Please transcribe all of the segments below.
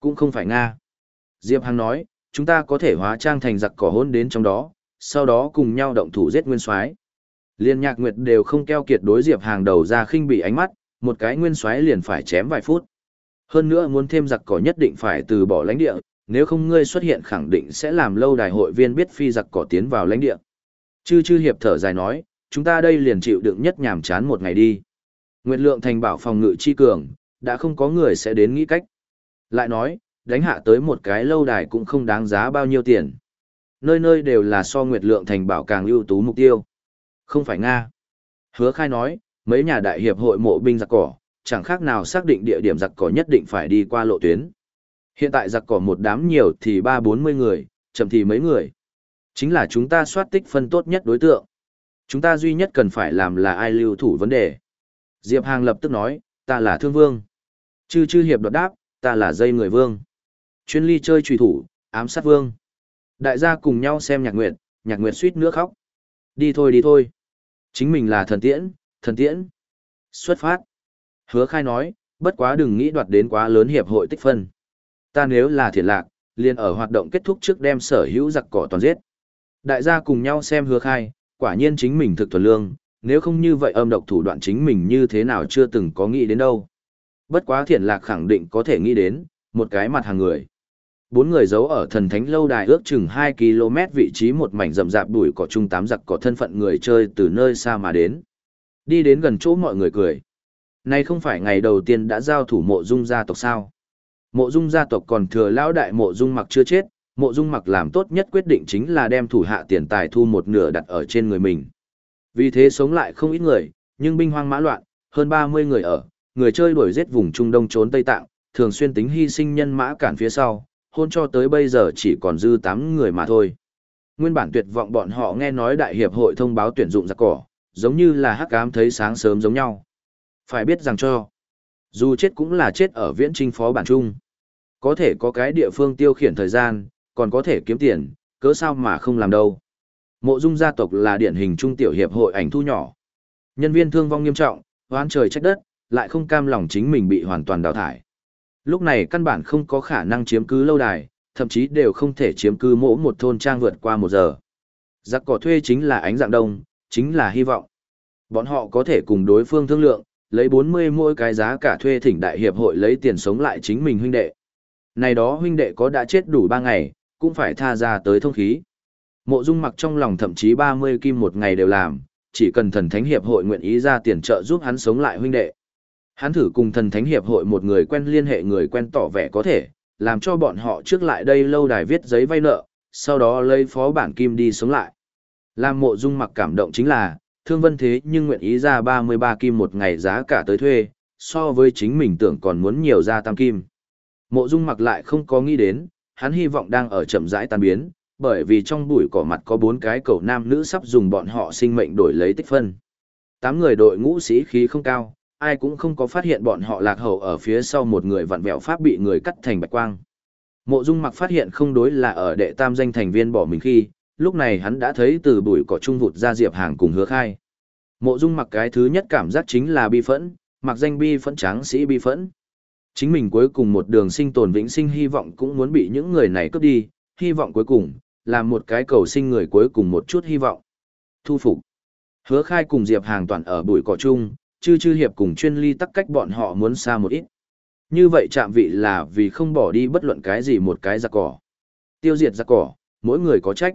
Cũng không phải Nga. Diệp Hằng nói, chúng ta có thể hóa trang thành giặc cỏ hôn đến trong đó, sau đó cùng nhau động thủ giết nguyên soái. Liên nhạc nguyệt đều không keo kiệt đối Diệp Hàng đầu ra khinh bị ánh mắt, một cái nguyên soái liền phải chém vài phút. Hơn nữa muốn thêm giặc cỏ nhất định phải từ bỏ lãnh địa, nếu không ngươi xuất hiện khẳng định sẽ làm lâu đài hội viên biết phi giặc cỏ tiến vào lãnh địa. Chư chư hiệp thở dài nói, chúng ta đây liền chịu đựng nhất nhàm chán một ngày đi. Nguyệt lượng thành bảo phòng ngự chi cường, đã không có người sẽ đến nghĩ cách. Lại nói, đánh hạ tới một cái lâu đài cũng không đáng giá bao nhiêu tiền. Nơi nơi đều là so nguyệt lượng thành bảo càng ưu tú mục tiêu. Không phải Nga. Hứa khai nói, mấy nhà đại hiệp hội mộ binh giặc cỏ, chẳng khác nào xác định địa điểm giặc cỏ nhất định phải đi qua lộ tuyến. Hiện tại giặc cỏ một đám nhiều thì ba bốn mươi người, chậm thì mấy người. Chính là chúng ta soát tích phân tốt nhất đối tượng. Chúng ta duy nhất cần phải làm là ai lưu thủ vấn đề. Diệp Hàng lập tức nói, ta là thương vương. Chư chư hiệp đoạt đáp, ta là dây người vương. Chuyên ly chơi trùy thủ, ám sát vương. Đại gia cùng nhau xem nhạc nguyệt, nhạc nguyệt suýt nữa khóc. Đi thôi đi thôi. Chính mình là thần tiễn, thần tiễn. Xuất phát. Hứa khai nói, bất quá đừng nghĩ đoạt đến quá lớn hiệp hội tích phân. Ta nếu là thiệt lạc, liền ở hoạt động kết thúc trước đem sở hữu giặc cỏ toàn giết. Đại gia cùng nhau xem hứa khai, quả nhiên chính mình thực thuần lương, nếu không như vậy âm độc thủ đoạn chính mình như thế nào chưa từng có nghĩ đến đâu. Bất quá thiện lạc khẳng định có thể nghĩ đến, một cái mặt hàng người. Bốn người giấu ở thần thánh lâu đài ước chừng 2 km vị trí một mảnh rậm rạp đuổi cỏ chung tám giặc cỏ thân phận người chơi từ nơi xa mà đến. Đi đến gần chỗ mọi người cười. Nay không phải ngày đầu tiên đã giao thủ mộ dung gia tộc sao? Mộ dung gia tộc còn thừa lão đại mộ dung mặc chưa chết, mộ dung mặc làm tốt nhất quyết định chính là đem thủ hạ tiền tài thu một nửa đặt ở trên người mình. Vì thế sống lại không ít người, nhưng binh hoang mã loạn, hơn 30 người ở, người chơi đuổi giết vùng Trung Đông trốn Tây Tạng, thường xuyên tính hy sinh nhân mã cản phía sau, hôn cho tới bây giờ chỉ còn dư 8 người mà thôi. Nguyên bản tuyệt vọng bọn họ nghe nói đại hiệp hội thông báo tuyển dụng giặc cỏ, giống như là hắc ám thấy sáng sớm giống nhau. Phải biết rằng cho, dù chết cũng là chết ở viễn trinh phó bản trung, Có thể có cái địa phương tiêu khiển thời gian, còn có thể kiếm tiền, cớ sao mà không làm đâu. Mộ dung gia tộc là điển hình trung tiểu hiệp hội ảnh thu nhỏ. Nhân viên thương vong nghiêm trọng, oán trời trách đất, lại không cam lòng chính mình bị hoàn toàn đào thải. Lúc này căn bản không có khả năng chiếm cứ lâu đài, thậm chí đều không thể chiếm cứ mỗi một thôn trang vượt qua một giờ. Giặc cỏ thuê chính là ánh dạng đông, chính là hy vọng. Bọn họ có thể cùng đối phương thương lượng, lấy 40 mỗi cái giá cả thuê thỉnh đại hiệp hội lấy tiền sống lại chính mình huynh đệ. Này đó huynh đệ có đã chết đủ 3 ngày, cũng phải tha ra tới thông khí. Mộ Dung mặc trong lòng thậm chí 30 kim một ngày đều làm, chỉ cần thần thánh hiệp hội nguyện ý ra tiền trợ giúp hắn sống lại huynh đệ. Hắn thử cùng thần thánh hiệp hội một người quen liên hệ người quen tỏ vẻ có thể, làm cho bọn họ trước lại đây lâu đài viết giấy vay nợ, sau đó lấy phó bản kim đi sống lại. Làm mộ dung mặc cảm động chính là, thương vân thế nhưng nguyện ý ra 33 kim một ngày giá cả tới thuê, so với chính mình tưởng còn muốn nhiều ra tam kim. Mộ dung mặc lại không có nghĩ đến, hắn hy vọng đang ở chậm rãi tan biến, bởi vì trong bụi cỏ mặt có bốn cái cầu nam nữ sắp dùng bọn họ sinh mệnh đổi lấy tích phân. Tám người đội ngũ sĩ khí không cao, ai cũng không có phát hiện bọn họ lạc hậu ở phía sau một người vặn vẹo pháp bị người cắt thành bạch quang. Mộ Dung Mặc phát hiện không đối là ở đệ tam danh thành viên bỏ mình khi, lúc này hắn đã thấy từ bụi cỏ trung vụt ra Diệp Hàng cùng hứa khai. Mộ Dung Mặc cái thứ nhất cảm giác chính là bi phẫn, mặc danh bi phẫn tráng sĩ bi phẫn. Chính mình cuối cùng một đường sinh tồn vĩnh sinh hy vọng cũng muốn bị những người này cướp đi, hy vọng cuối cùng, là một cái cầu sinh người cuối cùng một chút hy vọng. Thu phục. Hứa khai cùng Diệp Hàng toàn ở bụi cỏ chung, chư chư hiệp cùng chuyên ly tắc cách bọn họ muốn xa một ít. Như vậy chạm vị là vì không bỏ đi bất luận cái gì một cái giặc cỏ. Tiêu diệt giặc cỏ, mỗi người có trách.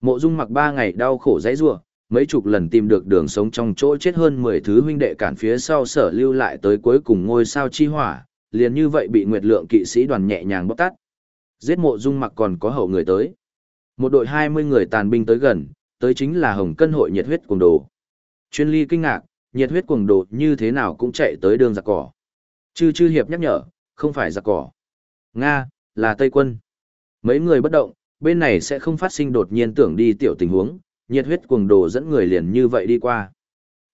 Mộ dung mặc ba ngày đau khổ dãy rua, mấy chục lần tìm được đường sống trong chỗ chết hơn 10 thứ huynh đệ cản phía sau sở lưu lại tới cuối cùng ngôi sao chi hỏa, liền như vậy bị nguyệt lượng kỵ sĩ đoàn nhẹ nhàng bóc tắt. Giết mộ dung mặc còn có hậu người tới. Một đội 20 người tàn binh tới gần, tới chính là hồng cân hội nhiệt huyết cùng đồ. Chuyên ly kinh ngạc, nhiệt huyết cuồng đồ như thế nào cũng chạy tới đường giặc cỏ. Chư chư hiệp nhắc nhở, không phải giặc cỏ. Nga, là Tây quân. Mấy người bất động, bên này sẽ không phát sinh đột nhiên tưởng đi tiểu tình huống, nhiệt huyết cuồng đồ dẫn người liền như vậy đi qua.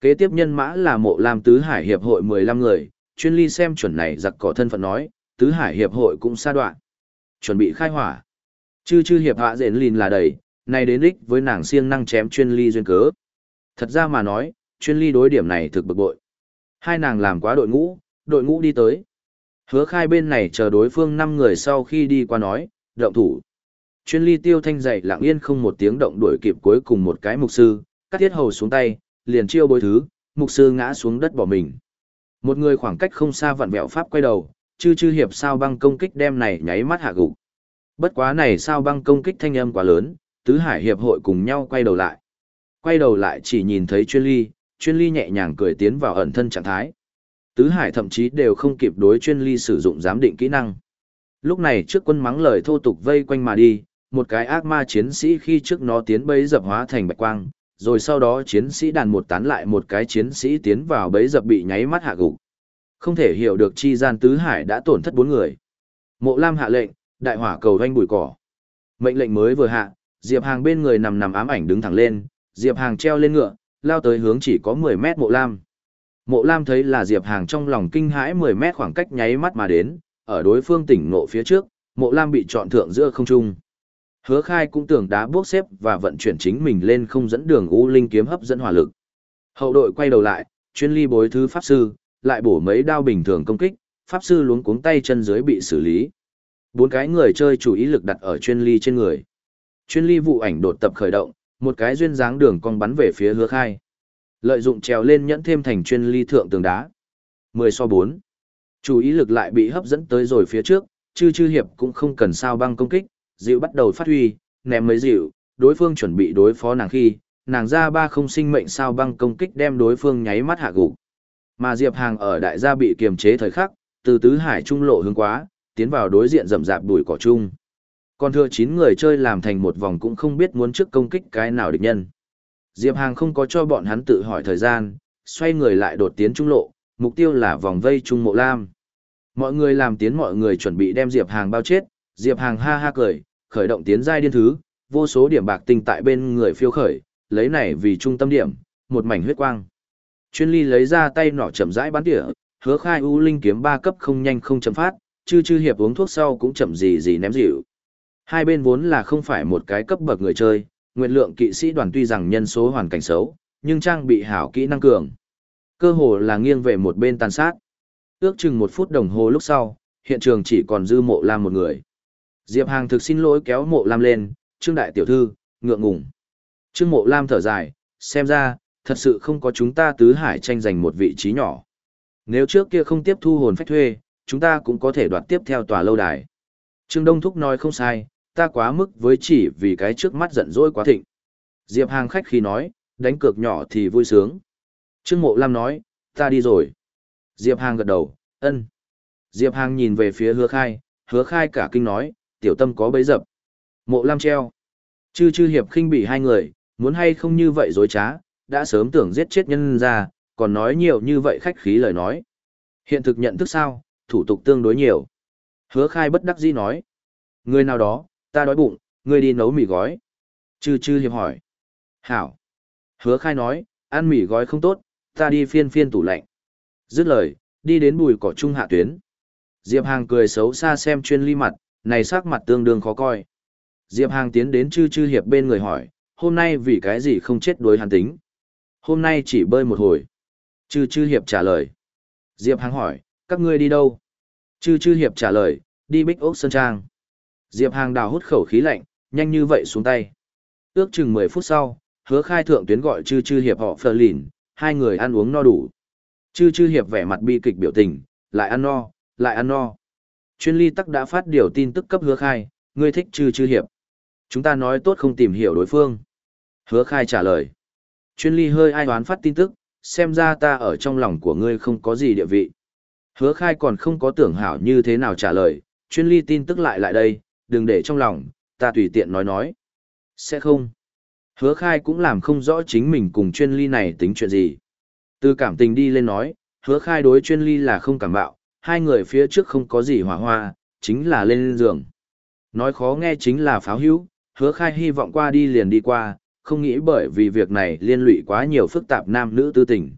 Kế tiếp nhân mã là mộ làm tứ hải hiệp hội 15 người, chuyên ly xem chuẩn này giặc cỏ thân phận nói, tứ hải hiệp hội cũng xa đoạn. Chuẩn bị khai hỏa. Chư chư hiệp hạ rện lìn là đầy, này đến đích với nàng siêng năng chém chuyên ly duyên cớ. Thật ra mà nói, chuyên ly đối điểm này thực bực bội. Hai nàng làm quá đội ngũ, đội ngũ đi tới. Hứa khai bên này chờ đối phương 5 người sau khi đi qua nói, động thủ. Chuyên ly tiêu thanh dậy lặng yên không một tiếng động đuổi kịp cuối cùng một cái mục sư, cắt thiết hầu xuống tay, liền chiêu bối thứ, mục sư ngã xuống đất bỏ mình. Một người khoảng cách không xa vặn vẹo pháp quay đầu, chư chư hiệp sao băng công kích đem này nháy mắt hạ gục. Bất quá này sao băng công kích thanh âm quá lớn, tứ hải hiệp hội cùng nhau quay đầu lại. Quay đầu lại chỉ nhìn thấy chuyên ly, chuyên ly nhẹ nhàng cười tiến vào ẩn thân trạng thái. Tứ hải thậm chí đều không kịp đối chuyên ly sử dụng giám định kỹ năng. Lúc này trước quân mắng lời thô tục vây quanh mà đi, một cái ác ma chiến sĩ khi trước nó tiến bấy dập hóa thành bạch quang, rồi sau đó chiến sĩ đàn một tán lại một cái chiến sĩ tiến vào bấy dập bị nháy mắt hạ gục. Không thể hiểu được chi gian tứ hải đã tổn thất bốn người. Mộ Lam hạ lệnh, đại hỏa cầu doanh bụi cỏ. Mệnh lệnh mới vừa hạ, Diệp Hàng bên người nằm nằm ám ảnh đứng thẳng lên, Diệp Hàng treo lên ngựa, lao tới hướng chỉ có 10 mét Mộ Lam. Mộ Lam thấy là Diệp Hàng trong lòng kinh hãi 10 mét khoảng cách nháy mắt mà đến, ở đối phương tỉnh ngộ phía trước, Mộ Lam bị chọn thượng giữa không trung. Hứa khai cũng tưởng đá bước xếp và vận chuyển chính mình lên không dẫn đường U Linh kiếm hấp dẫn hỏa lực. Hậu đội quay đầu lại, chuyên ly bối thứ pháp sư, lại bổ mấy đao bình thường công kích, pháp sư luống cuống tay chân dưới bị xử lý. Bốn cái người chơi chủ ý lực đặt ở chuyên ly trên người. Chuyên ly vụ ảnh đột tập khởi động, một cái duyên dáng đường cong bắn về phía hứa khai. Lợi dụng trèo lên nhẫn thêm thành chuyên ly thượng tường đá. 10 so 4. Chủ ý lực lại bị hấp dẫn tới rồi phía trước, chư chư hiệp cũng không cần sao băng công kích, dịu bắt đầu phát huy, ném mấy dịu, đối phương chuẩn bị đối phó nàng khi, nàng ra ba không sinh mệnh sao băng công kích đem đối phương nháy mắt hạ gục. Mà Diệp Hàng ở đại gia bị kiềm chế thời khắc, từ tứ hải trung lộ hướng quá, tiến vào đối diện rậm rạp đuổi cỏ chung. Còn thừa 9 người chơi làm thành một vòng cũng không biết muốn trước công kích cái nào địch nhân. Diệp Hàng không có cho bọn hắn tự hỏi thời gian, xoay người lại đột tiến trung lộ, mục tiêu là vòng vây trung mộ lam. Mọi người làm tiến mọi người chuẩn bị đem Diệp Hàng bao chết, Diệp Hàng ha ha cười, khởi động tiến giai điên thứ, vô số điểm bạc tinh tại bên người phiêu khởi, lấy này vì trung tâm điểm, một mảnh huyết quang. Chuyên ly lấy ra tay nỏ chậm rãi bắn tỉa, hứa khai u linh kiếm ba cấp không nhanh không chậm phát, chư chư hiệp uống thuốc sau cũng chậm gì gì ném dịu. Hai bên vốn là không phải một cái cấp bậc người chơi, nguyện lượng kỵ sĩ đoàn tuy rằng nhân số hoàn cảnh xấu, nhưng trang bị hảo kỹ năng cường. Cơ hồ là nghiêng về một bên tàn sát. Ước chừng một phút đồng hồ lúc sau, hiện trường chỉ còn dư mộ lam một người. Diệp Hàng thực xin lỗi kéo mộ lam lên, Trương Đại Tiểu Thư, ngượng ngùng. Trương mộ lam thở dài, xem ra, thật sự không có chúng ta tứ hải tranh giành một vị trí nhỏ. Nếu trước kia không tiếp thu hồn phách thuê, chúng ta cũng có thể đoạt tiếp theo tòa lâu đài. Trương Đông Thúc nói không sai, ta quá mức với chỉ vì cái trước mắt giận dỗi quá thịnh. Diệp Hàng khách khi nói, đánh cược nhỏ thì vui sướng. Trương Mộ Lam nói, ta đi rồi. Diệp Hàng gật đầu, ân. Diệp Hàng nhìn về phía hứa khai, hứa khai cả kinh nói, tiểu tâm có bấy dập. Mộ Lam treo. Chư chư hiệp khinh bị hai người, muốn hay không như vậy dối trá, đã sớm tưởng giết chết nhân ra, còn nói nhiều như vậy khách khí lời nói. Hiện thực nhận thức sao, thủ tục tương đối nhiều. Hứa khai bất đắc dĩ nói. Người nào đó, ta đói bụng, ngươi đi nấu mì gói. Chư chư hiệp hỏi. Hảo. Hứa khai nói, ăn mì gói không tốt, ta đi phiên phiên tủ lạnh. Dứt lời, đi đến bùi cỏ trung hạ tuyến. Diệp Hàng cười xấu xa xem chuyên ly mặt, này sắc mặt tương đương khó coi. Diệp Hàng tiến đến chư chư hiệp bên người hỏi, hôm nay vì cái gì không chết đối hàn tính? Hôm nay chỉ bơi một hồi. Chư chư hiệp trả lời. Diệp Hàng hỏi, các ngươi đi đâu? Chư chư hiệp trả lời, đi bích ốc sơn trang. Diệp Hàng đào hút khẩu khí lạnh, nhanh như vậy xuống tay. Ước chừng 10 phút sau, hứa khai thượng tuyến gọi chư chư hiệp họ phờ lìn, hai người ăn uống no đủ. Chư chư hiệp vẻ mặt bi kịch biểu tình, lại ăn no, lại ăn no. Chuyên ly tắc đã phát điều tin tức cấp hứa khai, ngươi thích chư chư hiệp. Chúng ta nói tốt không tìm hiểu đối phương. Hứa khai trả lời. Chuyên ly hơi ai đoán phát tin tức, xem ra ta ở trong lòng của ngươi không có gì địa vị. Hứa khai còn không có tưởng hảo như thế nào trả lời, chuyên ly tin tức lại lại đây, đừng để trong lòng, ta tùy tiện nói nói. Sẽ không. Hứa khai cũng làm không rõ chính mình cùng chuyên ly này tính chuyện gì. Từ cảm tình đi lên nói, hứa khai đối chuyên ly là không cảm bạo, hai người phía trước không có gì hỏa hoa, chính là lên giường. Nói khó nghe chính là pháo hữu, hứa khai hy vọng qua đi liền đi qua, không nghĩ bởi vì việc này liên lụy quá nhiều phức tạp nam nữ tư tình.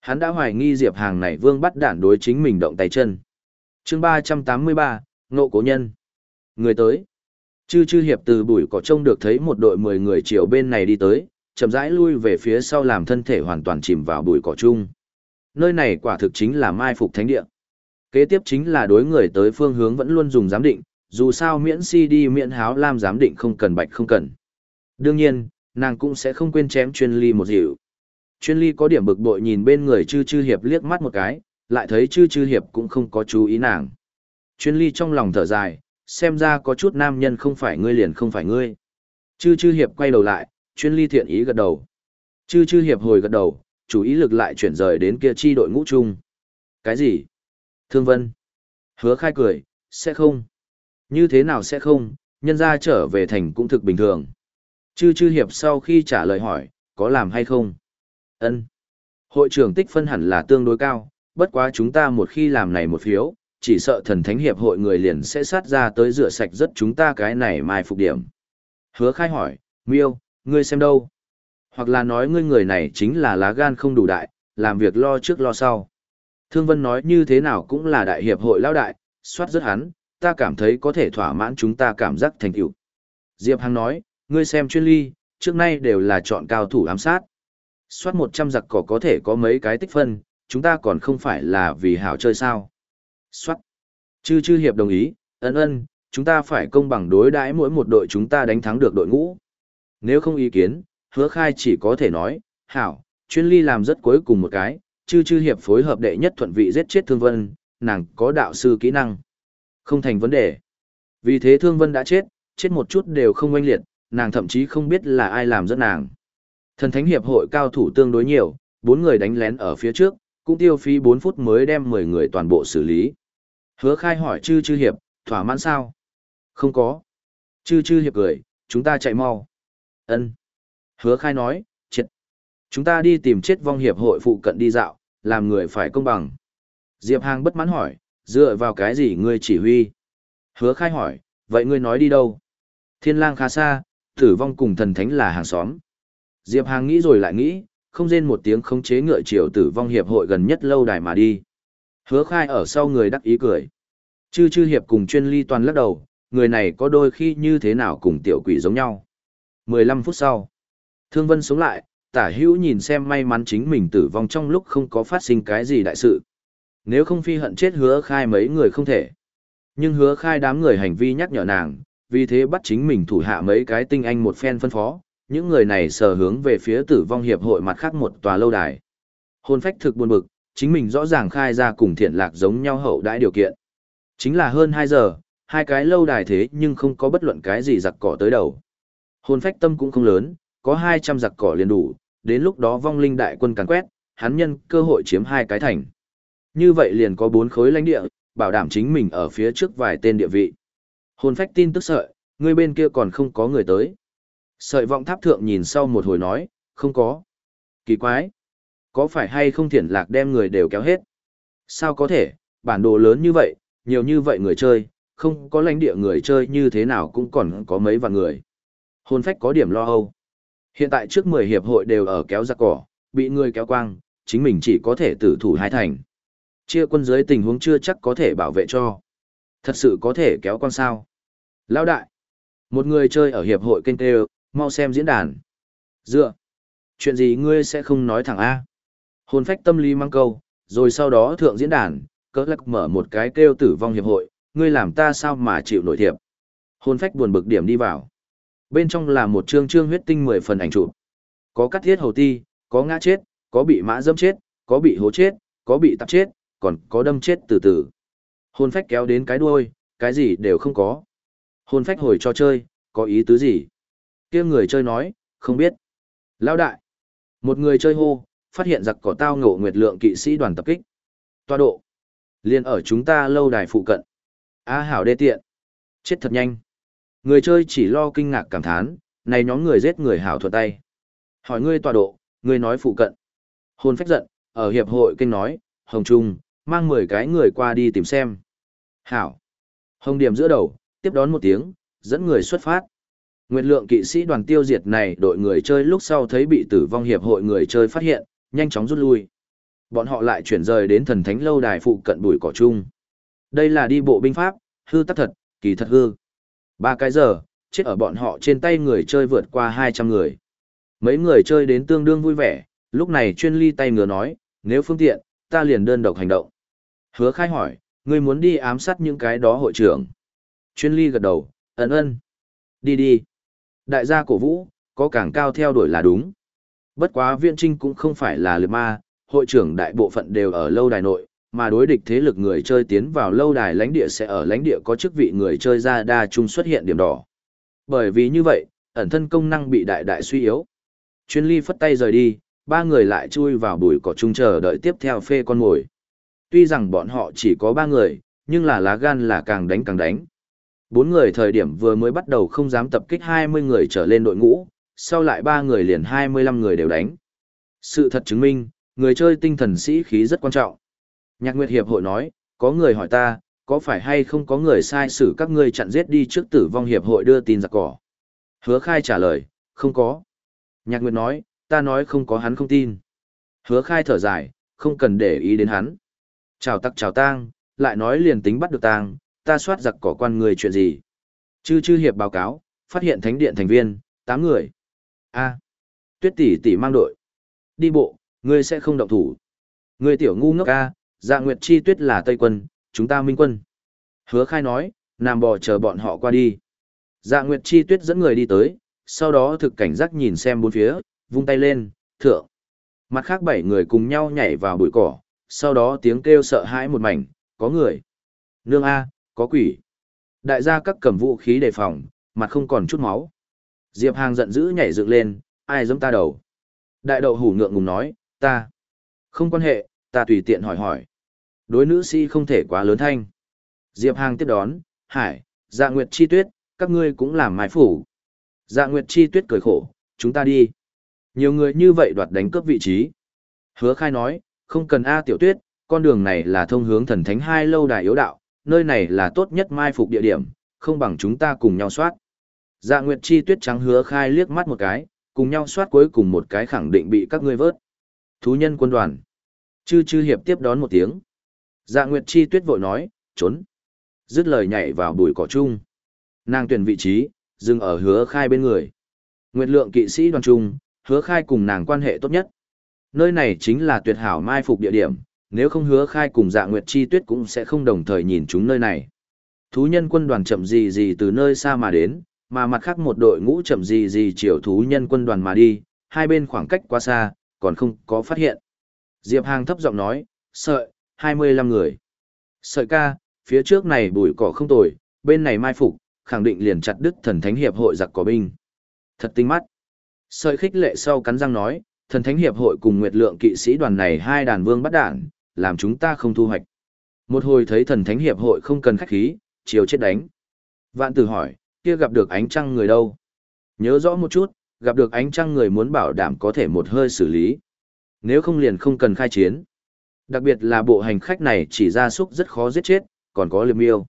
Hắn đã hoài nghi Diệp Hàng này vương bắt đản đối chính mình động tay chân. chương 383, Ngộ Cố Nhân. Người tới. Chư chư hiệp từ bụi cỏ trông được thấy một đội 10 người chiều bên này đi tới, chậm rãi lui về phía sau làm thân thể hoàn toàn chìm vào bụi cỏ chung. Nơi này quả thực chính là mai phục thánh địa. Kế tiếp chính là đối người tới phương hướng vẫn luôn dùng giám định, dù sao miễn si đi miễn háo lam giám định không cần bạch không cần. Đương nhiên, nàng cũng sẽ không quên chém chuyên ly một dịu. Chuyên ly có điểm bực bội nhìn bên người chư chư hiệp liếc mắt một cái, lại thấy chư chư hiệp cũng không có chú ý nàng. Chuyên ly trong lòng thở dài, xem ra có chút nam nhân không phải ngươi liền không phải ngươi. Chư chư hiệp quay đầu lại, chuyên ly thiện ý gật đầu. Chư chư hiệp hồi gật đầu, chủ ý lực lại chuyển rời đến kia chi đội ngũ chung. Cái gì? Thương Vân. Hứa khai cười, sẽ không. Như thế nào sẽ không, nhân ra trở về thành cũng thực bình thường. Chư chư hiệp sau khi trả lời hỏi, có làm hay không? ân Hội trưởng tích phân hẳn là tương đối cao, bất quá chúng ta một khi làm này một phiếu, chỉ sợ thần thánh hiệp hội người liền sẽ sát ra tới rửa sạch rất chúng ta cái này mai phục điểm. Hứa khai hỏi, miêu, ngươi xem đâu? Hoặc là nói ngươi người này chính là lá gan không đủ đại, làm việc lo trước lo sau. Thương Vân nói như thế nào cũng là đại hiệp hội lao đại, soát rất hắn, ta cảm thấy có thể thỏa mãn chúng ta cảm giác thành tựu. Diệp Hằng nói, ngươi xem chuyên ly, trước nay đều là chọn cao thủ ám sát. Soát 100 giặc cỏ có thể có mấy cái tích phân, chúng ta còn không phải là vì hảo chơi sao. Soát. Chư chư hiệp đồng ý, ân ân, chúng ta phải công bằng đối đãi mỗi một đội chúng ta đánh thắng được đội ngũ. Nếu không ý kiến, hứa khai chỉ có thể nói, hảo, chuyên ly làm rất cuối cùng một cái, chư chư hiệp phối hợp đệ nhất thuận vị giết chết thương vân, nàng có đạo sư kỹ năng. Không thành vấn đề. Vì thế thương vân đã chết, chết một chút đều không oanh liệt, nàng thậm chí không biết là ai làm dẫn nàng. Thần thánh hiệp hội cao thủ tương đối nhiều, bốn người đánh lén ở phía trước, cũng tiêu phí 4 phút mới đem 10 người toàn bộ xử lý. Hứa khai hỏi chư chư hiệp, thỏa mãn sao? Không có. Chư chư hiệp cười, chúng ta chạy mau. ân Hứa khai nói, chết. Chúng ta đi tìm chết vong hiệp hội phụ cận đi dạo, làm người phải công bằng. Diệp Hàng bất mãn hỏi, dựa vào cái gì ngươi chỉ huy? Hứa khai hỏi, vậy ngươi nói đi đâu? Thiên lang khá xa, tử vong cùng thần thánh là hàng xóm. Diệp Hàng nghĩ rồi lại nghĩ, không rên một tiếng không chế ngựa chiều tử vong hiệp hội gần nhất lâu đài mà đi. Hứa khai ở sau người đắc ý cười. Chư chư hiệp cùng chuyên ly toàn lắc đầu, người này có đôi khi như thế nào cùng tiểu quỷ giống nhau. 15 phút sau, Thương Vân sống lại, tả hữu nhìn xem may mắn chính mình tử vong trong lúc không có phát sinh cái gì đại sự. Nếu không phi hận chết hứa khai mấy người không thể. Nhưng hứa khai đám người hành vi nhắc nhở nàng, vì thế bắt chính mình thủ hạ mấy cái tinh anh một phen phân phó, những người này sờ hướng về phía tử vong hiệp hội mặt khác một tòa lâu đài. Hôn phách thực buồn bực, chính mình rõ ràng khai ra cùng thiện lạc giống nhau hậu đãi điều kiện. Chính là hơn 2 giờ, hai cái lâu đài thế nhưng không có bất luận cái gì giặc cỏ tới đầu. hồn phách tâm cũng không lớn, có 200 giặc cỏ liền đủ, đến lúc đó vong linh đại quân càn quét, hắn nhân cơ hội chiếm hai cái thành. Như vậy liền có bốn khối lãnh địa, bảo đảm chính mình ở phía trước vài tên địa vị. Hồn phách tin tức sợi, người bên kia còn không có người tới. Sợi vọng tháp thượng nhìn sau một hồi nói, không có. Kỳ quái. Có phải hay không thiển lạc đem người đều kéo hết? Sao có thể, bản đồ lớn như vậy, nhiều như vậy người chơi, không có lãnh địa người chơi như thế nào cũng còn có mấy vạn người. Hồn phách có điểm lo âu. Hiện tại trước 10 hiệp hội đều ở kéo giặc cỏ, bị người kéo quang, chính mình chỉ có thể tử thủ hai thành. Chia quân dưới tình huống chưa chắc có thể bảo vệ cho. Thật sự có thể kéo quang sao. lao đại. Một người chơi ở hiệp hội kênh tê mau xem diễn đàn. Dựa. Chuyện gì ngươi sẽ không nói thẳng A. Hồn phách tâm lý mang câu, rồi sau đó thượng diễn đàn, cỡ lắc mở một cái kêu tử vong hiệp hội, ngươi làm ta sao mà chịu nổi thiệp. Hồn phách buồn bực điểm đi vào. Bên trong là một chương chương huyết tinh mười phần ảnh chụp. Có cắt thiết hầu ti, có ngã chết, có bị mã dâm chết, có bị hố chết, có bị tạp chết, còn có đâm chết từ từ. Hồn phách kéo đến cái đuôi, cái gì đều không có. Hồn phách hồi cho chơi, có ý tứ gì? kia người chơi nói, không biết. Lao đại. Một người chơi hô, phát hiện giặc cỏ tao ngộ nguyệt lượng kỵ sĩ đoàn tập kích. Toa độ. Liên ở chúng ta lâu đài phụ cận. A hảo đê tiện. Chết thật nhanh. Người chơi chỉ lo kinh ngạc cảm thán, này nhóm người giết người hảo thuật tay. Hỏi ngươi tọa độ, ngươi nói phụ cận. hồn phách giận, ở hiệp hội kinh nói, Hồng Trung, mang 10 cái người qua đi tìm xem. Hảo. Hồng điểm giữa đầu, tiếp đón một tiếng, dẫn người xuất phát. Nguyệt lượng kỵ sĩ đoàn tiêu diệt này đội người chơi lúc sau thấy bị tử vong hiệp hội người chơi phát hiện, nhanh chóng rút lui. Bọn họ lại chuyển rời đến thần thánh lâu đài phụ cận bụi cỏ chung. Đây là đi bộ binh pháp, hư tắc thật, kỳ thật hư. Ba cái giờ, chết ở bọn họ trên tay người chơi vượt qua 200 người. Mấy người chơi đến tương đương vui vẻ, lúc này chuyên ly tay ngừa nói, nếu phương tiện, ta liền đơn độc hành động. Hứa khai hỏi, Ngươi muốn đi ám sát những cái đó hội trưởng. Chuyên ly gật đầu, ấn ơn. Đi đi. Đại gia cổ vũ, có càng cao theo đuổi là đúng. Bất quá viện trinh cũng không phải là liệt ma, hội trưởng đại bộ phận đều ở lâu đài nội, mà đối địch thế lực người chơi tiến vào lâu đài lãnh địa sẽ ở lãnh địa có chức vị người chơi ra đa chung xuất hiện điểm đỏ. Bởi vì như vậy, ẩn thân công năng bị đại đại suy yếu. Chuyên ly phất tay rời đi, ba người lại chui vào bụi cỏ chung chờ đợi tiếp theo phê con mồi. Tuy rằng bọn họ chỉ có ba người, nhưng là lá gan là càng đánh càng đánh. Bốn người thời điểm vừa mới bắt đầu không dám tập kích 20 người trở lên đội ngũ, sau lại ba người liền 25 người đều đánh. Sự thật chứng minh, người chơi tinh thần sĩ khí rất quan trọng. Nhạc Nguyệt Hiệp hội nói, có người hỏi ta, có phải hay không có người sai xử các ngươi chặn giết đi trước tử vong hiệp hội đưa tin giặc cỏ? Hứa khai trả lời, không có. Nhạc Nguyệt nói, ta nói không có hắn không tin. Hứa khai thở dài, không cần để ý đến hắn. Chào tắc chào tang, lại nói liền tính bắt được tang, ta soát giặc cỏ quan người chuyện gì. Chư chư hiệp báo cáo, phát hiện thánh điện thành viên, 8 người a tuyết tỷ tỷ mang đội. Đi bộ, ngươi sẽ không động thủ. Ngươi tiểu ngu ngốc a dạ nguyệt chi tuyết là Tây quân, chúng ta minh quân. Hứa khai nói, nằm bò chờ bọn họ qua đi. Dạ nguyệt chi tuyết dẫn người đi tới, sau đó thực cảnh giác nhìn xem bốn phía, vung tay lên, thượng. Mặt khác bảy người cùng nhau nhảy vào bụi cỏ, sau đó tiếng kêu sợ hãi một mảnh, có người. Nương A, có quỷ. Đại gia các cầm vũ khí đề phòng, mặt không còn chút máu. Diệp Hàng giận dữ nhảy dựng lên, ai giống ta đầu. Đại đậu hủ ngượng ngùng nói, ta. Không quan hệ, ta tùy tiện hỏi hỏi. Đối nữ sĩ không thể quá lớn thanh. Diệp Hàng tiếp đón, hải, dạ nguyệt chi tuyết, các ngươi cũng làm mai phủ. Dạ nguyệt chi tuyết cười khổ, chúng ta đi. Nhiều người như vậy đoạt đánh cướp vị trí. Hứa khai nói, không cần A tiểu tuyết, con đường này là thông hướng thần thánh hai lâu đài yếu đạo, nơi này là tốt nhất mai phục địa điểm, không bằng chúng ta cùng nhau soát. Dạ Nguyệt Chi tuyết trắng hứa khai liếc mắt một cái, cùng nhau soát cuối cùng một cái khẳng định bị các ngươi vớt. Thú nhân quân đoàn. Chư chư hiệp tiếp đón một tiếng. Dạ Nguyệt Chi tuyết vội nói, trốn. Dứt lời nhảy vào bụi cỏ chung. Nàng tuyển vị trí, dừng ở hứa khai bên người. Nguyệt lượng kỵ sĩ đoàn trung, hứa khai cùng nàng quan hệ tốt nhất. Nơi này chính là tuyệt hảo mai phục địa điểm, nếu không hứa khai cùng dạ nguyệt chi tuyết cũng sẽ không đồng thời nhìn chúng nơi này. Thú nhân quân đoàn chậm gì gì từ nơi xa mà đến, mà mặt khác một đội ngũ chậm gì gì chiều thú nhân quân đoàn mà đi, hai bên khoảng cách quá xa, còn không có phát hiện. Diệp Hàng thấp giọng nói, sợi, 25 người. Sợi ca, phía trước này bụi cỏ không tồi, bên này mai phục, khẳng định liền chặt đứt thần thánh hiệp hội giặc cỏ binh. Thật tinh mắt. Sợi khích lệ sau cắn răng nói, thần thánh hiệp hội cùng nguyệt lượng kỵ sĩ đoàn này hai đàn vương bắt đạn, làm chúng ta không thu hoạch. Một hồi thấy thần thánh hiệp hội không cần khách khí, chiều chết đánh. Vạn tử hỏi, kia gặp được ánh trăng người đâu? Nhớ rõ một chút, gặp được ánh trăng người muốn bảo đảm có thể một hơi xử lý. Nếu không liền không cần khai chiến. Đặc biệt là bộ hành khách này chỉ ra súc rất khó giết chết, còn có liềm yêu.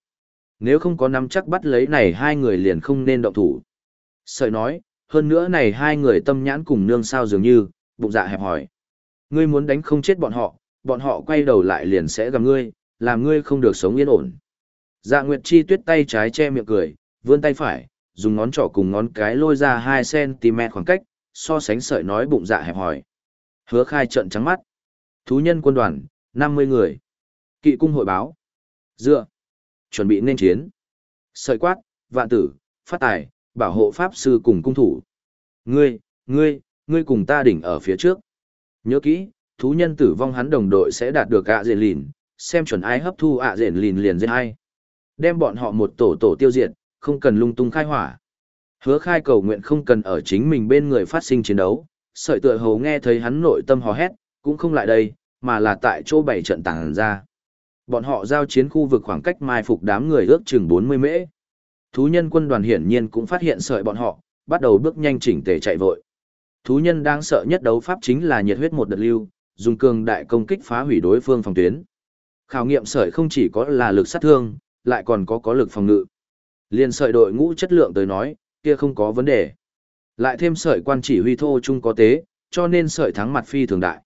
Nếu không có nắm chắc bắt lấy này hai người liền không nên động thủ. Sợi nói, hơn nữa này hai người tâm nhãn cùng nương sao dường như, bụng dạ hẹp hỏi. Ngươi muốn đánh không chết bọn họ, bọn họ quay đầu lại liền sẽ gặp ngươi, làm ngươi không được sống yên ổn. Dạ Nguyệt Chi tuyết tay trái che miệng cười, vươn tay phải, dùng ngón trỏ cùng ngón cái lôi ra 2cm khoảng cách, so sánh sợi nói bụng dạ hẹp hỏi. Hứa khai trận trắng mắt. Thú nhân quân đoàn, 50 người. Kỵ cung hội báo. Dựa. Chuẩn bị nên chiến. Sợi quát, vạn tử, phát tài, bảo hộ pháp sư cùng cung thủ. Ngươi, ngươi, ngươi cùng ta đỉnh ở phía trước. Nhớ kỹ, thú nhân tử vong hắn đồng đội sẽ đạt được ạ diện lìn, xem chuẩn ai hấp thu ạ diện lìn liền giết ai. Đem bọn họ một tổ tổ tiêu diệt, không cần lung tung khai hỏa. Hứa khai cầu nguyện không cần ở chính mình bên người phát sinh chiến đấu, sợi tựa hầu nghe thấy hắn nội tâm hò hét, cũng không lại đây, mà là tại chỗ bảy trận tàng ra. Bọn họ giao chiến khu vực khoảng cách mai phục đám người ước chừng 40 mễ. Thú nhân quân đoàn hiển nhiên cũng phát hiện sợi bọn họ, bắt đầu bước nhanh chỉnh tề chạy vội. Thú nhân đang sợ nhất đấu pháp chính là nhiệt huyết một đợt lưu, dùng cường đại công kích phá hủy đối phương phòng tuyến. Khảo nghiệm sợi không chỉ có là lực sát thương, lại còn có có lực phòng ngự. Liên sợi đội ngũ chất lượng tới nói, kia không có vấn đề. Lại thêm sợi quan chỉ huy thô chung có tế, cho nên sợi thắng mặt phi thường đại.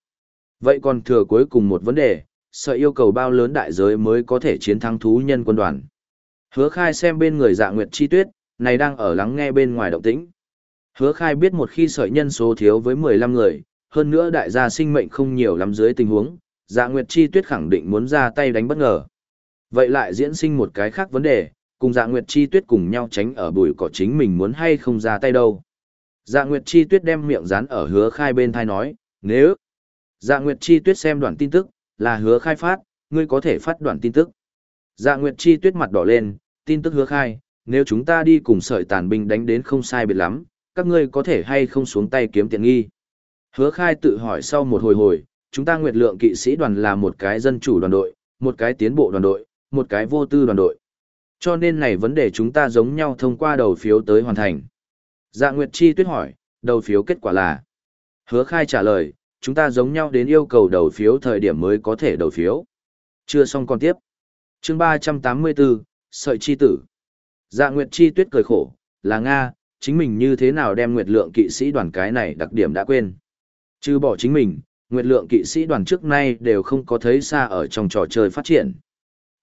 Vậy còn thừa cuối cùng một vấn đề, sợi yêu cầu bao lớn đại giới mới có thể chiến thắng thú nhân quân đoàn. Hứa khai xem bên người dạ nguyệt chi tuyết, này đang ở lắng nghe bên ngoài động tĩnh. Hứa khai biết một khi sợi nhân số thiếu với 15 người, hơn nữa đại gia sinh mệnh không nhiều lắm dưới tình huống, dạ nguyệt chi tuyết khẳng định muốn ra tay đánh bất ngờ. Vậy lại diễn sinh một cái khác vấn đề, cùng dạ nguyệt chi tuyết cùng nhau tránh ở bụi cỏ chính mình muốn hay không ra tay đâu. Dạ nguyệt chi tuyết đem miệng dán ở hứa khai bên thai nói, nếu dạ nguyệt chi tuyết xem đoạn tin tức, là hứa khai phát, ngươi có thể phát đoạn tin tức. Dạ nguyệt chi tuyết mặt đỏ lên, tin tức hứa khai, nếu chúng ta đi cùng sợi tàn binh đánh đến không sai biệt lắm, các ngươi có thể hay không xuống tay kiếm tiện nghi. Hứa khai tự hỏi sau một hồi hồi, chúng ta nguyệt lượng kỵ sĩ đoàn là một cái dân chủ đoàn đội, một cái tiến bộ đoàn đội, một cái vô tư đoàn đội. Cho nên này vấn đề chúng ta giống nhau thông qua đầu phiếu tới hoàn thành. Dạ Nguyệt Chi tuyết hỏi, đầu phiếu kết quả là. Hứa khai trả lời, chúng ta giống nhau đến yêu cầu đầu phiếu thời điểm mới có thể đầu phiếu. Chưa xong còn tiếp. chương 384, Sợi Chi Tử. Dạ Nguyệt Chi tuyết cười khổ, là Nga, chính mình như thế nào đem Nguyệt lượng kỵ sĩ đoàn cái này đặc điểm đã quên. Chứ bỏ chính mình, Nguyệt lượng kỵ sĩ đoàn trước nay đều không có thấy xa ở trong trò chơi phát triển.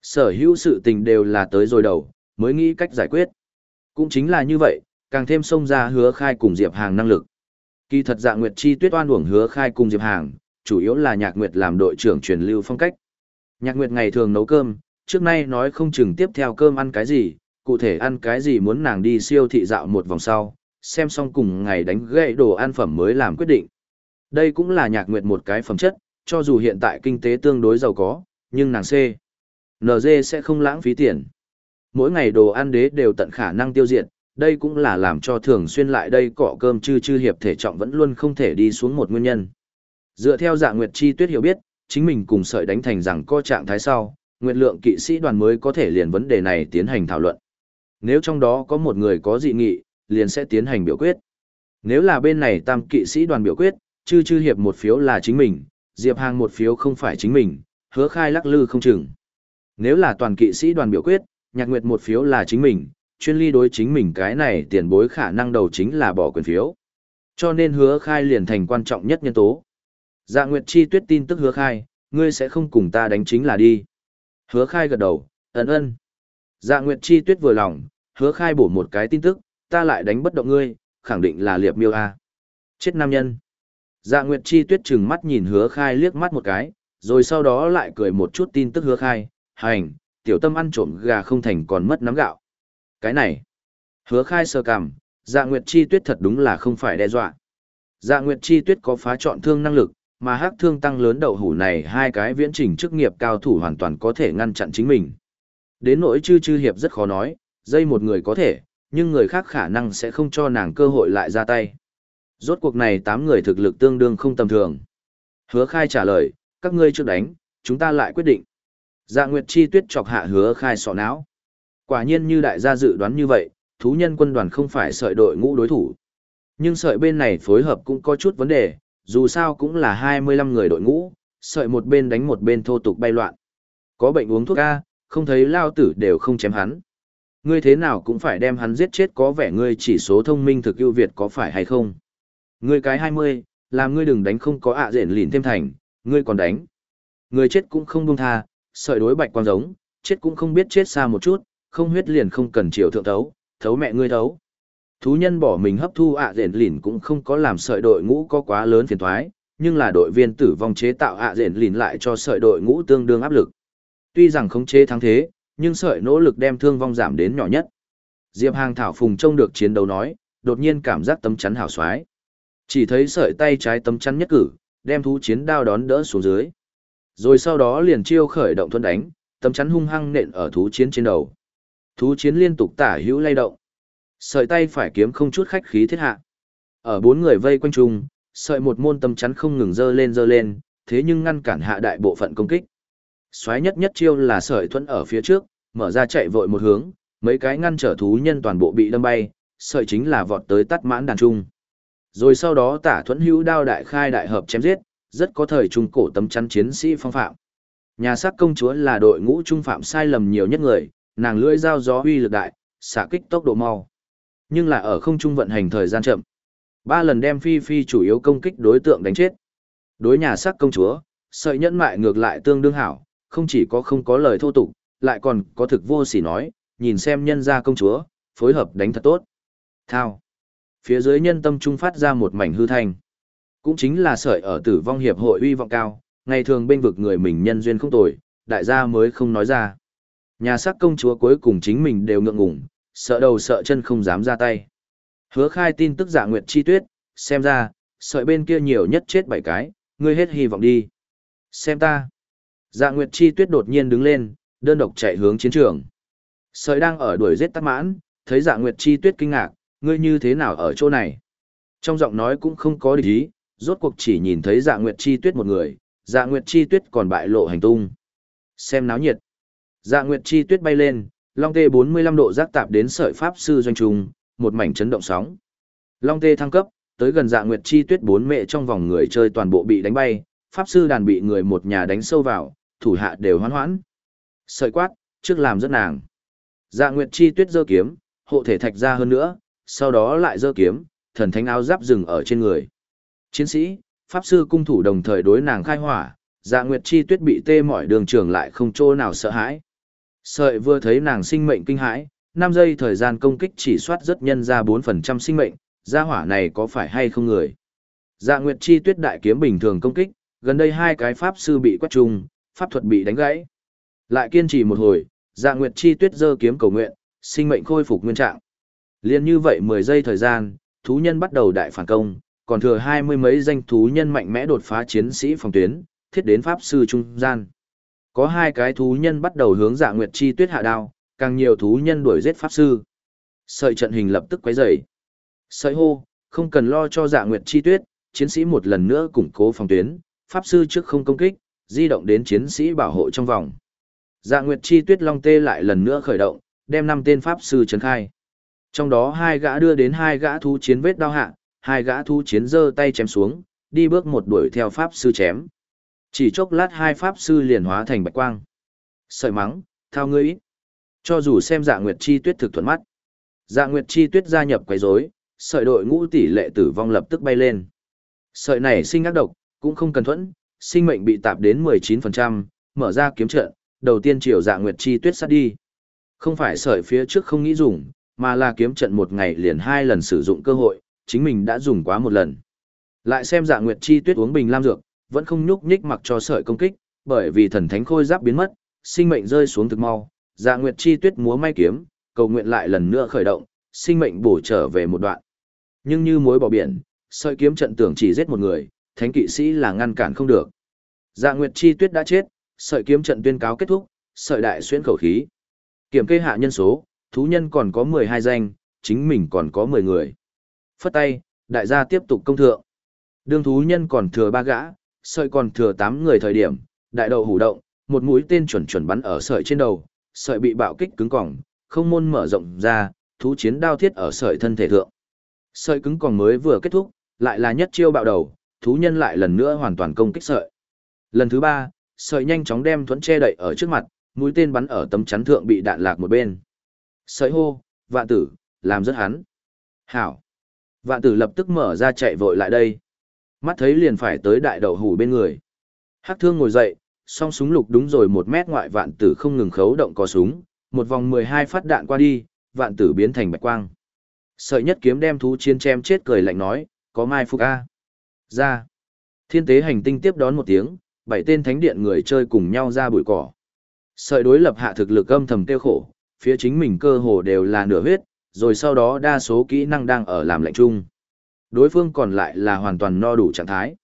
Sở hữu sự tình đều là tới rồi đầu, mới nghĩ cách giải quyết. Cũng chính là như vậy, càng thêm xông ra hứa khai cùng Diệp Hàng năng lực. Kỳ thật dạ Nguyệt Chi tuyết oan uổng hứa khai cùng Diệp Hàng, chủ yếu là Nhạc Nguyệt làm đội trưởng truyền lưu phong cách. Nhạc Nguyệt ngày thường nấu cơm, trước nay nói không chừng tiếp theo cơm ăn cái gì, cụ thể ăn cái gì muốn nàng đi siêu thị dạo một vòng sau, xem xong cùng ngày đánh gậy đồ ăn phẩm mới làm quyết định. Đây cũng là Nhạc Nguyệt một cái phẩm chất, cho dù hiện tại kinh tế tương đối giàu có, nhưng nàng C. NG sẽ không lãng phí tiền. Mỗi ngày đồ ăn đế đều tận khả năng tiêu diệt, đây cũng là làm cho thường xuyên lại đây cọ cơm chư chư hiệp thể trọng vẫn luôn không thể đi xuống một nguyên nhân. Dựa theo dạng Nguyệt Chi Tuyết hiểu biết, chính mình cùng sợi đánh thành rằng co trạng thái sau, Nguyệt lượng kỵ sĩ đoàn mới có thể liền vấn đề này tiến hành thảo luận. Nếu trong đó có một người có dị nghị, liền sẽ tiến hành biểu quyết. Nếu là bên này tam kỵ sĩ đoàn biểu quyết, chư chư hiệp một phiếu là chính mình, Diệp Hàng một phiếu không phải chính mình, hứa khai lắc lư không chừng. Nếu là toàn kỵ sĩ đoàn biểu quyết, nhạc nguyệt một phiếu là chính mình, chuyên ly đối chính mình cái này tiền bối khả năng đầu chính là bỏ quyền phiếu. Cho nên hứa khai liền thành quan trọng nhất nhân tố. Dạ Nguyệt Chi tuyết tin tức hứa khai, ngươi sẽ không cùng ta đánh chính là đi. Hứa khai gật đầu, ấn ơn. Dạ Nguyệt Chi tuyết vừa lòng, hứa khai bổ một cái tin tức, ta lại đánh bất động ngươi, khẳng định là liệp miêu A. Chết nam nhân. Dạ Nguyệt Chi tuyết trừng mắt nhìn hứa khai liếc mắt một cái, rồi sau đó lại cười một chút tin tức hứa khai, hành, tiểu tâm ăn trộm gà không thành còn mất nắm gạo. Cái này, hứa khai sơ cằm, dạ nguyệt chi tuyết thật đúng là không phải đe dọa. Dạ nguyệt chi tuyết có phá chọn thương năng lực, mà hắc thương tăng lớn đậu hủ này hai cái viễn trình chức nghiệp cao thủ hoàn toàn có thể ngăn chặn chính mình. Đến nỗi chư chư hiệp rất khó nói, dây một người có thể, nhưng người khác khả năng sẽ không cho nàng cơ hội lại ra tay. Rốt cuộc này tám người thực lực tương đương không tầm thường. Hứa khai trả lời, các ngươi trước đánh, chúng ta lại quyết định. Dạ Nguyệt Chi Tuyết chọc hạ hứa khai sọ não. Quả nhiên như đại gia dự đoán như vậy, thú nhân quân đoàn không phải sợi đội ngũ đối thủ. Nhưng sợi bên này phối hợp cũng có chút vấn đề, dù sao cũng là 25 người đội ngũ, sợi một bên đánh một bên thô tục bay loạn. Có bệnh uống thuốc A, không thấy lao tử đều không chém hắn. Ngươi thế nào cũng phải đem hắn giết chết có vẻ ngươi chỉ số thông minh thực ưu việt có phải hay không. Ngươi cái 20, làm ngươi đừng đánh không có ạ à rện lìn thêm thành, ngươi còn đánh. Ngươi chết cũng không buông tha, sợi đối bạch quang giống, chết cũng không biết chết xa một chút, không huyết liền không cần chiều thượng thấu, thấu mẹ ngươi thấu. Thú nhân bỏ mình hấp thu ạ à rền lìn cũng không có làm sợi đội ngũ có quá lớn phiền thoái, nhưng là đội viên tử vong chế tạo ạ à rền lìn lại cho sợi đội ngũ tương đương áp lực. Tuy rằng không chế thắng thế, nhưng sợi nỗ lực đem thương vong giảm đến nhỏ nhất. Diệp Hàng thảo phùng trông được chiến đấu nói, đột nhiên cảm giác tấm chắn hảo xoái. Chỉ thấy sợi tay trái tấm chắn nhất cử, đem thú chiến đao đón đỡ xuống dưới. Rồi sau đó liền chiêu khởi động thuẫn đánh, tấm chắn hung hăng nện ở thú chiến trên đầu. Thú chiến liên tục tả hữu lay động. Sợi tay phải kiếm không chút khách khí thiết hạ. Ở bốn người vây quanh chung, sợi một môn tấm chắn không ngừng dơ lên dơ lên, thế nhưng ngăn cản hạ đại bộ phận công kích. xoáy nhất nhất chiêu là sợi thuẫn ở phía trước, mở ra chạy vội một hướng, mấy cái ngăn trở thú nhân toàn bộ bị đâm bay, sợi chính là vọt tới tắt mãn đàn trung. Rồi sau đó tả thuẫn hữu đao đại khai đại hợp chém giết, rất có thời trung cổ tấm chắn chiến sĩ phong phạm. Nhà sắc công chúa là đội ngũ trung phạm sai lầm nhiều nhất người, nàng lưỡi dao gió uy lực đại, xạ kích tốc độ mau. Nhưng là ở không trung vận hành thời gian chậm. Ba lần đem Phi Phi chủ yếu công kích đối tượng đánh chết. Đối nhà sắc công chúa, sợi nhẫn mại ngược lại tương đương hảo, không chỉ có không có lời thô tục, lại còn có thực vô sỉ nói, nhìn xem nhân gia công chúa, phối hợp đánh thật tốt. Thao. Phía dưới nhân tâm trung phát ra một mảnh hư thanh. Cũng chính là sợi ở tử vong hiệp hội uy vọng cao, ngày thường bên vực người mình nhân duyên không tồi, đại gia mới không nói ra. Nhà sắc công chúa cuối cùng chính mình đều ngượng ngùng, sợ đầu sợ chân không dám ra tay. Hứa khai tin tức giả nguyệt chi tuyết, xem ra, sợi bên kia nhiều nhất chết bảy cái, ngươi hết hy vọng đi. Xem ta. Dạ nguyệt chi tuyết đột nhiên đứng lên, đơn độc chạy hướng chiến trường. Sợi đang ở đuổi giết Tắc mãn, thấy dạ nguyệt chi tuyết kinh ngạc, ngươi như thế nào ở chỗ này. Trong giọng nói cũng không có địch ý, rốt cuộc chỉ nhìn thấy dạ nguyệt chi tuyết một người, dạ nguyệt chi tuyết còn bại lộ hành tung. Xem náo nhiệt. Dạ nguyệt chi tuyết bay lên, long tê 45 độ giác tạp đến sợi pháp sư doanh trùng, một mảnh chấn động sóng. Long tê thăng cấp, tới gần dạ nguyệt chi tuyết bốn mẹ trong vòng người chơi toàn bộ bị đánh bay, pháp sư đàn bị người một nhà đánh sâu vào, thủ hạ đều hoán hoãn. Sợi quát, trước làm rất nàng. Dạ nguyệt chi tuyết giơ kiếm, hộ thể thạch ra hơn nữa, sau đó lại giơ kiếm, thần thánh áo giáp rừng ở trên người. Chiến sĩ, pháp sư cung thủ đồng thời đối nàng khai hỏa, dạ nguyệt chi tuyết bị tê mỏi đường trường lại không chỗ nào sợ hãi. Sợi vừa thấy nàng sinh mệnh kinh hãi, 5 giây thời gian công kích chỉ soát rất nhân ra 4% sinh mệnh, gia hỏa này có phải hay không người. Dạ nguyệt chi tuyết đại kiếm bình thường công kích, gần đây hai cái pháp sư bị quét trùng, pháp thuật bị đánh gãy. Lại kiên trì một hồi, dạ nguyệt chi tuyết giơ kiếm cầu nguyện, sinh mệnh khôi phục nguyên trạng. Liên như vậy 10 giây thời gian, thú nhân bắt đầu đại phản công, còn thừa hai mươi mấy danh thú nhân mạnh mẽ đột phá chiến sĩ phòng tuyến, thiết đến pháp sư trung gian. Có hai cái thú nhân bắt đầu hướng dạ nguyệt chi tuyết hạ đao, càng nhiều thú nhân đuổi giết pháp sư. Sợi trận hình lập tức quấy rầy. Sợi hô, không cần lo cho dạ nguyệt chi tuyết, chiến sĩ một lần nữa củng cố phòng tuyến, pháp sư trước không công kích, di động đến chiến sĩ bảo hộ trong vòng. Dạ nguyệt chi tuyết long tê lại lần nữa khởi động, đem năm tên pháp sư trấn khai. Trong đó hai gã đưa đến hai gã thú chiến vết đao hạ, hai gã thu chiến giơ tay chém xuống, đi bước một đuổi theo pháp sư chém. Chỉ chốc lát hai pháp sư liền hóa thành bạch quang. Sợi mắng, thao ngươi ít. Cho dù xem dạ nguyệt chi tuyết thực thuận mắt. Dạ nguyệt chi tuyết gia nhập quấy rối, sợi đội ngũ tỷ lệ tử vong lập tức bay lên. Sợi này sinh ác độc, cũng không cần thuẫn, sinh mệnh bị tạp đến 19%, mở ra kiếm trận, đầu tiên chiều dạ nguyệt chi tuyết sát đi. Không phải sợi phía trước không nghĩ dùng, mà là kiếm trận một ngày liền hai lần sử dụng cơ hội, chính mình đã dùng quá một lần. Lại xem dạ nguyệt chi tuyết uống bình lam dược, vẫn không nhúc nhích mặc cho sợi công kích, bởi vì thần thánh khôi giáp biến mất, sinh mệnh rơi xuống thực mau, dạ nguyệt chi tuyết múa may kiếm, cầu nguyện lại lần nữa khởi động, sinh mệnh bổ trở về một đoạn. Nhưng như muối bỏ biển, sợi kiếm trận tưởng chỉ giết một người, thánh kỵ sĩ là ngăn cản không được. Dạ nguyệt chi tuyết đã chết, sợi kiếm trận tuyên cáo kết thúc, sợi đại xuyên khẩu khí. Kiểm kê hạ nhân số, thú nhân còn có 12 danh, chính mình còn có 10 người. Phất tay, đại gia tiếp tục công thượng. Đương thú nhân còn thừa ba gã, sợi còn thừa 8 người thời điểm, đại đầu hủ động, một mũi tên chuẩn chuẩn bắn ở sợi trên đầu, sợi bị bạo kích cứng cỏng, không môn mở rộng ra, thú chiến đao thiết ở sợi thân thể thượng. Sợi cứng cỏng mới vừa kết thúc, lại là nhất chiêu bạo đầu, thú nhân lại lần nữa hoàn toàn công kích sợi. Lần thứ ba, sợi nhanh chóng đem thuẫn che đậy ở trước mặt, mũi tên bắn ở tấm chắn thượng bị đạn lạc một bên. Sợi hô, vạn tử, làm rất hắn. Hảo. Vạn tử lập tức mở ra chạy vội lại đây. Mắt thấy liền phải tới đại đậu hủ bên người. Hắc thương ngồi dậy, song súng lục đúng rồi một mét ngoại vạn tử không ngừng khấu động có súng, một vòng 12 phát đạn qua đi, vạn tử biến thành bạch quang. Sợi nhất kiếm đem thú chiến chém chết cười lạnh nói, có mai phục A. Ra. Thiên tế hành tinh tiếp đón một tiếng, bảy tên thánh điện người chơi cùng nhau ra bụi cỏ. Sợi đối lập hạ thực lực âm thầm tiêu khổ, phía chính mình cơ hồ đều là nửa huyết, rồi sau đó đa số kỹ năng đang ở làm lệnh chung. Đối phương còn lại là hoàn toàn no đủ trạng thái.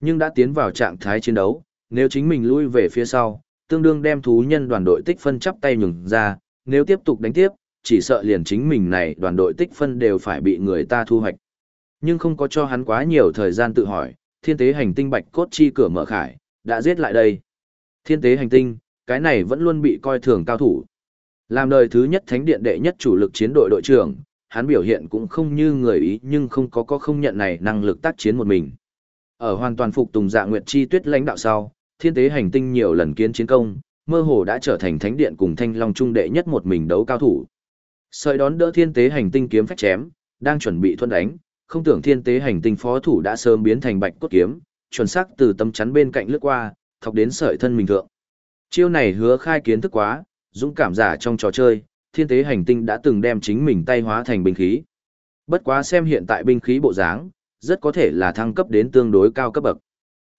Nhưng đã tiến vào trạng thái chiến đấu, nếu chính mình lui về phía sau, tương đương đem thú nhân đoàn đội tích phân chắp tay nhường ra, nếu tiếp tục đánh tiếp, chỉ sợ liền chính mình này đoàn đội tích phân đều phải bị người ta thu hoạch. Nhưng không có cho hắn quá nhiều thời gian tự hỏi, thiên tế hành tinh bạch cốt chi cửa mở khải, đã giết lại đây. Thiên tế hành tinh, cái này vẫn luôn bị coi thường cao thủ. Làm đời thứ nhất thánh điện đệ nhất chủ lực chiến đội đội trưởng, hắn biểu hiện cũng không như người ý nhưng không có có không nhận này năng lực tác chiến một mình. Ở hoàn toàn phục tùng dạ nguyệt chi tuyết lãnh đạo sau, thiên tế hành tinh nhiều lần kiến chiến công, mơ hồ đã trở thành thánh điện cùng thanh long trung đệ nhất một mình đấu cao thủ. Sợi đón đỡ thiên tế hành tinh kiếm phách chém, đang chuẩn bị thuận đánh, không tưởng thiên tế hành tinh phó thủ đã sớm biến thành bạch cốt kiếm, chuẩn xác từ tấm chắn bên cạnh lướt qua, thọc đến sợi thân mình thượng. Chiêu này hứa khai kiến thức quá, dũng cảm giả trong trò chơi, thiên tế hành tinh đã từng đem chính mình tay hóa thành binh khí. Bất quá xem hiện tại binh khí bộ dáng, rất có thể là thăng cấp đến tương đối cao cấp bậc.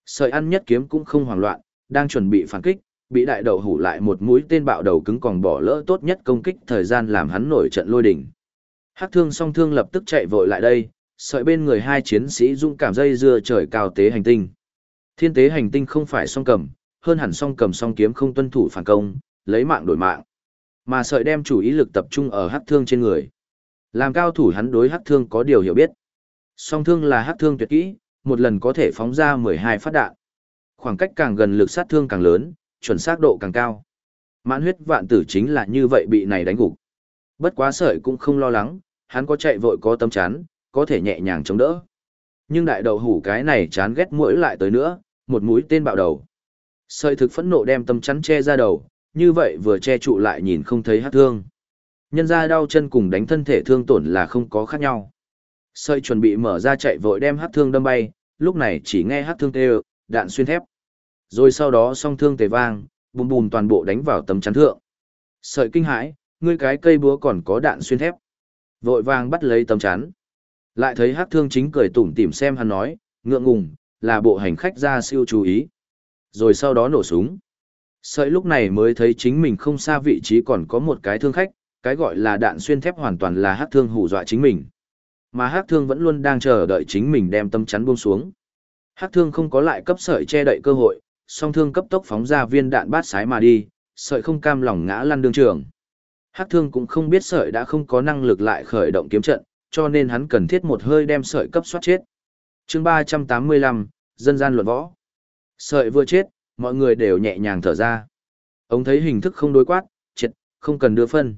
Sợi ăn nhất kiếm cũng không hoảng loạn, đang chuẩn bị phản kích, bị đại đầu hủ lại một mũi tên bạo đầu cứng còn bỏ lỡ tốt nhất công kích thời gian làm hắn nổi trận lôi đỉnh. Hắc thương song thương lập tức chạy vội lại đây, sợi bên người hai chiến sĩ dũng cảm dây dưa trời cao tế hành tinh. Thiên tế hành tinh không phải song cầm, hơn hẳn song cầm song kiếm không tuân thủ phản công, lấy mạng đổi mạng. Mà sợi đem chủ ý lực tập trung ở hắc thương trên người. Làm cao thủ hắn đối hắc thương có điều hiểu biết. Song thương là hắc thương tuyệt kỹ, một lần có thể phóng ra 12 phát đạn. Khoảng cách càng gần lực sát thương càng lớn, chuẩn xác độ càng cao. Mãn huyết vạn tử chính là như vậy bị này đánh gục. Bất quá sợi cũng không lo lắng, hắn có chạy vội có tâm chán, có thể nhẹ nhàng chống đỡ. Nhưng đại đầu hủ cái này chán ghét mũi lại tới nữa, một mũi tên bạo đầu. Sợi thực phẫn nộ đem tâm chắn che ra đầu, như vậy vừa che trụ lại nhìn không thấy hát thương. Nhân ra đau chân cùng đánh thân thể thương tổn là không có khác nhau. Sợi chuẩn bị mở ra chạy vội đem hát thương đâm bay, lúc này chỉ nghe hát thương tê đạn xuyên thép. Rồi sau đó song thương tề vang, bùm bùm toàn bộ đánh vào tấm chắn thượng. Sợi kinh hãi, ngươi cái cây búa còn có đạn xuyên thép. Vội vàng bắt lấy tấm chắn. Lại thấy hát thương chính cười tủm tỉm xem hắn nói, ngượng ngùng, là bộ hành khách ra siêu chú ý. Rồi sau đó nổ súng. Sợi lúc này mới thấy chính mình không xa vị trí còn có một cái thương khách, cái gọi là đạn xuyên thép hoàn toàn là hát thương hù dọa chính mình. Mà hát thương vẫn luôn đang chờ đợi chính mình đem tâm chắn buông xuống. Hát thương không có lại cấp sợi che đậy cơ hội, song thương cấp tốc phóng ra viên đạn bát sái mà đi, sợi không cam lòng ngã lăn đường trường. Hát thương cũng không biết sợi đã không có năng lực lại khởi động kiếm trận, cho nên hắn cần thiết một hơi đem sợi cấp soát chết. chương 385, dân gian luận võ. Sợi vừa chết, mọi người đều nhẹ nhàng thở ra. Ông thấy hình thức không đối quát, triệt, không cần đưa phân.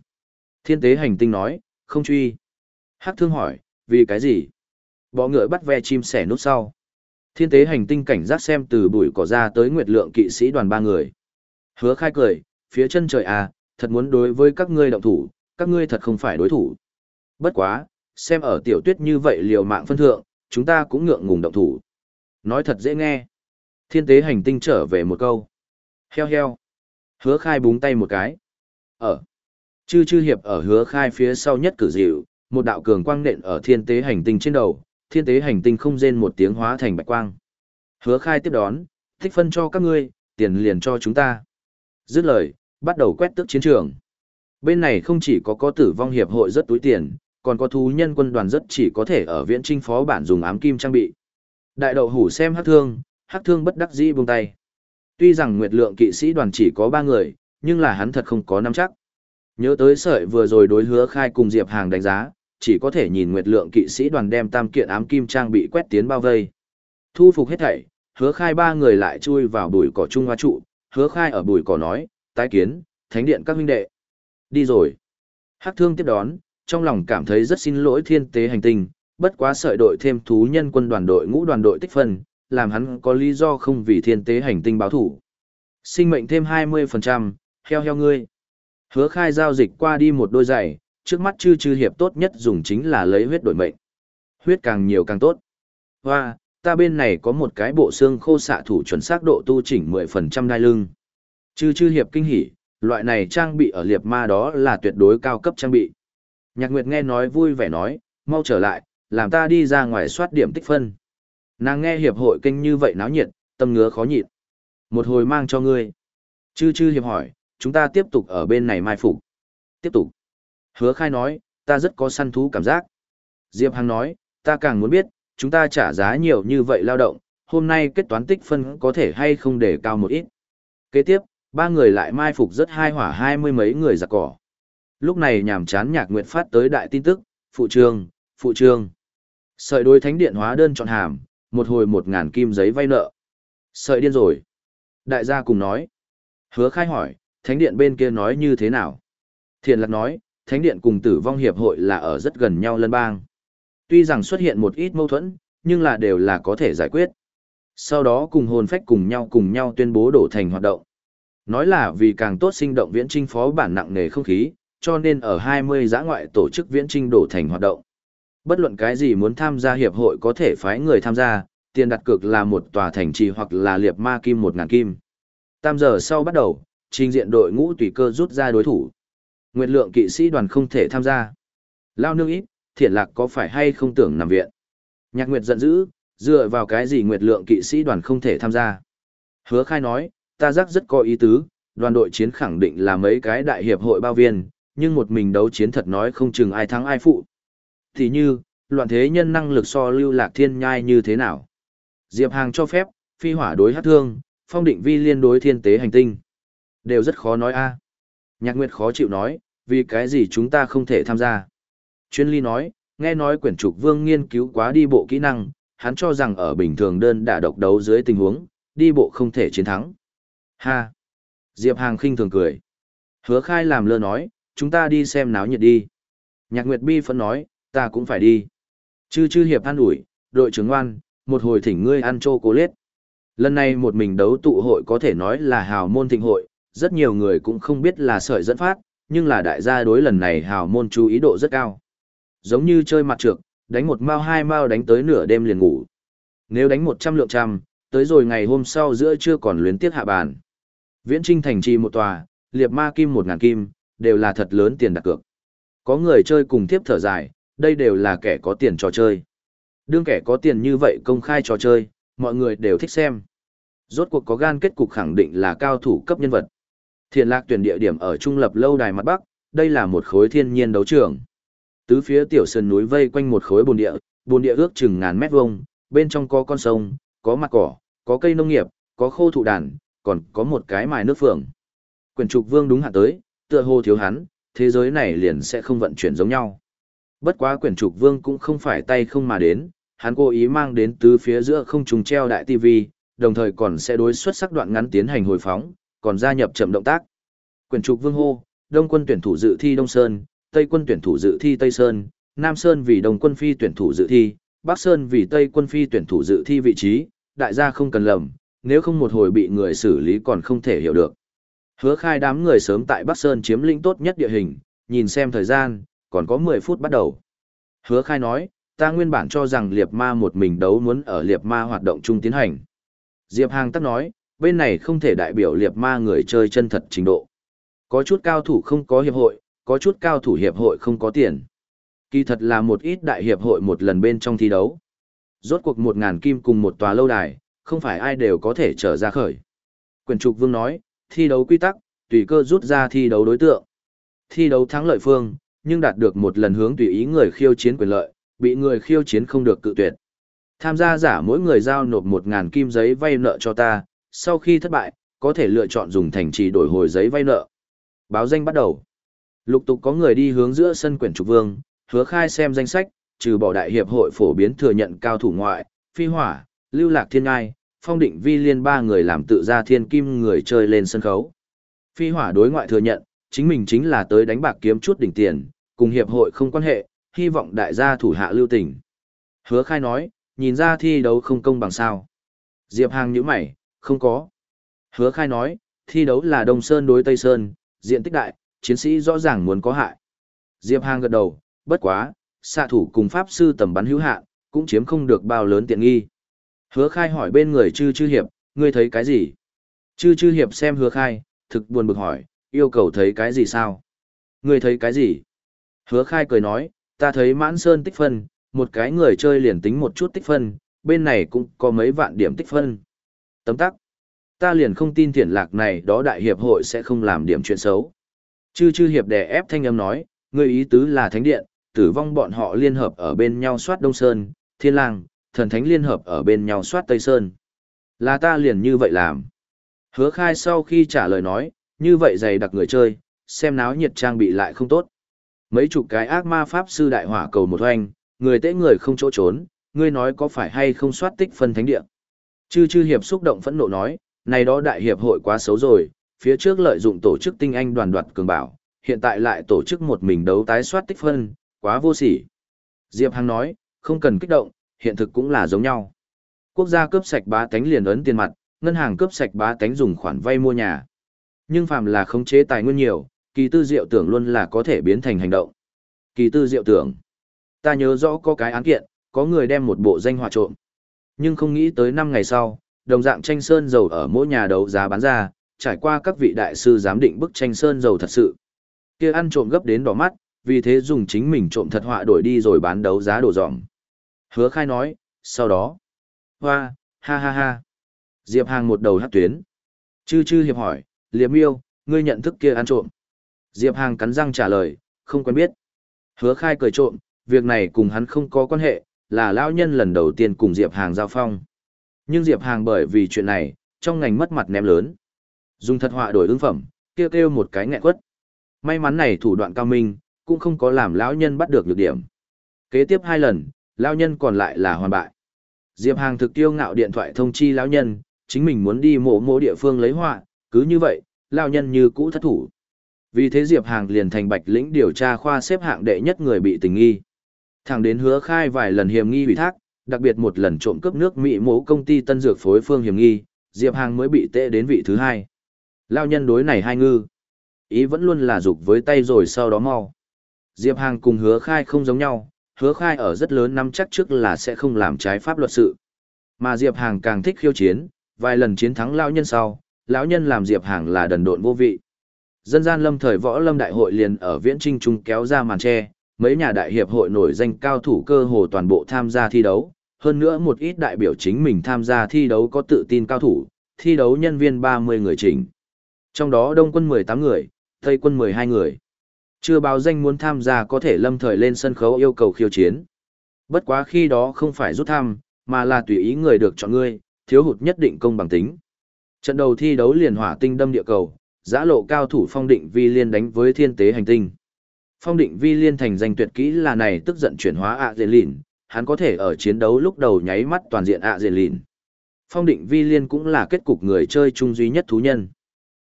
Thiên tế hành tinh nói, không truy. Hắc thương hỏi, vì cái gì? Bỏ ngựa bắt ve chim sẻ nút sau. Thiên tế hành tinh cảnh giác xem từ bụi cỏ ra tới nguyệt lượng kỵ sĩ đoàn ba người. Hứa khai cười, phía chân trời à, thật muốn đối với các ngươi động thủ, các ngươi thật không phải đối thủ. Bất quá, xem ở tiểu tuyết như vậy liều mạng phân thượng, chúng ta cũng ngượng ngùng động thủ. Nói thật dễ nghe. Thiên tế hành tinh trở về một câu. Heo heo. Hứa khai búng tay một cái. Ở. Chư chư hiệp ở hứa khai phía sau nhất cử dịu, một đạo cường quang nện ở thiên tế hành tinh trên đầu, thiên tế hành tinh không rên một tiếng hóa thành bạch quang. Hứa khai tiếp đón, thích phân cho các ngươi, tiền liền cho chúng ta. Dứt lời, bắt đầu quét tước chiến trường. Bên này không chỉ có có tử vong hiệp hội rất túi tiền, còn có thú nhân quân đoàn rất chỉ có thể ở viễn trinh phó bản dùng ám kim trang bị. Đại đậu hủ xem hát thương, hắc thương bất đắc dĩ buông tay. Tuy rằng nguyệt lượng kỵ sĩ đoàn chỉ có ba người, nhưng là hắn thật không có nắm chắc. Nhớ tới sợi vừa rồi đối hứa khai cùng Diệp Hàng đánh giá, chỉ có thể nhìn nguyệt lượng kỵ sĩ đoàn đem tam kiện ám kim trang bị quét tiến bao vây. Thu phục hết thảy, hứa khai ba người lại chui vào bụi cỏ trung hoa trụ, hứa khai ở bụi cỏ nói, tái kiến, thánh điện các huynh đệ. Đi rồi. Hắc thương tiếp đón, trong lòng cảm thấy rất xin lỗi thiên tế hành tinh, bất quá sợi đội thêm thú nhân quân đoàn đội ngũ đoàn đội tích phân, làm hắn có lý do không vì thiên tế hành tinh báo thủ. Sinh mệnh thêm 20%, heo heo ngươi. Hứa khai giao dịch qua đi một đôi giày, trước mắt chư chư hiệp tốt nhất dùng chính là lấy huyết đổi mệnh. Huyết càng nhiều càng tốt. Hoa, ta bên này có một cái bộ xương khô xạ thủ chuẩn xác độ tu chỉnh 10% đai lưng. Chư chư hiệp kinh hỉ, loại này trang bị ở liệp ma đó là tuyệt đối cao cấp trang bị. Nhạc Nguyệt nghe nói vui vẻ nói, mau trở lại, làm ta đi ra ngoài soát điểm tích phân. Nàng nghe hiệp hội kinh như vậy náo nhiệt, tâm ngứa khó nhịn. Một hồi mang cho ngươi. Chư chư hiệp hỏi, chúng ta tiếp tục ở bên này mai phục. Tiếp tục. Hứa khai nói, ta rất có săn thú cảm giác. Diệp Hằng nói, ta càng muốn biết, chúng ta trả giá nhiều như vậy lao động, hôm nay kết toán tích phân có thể hay không để cao một ít. Kế tiếp, ba người lại mai phục rất hai hỏa hai mươi mấy người giặc cỏ. Lúc này nhàm chán nhạc nguyện phát tới đại tin tức, phụ trương, phụ trương. Sợi đối thánh điện hóa đơn chọn hàm, một hồi một ngàn kim giấy vay nợ. Sợi điên rồi. Đại gia cùng nói. Hứa khai hỏi, thánh điện bên kia nói như thế nào? Thiền lạc nói, thánh điện cùng tử vong hiệp hội là ở rất gần nhau lân bang. Tuy rằng xuất hiện một ít mâu thuẫn, nhưng là đều là có thể giải quyết. Sau đó cùng hồn phách cùng nhau cùng nhau tuyên bố đổ thành hoạt động. Nói là vì càng tốt sinh động viễn trinh phó bản nặng nề không khí, cho nên ở 20 giã ngoại tổ chức viễn trinh đổ thành hoạt động. Bất luận cái gì muốn tham gia hiệp hội có thể phái người tham gia, tiền đặt cược là một tòa thành trì hoặc là liệp ma kim một ngàn kim. Tam giờ sau bắt đầu, trình diện đội ngũ tùy cơ rút ra đối thủ. Nguyệt lượng kỵ sĩ đoàn không thể tham gia. Lao nương ít, thiện lạc có phải hay không tưởng nằm viện. Nhạc Nguyệt giận dữ, dựa vào cái gì Nguyệt lượng kỵ sĩ đoàn không thể tham gia. Hứa khai nói, ta giác rất có ý tứ, đoàn đội chiến khẳng định là mấy cái đại hiệp hội bao viên, nhưng một mình đấu chiến thật nói không chừng ai thắng ai phụ. Thì như, loạn thế nhân năng lực so lưu lạc thiên nhai như thế nào? Diệp Hàng cho phép, phi hỏa đối hát thương, phong định vi liên đối thiên tế hành tinh. Đều rất khó nói a Nhạc Nguyệt khó chịu nói, vì cái gì chúng ta không thể tham gia. Chuyên ly nói, nghe nói quyển trục vương nghiên cứu quá đi bộ kỹ năng, hắn cho rằng ở bình thường đơn đả độc đấu dưới tình huống, đi bộ không thể chiến thắng. Ha! Diệp Hàng khinh thường cười. Hứa khai làm lơ nói, chúng ta đi xem náo nhiệt đi. Nhạc Nguyệt Bi phấn nói, ta cũng phải đi. Chư chư hiệp an ủi, đội trưởng ngoan, một hồi thỉnh ngươi ăn chô cố liết. Lần này một mình đấu tụ hội có thể nói là hào môn thịnh hội, rất nhiều người cũng không biết là sợi dẫn phát, nhưng là đại gia đối lần này hào môn chú ý độ rất cao. Giống như chơi mặt trược, đánh một mao hai mao đánh tới nửa đêm liền ngủ. Nếu đánh một trăm lượng trăm, tới rồi ngày hôm sau giữa chưa còn luyến tiếc hạ bàn. Viễn Trinh thành trì một tòa, liệp ma kim một ngàn kim, đều là thật lớn tiền đặt cược. Có người chơi cùng tiếp thở dài, đây đều là kẻ có tiền trò chơi. Đương kẻ có tiền như vậy công khai trò chơi, mọi người đều thích xem. Rốt cuộc có gan kết cục khẳng định là cao thủ cấp nhân vật. Thiền lạc tuyển địa điểm ở trung lập lâu đài mặt Bắc, đây là một khối thiên nhiên đấu trường. Tứ phía tiểu sơn núi vây quanh một khối bồn địa, bồn địa ước chừng ngàn mét vuông, bên trong có con sông, có mặt cỏ, có cây nông nghiệp, có khô thụ đàn, còn có một cái mài nước phượng. Quyền trục vương đúng hạn tới, tựa hồ thiếu hắn, thế giới này liền sẽ không vận chuyển giống nhau. Bất quá quyển trục vương cũng không phải tay không mà đến, hắn cố ý mang đến tứ phía giữa không trùng treo đại tivi đồng thời còn sẽ đối xuất sắc đoạn ngắn tiến hành hồi phóng, còn gia nhập chậm động tác. Quyển trục vương hô, Đông quân tuyển thủ dự thi Đông Sơn, Tây quân tuyển thủ dự thi Tây Sơn, Nam Sơn vì Đông quân phi tuyển thủ dự thi, Bắc Sơn vì Tây quân phi tuyển thủ dự thi vị trí, đại gia không cần lầm, nếu không một hồi bị người xử lý còn không thể hiểu được. Hứa khai đám người sớm tại Bắc Sơn chiếm lĩnh tốt nhất địa hình, nhìn xem thời gian, còn có 10 phút bắt đầu. Hứa khai nói, ta nguyên bản cho rằng liệp ma một mình đấu muốn ở liệp ma hoạt động chung tiến hành. Diệp Hàng tắc nói, bên này không thể đại biểu liệp ma người chơi chân thật trình độ. Có chút cao thủ không có hiệp hội, có chút cao thủ hiệp hội không có tiền. Kỳ thật là một ít đại hiệp hội một lần bên trong thi đấu. Rốt cuộc một ngàn kim cùng một tòa lâu đài, không phải ai đều có thể trở ra khởi. Quyền trục vương nói, thi đấu quy tắc, tùy cơ rút ra thi đấu đối tượng. Thi đấu thắng lợi phương, nhưng đạt được một lần hướng tùy ý người khiêu chiến quyền lợi, bị người khiêu chiến không được cự tuyệt. Tham gia giả mỗi người giao nộp 1.000 kim giấy vay nợ cho ta, sau khi thất bại, có thể lựa chọn dùng thành trì đổi hồi giấy vay nợ. Báo danh bắt đầu. Lục tục có người đi hướng giữa sân quyển trục vương, hứa khai xem danh sách, trừ bỏ đại hiệp hội phổ biến thừa nhận cao thủ ngoại, phi hỏa, lưu lạc thiên ngai, phong định vi liên ba người làm tự ra thiên kim người chơi lên sân khấu. Phi hỏa đối ngoại thừa nhận, chính mình chính là tới đánh bạc kiếm chút đỉnh tiền, cùng hiệp hội không quan hệ, hy vọng đại gia thủ hạ lưu tình. Hứa khai nói, nhìn ra thi đấu không công bằng sao. Diệp Hàng nhíu mày, không có. Hứa khai nói, thi đấu là Đông Sơn đối Tây Sơn, diện tích đại, chiến sĩ rõ ràng muốn có hại. Diệp Hàng gật đầu, bất quá, xạ thủ cùng pháp sư tầm bắn hữu hạn, cũng chiếm không được bao lớn tiện nghi. Hứa khai hỏi bên người chư chư hiệp, ngươi thấy cái gì? Chư chư hiệp xem hứa khai, thực buồn bực hỏi, yêu cầu thấy cái gì sao? Ngươi thấy cái gì? Hứa khai cười nói, ta thấy mãn sơn tích phân, một cái người chơi liền tính một chút tích phân, bên này cũng có mấy vạn điểm tích phân. Tấm tắc. Ta liền không tin thiện lạc này đó đại hiệp hội sẽ không làm điểm chuyện xấu. Chư chư hiệp đè ép thanh âm nói, người ý tứ là thánh điện, tử vong bọn họ liên hợp ở bên nhau soát Đông Sơn, Thiên Lang, thần thánh liên hợp ở bên nhau soát Tây Sơn. Là ta liền như vậy làm. Hứa khai sau khi trả lời nói, như vậy dày đặc người chơi, xem náo nhiệt trang bị lại không tốt. Mấy chục cái ác ma pháp sư đại hỏa cầu một hoành, người tế người không chỗ trốn, ngươi nói có phải hay không soát tích phân thánh địa. Chư chư hiệp xúc động phẫn nộ nói, này đó đại hiệp hội quá xấu rồi, phía trước lợi dụng tổ chức tinh anh đoàn đoạt cường bảo, hiện tại lại tổ chức một mình đấu tái soát tích phân, quá vô sỉ. Diệp Hằng nói, không cần kích động, hiện thực cũng là giống nhau. Quốc gia cướp sạch bá tánh liền ấn tiền mặt, ngân hàng cướp sạch bá tánh dùng khoản vay mua nhà. Nhưng phàm là khống chế tài nguyên nhiều, kỳ tư diệu tưởng luôn là có thể biến thành hành động. Kỳ tư diệu tưởng. Ta nhớ rõ có cái án kiện, có người đem một bộ danh họa trộm. Nhưng không nghĩ tới 5 ngày sau, đồng dạng tranh sơn dầu ở mỗi nhà đấu giá bán ra, trải qua các vị đại sư giám định bức tranh sơn dầu thật sự. kia ăn trộm gấp đến đỏ mắt, vì thế dùng chính mình trộm thật họa đổi đi rồi bán đấu giá đổ dòm. Hứa khai nói, sau đó, hoa, ha ha ha. Diệp Hàng một đầu hát tuyến. Chư chư hiệp hỏi, liệp miêu, ngươi nhận thức kia ăn trộm. Diệp Hàng cắn răng trả lời, không quen biết. Hứa khai cười trộm, việc này cùng hắn không có quan hệ, là lão nhân lần đầu tiên cùng Diệp Hàng giao phong. Nhưng Diệp Hàng bởi vì chuyện này, trong ngành mất mặt ném lớn. Dùng thật họa đổi ứng phẩm, kêu kêu một cái nghẹn quất. May mắn này thủ đoạn cao minh, cũng không có làm lão nhân bắt được lược điểm. Kế tiếp hai lần, lão nhân còn lại là hoàn bại. Diệp Hàng thực tiêu ngạo điện thoại thông chi lão nhân, chính mình muốn đi mộ mộ địa phương lấy họa, cứ như vậy, lão nhân như cũ thất thủ. Vì thế Diệp Hàng liền thành Bạch Lĩnh điều tra khoa xếp hạng đệ nhất người bị tình nghi. Thẳng đến hứa khai vài lần hiểm nghi ủy thác, đặc biệt một lần trộm cướp nước Mỹ mố công ty tân dược phối phương hiểm nghi, Diệp Hàng mới bị tệ đến vị thứ hai. Lao nhân đối này hai ngư. Ý vẫn luôn là dục với tay rồi sau đó mau. Diệp Hàng cùng hứa khai không giống nhau, hứa khai ở rất lớn năm chắc trước là sẽ không làm trái pháp luật sự. Mà Diệp Hàng càng thích khiêu chiến, vài lần chiến thắng lão nhân sau, lão nhân làm Diệp Hàng là đần độn vô vị. Dân gian lâm thời võ lâm đại hội liền ở viễn trinh trung kéo ra màn tre, mấy nhà đại hiệp hội nổi danh cao thủ cơ hồ toàn bộ tham gia thi đấu, hơn nữa một ít đại biểu chính mình tham gia thi đấu có tự tin cao thủ, thi đấu nhân viên 30 người chỉnh. Trong đó Đông quân 18 người, Tây quân 12 người. Chưa báo danh muốn tham gia có thể lâm thời lên sân khấu yêu cầu khiêu chiến. Bất quá khi đó không phải rút thăm, mà là tùy ý người được chọn ngươi, thiếu hụt nhất định công bằng tính. Trận đầu thi đấu liền hỏa tinh đâm địa cầu, giã lộ cao thủ phong định vi liên đánh với thiên tế hành tinh. Phong định vi liên thành danh tuyệt kỹ là này tức giận chuyển hóa ạ dề lìn, hắn có thể ở chiến đấu lúc đầu nháy mắt toàn diện ạ dề lìn. Phong định vi liên cũng là kết cục người chơi chung duy nhất thú nhân.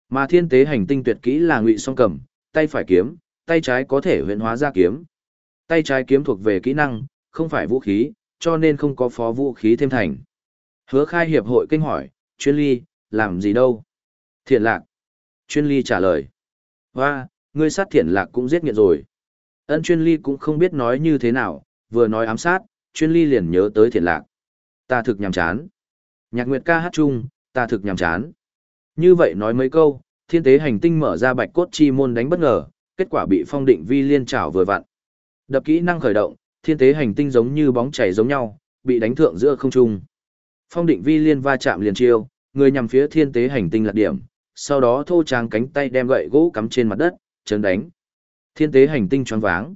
Mà thiên tế hành tinh tuyệt kỹ là ngụy song cầm, tay phải kiếm, tay trái có thể huyễn hóa ra kiếm. Tay trái kiếm thuộc về kỹ năng, không phải vũ khí, cho nên không có phó vũ khí thêm thành. Hứa khai hiệp hội kinh hỏi, chuyên ly, làm gì đâu? Thiện lạc. Chuyên ly trả lời. Hoa, ngươi sát thiện lạc cũng giết nghiện rồi. Ân chuyên ly cũng không biết nói như thế nào, vừa nói ám sát, chuyên ly liền nhớ tới thiện lạc. Ta thực nhàm chán. Nhạc nguyệt ca hát chung, ta thực nhàm chán. Như vậy nói mấy câu, thiên tế hành tinh mở ra bạch cốt chi môn đánh bất ngờ, kết quả bị phong định vi liên trảo vừa vặn. Đập kỹ năng khởi động, thiên tế hành tinh giống như bóng chảy giống nhau, bị đánh thượng giữa không trung. Phong định vi liên va chạm liền chiêu, người nhằm phía thiên tế hành tinh lạc điểm, sau đó thô tráng cánh tay đem gậy gỗ cắm trên mặt đất, chấn đánh. Thiên tế hành tinh choáng váng.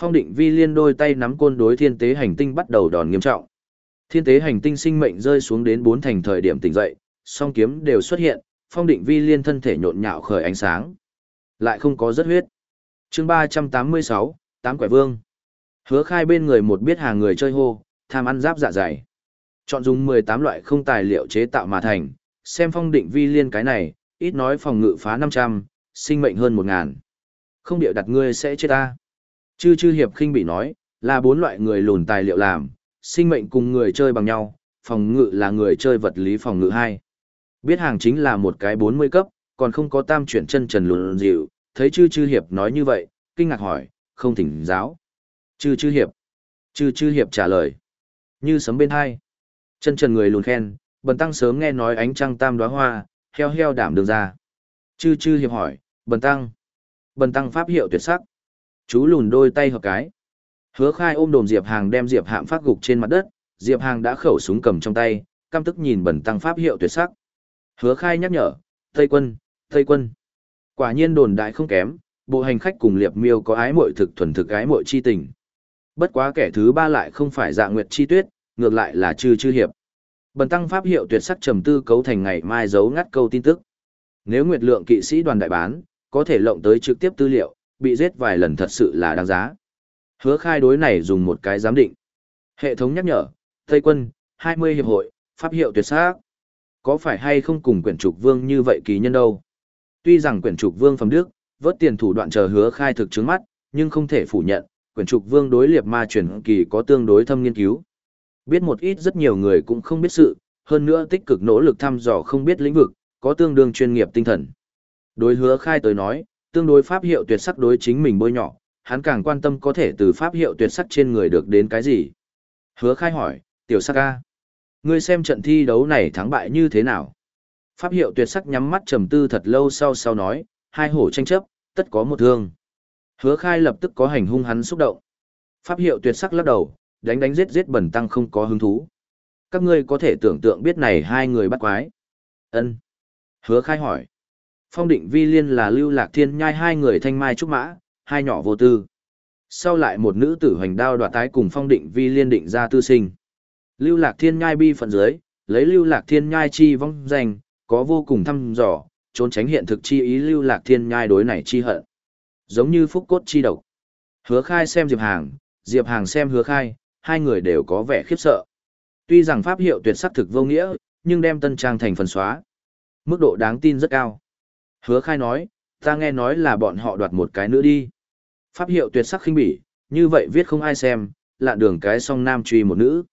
Phong định vi liên đôi tay nắm côn đối thiên tế hành tinh bắt đầu đòn nghiêm trọng. Thiên tế hành tinh sinh mệnh rơi xuống đến bốn thành thời điểm tỉnh dậy, song kiếm đều xuất hiện, phong định vi liên thân thể nhộn nhạo khởi ánh sáng. Lại không có rất huyết. chương ba trăm tám mươi sáu tám quẻ vương. Hứa khai bên người một biết hàng người chơi hô, tham ăn giáp dạ dày. Chọn dùng mười tám loại không tài liệu chế tạo mà thành, xem phong định vi liên cái này, ít nói phòng ngự phá năm trăm sinh mệnh hơn một ngàn Không điệu đặt ngươi sẽ chết ta. Chư chư hiệp khinh bị nói, là bốn loại người lùn tài liệu làm, sinh mệnh cùng người chơi bằng nhau, phòng ngự là người chơi vật lý phòng ngự 2. Biết hàng chính là một cái 40 cấp, còn không có tam chuyển chân trần lùn dịu, thấy chư chư hiệp nói như vậy, kinh ngạc hỏi, không thỉnh giáo. Chư chư hiệp. Chư chư hiệp trả lời. Như sấm bên hai. Chân trần người lùn khen, bần tăng sớm nghe nói ánh trăng tam đóa hoa, heo heo đảm đường ra. Chư chư hiệp hỏi, bần tăng. Bần tăng pháp hiệu tuyệt sắc. Chú lùn đôi tay hợp cái. Hứa khai ôm đồm Diệp Hàng đem Diệp Hạm phát gục trên mặt đất, Diệp Hàng đã khẩu súng cầm trong tay, căm tức nhìn bần tăng pháp hiệu tuyệt sắc. Hứa khai nhắc nhở, Tây quân, Tây quân. Quả nhiên đồn đại không kém, bộ hành khách cùng liệp miêu có ái mội thực thuần thực ái mội chi tình. Bất quá kẻ thứ ba lại không phải dạ nguyệt chi tuyết, ngược lại là chư chư hiệp. Bần tăng pháp hiệu tuyệt sắc trầm tư cấu thành ngày mai giấu ngắt câu tin tức. Nếu nguyệt lượng kỵ sĩ đoàn đại bán, có thể lộng tới trực tiếp tư liệu, bị giết vài lần thật sự là đáng giá. Hứa khai đối này dùng một cái giám định. Hệ thống nhắc nhở, Tây quân, 20 hiệp hội, pháp hiệu tuyệt sắc có phải hay không cùng quyển trục vương như vậy kỳ nhân đâu. Tuy rằng quyển trục vương phẩm đức, vớt tiền thủ đoạn chờ hứa khai thực chứng mắt, nhưng không thể phủ nhận, quyển trục vương đối liệt ma truyền kỳ có tương đối thâm nghiên cứu. Biết một ít rất nhiều người cũng không biết sự, hơn nữa tích cực nỗ lực thăm dò không biết lĩnh vực, có tương đương chuyên nghiệp tinh thần. Đối hứa khai tới nói, tương đối pháp hiệu tuyệt sắc đối chính mình bôi nhỏ, hắn càng quan tâm có thể từ pháp hiệu tuyệt sắc trên người được đến cái gì. Hứa khai hỏi, tiểu sắc ca. Ngươi xem trận thi đấu này thắng bại như thế nào? Pháp hiệu tuyệt sắc nhắm mắt trầm tư thật lâu sau sau nói, hai hổ tranh chấp, tất có một thương. Hứa khai lập tức có hành hung hắn xúc động. Pháp hiệu tuyệt sắc lắc đầu, đánh đánh giết giết bẩn tăng không có hứng thú. Các ngươi có thể tưởng tượng biết này hai người bắt quái. ân Hứa khai hỏi. Phong định vi liên là lưu lạc thiên nhai hai người thanh mai trúc mã, hai nhỏ vô tư. Sau lại một nữ tử hoành đao đoạt tái cùng phong định vi liên định ra tư sinh. Lưu lạc thiên nhai bi phận dưới, lấy lưu lạc thiên nhai chi vong danh, có vô cùng thăm dò, trốn tránh hiện thực chi ý lưu lạc thiên nhai đối này chi hận. Giống như phúc cốt chi độc. Hứa khai xem Diệp Hàng, Diệp Hàng xem hứa khai, hai người đều có vẻ khiếp sợ. Tuy rằng pháp hiệu tuyệt sắc thực vô nghĩa, nhưng đem tân trang thành phần xóa. Mức độ đáng tin rất cao. Hứa khai nói, ta nghe nói là bọn họ đoạt một cái nữa đi. Pháp hiệu tuyệt sắc khinh bỉ, như vậy viết không ai xem, lạ đường cái song nam truy một nữ.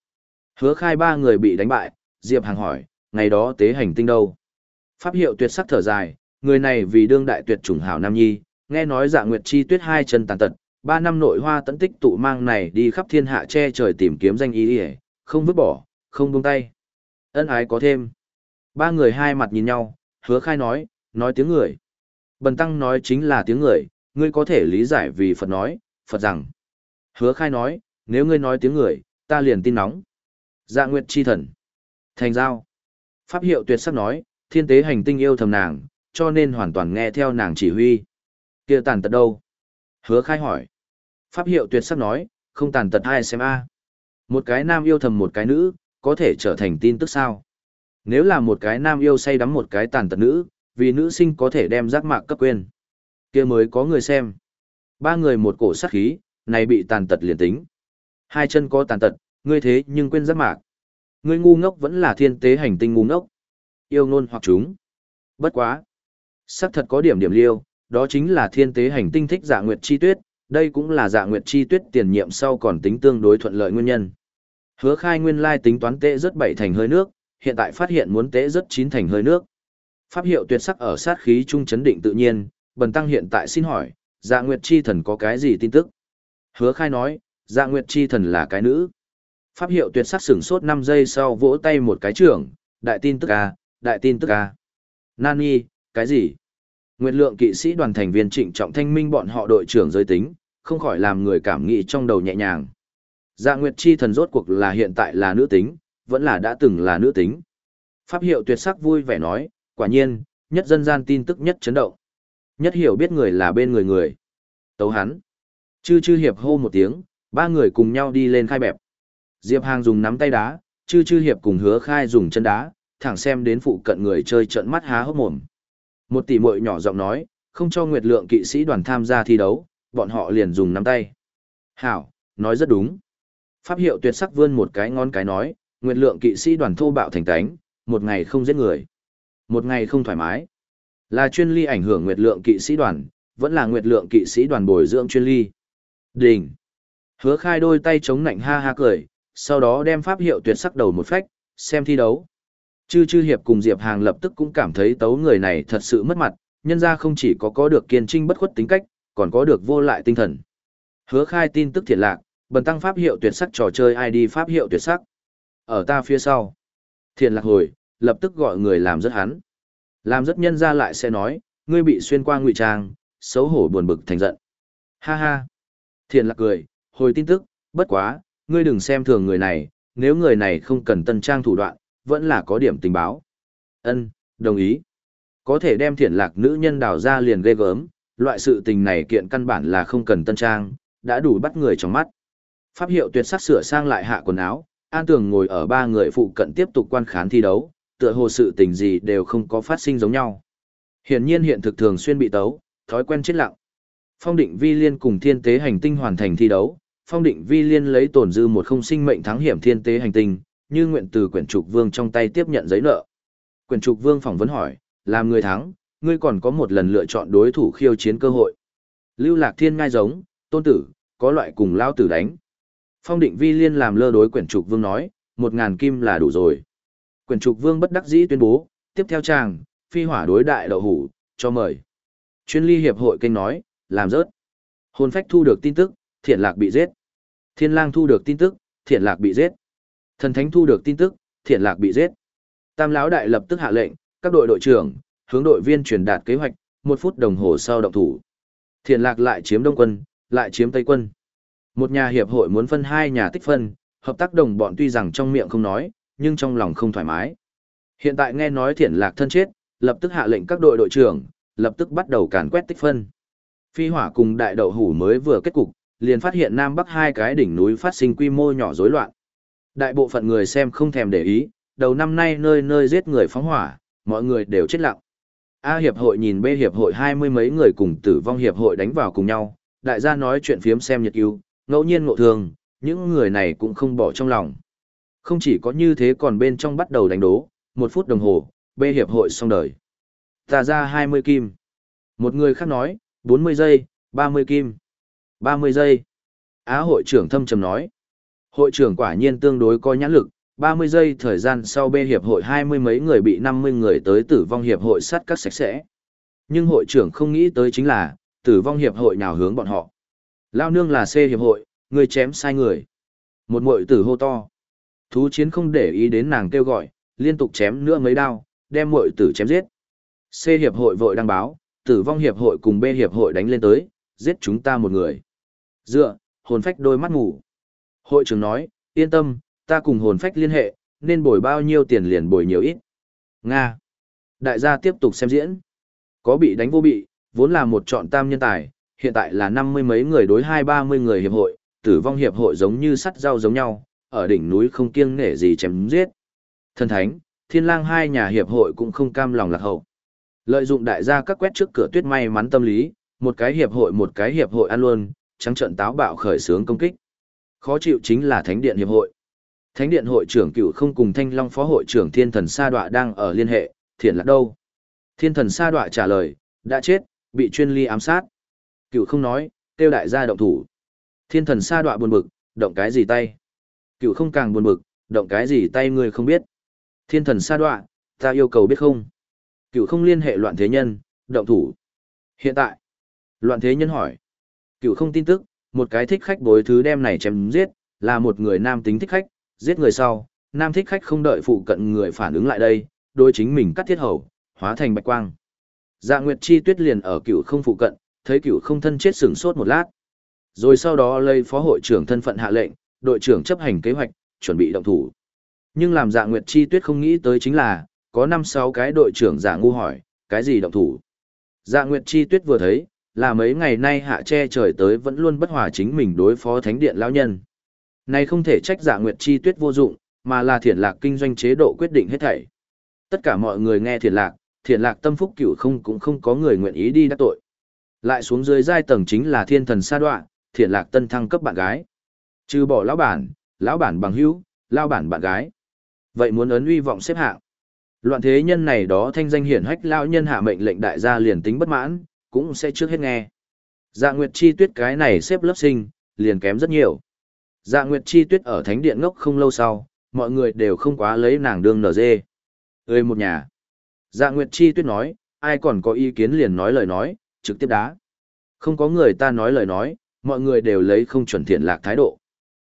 Hứa khai ba người bị đánh bại, Diệp Hàng hỏi, ngày đó tế hành tinh đâu? Pháp hiệu tuyệt sắc thở dài, người này vì đương đại tuyệt chủng hảo nam nhi, nghe nói dạ nguyệt chi tuyết hai chân tàn tật, ba năm nội hoa tẫn tích tụ mang này đi khắp thiên hạ che trời tìm kiếm danh ý đi không vứt bỏ, không buông tay. Ân ái có thêm. Ba người hai mặt nhìn nhau, hứa khai nói, nói tiếng người. Bần tăng nói chính là tiếng người, ngươi có thể lý giải vì Phật nói, Phật rằng. Hứa khai nói, nếu ngươi nói tiếng người, ta liền tin nóng. Dạ nguyệt chi thần. Thành giao. Pháp hiệu tuyệt sắc nói, thiên tế hành tinh yêu thầm nàng, cho nên hoàn toàn nghe theo nàng chỉ huy. kia tàn tật đâu? Hứa khai hỏi. Pháp hiệu tuyệt sắc nói, không tàn tật ai xem a Một cái nam yêu thầm một cái nữ, có thể trở thành tin tức sao? Nếu là một cái nam yêu say đắm một cái tàn tật nữ, vì nữ sinh có thể đem giác mạc cấp quên. kia mới có người xem. Ba người một cổ sát khí, này bị tàn tật liền tính. Hai chân có tàn tật, ngươi thế nhưng quên giác mạc. Ngươi ngu ngốc vẫn là thiên tế hành tinh ngu ngốc. Yêu nôn hoặc chúng. Bất quá. Sắc thật có điểm điểm liêu, đó chính là thiên tế hành tinh thích giả nguyệt chi tuyết, đây cũng là dạ nguyệt chi tuyết tiền nhiệm sau còn tính tương đối thuận lợi nguyên nhân. Hứa khai nguyên lai tính toán tệ rất bảy thành hơi nước, hiện tại phát hiện muốn tệ rất chín thành hơi nước. Pháp hiệu tuyệt sắc ở sát khí trung chấn định tự nhiên, bần tăng hiện tại xin hỏi, dạ nguyệt chi thần có cái gì tin tức? Hứa khai nói, dạ nguyệt chi thần là cái nữ. Pháp hiệu tuyệt sắc sửng sốt 5 giây sau vỗ tay một cái trưởng, đại tin tức à, đại tin tức à. Nani, cái gì? Nguyệt lượng kỵ sĩ đoàn thành viên trịnh trọng thanh minh bọn họ đội trưởng giới tính, không khỏi làm người cảm nghĩ trong đầu nhẹ nhàng. Dạ Nguyệt chi thần rốt cuộc là hiện tại là nữ tính, vẫn là đã từng là nữ tính. Pháp hiệu tuyệt sắc vui vẻ nói, quả nhiên, nhất dân gian tin tức nhất chấn động. Nhất hiểu biết người là bên người người. Tấu hắn. Chư chư hiệp hô một tiếng, ba người cùng nhau đi lên khai bẹp. Diệp Hàng dùng nắm tay đá, chư chư hiệp cùng hứa khai dùng chân đá, thẳng xem đến phụ cận người chơi trận mắt há hốc mồm. Một tỷ muội nhỏ giọng nói, không cho Nguyệt Lượng kỵ sĩ đoàn tham gia thi đấu, bọn họ liền dùng nắm tay. Hảo, nói rất đúng. Pháp hiệu tuyệt sắc vươn một cái ngón cái nói, Nguyệt Lượng kỵ sĩ đoàn thô bạo thành tánh, một ngày không giết người. Một ngày không thoải mái. Là chuyên ly ảnh hưởng Nguyệt Lượng kỵ sĩ đoàn, vẫn là Nguyệt Lượng kỵ sĩ đoàn bồi dưỡng chuyên ly. Đỉnh. Hứa khai đôi tay chống nạnh ha ha cười, sau đó đem pháp hiệu tuyệt sắc đầu một phách, xem thi đấu. Chư chư hiệp cùng Diệp Hàng lập tức cũng cảm thấy tấu người này thật sự mất mặt, nhân ra không chỉ có có được kiên trinh bất khuất tính cách, còn có được vô lại tinh thần. Hứa khai tin tức thiệt lạc, bần tăng pháp hiệu tuyệt sắc trò chơi ID pháp hiệu tuyệt sắc. Ở ta phía sau. Thiện lạc hồi, lập tức gọi người làm rất hắn. Làm rất nhân ra lại sẽ nói, ngươi bị xuyên qua ngụy trang, xấu hổ buồn bực thành giận. Ha ha. Thiện lạc cười, hồi tin tức, bất quá, ngươi đừng xem thường người này, nếu người này không cần tân trang thủ đoạn, vẫn là có điểm tình báo. Ân, đồng ý. Có thể đem thiện lạc nữ nhân đào ra liền ghê gớm, loại sự tình này kiện căn bản là không cần tân trang, đã đủ bắt người trong mắt. Pháp hiệu tuyệt sắc sửa sang lại hạ quần áo, An Tường ngồi ở ba người phụ cận tiếp tục quan khán thi đấu, tựa hồ sự tình gì đều không có phát sinh giống nhau. Hiển nhiên hiện thực thường xuyên bị tấu, thói quen chết lặng. Phong định vi liên cùng thiên tế hành tinh hoàn thành thi đấu, phong định vi liên lấy tổn dư một không sinh mệnh thắng hiểm thiên tế hành tinh, như nguyện từ quyển trục vương trong tay tiếp nhận giấy nợ. Quyển trục vương phỏng vấn hỏi, làm người thắng, ngươi còn có một lần lựa chọn đối thủ khiêu chiến cơ hội. Lưu lạc thiên ngai giống, tôn tử, có loại cùng lao tử đánh. Phong định vi liên làm lơ đối quyển trục vương nói, một ngàn kim là đủ rồi. Quyển trục vương bất đắc dĩ tuyên bố, tiếp theo chàng, phi hỏa đối đại đậu hủ, cho mời. Chuyên ly hiệp hội kênh nói, làm rớt. Hồn phách thu được tin tức, thiện lạc bị giết. Thiên lang thu được tin tức, thiện lạc bị giết. Thần thánh thu được tin tức, thiện lạc bị giết. Tam lão đại lập tức hạ lệnh, các đội đội trưởng, hướng đội viên truyền đạt kế hoạch, một phút đồng hồ sau động thủ. Thiện lạc lại chiếm đông quân, lại chiếm tây quân. Một nhà hiệp hội muốn phân hai nhà tích phân, hợp tác đồng bọn tuy rằng trong miệng không nói, nhưng trong lòng không thoải mái. Hiện tại nghe nói thiện lạc thân chết, lập tức hạ lệnh các đội đội trưởng, lập tức bắt đầu càn quét tích phân. Phi hỏa cùng đại đậu hủ mới vừa kết cục, liền phát hiện Nam Bắc hai cái đỉnh núi phát sinh quy mô nhỏ rối loạn. Đại bộ phận người xem không thèm để ý, đầu năm nay nơi nơi giết người phóng hỏa, mọi người đều chết lặng. A hiệp hội nhìn B hiệp hội hai mươi mấy người cùng tử vong hiệp hội đánh vào cùng nhau, đại gia nói chuyện phiếm xem nhật yêu, ngẫu nhiên ngộ thường, những người này cũng không bỏ trong lòng. Không chỉ có như thế còn bên trong bắt đầu đánh đố, một phút đồng hồ, B hiệp hội xong đời. Ta ra 20 kim. Một người khác nói, 40 giây, 30 kim. 30 giây. Á hội trưởng thâm trầm nói. Hội trưởng quả nhiên tương đối có nhãn lực, 30 giây thời gian sau B hiệp hội hai mươi mấy người bị 50 người tới tử vong hiệp hội sát cắt sạch sẽ. Nhưng hội trưởng không nghĩ tới chính là, tử vong hiệp hội nào hướng bọn họ. Lao nương là C hiệp hội, người chém sai người. Một muội tử hô to. Thú chiến không để ý đến nàng kêu gọi, liên tục chém nữa mấy đao, đem muội tử chém giết. C hiệp hội vội đăng báo, tử vong hiệp hội cùng B hiệp hội đánh lên tới, giết chúng ta một người. Dựa, hồn phách đôi mắt ngủ. Hội trưởng nói, yên tâm, ta cùng hồn phách liên hệ, nên bồi bao nhiêu tiền liền bồi nhiều ít. Nga. Đại gia tiếp tục xem diễn. Có bị đánh vô bị, vốn là một chọn tam nhân tài, hiện tại là năm mươi mấy người đối hai ba mươi người hiệp hội, tử vong hiệp hội giống như sắt dao giống nhau, ở đỉnh núi không kiêng nể gì chém giết. Thần thánh, thiên lang hai nhà hiệp hội cũng không cam lòng lạc hậu. Lợi dụng đại gia các quét trước cửa tuyết may mắn tâm lý, một cái hiệp hội một cái hiệp hội ăn luôn, trắng trận táo bạo khởi sướng công kích. Khó chịu chính là Thánh điện hiệp hội. Thánh điện hội trưởng cựu không cùng Thanh Long phó hội trưởng Thiên Thần Sa Đoạ đang ở liên hệ, thiện lạc đâu? Thiên Thần Sa Đoạ trả lời, đã chết, bị chuyên ly ám sát. Cựu không nói, kêu đại gia động thủ. Thiên Thần Sa Đoạ buồn bực, động cái gì tay? Cựu không càng buồn bực, động cái gì tay người không biết. Thiên Thần Sa Đoạ, ta yêu cầu biết không? Cựu không liên hệ loạn thế nhân, động thủ. Hiện tại, loạn thế nhân hỏi. Cựu không tin tức, một cái thích khách bối thứ đem này chém giết, là một người nam tính thích khách, giết người sau, nam thích khách không đợi phụ cận người phản ứng lại đây, đôi chính mình cắt thiết hầu, hóa thành bạch quang. Dạ Nguyệt Chi Tuyết liền ở cựu không phụ cận, thấy cựu không thân chết sửng sốt một lát. Rồi sau đó lấy phó hội trưởng thân phận hạ lệnh, đội trưởng chấp hành kế hoạch, chuẩn bị động thủ. Nhưng làm Dạ Nguyệt Chi Tuyết không nghĩ tới chính là, có 5-6 cái đội trưởng giả ngu hỏi, cái gì động thủ. Dạ Nguyệt Chi Tuyết vừa thấy, là mấy ngày nay hạ che trời tới vẫn luôn bất hòa chính mình đối phó thánh điện lão nhân. Này không thể trách Dạ Nguyệt Chi Tuyết vô dụng, mà là thiền lạc kinh doanh chế độ quyết định hết thảy. Tất cả mọi người nghe thiền lạc, thiền lạc tâm phúc cửu không cũng không có người nguyện ý đi đắc tội. Lại xuống dưới giai tầng chính là thiên thần sa đoạn, thiền lạc tân thăng cấp bạn gái. Trừ bỏ lão bản, lão bản bằng hữu, lão bản bạn gái. Vậy muốn ấn uy vọng xếp hạng. Loạn thế nhân này đó thanh danh hiển hách lão nhân hạ mệnh lệnh đại gia liền tính bất mãn, cũng sẽ trước hết nghe. Dạ Nguyệt Chi Tuyết cái này xếp lớp sinh, liền kém rất nhiều. Dạ Nguyệt Chi Tuyết ở thánh điện ngốc không lâu sau, mọi người đều không quá lấy nàng đương nở dê. Ơi một nhà. Dạ Nguyệt Chi Tuyết nói, ai còn có ý kiến liền nói lời nói, trực tiếp đá. Không có người ta nói lời nói, mọi người đều lấy không chuẩn thiện lạc thái độ.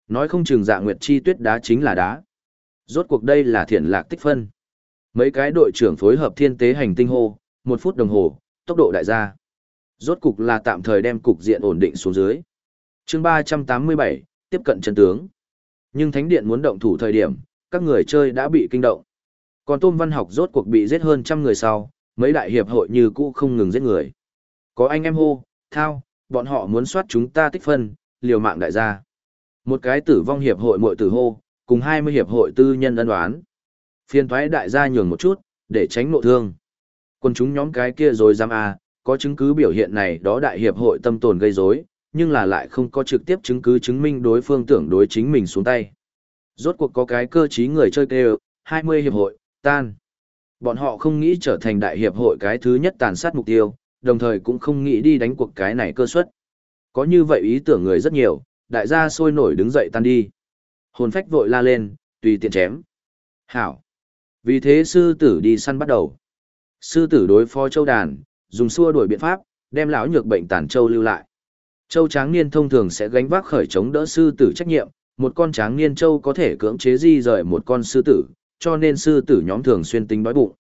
Nói không chừng Dạ Nguyệt Chi Tuyết đá chính là đá. Rốt cuộc đây là thiện lạc tích phân. Mấy cái đội trưởng phối hợp thiên tế hành tinh hô, một phút đồng hồ, tốc độ đại gia. Rốt cục là tạm thời đem cục diện ổn định xuống dưới. chương 387, tiếp cận chân tướng. Nhưng Thánh Điện muốn động thủ thời điểm, các người chơi đã bị kinh động. Còn Tôm Văn Học rốt cuộc bị giết hơn trăm người sau, mấy đại hiệp hội như cũ không ngừng giết người. Có anh em hô, thao, bọn họ muốn soát chúng ta tích phân, liều mạng đại gia. Một cái tử vong hiệp hội muội tử hô, cùng 20 hiệp hội tư nhân ân đoán. Phiên thoái đại gia nhường một chút, để tránh nộ thương. Quân chúng nhóm cái kia rồi dám à, có chứng cứ biểu hiện này đó đại hiệp hội tâm tồn gây rối, nhưng là lại không có trực tiếp chứng cứ chứng minh đối phương tưởng đối chính mình xuống tay. Rốt cuộc có cái cơ trí người chơi kêu, 20 hiệp hội, tan. Bọn họ không nghĩ trở thành đại hiệp hội cái thứ nhất tàn sát mục tiêu, đồng thời cũng không nghĩ đi đánh cuộc cái này cơ suất. Có như vậy ý tưởng người rất nhiều, đại gia sôi nổi đứng dậy tan đi. Hồn phách vội la lên, tùy tiện chém. Hảo. Vì thế sư tử đi săn bắt đầu. Sư tử đối phó châu đàn, dùng xua đuổi biện pháp, đem lão nhược bệnh tàn châu lưu lại. Châu tráng niên thông thường sẽ gánh vác khởi chống đỡ sư tử trách nhiệm, một con tráng niên châu có thể cưỡng chế di rời một con sư tử, cho nên sư tử nhóm thường xuyên tính đói bụng.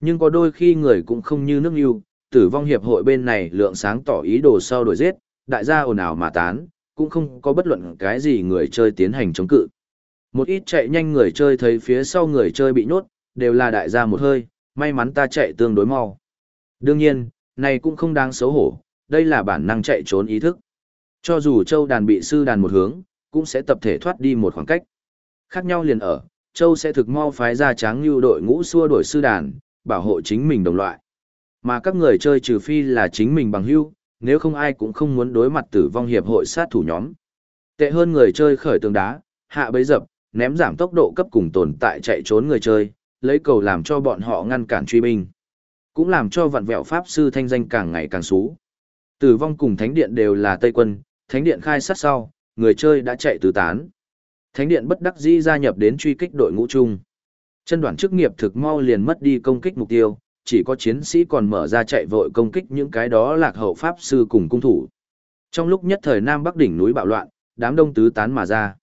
Nhưng có đôi khi người cũng không như nước yêu, tử vong hiệp hội bên này lượng sáng tỏ ý đồ sau đổi giết, đại gia ồn ào mà tán, cũng không có bất luận cái gì người chơi tiến hành chống cự. Một ít chạy nhanh người chơi thấy phía sau người chơi bị nhốt, đều là đại gia một hơi, may mắn ta chạy tương đối mau. Đương nhiên, Này cũng không đáng xấu hổ, đây là bản năng chạy trốn ý thức. Cho dù châu đàn bị sư đàn một hướng, cũng sẽ tập thể thoát đi một khoảng cách. Khác nhau liền ở, châu sẽ thực mau phái ra tráng như đội ngũ xua đuổi sư đàn, bảo hộ chính mình đồng loại. Mà các người chơi trừ phi là chính mình bằng hưu, nếu không ai cũng không muốn đối mặt tử vong hiệp hội sát thủ nhóm. Tệ hơn người chơi khởi tường đá, hạ bấy dập, ném giảm tốc độ cấp cùng tồn tại chạy trốn người chơi, lấy cầu làm cho bọn họ ngăn cản truy binh. Cũng làm cho vạn vẹo pháp sư thanh danh càng ngày càng xú. Tử vong cùng thánh điện đều là Tây quân, thánh điện khai sát sau, người chơi đã chạy tứ tán. Thánh điện bất đắc dĩ gia nhập đến truy kích đội ngũ chung. Chân đoàn chức nghiệp thực mau liền mất đi công kích mục tiêu, chỉ có chiến sĩ còn mở ra chạy vội công kích những cái đó lạc hậu pháp sư cùng cung thủ. Trong lúc nhất thời Nam Bắc đỉnh núi bạo loạn, đám đông tứ tán mà ra.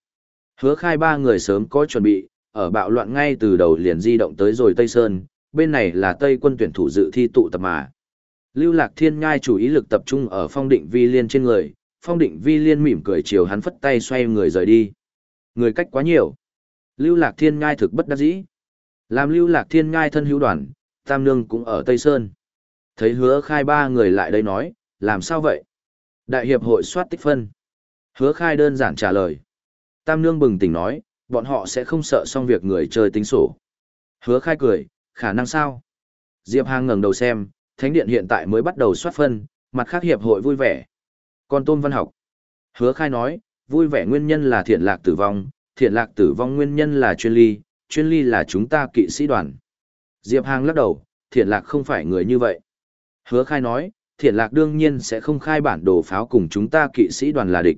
Hứa khai ba người sớm có chuẩn bị, ở bạo loạn ngay từ đầu liền di động tới rồi Tây Sơn, bên này là Tây quân tuyển thủ dự thi tụ tập mà. Lưu Lạc Thiên Ngai chủ ý lực tập trung ở phong định vi liên trên người, phong định vi liên mỉm cười chiều hắn phất tay xoay người rời đi. Người cách quá nhiều. Lưu Lạc Thiên Ngai thực bất đắc dĩ. Làm Lưu Lạc Thiên Ngai thân hữu đoàn, Tam Nương cũng ở Tây Sơn. Thấy hứa khai ba người lại đây nói, làm sao vậy? Đại hiệp hội soát tích phân. Hứa khai đơn giản trả lời. Tam Nương bừng tỉnh nói, bọn họ sẽ không sợ xong việc người chơi tính sổ. Hứa khai cười, khả năng sao? Diệp Hàng ngẩng đầu xem, Thánh Điện hiện tại mới bắt đầu soát phân, mặt khác hiệp hội vui vẻ. Còn Tôn Văn học. Hứa khai nói, vui vẻ nguyên nhân là thiện lạc tử vong, thiện lạc tử vong nguyên nhân là chuyên ly, chuyên ly là chúng ta kỵ sĩ đoàn. Diệp Hàng lắc đầu, thiện lạc không phải người như vậy. Hứa khai nói, thiện lạc đương nhiên sẽ không khai bản đồ pháo cùng chúng ta kỵ sĩ đoàn là địch.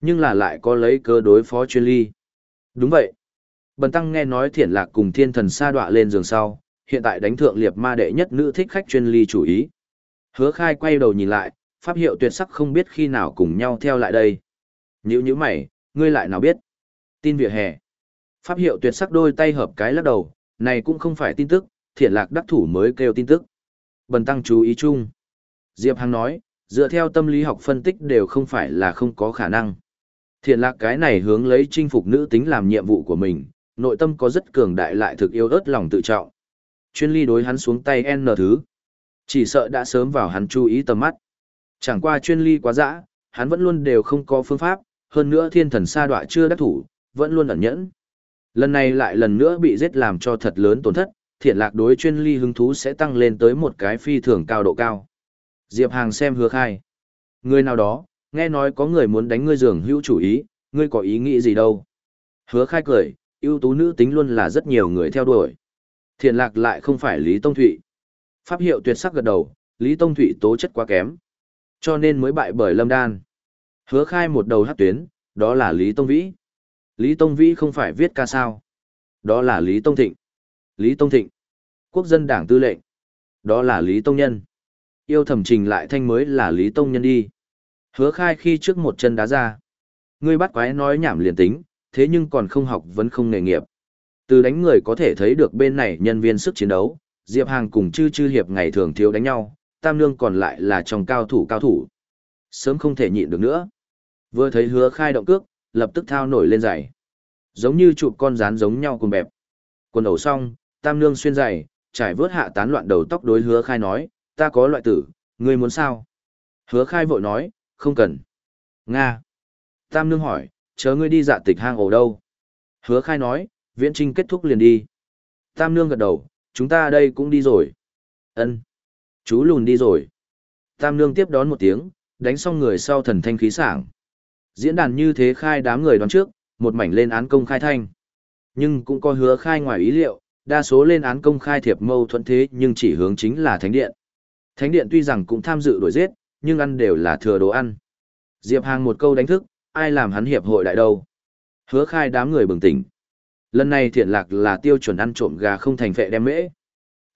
Nhưng là lại có lấy cơ đối phó chuyên ly. Đúng vậy. Bần tăng nghe nói thiện lạc cùng thiên thần sa đọa lên giường sau, hiện tại đánh thượng liệp ma đệ nhất nữ thích khách chuyên ly chủ ý. Hứa khai quay đầu nhìn lại, pháp hiệu tuyệt sắc không biết khi nào cùng nhau theo lại đây. Nhữ như mày, ngươi lại nào biết. Tin vỉa hè. Pháp hiệu tuyệt sắc đôi tay hợp cái lắc đầu, này cũng không phải tin tức, thiện lạc đắc thủ mới kêu tin tức. Bần tăng chú ý chung. Diệp Hằng nói, dựa theo tâm lý học phân tích đều không phải là không có khả năng. Thiện lạc cái này hướng lấy chinh phục nữ tính làm nhiệm vụ của mình, nội tâm có rất cường đại lại thực yêu ớt lòng tự trọng. Chuyên ly đối hắn xuống tay N thứ. Chỉ sợ đã sớm vào hắn chú ý tầm mắt. Chẳng qua chuyên ly quá dã, hắn vẫn luôn đều không có phương pháp, hơn nữa thiên thần sa đoạ chưa đắc thủ, vẫn luôn ẩn nhẫn. Lần này lại lần nữa bị giết làm cho thật lớn tổn thất, thiện lạc đối chuyên ly hứng thú sẽ tăng lên tới một cái phi thường cao độ cao. Diệp Hàng xem hứa khai. Người nào đó, nghe nói có người muốn đánh ngươi giường hữu chủ ý, ngươi có ý nghĩ gì đâu. Hứa khai cười, ưu tú nữ tính luôn là rất nhiều người theo đuổi. Thiện lạc lại không phải Lý Tông Thụy. Pháp hiệu tuyệt sắc gật đầu, Lý Tông Thụy tố chất quá kém. Cho nên mới bại bởi Lâm Đan. Hứa khai một đầu hát tuyến, đó là Lý Tông Vĩ. Lý Tông Vĩ không phải viết ca sao. Đó là Lý Tông Thịnh. Lý Tông Thịnh. Quốc dân đảng tư lệnh. Đó là Lý Tông Nhân. Yêu thẩm trình lại thanh mới là Lý Tông Nhân đi. Hứa khai khi trước một chân đá ra. Ngươi bắt quái nói nhảm liền tính, thế nhưng còn không học vẫn không nghề nghiệp. Từ đánh người có thể thấy được bên này nhân viên sức chiến đấu, Diệp Hàng cùng chư chư hiệp ngày thường thiếu đánh nhau, tam nương còn lại là trong cao thủ cao thủ. Sớm không thể nhịn được nữa. Vừa thấy hứa khai động cước, lập tức thao nổi lên giày. Giống như chụp con rán giống nhau cùng bẹp. Quần ẩu xong, tam nương xuyên giày, trải vớt hạ tán loạn đầu tóc đối hứa khai nói, ta có loại tử, ngươi muốn sao? Hứa khai vội nói, không cần. Nga. Tam nương hỏi, Chớ ngươi đi dạ tịch hang ổ đâu? Hứa khai nói, viễn trinh kết thúc liền đi. Tam nương gật đầu, chúng ta đây cũng đi rồi. ân Chú lùn đi rồi. Tam nương tiếp đón một tiếng, đánh xong người sau thần thanh khí sảng. Diễn đàn như thế khai đám người đoán trước, một mảnh lên án công khai thanh. Nhưng cũng có hứa khai ngoài ý liệu, đa số lên án công khai thiệp mâu thuẫn thế nhưng chỉ hướng chính là thánh điện. Thánh điện tuy rằng cũng tham dự đổi giết, nhưng ăn đều là thừa đồ ăn. Diệp Hàng một câu đánh thức, ai làm hắn hiệp hội đại đâu. Hứa khai đám người bừng tỉnh. Lần này thiện lạc là tiêu chuẩn ăn trộm gà không thành phệ đem mễ.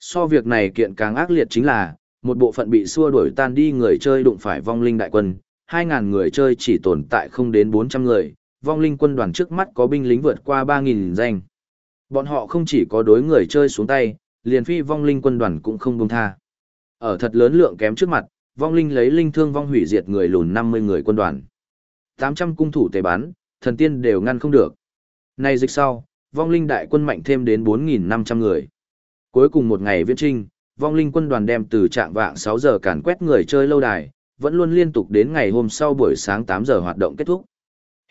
So việc này kiện càng ác liệt chính là, một bộ phận bị xua đuổi tan đi người chơi đụng phải vong linh đại quân, 2.000 người chơi chỉ tồn tại không đến 400 người, vong linh quân đoàn trước mắt có binh lính vượt qua 3.000 danh. Bọn họ không chỉ có đối người chơi xuống tay, liền phi vong linh quân đoàn cũng không buông tha. Ở thật lớn lượng kém trước mặt, vong linh lấy linh thương vong hủy diệt người lùn 50 người quân đoàn. 800 cung thủ tề bắn, thần tiên đều ngăn không được. Nay dịch sau, vong linh đại quân mạnh thêm đến 4.500 người. Cuối cùng một ngày viễn trinh, vong linh quân đoàn đem từ trạng vạng 6 giờ càn quét người chơi lâu đài, vẫn luôn liên tục đến ngày hôm sau buổi sáng 8 giờ hoạt động kết thúc.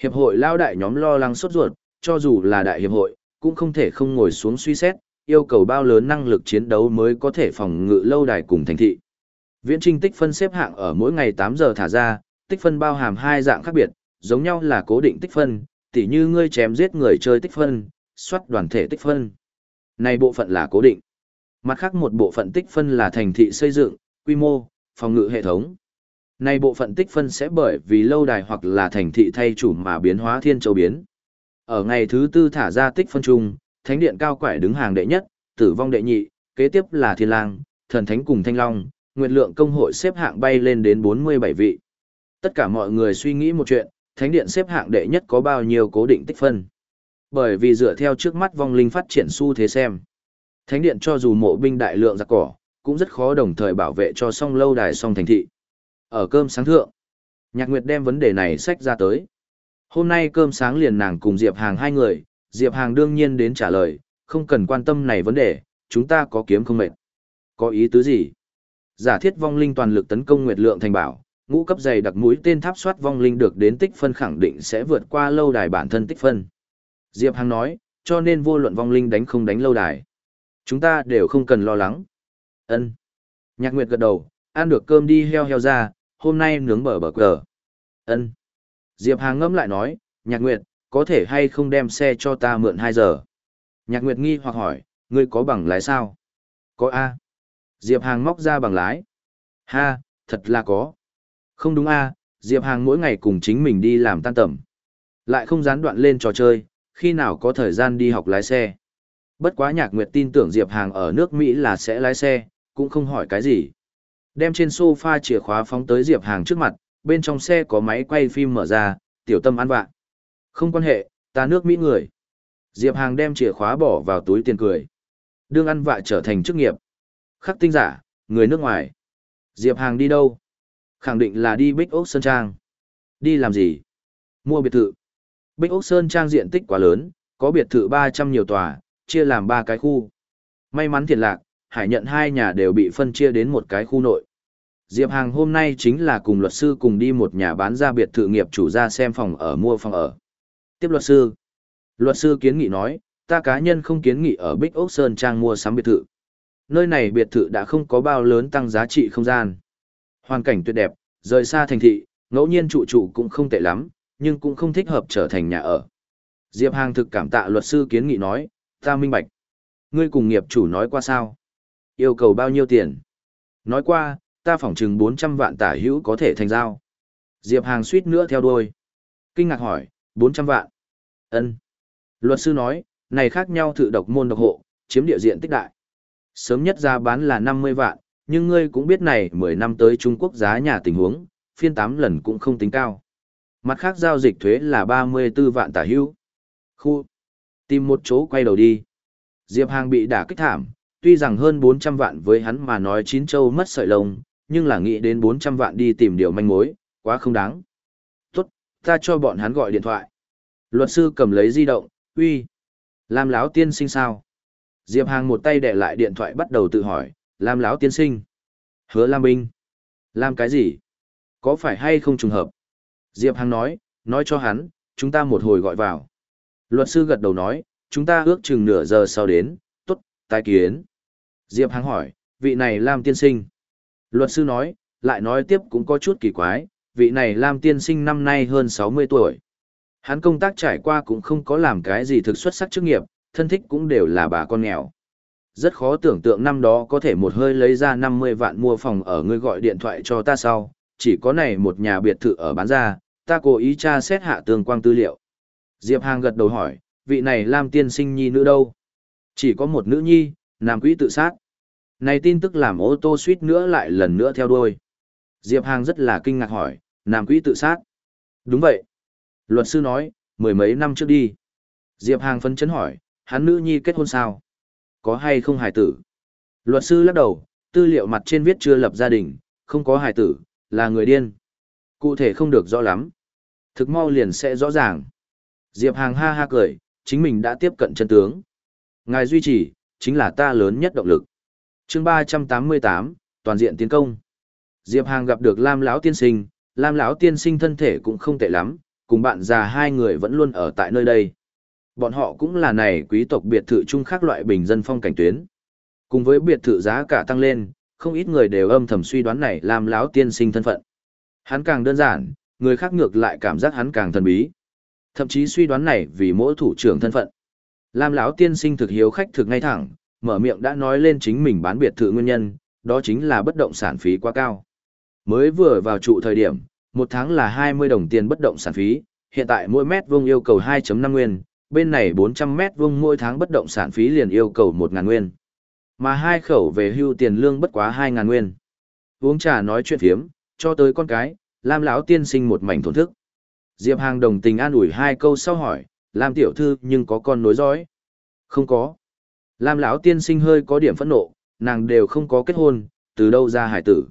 Hiệp hội lao đại nhóm lo lắng sốt ruột, cho dù là đại hiệp hội, cũng không thể không ngồi xuống suy xét, yêu cầu bao lớn năng lực chiến đấu mới có thể phòng ngự lâu đài cùng thành thị. Viễn trinh tích phân xếp hạng ở mỗi ngày 8 giờ thả ra, tích phân bao hàm hai dạng khác biệt, giống nhau là cố định tích phân, tỉ như ngươi chém giết người chơi tích phân, soát đoàn thể tích phân. Này bộ phận là cố định. Mặt khác một bộ phận tích phân là thành thị xây dựng, quy mô, phòng ngự hệ thống. Này bộ phận tích phân sẽ bởi vì lâu đài hoặc là thành thị thay chủ mà biến hóa thiên châu biến. Ở ngày thứ tư thả ra tích phân chung, thánh điện cao quải đứng hàng đệ nhất, tử vong đệ nhị, kế tiếp là thiên lang, thần thánh cùng thanh long, nguyện lượng công hội xếp hạng bay lên đến 47 vị. Tất cả mọi người suy nghĩ một chuyện, thánh điện xếp hạng đệ nhất có bao nhiêu cố định tích phân. Bởi vì dựa theo trước mắt vong linh phát triển xu thế xem. Thánh điện cho dù mộ binh đại lượng giặc cỏ, cũng rất khó đồng thời bảo vệ cho song lâu đài song thành thị. Ở cơm sáng thượng, Nhạc Nguyệt đem vấn đề này sách ra tới. Hôm nay cơm sáng liền nàng cùng Diệp Hàng hai người, Diệp Hàng đương nhiên đến trả lời, không cần quan tâm này vấn đề, chúng ta có kiếm không mệt. Có ý tứ gì? Giả thiết vong linh toàn lực tấn công Nguyệt Lượng thành bảo, ngũ cấp dày đặc mũi tên tháp soát vong linh được đến tích phân khẳng định sẽ vượt qua lâu đài bản thân tích phân. Diệp Hàng nói, cho nên vô luận vong linh đánh không đánh lâu đài. Chúng ta đều không cần lo lắng. Ân. Nhạc Nguyệt gật đầu, ăn được cơm đi heo heo ra, hôm nay nướng bờ bờ cờ. Ân. Diệp Hàng ngẫm lại nói, Nhạc Nguyệt, có thể hay không đem xe cho ta mượn 2 giờ? Nhạc Nguyệt nghi hoặc hỏi, ngươi có bằng lái sao? Có A. Diệp Hàng móc ra bằng lái. Ha, thật là có. Không đúng A, Diệp Hàng mỗi ngày cùng chính mình đi làm tan tầm. Lại không gián đoạn lên trò chơi, khi nào có thời gian đi học lái xe. Bất quá Nhạc Nguyệt tin tưởng Diệp Hàng ở nước Mỹ là sẽ lái xe, cũng không hỏi cái gì. Đem trên sofa chìa khóa phóng tới Diệp Hàng trước mặt, bên trong xe có máy quay phim mở ra, tiểu tâm ăn vạ. Không quan hệ, ta nước Mỹ người. Diệp Hàng đem chìa khóa bỏ vào túi tiền cười. Đương ăn vạ trở thành chức nghiệp. Khắc tinh giả, người nước ngoài. Diệp Hàng đi đâu? Khẳng định là đi Bích Ốc Sơn Trang. Đi làm gì? Mua biệt thự. Bích Ốc Sơn Trang diện tích quá lớn, có biệt thự 300 nhiều tòa, chia làm 3 cái khu. May mắn thiệt lạc, hải nhận hai nhà đều bị phân chia đến một cái khu nội. Diệp Hàng hôm nay chính là cùng luật sư cùng đi một nhà bán ra biệt thự nghiệp chủ ra xem phòng ở mua phòng ở. Tiếp luật sư. Luật sư kiến nghị nói, ta cá nhân không kiến nghị ở Bích Ốc Sơn Trang mua sắm biệt thự. Nơi này biệt thự đã không có bao lớn tăng giá trị không gian. Hoàn cảnh tuyệt đẹp, rời xa thành thị, ngẫu nhiên trụ trụ cũng không tệ lắm, nhưng cũng không thích hợp trở thành nhà ở. Diệp Hàng thực cảm tạ luật sư kiến nghị nói, ta minh bạch. Ngươi cùng nghiệp chủ nói qua sao? Yêu cầu bao nhiêu tiền? Nói qua, ta phỏng chừng 400 vạn tả hữu có thể thành giao. Diệp Hàng suýt nữa theo đuôi. Kinh ngạc hỏi, 400 vạn. ân Luật sư nói, này khác nhau thử độc môn độc hộ, chiếm địa diện tích đại. Sớm nhất ra bán là 50 vạn, nhưng ngươi cũng biết này 10 năm tới Trung Quốc giá nhà tình huống, phiên 8 lần cũng không tính cao. Mặt khác giao dịch thuế là 34 vạn tả hữu. Khu. Tìm một chỗ quay đầu đi. Diệp Hàng bị đả kích thảm, tuy rằng hơn 400 vạn với hắn mà nói chín châu mất sợi lông, nhưng là nghĩ đến 400 vạn đi tìm điều manh mối, quá không đáng. Tốt, ta cho bọn hắn gọi điện thoại. Luật sư cầm lấy di động, uy, làm láo tiên sinh sao? Diệp Hàng một tay đẻ lại điện thoại bắt đầu tự hỏi, làm láo tiên sinh. Hứa Lam Binh. Làm cái gì? Có phải hay không trùng hợp? Diệp Hàng nói, nói cho hắn, chúng ta một hồi gọi vào. Luật sư gật đầu nói, chúng ta ước chừng nửa giờ sau đến, tốt, tái kiến. Diệp Hàng hỏi, vị này Lam tiên sinh. Luật sư nói, lại nói tiếp cũng có chút kỳ quái, vị này Lam tiên sinh năm nay hơn 60 tuổi. Hắn công tác trải qua cũng không có làm cái gì thực xuất sắc chức nghiệp, thân thích cũng đều là bà con nghèo. Rất khó tưởng tượng năm đó có thể một hơi lấy ra 50 vạn mua phòng ở ngươi gọi điện thoại cho ta sau, chỉ có này một nhà biệt thự ở bán ra, ta cố ý tra xét hạ tương quang tư liệu. Diệp Hàng gật đầu hỏi, vị này Lam tiên sinh nhi nữ đâu? Chỉ có một nữ nhi, nam quỹ tự sát. Này tin tức làm ô tô suýt nữa lại lần nữa theo đuôi. Diệp Hàng rất là kinh ngạc hỏi, nam quỹ tự sát. Đúng vậy. Luật sư nói, mười mấy năm trước đi. Diệp Hàng phấn chấn hỏi, hắn nữ nhi kết hôn sao? Có hay không hài tử? Luật sư lắc đầu, tư liệu mặt trên viết chưa lập gia đình, không có hài tử, là người điên. Cụ thể không được rõ lắm. Thực mau liền sẽ rõ ràng. Diệp Hàng ha ha cười, chính mình đã tiếp cận chân tướng. Ngài duy trì, chính là ta lớn nhất động lực. chương ba trăm tám mươi tám toàn diện tiến công. Diệp hàng gặp được lam lão tiên sinh lam lão tiên sinh thân thể cũng không tệ lắm cùng bạn già hai người vẫn luôn ở tại nơi đây. Bọn họ cũng là này quý tộc biệt thự chung khác loại bình dân phong cảnh tuyến. Cùng với biệt thự giá cả tăng lên không ít người đều âm thầm suy đoán này lam lão tiên sinh thân phận. Hắn càng đơn giản người khác ngược lại cảm giác hắn càng thần bí thậm chí suy đoán này vì mỗi thủ trưởng thân phận lam lão tiên sinh thực hiếu khách thực ngay thẳng mở miệng đã nói lên chính mình bán biệt thự nguyên nhân, đó chính là bất động sản phí quá cao. Mới vừa vào trụ thời điểm, một tháng là 20 đồng tiền bất động sản phí, hiện tại mỗi mét vuông yêu cầu 2.5 nguyên, bên này 400 mét vuông mỗi tháng bất động sản phí liền yêu cầu 1.000 nguyên. Mà hai khẩu về hưu tiền lương bất quá 2.000 nguyên. Uống trà nói chuyện phiếm, cho tới con cái, Lam lão tiên sinh một mảnh thổn thức. Diệp Hàng đồng tình an ủi hai câu sau hỏi, Lam tiểu thư nhưng có con nối dõi? Không có. Lam lão tiên sinh hơi có điểm phẫn nộ, nàng đều không có kết hôn, từ đâu ra hải tử.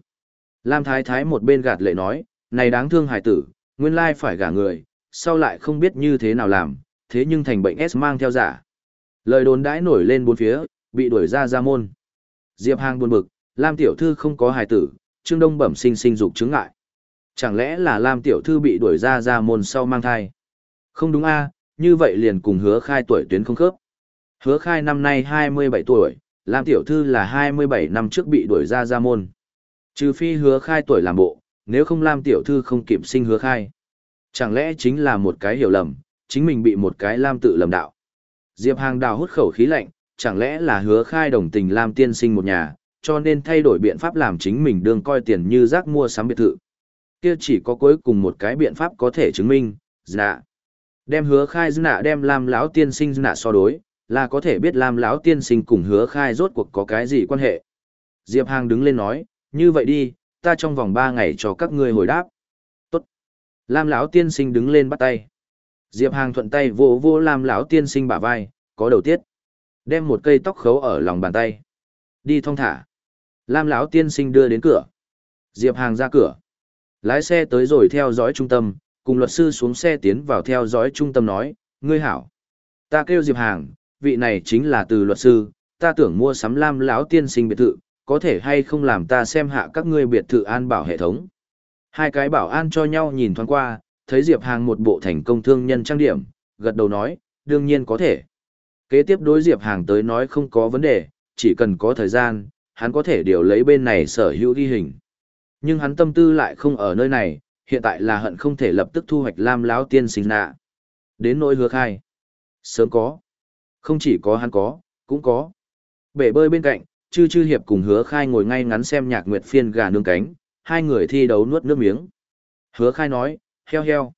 Lam thái thái một bên gạt lệ nói, này đáng thương hải tử, nguyên lai phải gả người, sau lại không biết như thế nào làm, thế nhưng thành bệnh S mang theo giả. Lời đồn đãi nổi lên bốn phía, bị đuổi ra ra môn. Diệp Hàng buồn bực, Lam tiểu thư không có hài tử, Trương Đông bẩm sinh sinh dục chứng ngại. Chẳng lẽ là Lam tiểu thư bị đuổi ra ra môn sau mang thai? Không đúng a, như vậy liền cùng hứa khai tuổi tuyến không khớp. Hứa khai năm nay 27 tuổi, Lam Tiểu Thư là 27 năm trước bị đuổi ra ra môn. Trừ phi hứa khai tuổi làm bộ, nếu không Lam Tiểu Thư không kịp sinh hứa khai. Chẳng lẽ chính là một cái hiểu lầm, chính mình bị một cái Lam tự lầm đạo. Diệp Hàng đào hút khẩu khí lạnh, chẳng lẽ là hứa khai đồng tình Lam tiên sinh một nhà, cho nên thay đổi biện pháp làm chính mình đương coi tiền như rác mua sắm biệt thự. Kia chỉ có cuối cùng một cái biện pháp có thể chứng minh, dạ. Đem hứa khai dạ đem Lam lão tiên sinh dạ so đối, là có thể biết Lam lão tiên sinh cùng hứa khai rốt cuộc có cái gì quan hệ. Diệp Hàng đứng lên nói, như vậy đi, ta trong vòng 3 ngày cho các ngươi hồi đáp. Tốt. Lam lão tiên sinh đứng lên bắt tay. Diệp Hàng thuận tay vô vô Lam lão tiên sinh bả vai, có đầu tiết. Đem một cây tóc khấu ở lòng bàn tay. Đi thong thả. Lam lão tiên sinh đưa đến cửa. Diệp Hàng ra cửa. Lái xe tới rồi theo dõi trung tâm, cùng luật sư xuống xe tiến vào theo dõi trung tâm nói, ngươi hảo. Ta kêu Diệp Hàng, vị này chính là từ luật sư, ta tưởng mua sắm lam lão tiên sinh biệt thự, có thể hay không làm ta xem hạ các ngươi biệt thự an bảo hệ thống. Hai cái bảo an cho nhau nhìn thoáng qua, thấy Diệp Hàng một bộ thành công thương nhân trang điểm, gật đầu nói, đương nhiên có thể. Kế tiếp đối Diệp Hàng tới nói không có vấn đề, chỉ cần có thời gian, hắn có thể điều lấy bên này sở hữu ghi hình. Nhưng hắn tâm tư lại không ở nơi này, hiện tại là hận không thể lập tức thu hoạch Lam lão tiên sinh nạ. Đến nỗi hứa khai. Sớm có. Không chỉ có hắn có, cũng có. Bể bơi bên cạnh, chư chư hiệp cùng hứa khai ngồi ngay ngắn xem nhạc nguyệt phiên gà nương cánh, hai người thi đấu nuốt nước miếng. Hứa khai nói, heo heo.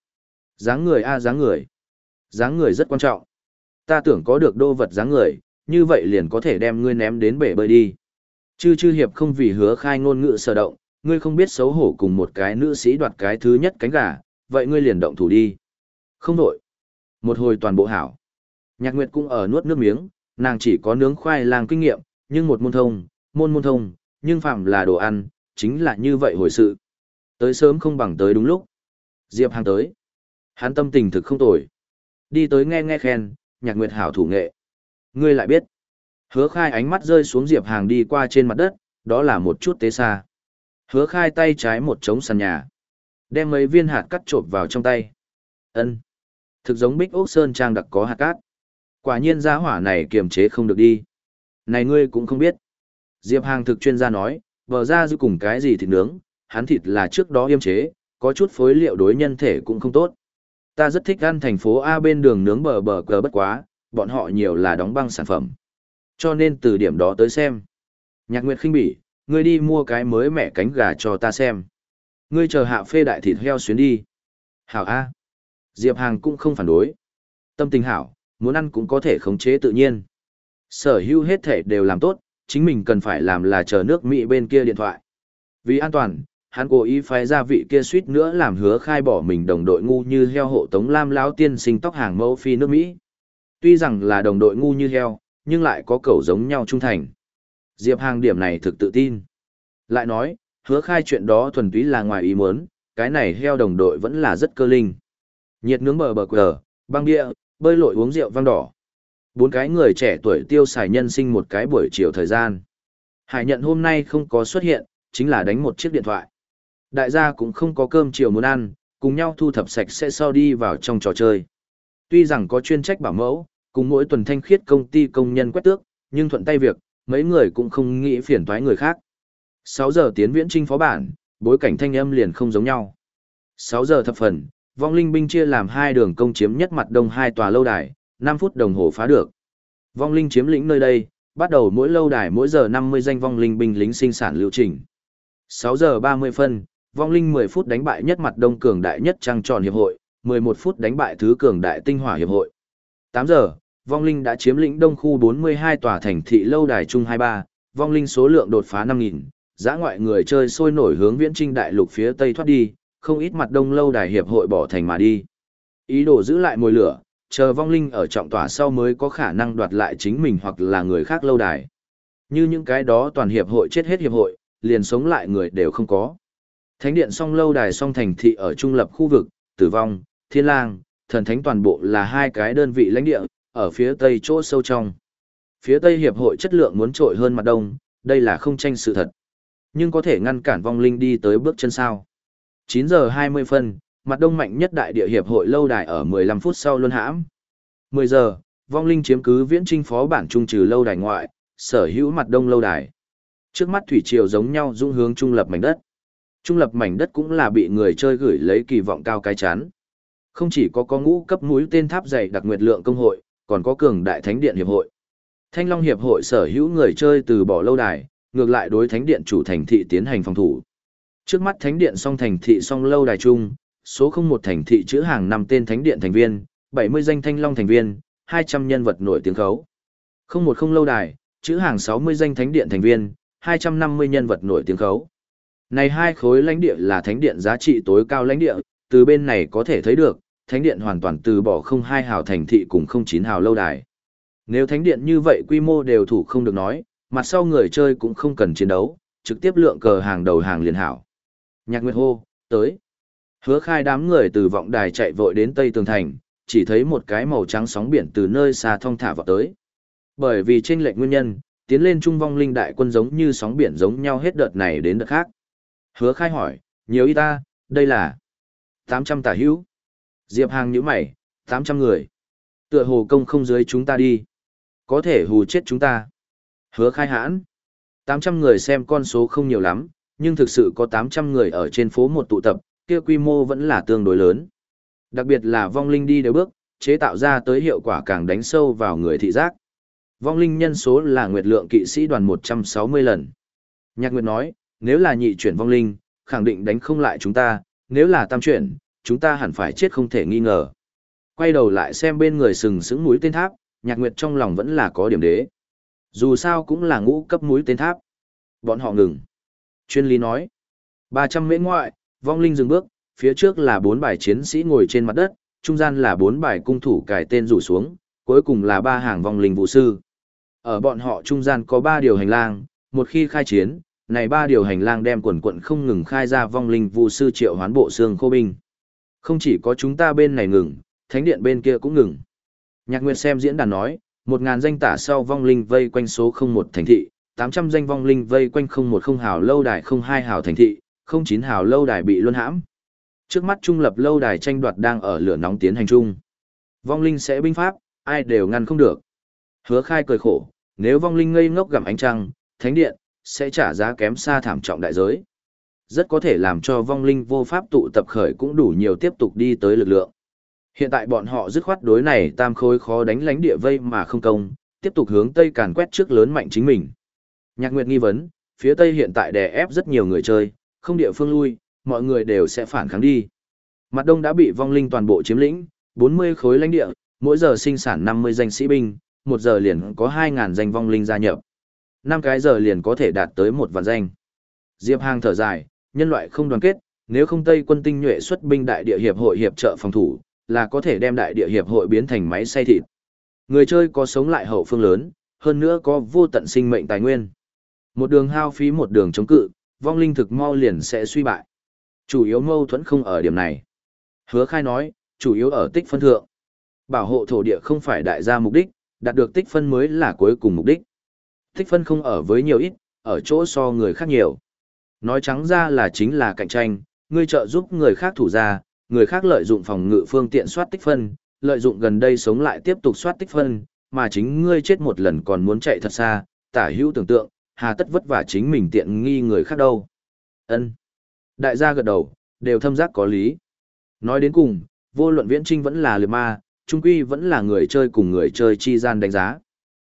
dáng người a dáng người. dáng người rất quan trọng. Ta tưởng có được đô vật dáng người, như vậy liền có thể đem ngươi ném đến bể bơi đi. Chư chư hiệp không vì hứa khai ngôn ngữ sở động, ngươi không biết xấu hổ cùng một cái nữ sĩ đoạt cái thứ nhất cánh gà, vậy ngươi liền động thủ đi. Không đổi. Một hồi toàn bộ hảo. Nhạc Nguyệt cũng ở nuốt nước miếng, nàng chỉ có nướng khoai lang kinh nghiệm, nhưng một môn thông, môn môn thông, nhưng phạm là đồ ăn, chính là như vậy hồi sự. Tới sớm không bằng tới đúng lúc. Diệp Hàng tới. Hắn tâm tình thực không tồi. Đi tới nghe nghe khen, Nhạc Nguyệt hảo thủ nghệ. Ngươi lại biết. Hứa khai ánh mắt rơi xuống Diệp Hàng đi qua trên mặt đất, đó là một chút tế xa. Hứa khai tay trái một trống sàn nhà. Đem mấy viên hạt cắt trộp vào trong tay. ân Thực giống bích ốc sơn trang đặc có hạt cát. Quả nhiên giá hỏa này kiềm chế không được đi. Này ngươi cũng không biết. Diệp Hàng thực chuyên gia nói, bờ ra dư cùng cái gì thịt nướng, hắn thịt là trước đó yêm chế, có chút phối liệu đối nhân thể cũng không tốt. Ta rất thích ăn thành phố A bên đường nướng bờ bờ cờ bất quá, bọn họ nhiều là đóng băng sản phẩm. Cho nên từ điểm đó tới xem. Nhạc Nguyệt khinh bỉ, ngươi đi mua cái mới mẹ cánh gà cho ta xem. Ngươi chờ hạ phê đại thịt heo xuyến đi. Hảo A. Diệp Hàng cũng không phản đối. Tâm tình hảo, muốn ăn cũng có thể khống chế tự nhiên. Sở hữu hết thể đều làm tốt, chính mình cần phải làm là chờ nước Mỹ bên kia điện thoại. Vì an toàn, hắn cố ý phái ra vị kia suýt nữa làm hứa khai bỏ mình đồng đội ngu như heo hộ tống lam lão tiên sinh tóc hàng mẫu phi nước Mỹ. Tuy rằng là đồng đội ngu như heo, nhưng lại có cầu giống nhau trung thành. Diệp Hàng điểm này thực tự tin. Lại nói, hứa khai chuyện đó thuần túy là ngoài ý muốn, cái này heo đồng đội vẫn là rất cơ linh. Nhiệt nướng bờ bờ quờ, băng địa, bơi lội uống rượu vang đỏ. Bốn cái người trẻ tuổi tiêu xài nhân sinh một cái buổi chiều thời gian. Hải nhận hôm nay không có xuất hiện, chính là đánh một chiếc điện thoại. Đại gia cũng không có cơm chiều muốn ăn, cùng nhau thu thập sạch sẽ sau đi vào trong trò chơi. Tuy rằng có chuyên trách bảo mẫu, cùng mỗi tuần thanh khiết công ty công nhân quét tước, nhưng thuận tay việc, mấy người cũng không nghĩ phiền toái người khác. 6 giờ tiến viễn trinh phó bản, bối cảnh thanh âm liền không giống nhau. 6 giờ thập phần, vong linh binh chia làm hai đường công chiếm nhất mặt đông hai tòa lâu đài, 5 phút đồng hồ phá được. Vong linh chiếm lĩnh nơi đây, bắt đầu mỗi lâu đài mỗi giờ 50 danh vong linh binh lính sinh sản lưu trình. 6 giờ 30 phân, vong linh 10 phút đánh bại nhất mặt đông cường đại nhất trăng tròn hiệp hội, 11 phút đánh bại thứ cường đại tinh hỏa hiệp hội. 8 giờ, vong linh đã chiếm lĩnh đông khu 42 tòa thành thị lâu đài trung 23, vong linh số lượng đột phá 5.000, giã ngoại người chơi sôi nổi hướng viễn trinh đại lục phía tây thoát đi, không ít mặt đông lâu đài hiệp hội bỏ thành mà đi. Ý đồ giữ lại mùi lửa, chờ vong linh ở trọng tòa sau mới có khả năng đoạt lại chính mình hoặc là người khác lâu đài. Như những cái đó toàn hiệp hội chết hết hiệp hội, liền sống lại người đều không có. Thánh điện song lâu đài song thành thị ở trung lập khu vực, tử vong, thiên lang, thần thánh toàn bộ là hai cái đơn vị lãnh địa, ở phía tây chỗ sâu trong. Phía tây hiệp hội chất lượng muốn trội hơn mặt đông, đây là không tranh sự thật. Nhưng có thể ngăn cản vong linh đi tới bước chân sao. 9 giờ 20 phân, mặt đông mạnh nhất đại địa hiệp hội lâu đài ở 15 phút sau luân hãm. 10 giờ, vong linh chiếm cứ viễn trinh phó bản trung trừ lâu đài ngoại, sở hữu mặt đông lâu đài. Trước mắt thủy triều giống nhau dung hướng trung lập mảnh đất. Trung lập mảnh đất cũng là bị người chơi gửi lấy kỳ vọng cao cái chán. Không chỉ có có ngũ cấp mũi tên tháp dày đặc nguyệt lượng công hội, còn có cường đại thánh điện hiệp hội. Thanh Long hiệp hội sở hữu người chơi từ bỏ lâu đài, ngược lại đối thánh điện chủ thành thị tiến hành phòng thủ. Trước mắt thánh điện song thành thị song lâu đài chung, số 01 thành thị chữ hàng năm tên thánh điện thành viên, 70 danh Thanh Long thành viên, 200 nhân vật nổi tiếng khấu. 010 lâu đài, chữ hàng 60 danh thánh điện thành viên, 250 nhân vật nổi tiếng khấu. Này hai khối lãnh địa là thánh điện giá trị tối cao lãnh địa, từ bên này có thể thấy được, thánh điện hoàn toàn từ bỏ không hai hào thành thị cùng không chín hào lâu đài. Nếu thánh điện như vậy quy mô đều thủ không được nói, mặt sau người chơi cũng không cần chiến đấu, trực tiếp lượng cờ hàng đầu hàng liền hảo. Nhạc Nguyệt hô, tới. Hứa khai đám người từ vọng đài chạy vội đến Tây Tường Thành, chỉ thấy một cái màu trắng sóng biển từ nơi xa thong thả vào tới. Bởi vì trên lệnh nguyên nhân, tiến lên trung vong linh đại quân giống như sóng biển giống nhau hết đợt này đến đợt khác. Hứa khai hỏi, nhiều y ta, đây là 800 tả hữu. Diệp Hàng nhíu mày, 800 người. Tựa hồ công không dưới chúng ta đi. Có thể hù chết chúng ta. Hứa khai hãn. 800 người xem con số không nhiều lắm, nhưng thực sự có 800 người ở trên phố một tụ tập, kia quy mô vẫn là tương đối lớn. Đặc biệt là vong linh đi đều bước, chế tạo ra tới hiệu quả càng đánh sâu vào người thị giác. Vong linh nhân số là nguyệt lượng kỵ sĩ đoàn 160 lần. Nhạc Nguyệt nói, nếu là nhị chuyển vong linh, khẳng định đánh không lại chúng ta, nếu là tam chuyển, chúng ta hẳn phải chết không thể nghi ngờ. Quay đầu lại xem bên người sừng sững mũi tên tháp, nhạc nguyệt trong lòng vẫn là có điểm đế. Dù sao cũng là ngũ cấp mũi tên tháp. Bọn họ ngừng. Chuyên lý nói. 300 mễ ngoại, vong linh dừng bước, phía trước là bốn bài chiến sĩ ngồi trên mặt đất, trung gian là bốn bài cung thủ cài tên rủ xuống, cuối cùng là ba hàng vong linh vũ sư. Ở bọn họ trung gian có ba điều hành lang, một khi khai chiến, này ba điều hành lang đem quần quận không ngừng khai ra vong linh vũ sư triệu hoán bộ xương khô binh. Không chỉ có chúng ta bên này ngừng, thánh điện bên kia cũng ngừng. Nhạc Nguyệt xem diễn đàn nói, một ngàn danh tả sau vong linh vây quanh số không một thành thị, tám trăm danh vong linh vây quanh không một không hào lâu đài không hai hào thành thị, không chín hào lâu đài bị luân hãm. Trước mắt trung lập lâu đài tranh đoạt đang ở lửa nóng tiến hành chung. Vong linh sẽ binh pháp, ai đều ngăn không được. Hứa khai cười khổ, nếu vong linh ngây ngốc gặm ánh trăng, thánh điện, sẽ trả giá kém xa thảm trọng đại giới. Rất có thể làm cho vong linh vô pháp tụ tập khởi cũng đủ nhiều tiếp tục đi tới lực lượng. Hiện tại bọn họ dứt khoát đối này tam khối khó đánh lánh địa vây mà không công, tiếp tục hướng tây càn quét trước lớn mạnh chính mình. Nhạc Nguyệt nghi vấn, phía tây hiện tại đè ép rất nhiều người chơi, không địa phương lui, mọi người đều sẽ phản kháng đi. Mặt đông đã bị vong linh toàn bộ chiếm lĩnh, 40 khối lãnh địa, mỗi giờ sinh sản 50 danh sĩ binh, một giờ liền có 2.000 danh vong linh gia nhập. 5 cái giờ liền có thể đạt tới một vạn danh. Diệp Hàng thở dài, nhân loại không đoàn kết, nếu không Tây quân tinh nhuệ xuất binh đại địa hiệp hội hiệp trợ phòng thủ, là có thể đem đại địa hiệp hội biến thành máy xay thịt. Người chơi có sống lại hậu phương lớn, hơn nữa có vô tận sinh mệnh tài nguyên. Một đường hao phí một đường chống cự, vong linh thực mau liền sẽ suy bại. Chủ yếu mâu thuẫn không ở điểm này. Hứa khai nói, chủ yếu ở tích phân thượng. Bảo hộ thổ địa không phải đại gia mục đích, đạt được tích phân mới là cuối cùng mục đích. Tích phân không ở với nhiều ít, ở chỗ so người khác nhiều. Nói trắng ra là chính là cạnh tranh, ngươi trợ giúp người khác thủ ra, người khác lợi dụng phòng ngự phương tiện soát tích phân, lợi dụng gần đây sống lại tiếp tục soát tích phân, mà chính ngươi chết một lần còn muốn chạy thật xa, tả hữu tưởng tượng, hà tất vất vả chính mình tiện nghi người khác đâu. Ân. Đại gia gật đầu, đều thâm giác có lý. Nói đến cùng, vô luận viễn trinh vẫn là liệt ma, trung quy vẫn là người chơi cùng người chơi chi gian đánh giá.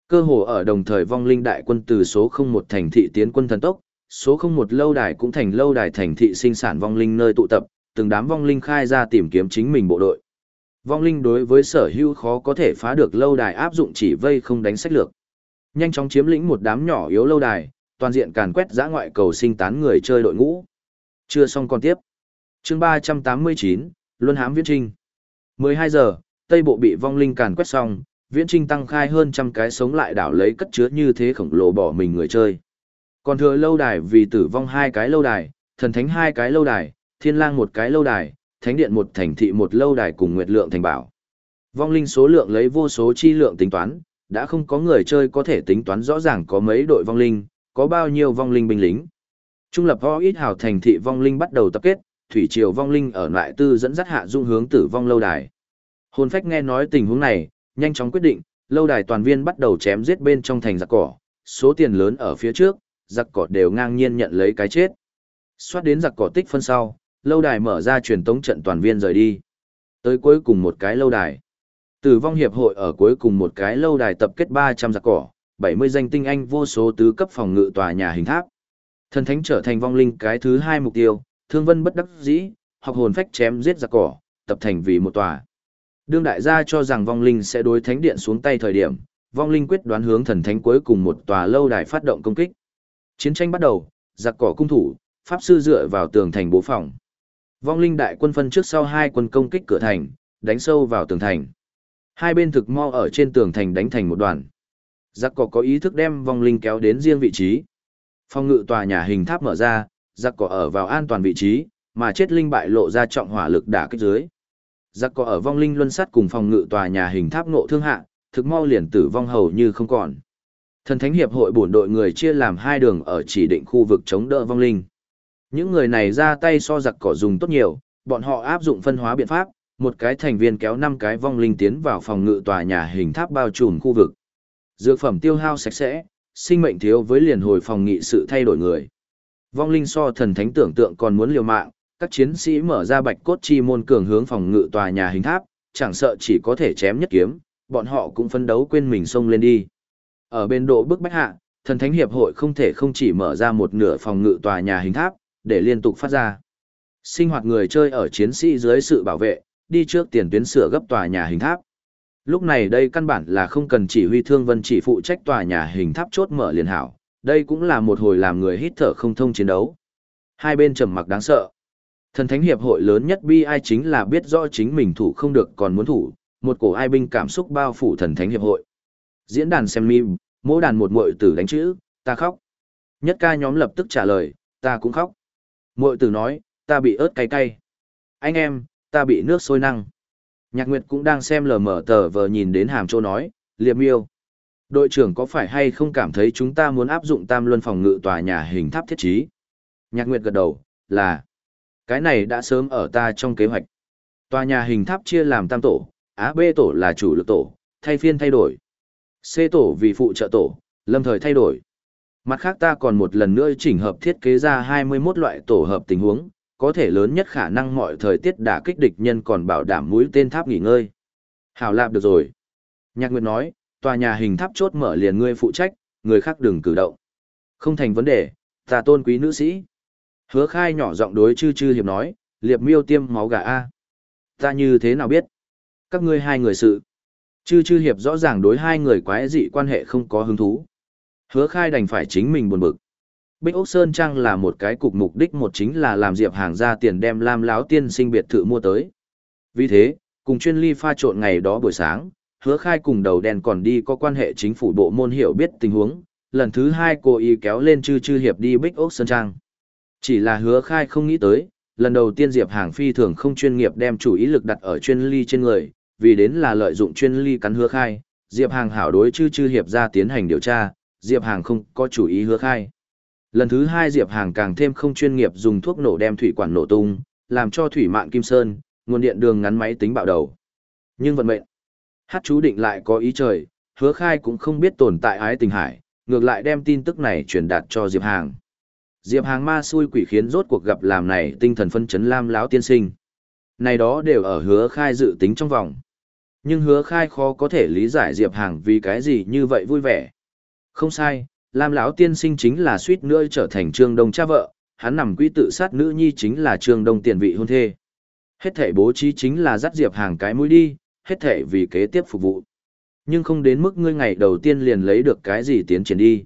Cơ hồ ở đồng thời vong linh đại quân từ số 01 thành thị tiến quân thần tốc, số 01 lâu đài cũng thành lâu đài thành thị sinh sản vong linh nơi tụ tập, từng đám vong linh khai ra tìm kiếm chính mình bộ đội. Vong linh đối với sở hữu khó có thể phá được lâu đài áp dụng chỉ vây không đánh sách lược. Nhanh chóng chiếm lĩnh một đám nhỏ yếu lâu đài, toàn diện càn quét giã ngoại cầu sinh tán người chơi đội ngũ. Chưa xong còn tiếp. chương 389, Luân hám viễn trinh. 12 giờ, Tây Bộ bị vong linh càn quét xong, viễn trinh tăng khai hơn trăm cái sống lại đảo lấy cất chứa như thế khổng lồ bỏ mình người chơi. Còn thừa lâu đài vì tử vong hai cái lâu đài, thần thánh hai cái lâu đài, thiên lang một cái lâu đài, thánh điện một thành thị một lâu đài cùng nguyệt lượng thành bảo. Vong linh số lượng lấy vô số chi lượng tính toán, đã không có người chơi có thể tính toán rõ ràng có mấy đội vong linh, có bao nhiêu vong linh binh lính. Trung lập ho ít hào thành thị vong linh bắt đầu tập kết, thủy triều vong linh ở lại tư dẫn dắt hạ dung hướng tử vong lâu đài. Hồn phách nghe nói tình huống này, nhanh chóng quyết định, lâu đài toàn viên bắt đầu chém giết bên trong thành giặc cỏ, số tiền lớn ở phía trước, giặc cỏ đều ngang nhiên nhận lấy cái chết. Xoát đến giặc cỏ tích phân sau, lâu đài mở ra truyền tống trận toàn viên rời đi. Tới cuối cùng một cái lâu đài. Tử vong hiệp hội ở cuối cùng một cái lâu đài tập kết 300 giặc cỏ, 70 danh tinh anh vô số tứ cấp phòng ngự tòa nhà hình tháp. Thần thánh trở thành vong linh cái thứ hai mục tiêu, thương vân bất đắc dĩ, học hồn phách chém giết giặc cỏ, tập thành vì một tòa. Đương đại gia cho rằng vong linh sẽ đối thánh điện xuống tay thời điểm, vong linh quyết đoán hướng thần thánh cuối cùng một tòa lâu đài phát động công kích. Chiến tranh bắt đầu, giặc cỏ cung thủ, pháp sư dựa vào tường thành bố phòng. Vong linh đại quân phân trước sau hai quân công kích cửa thành, đánh sâu vào tường thành. Hai bên thực mo ở trên tường thành đánh thành một đoàn. Giặc cỏ có ý thức đem vong linh kéo đến riêng vị trí. phòng ngự tòa nhà hình tháp mở ra, giặc cỏ ở vào an toàn vị trí, mà chết linh bại lộ ra trọng hỏa lực đả kích dưới. Giặc cỏ ở vong linh luân sắt cùng phòng ngự tòa nhà hình tháp nộ thương hạ, thực mau liền tử vong hầu như không còn. Thần thánh hiệp hội bổn đội người chia làm hai đường ở chỉ định khu vực chống đỡ vong linh. Những người này ra tay so giặc cỏ dùng tốt nhiều, bọn họ áp dụng phân hóa biện pháp, một cái thành viên kéo năm cái vong linh tiến vào phòng ngự tòa nhà hình tháp bao trùm khu vực. Dược phẩm tiêu hao sạch sẽ, sinh mệnh thiếu với liền hồi phòng nghị sự thay đổi người. Vong linh so thần thánh tưởng tượng còn muốn liều mạng, các chiến sĩ mở ra bạch cốt chi môn cường hướng phòng ngự tòa nhà hình tháp, chẳng sợ chỉ có thể chém nhất kiếm, bọn họ cũng phấn đấu quên mình xông lên đi. Ở bên độ bức bách hạ, thần thánh hiệp hội không thể không chỉ mở ra một nửa phòng ngự tòa nhà hình tháp, để liên tục phát ra. Sinh hoạt người chơi ở chiến sĩ dưới sự bảo vệ, đi trước tiền tuyến sửa gấp tòa nhà hình tháp. Lúc này đây căn bản là không cần chỉ huy thương vân chỉ phụ trách tòa nhà hình tháp chốt mở liền hảo, đây cũng là một hồi làm người hít thở không thông chiến đấu. Hai bên trầm mặc đáng sợ. Thần thánh hiệp hội lớn nhất bi ai chính là biết rõ chính mình thủ không được còn muốn thủ, một cổ ai binh cảm xúc bao phủ thần thánh hiệp hội. Diễn đàn xem meme, mỗi đàn một muội tử đánh chữ, ta khóc. Nhất ca nhóm lập tức trả lời, ta cũng khóc. Muội tử nói, ta bị ớt cay cay. Anh em, ta bị nước sôi năng. Nhạc Nguyệt cũng đang xem lờ mở tờ vờ nhìn đến hàm châu nói, liệp miêu. Đội trưởng có phải hay không cảm thấy chúng ta muốn áp dụng tam luân phòng ngự tòa nhà hình tháp thiết trí? Nhạc Nguyệt gật đầu, là. Cái này đã sớm ở ta trong kế hoạch. Tòa nhà hình tháp chia làm tam tổ, á B tổ là chủ lực tổ, thay phiên thay đổi. C tổ vì phụ trợ tổ, lâm thời thay đổi. Mặt khác ta còn một lần nữa chỉnh hợp thiết kế ra 21 loại tổ hợp tình huống, có thể lớn nhất khả năng mọi thời tiết đả kích địch nhân còn bảo đảm mũi tên tháp nghỉ ngơi. Hảo lạp được rồi. Nhạc Nguyệt nói, tòa nhà hình tháp chốt mở liền ngươi phụ trách, người khác đừng cử động. Không thành vấn đề, ta tôn quý nữ sĩ. Hứa khai nhỏ giọng đối chư chư hiệp nói, liệp miêu tiêm máu gà A. Ta như thế nào biết? Các ngươi hai người sự. Chư chư hiệp rõ ràng đối hai người quái dị quan hệ không có hứng thú. Hứa khai đành phải chính mình buồn bực. Bích Úc Sơn Trang là một cái cục mục đích một chính là làm Diệp Hàng ra tiền đem Lam láo tiên sinh biệt thự mua tới. Vì thế, cùng chuyên ly pha trộn ngày đó buổi sáng, hứa khai cùng đầu đen còn đi có quan hệ chính phủ bộ môn hiểu biết tình huống, lần thứ hai cô y kéo lên chư chư hiệp đi Bích Úc Sơn Trang. Chỉ là hứa khai không nghĩ tới, lần đầu tiên Diệp Hàng phi thường không chuyên nghiệp đem chủ ý lực đặt ở chuyên ly trên người, vì đến là lợi dụng chuyên ly cắn hứa khai, Diệp Hàng hảo đối chư chư hiệp ra tiến hành điều tra, Diệp Hàng không có chủ ý hứa khai. Lần thứ hai Diệp Hàng càng thêm không chuyên nghiệp dùng thuốc nổ đem thủy quản nổ tung, làm cho thủy mạng Kim Sơn, nguồn điện đường ngắn máy tính bạo đầu. Nhưng vận mệnh, hát chú định lại có ý trời, hứa khai cũng không biết tồn tại ái tình hải, ngược lại đem tin tức này truyền đạt cho Diệp Hàng. Diệp Hàng ma xui quỷ khiến rốt cuộc gặp làm này tinh thần phân chấn lam láo tiên sinh. Này đó đều ở hứa khai dự tính trong vòng. Nhưng hứa khai khó có thể lý giải Diệp Hàng vì cái gì như vậy vui vẻ. Không sai, lam lão tiên sinh chính là suýt nữa trở thành trương đông cha vợ, hắn nằm quỹ tự sát nữ nhi chính là trương đông tiền vị hôn thê. Hết thể bố trí chính là dắt Diệp Hàng cái mũi đi, hết thể vì kế tiếp phục vụ. Nhưng không đến mức ngươi ngày đầu tiên liền lấy được cái gì tiến triển đi.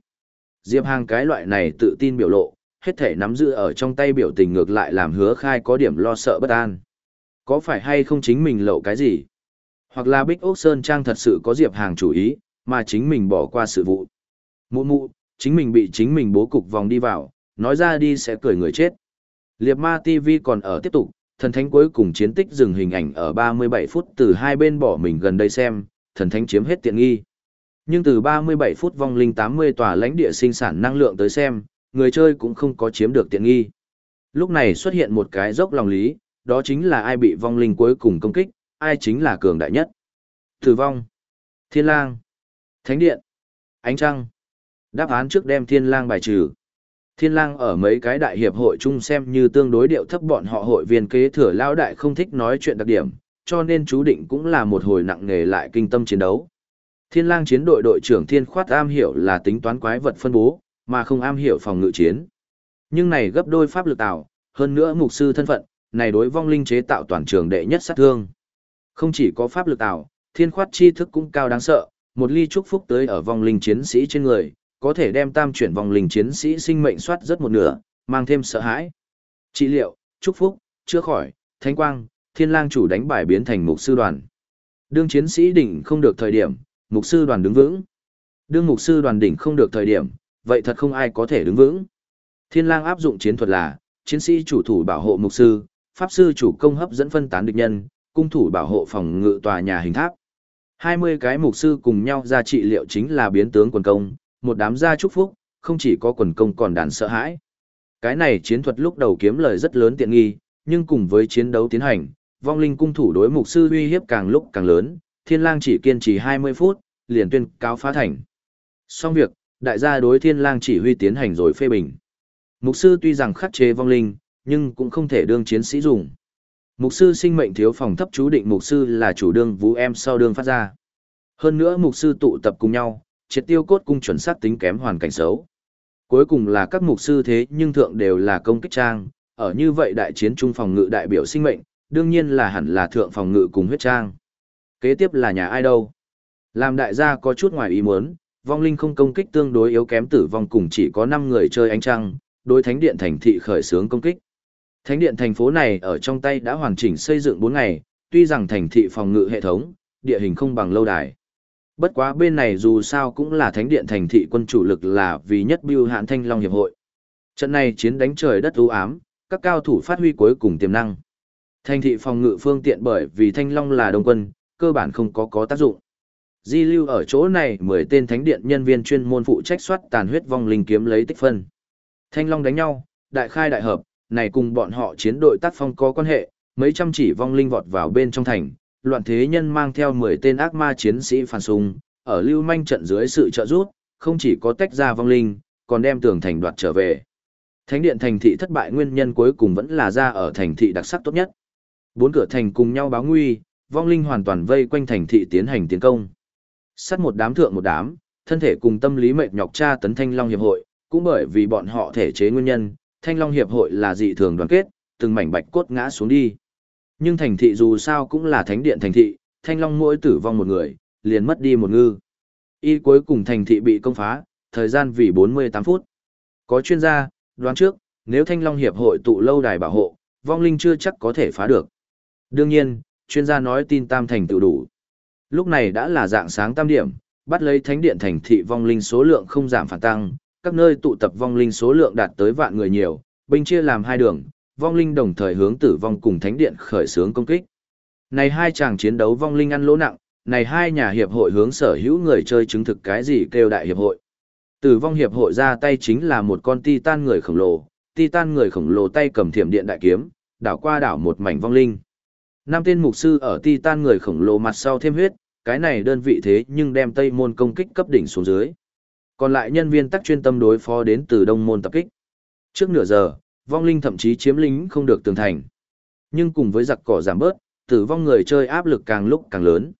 Diệp Hàng cái loại này tự tin biểu lộ, hết thể nắm giữ ở trong tay biểu tình ngược lại làm hứa khai có điểm lo sợ bất an. Có phải hay không chính mình lậu cái gì? Hoặc là Bích Ốc Sơn Trang thật sự có Diệp Hàng chủ ý, mà chính mình bỏ qua sự vụ. Mụ mụ, chính mình bị chính mình bố cục vòng đi vào, nói ra đi sẽ cười người chết. Liệp ma TV còn ở tiếp tục, thần thánh cuối cùng chiến tích dừng hình ảnh ở 37 phút từ hai bên bỏ mình gần đây xem, thần thánh chiếm hết tiện nghi. Nhưng từ 37 phút vong linh 80 tòa lãnh địa sinh sản năng lượng tới xem, người chơi cũng không có chiếm được tiện nghi. Lúc này xuất hiện một cái dốc lòng lý, đó chính là ai bị vong linh cuối cùng công kích, ai chính là cường đại nhất. Tử vong, thiên lang, thánh điện, ánh trăng. Đáp án trước đem thiên lang bài trừ. Thiên lang ở mấy cái đại hiệp hội chung xem như tương đối điệu thấp bọn họ hội viên kế thừa lao đại không thích nói chuyện đặc điểm, cho nên chú định cũng là một hồi nặng nghề lại kinh tâm chiến đấu. Thiên lang chiến đội đội trưởng thiên khoát am hiểu là tính toán quái vật phân bố, mà không am hiểu phòng ngự chiến. Nhưng này gấp đôi pháp lực tạo, hơn nữa mục sư thân phận, này đối vong linh chế tạo toàn trường đệ nhất sát thương. Không chỉ có pháp lực tạo, thiên khoát chi thức cũng cao đáng sợ, một ly chúc phúc tới ở vòng linh chiến sĩ trên người, có thể đem tam chuyển vòng linh chiến sĩ sinh mệnh soát rất một nửa, mang thêm sợ hãi. Trị liệu, chúc phúc, chữa khỏi, thánh quang, thiên lang chủ đánh bài biến thành mục sư đoàn. Đương chiến sĩ đỉnh không được thời điểm, mục sư đoàn đứng vững. Đương mục sư đoàn đỉnh không được thời điểm, vậy thật không ai có thể đứng vững. Thiên lang áp dụng chiến thuật là, chiến sĩ chủ thủ bảo hộ mục sư, pháp sư chủ công hấp dẫn phân tán địch nhân, cung thủ bảo hộ phòng ngự tòa nhà hình tháp. 20 cái mục sư cùng nhau ra trị liệu chính là biến tướng quần công, một đám gia chúc phúc, không chỉ có quần công còn đàn sợ hãi. Cái này chiến thuật lúc đầu kiếm lời rất lớn tiện nghi, nhưng cùng với chiến đấu tiến hành, vong linh cung thủ đối mục sư uy hiếp càng lúc càng lớn, thiên lang chỉ kiên trì 20 phút, liền tuyên cáo phá thành. Xong việc, đại gia đối thiên lang chỉ huy tiến hành rồi phê bình. Mục sư tuy rằng khắc chế vong linh, nhưng cũng không thể đương chiến sĩ dùng. Mục sư sinh mệnh thiếu phòng thấp chú định mục sư là chủ đương vũ em sau đương phát ra. Hơn nữa mục sư tụ tập cùng nhau, triệt tiêu cốt cung chuẩn xác tính kém hoàn cảnh xấu. Cuối cùng là các mục sư thế nhưng thượng đều là công kích trang, ở như vậy đại chiến trung phòng ngự đại biểu sinh mệnh, đương nhiên là hẳn là thượng phòng ngự cùng huyết trang. Kế tiếp là nhà ai đâu? Làm đại gia có chút ngoài ý muốn, vong linh không công kích tương đối yếu kém tử vong cùng chỉ có 5 người chơi ánh trăng, đối thánh điện thành thị khởi xướng công kích. Thánh điện thành phố này ở trong tay đã hoàn chỉnh xây dựng 4 ngày, tuy rằng thành thị phòng ngự hệ thống, địa hình không bằng lâu đài. Bất quá bên này dù sao cũng là thánh điện thành thị quân chủ lực là vì nhất bưu hạn thanh long hiệp hội. Trận này chiến đánh trời đất u ám, các cao thủ phát huy cuối cùng tiềm năng. Thành thị phòng ngự phương tiện bởi vì thanh long là đồng quân, cơ bản không có có tác dụng. Di lưu ở chỗ này mười tên thánh điện nhân viên chuyên môn phụ trách soát tàn huyết vong linh kiếm lấy tích phân. Thanh long đánh nhau, đại khai đại hợp, này cùng bọn họ chiến đội tác phong có quan hệ, mấy trăm chỉ vong linh vọt vào bên trong thành, loạn thế nhân mang theo 10 tên ác ma chiến sĩ phản xung, ở lưu manh trận dưới sự trợ giúp, không chỉ có tách ra vong linh, còn đem tường thành đoạt trở về. Thánh điện thành thị thất bại nguyên nhân cuối cùng vẫn là ra ở thành thị đặc sắc tốt nhất. Bốn cửa thành cùng nhau báo nguy, vong linh hoàn toàn vây quanh thành thị tiến hành tiến công. Sát một đám thượng một đám, thân thể cùng tâm lý mệt nhọc tra tấn Thanh Long Hiệp hội, cũng bởi vì bọn họ thể chế nguyên nhân, Thanh Long Hiệp hội là dị thường đoàn kết, từng mảnh bạch cốt ngã xuống đi. Nhưng thành thị dù sao cũng là thánh điện thành thị, Thanh Long mỗi tử vong một người, liền mất đi một ngư. Y cuối cùng thành thị bị công phá, thời gian vì 48 phút. Có chuyên gia, đoán trước, nếu Thanh Long Hiệp hội tụ lâu đài bảo hộ, vong linh chưa chắc có thể phá được. Đương nhiên, chuyên gia nói tin tam thành tự đủ. Lúc này đã là dạng sáng tam điểm, bắt lấy thánh điện thành thị vong linh số lượng không giảm phản tăng, các nơi tụ tập vong linh số lượng đạt tới vạn người nhiều, binh chia làm hai đường, vong linh đồng thời hướng tử vong cùng thánh điện khởi xướng công kích. Này hai chàng chiến đấu vong linh ăn lỗ nặng, này hai nhà hiệp hội hướng sở hữu người chơi chứng thực cái gì kêu đại hiệp hội. Tử vong hiệp hội ra tay chính là một con titan người khổng lồ, titan người khổng lồ tay cầm thiểm điện đại kiếm, đảo qua đảo một mảnh vong linh. Năm tên mục sư ở titan người khổng lồ mặt sau thêm huyết, cái này đơn vị thế nhưng đem Tây môn công kích cấp đỉnh xuống dưới. Còn lại nhân viên tác chuyên tâm đối phó đến từ đông môn tập kích. Trước nửa giờ, vong linh thậm chí chiếm lính không được tường thành. Nhưng cùng với giặc cỏ giảm bớt, tử vong người chơi áp lực càng lúc càng lớn.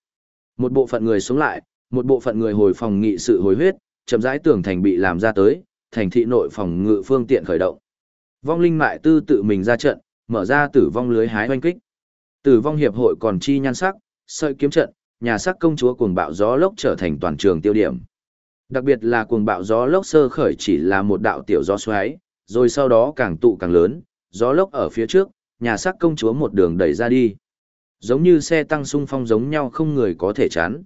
Một bộ phận người xuống lại, một bộ phận người hồi phòng nghị sự hồi huyết, chậm rãi tường thành bị làm ra tới, thành thị nội phòng ngự phương tiện khởi động. Vong linh mại tư tự mình ra trận, mở ra tử vong lưới hái hoanh kích. Tử vong hiệp hội còn chi nhan sắc, sợi kiếm trận, nhà sắc công chúa cuồng bạo gió lốc trở thành toàn trường tiêu điểm. Đặc biệt là cuồng bạo gió lốc sơ khởi chỉ là một đạo tiểu gió xoáy, rồi sau đó càng tụ càng lớn, gió lốc ở phía trước, nhà sắc công chúa một đường đẩy ra đi. Giống như xe tăng xung phong giống nhau không người có thể chán.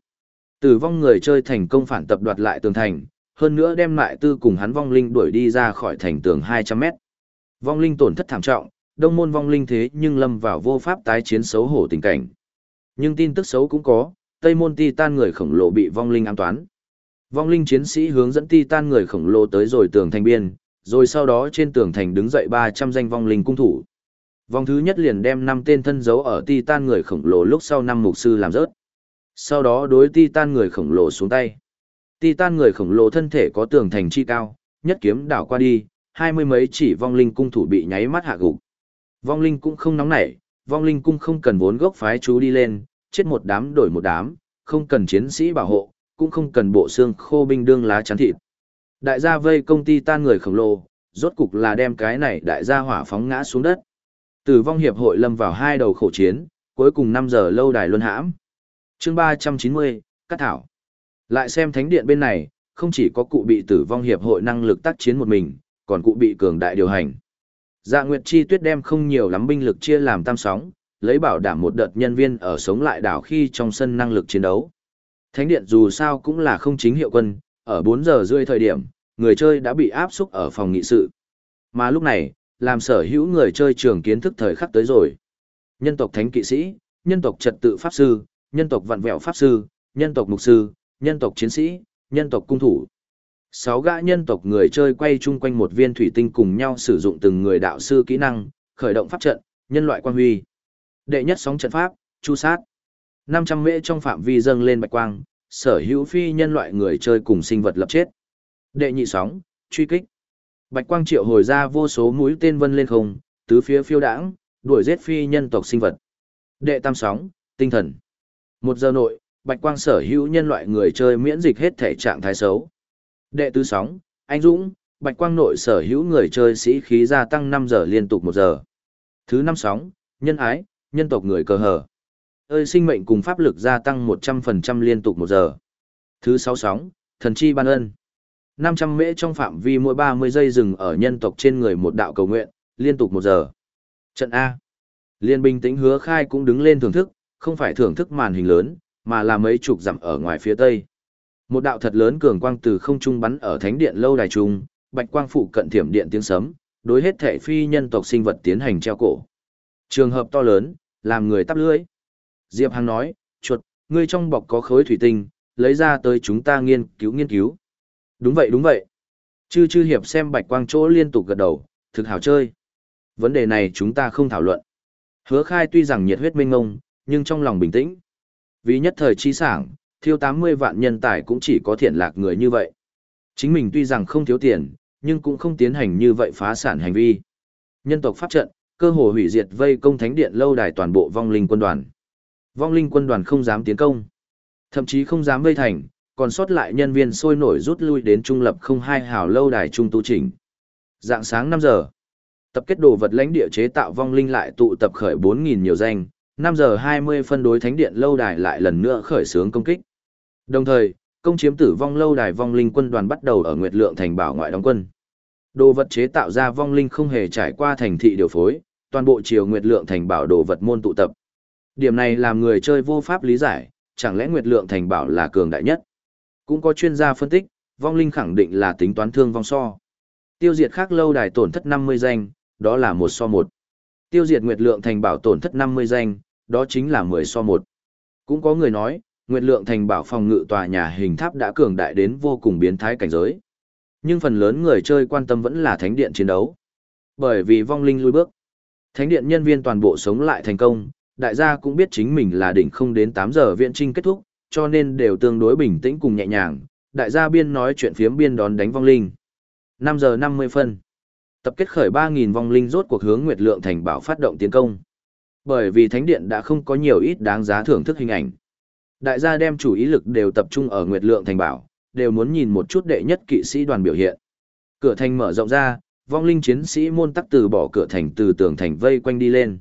Tử vong người chơi thành công phản tập đoạt lại tường thành, hơn nữa đem lại tư cùng hắn vong linh đuổi đi ra khỏi thành tường 200 mét. Vong linh tổn thất thảm trọng, đông môn vong linh thế nhưng lâm vào vô pháp tái chiến xấu hổ tình cảnh. Nhưng tin tức xấu cũng có, tây môn ti tan người khổng lồ bị vong linh an toán. Vong linh chiến sĩ hướng dẫn ti tan người khổng lồ tới rồi tường thành biên, rồi sau đó trên tường thành đứng dậy 300 danh vong linh cung thủ. Vòng thứ nhất liền đem năm tên thân dấu ở ti tan người khổng lồ lúc sau năm mục sư làm rớt. Sau đó đối ti tan người khổng lồ xuống tay. Ti tan người khổng lồ thân thể có tường thành chi cao, nhất kiếm đảo qua đi, hai mươi mấy chỉ vong linh cung thủ bị nháy mắt hạ gục. Vong linh cũng không nóng nảy, vong linh cung không cần vốn gốc phái chú đi lên, chết một đám đổi một đám, không cần chiến sĩ bảo hộ, cũng không cần bộ xương khô binh đương lá chắn thịt. Đại gia vây công ty tan người khổng lồ, rốt cục là đem cái này đại gia hỏa phóng ngã xuống đất. Tử vong hiệp hội lâm vào hai đầu khổ chiến, cuối cùng 5 giờ lâu đài luân hãm. chương 390, Cắt Thảo. Lại xem thánh điện bên này, không chỉ có cụ bị tử vong hiệp hội năng lực tác chiến một mình, còn cụ bị cường đại điều hành. Dạ Nguyệt Chi Tuyết đem không nhiều lắm binh lực chia làm tam sóng, lấy bảo đảm một đợt nhân viên ở sống lại đảo khi trong sân năng lực chiến đấu. Thánh điện dù sao cũng là không chính hiệu quân, ở 4 giờ rưỡi thời điểm, người chơi đã bị áp xúc ở phòng nghị sự. Mà lúc này, làm sở hữu người chơi trường kiến thức thời khắc tới rồi. Nhân tộc thánh kỵ sĩ, nhân tộc trật tự pháp sư, nhân tộc vạn vẹo pháp sư, nhân tộc mục sư, nhân tộc chiến sĩ, nhân tộc cung thủ. Sáu gã nhân tộc người chơi quay chung quanh một viên thủy tinh cùng nhau sử dụng từng người đạo sư kỹ năng, khởi động pháp trận, nhân loại quan huy. Đệ nhất sóng trận pháp, chu sát. 500 mễ trong phạm vi dâng lên bạch quang, sở hữu phi nhân loại người chơi cùng sinh vật lập chết. Đệ nhị sóng, truy kích. Bạch quang triệu hồi ra vô số mũi tên vân lên không, tứ phía phiêu đãng, đuổi giết phi nhân tộc sinh vật. Đệ tam sóng, tinh thần. Một giờ nội, bạch quang sở hữu nhân loại người chơi miễn dịch hết thể trạng thái xấu. Đệ tứ sóng, anh dũng, bạch quang nội sở hữu người chơi sĩ khí gia tăng 5 giờ liên tục 1 giờ. Thứ năm sóng, nhân ái, nhân tộc người cờ hở. Ơi sinh mệnh cùng pháp lực gia tăng 100% liên tục 1 giờ. Thứ sáu sóng, thần chi ban ân. 500 mễ trong phạm vi mỗi 30 giây dừng ở nhân tộc trên người một đạo cầu nguyện, liên tục 1 giờ. Trận A. Liên binh tĩnh hứa khai cũng đứng lên thưởng thức, không phải thưởng thức màn hình lớn, mà là mấy chục dặm ở ngoài phía tây. Một đạo thật lớn cường quang từ không trung bắn ở thánh điện lâu đài trung, bạch quang phụ cận thiểm điện tiếng sấm, đối hết thể phi nhân tộc sinh vật tiến hành treo cổ. Trường hợp to lớn, làm người tắp lưỡi. Diệp Hằng nói, chuột, ngươi trong bọc có khối thủy tinh, lấy ra tới chúng ta nghiên cứu nghiên cứu. Đúng vậy đúng vậy. Chư chư hiệp xem bạch quang chỗ liên tục gật đầu, thực hảo chơi. Vấn đề này chúng ta không thảo luận. Hứa khai tuy rằng nhiệt huyết mênh ngông, nhưng trong lòng bình tĩnh. Vì nhất thời chi sảng, thiêu 80 vạn nhân tài cũng chỉ có thiện lạc người như vậy. Chính mình tuy rằng không thiếu tiền, nhưng cũng không tiến hành như vậy phá sản hành vi. Nhân tộc pháp trận, cơ hồ hủy diệt vây công thánh điện lâu đài toàn bộ vong linh quân đoàn. Vong linh quân đoàn không dám tiến công, thậm chí không dám vây thành, còn sót lại nhân viên sôi nổi rút lui đến trung lập không hai hào lâu đài trung tu chỉnh. Dạng sáng 5 giờ, tập kết đồ vật lãnh địa chế tạo vong linh lại tụ tập khởi 4.000 nhiều danh, 5 giờ 20 phân đối thánh điện lâu đài lại lần nữa khởi xướng công kích. Đồng thời, công chiếm tử vong lâu đài vong linh quân đoàn bắt đầu ở Nguyệt Lượng thành bảo ngoại đóng quân. Đồ vật chế tạo ra vong linh không hề trải qua thành thị điều phối, toàn bộ chiều Nguyệt Lượng thành bảo đồ vật môn tụ tập. Điểm này làm người chơi vô pháp lý giải, chẳng lẽ Nguyệt Lượng thành bảo là cường đại nhất? Cũng có chuyên gia phân tích, vong linh khẳng định là tính toán thương vong so. Tiêu diệt khác lâu đài tổn thất 50 danh, đó là một so một. Tiêu diệt Nguyệt Lượng thành bảo tổn thất 50 danh, đó chính là 10 so một. Cũng có người nói, Nguyệt Lượng thành bảo phòng ngự tòa nhà hình tháp đã cường đại đến vô cùng biến thái cảnh giới. Nhưng phần lớn người chơi quan tâm vẫn là thánh điện chiến đấu. Bởi vì vong linh lui bước. Thánh điện nhân viên toàn bộ sống lại thành công, đại gia cũng biết chính mình là đỉnh không đến 8 giờ viện trinh kết thúc, cho nên đều tương đối bình tĩnh cùng nhẹ nhàng. Đại gia biên nói chuyện phiếm biên đón đánh vong linh. 5 giờ 50 phân. Tập kết khởi 3.000 vong linh rốt cuộc hướng Nguyệt Lượng Thành bảo phát động tiến công. Bởi vì Thánh Điện đã không có nhiều ít đáng giá thưởng thức hình ảnh. Đại gia đem chủ ý lực đều tập trung ở Nguyệt Lượng Thành bảo, đều muốn nhìn một chút đệ nhất kỵ sĩ đoàn biểu hiện. Cửa thành mở rộng ra, vong linh chiến sĩ môn tắc từ bỏ cửa thành từ tường thành vây quanh đi lên.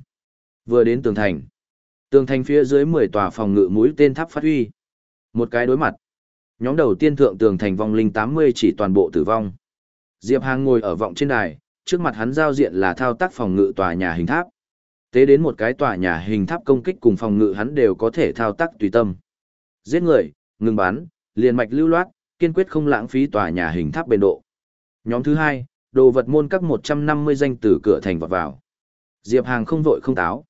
Vừa đến tường thành. Tường thành phía dưới 10 tòa phòng ngự mũi tên tháp phát huy. Một cái đối mặt. Nhóm đầu tiên thượng tường thành vong linh 80 chỉ toàn bộ tử vong. Diệp Hàng ngồi ở vọng trên đài, trước mặt hắn giao diện là thao tác phòng ngự tòa nhà hình tháp. Tế đến một cái tòa nhà hình tháp công kích cùng phòng ngự hắn đều có thể thao tác tùy tâm. Giết người, ngừng bắn, liền mạch lưu loát, kiên quyết không lãng phí tòa nhà hình tháp bền độ. Nhóm thứ hai, đồ vật môn các 150 danh từ cửa thành vọt vào. Diệp Hàng không vội không táo.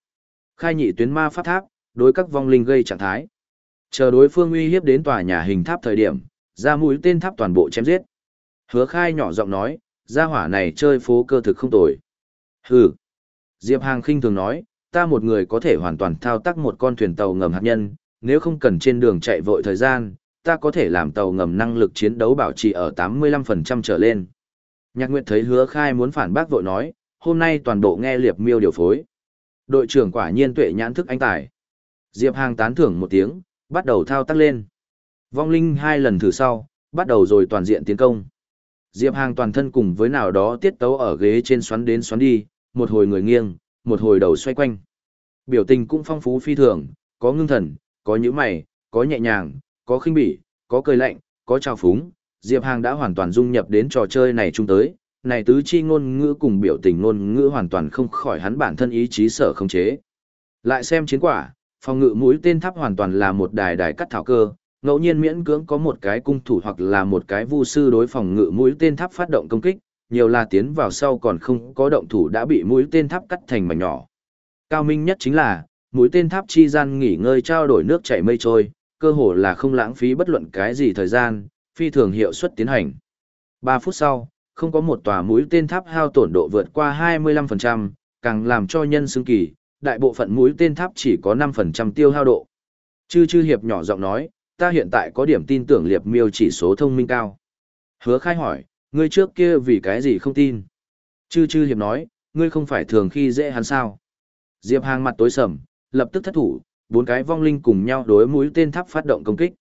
Khai nhị tuyến ma pháp tháp, đối các vong linh gây trạng thái. Chờ đối phương uy hiếp đến tòa nhà hình tháp thời điểm, ra mũi tên tháp toàn bộ chém giết. Hứa khai nhỏ giọng nói, gia hỏa này chơi phố cơ thực không tồi. Hừ. Diệp Hàng khinh thường nói, ta một người có thể hoàn toàn thao tác một con thuyền tàu ngầm hạt nhân, nếu không cần trên đường chạy vội thời gian, ta có thể làm tàu ngầm năng lực chiến đấu bảo trì ở 85% trở lên. Nhạc Nguyệt thấy hứa khai muốn phản bác vội nói, hôm nay toàn bộ nghe liệp miêu điều phối. Đội trưởng quả nhiên tuệ nhãn thức anh tài. Diệp Hàng tán thưởng một tiếng, bắt đầu thao tác lên. Vong linh hai lần thử sau, bắt đầu rồi toàn diện tiến công. Diệp Hàng toàn thân cùng với nào đó tiết tấu ở ghế trên xoắn đến xoắn đi, một hồi người nghiêng, một hồi đầu xoay quanh. Biểu tình cũng phong phú phi thường, có ngưng thần, có nhíu mày, có nhẹ nhàng, có khinh bỉ, có cười lạnh, có trào phúng. Diệp Hàng đã hoàn toàn dung nhập đến trò chơi này chung tới, này tứ chi ngôn ngữ cùng biểu tình ngôn ngữ hoàn toàn không khỏi hắn bản thân ý chí sở không chế. Lại xem chiến quả, phòng ngự mũi tên tháp hoàn toàn là một đài đài cắt thảo cơ, ngẫu nhiên miễn cưỡng có một cái cung thủ hoặc là một cái vu sư đối phòng ngự mũi tên tháp phát động công kích, nhiều là tiến vào sau còn không có động thủ đã bị mũi tên tháp cắt thành mảnh nhỏ. Cao minh nhất chính là, mũi tên tháp chi gian nghỉ ngơi trao đổi nước chảy mây trôi, cơ hồ là không lãng phí bất luận cái gì thời gian, phi thường hiệu suất tiến hành. 3 phút sau, không có một tòa mũi tên tháp hao tổn độ vượt qua 25%, càng làm cho nhân xứng kỳ, đại bộ phận mũi tên tháp chỉ có 5% tiêu hao độ. Chư chư hiệp nhỏ giọng nói, ta hiện tại có điểm tin tưởng liệp miêu chỉ số thông minh cao. Hứa khai hỏi, ngươi trước kia vì cái gì không tin? Chư chư hiệp nói, ngươi không phải thường khi dễ hắn sao? Diệp hàng mặt tối sầm, lập tức thất thủ, bốn cái vong linh cùng nhau đối mũi tên tháp phát động công kích.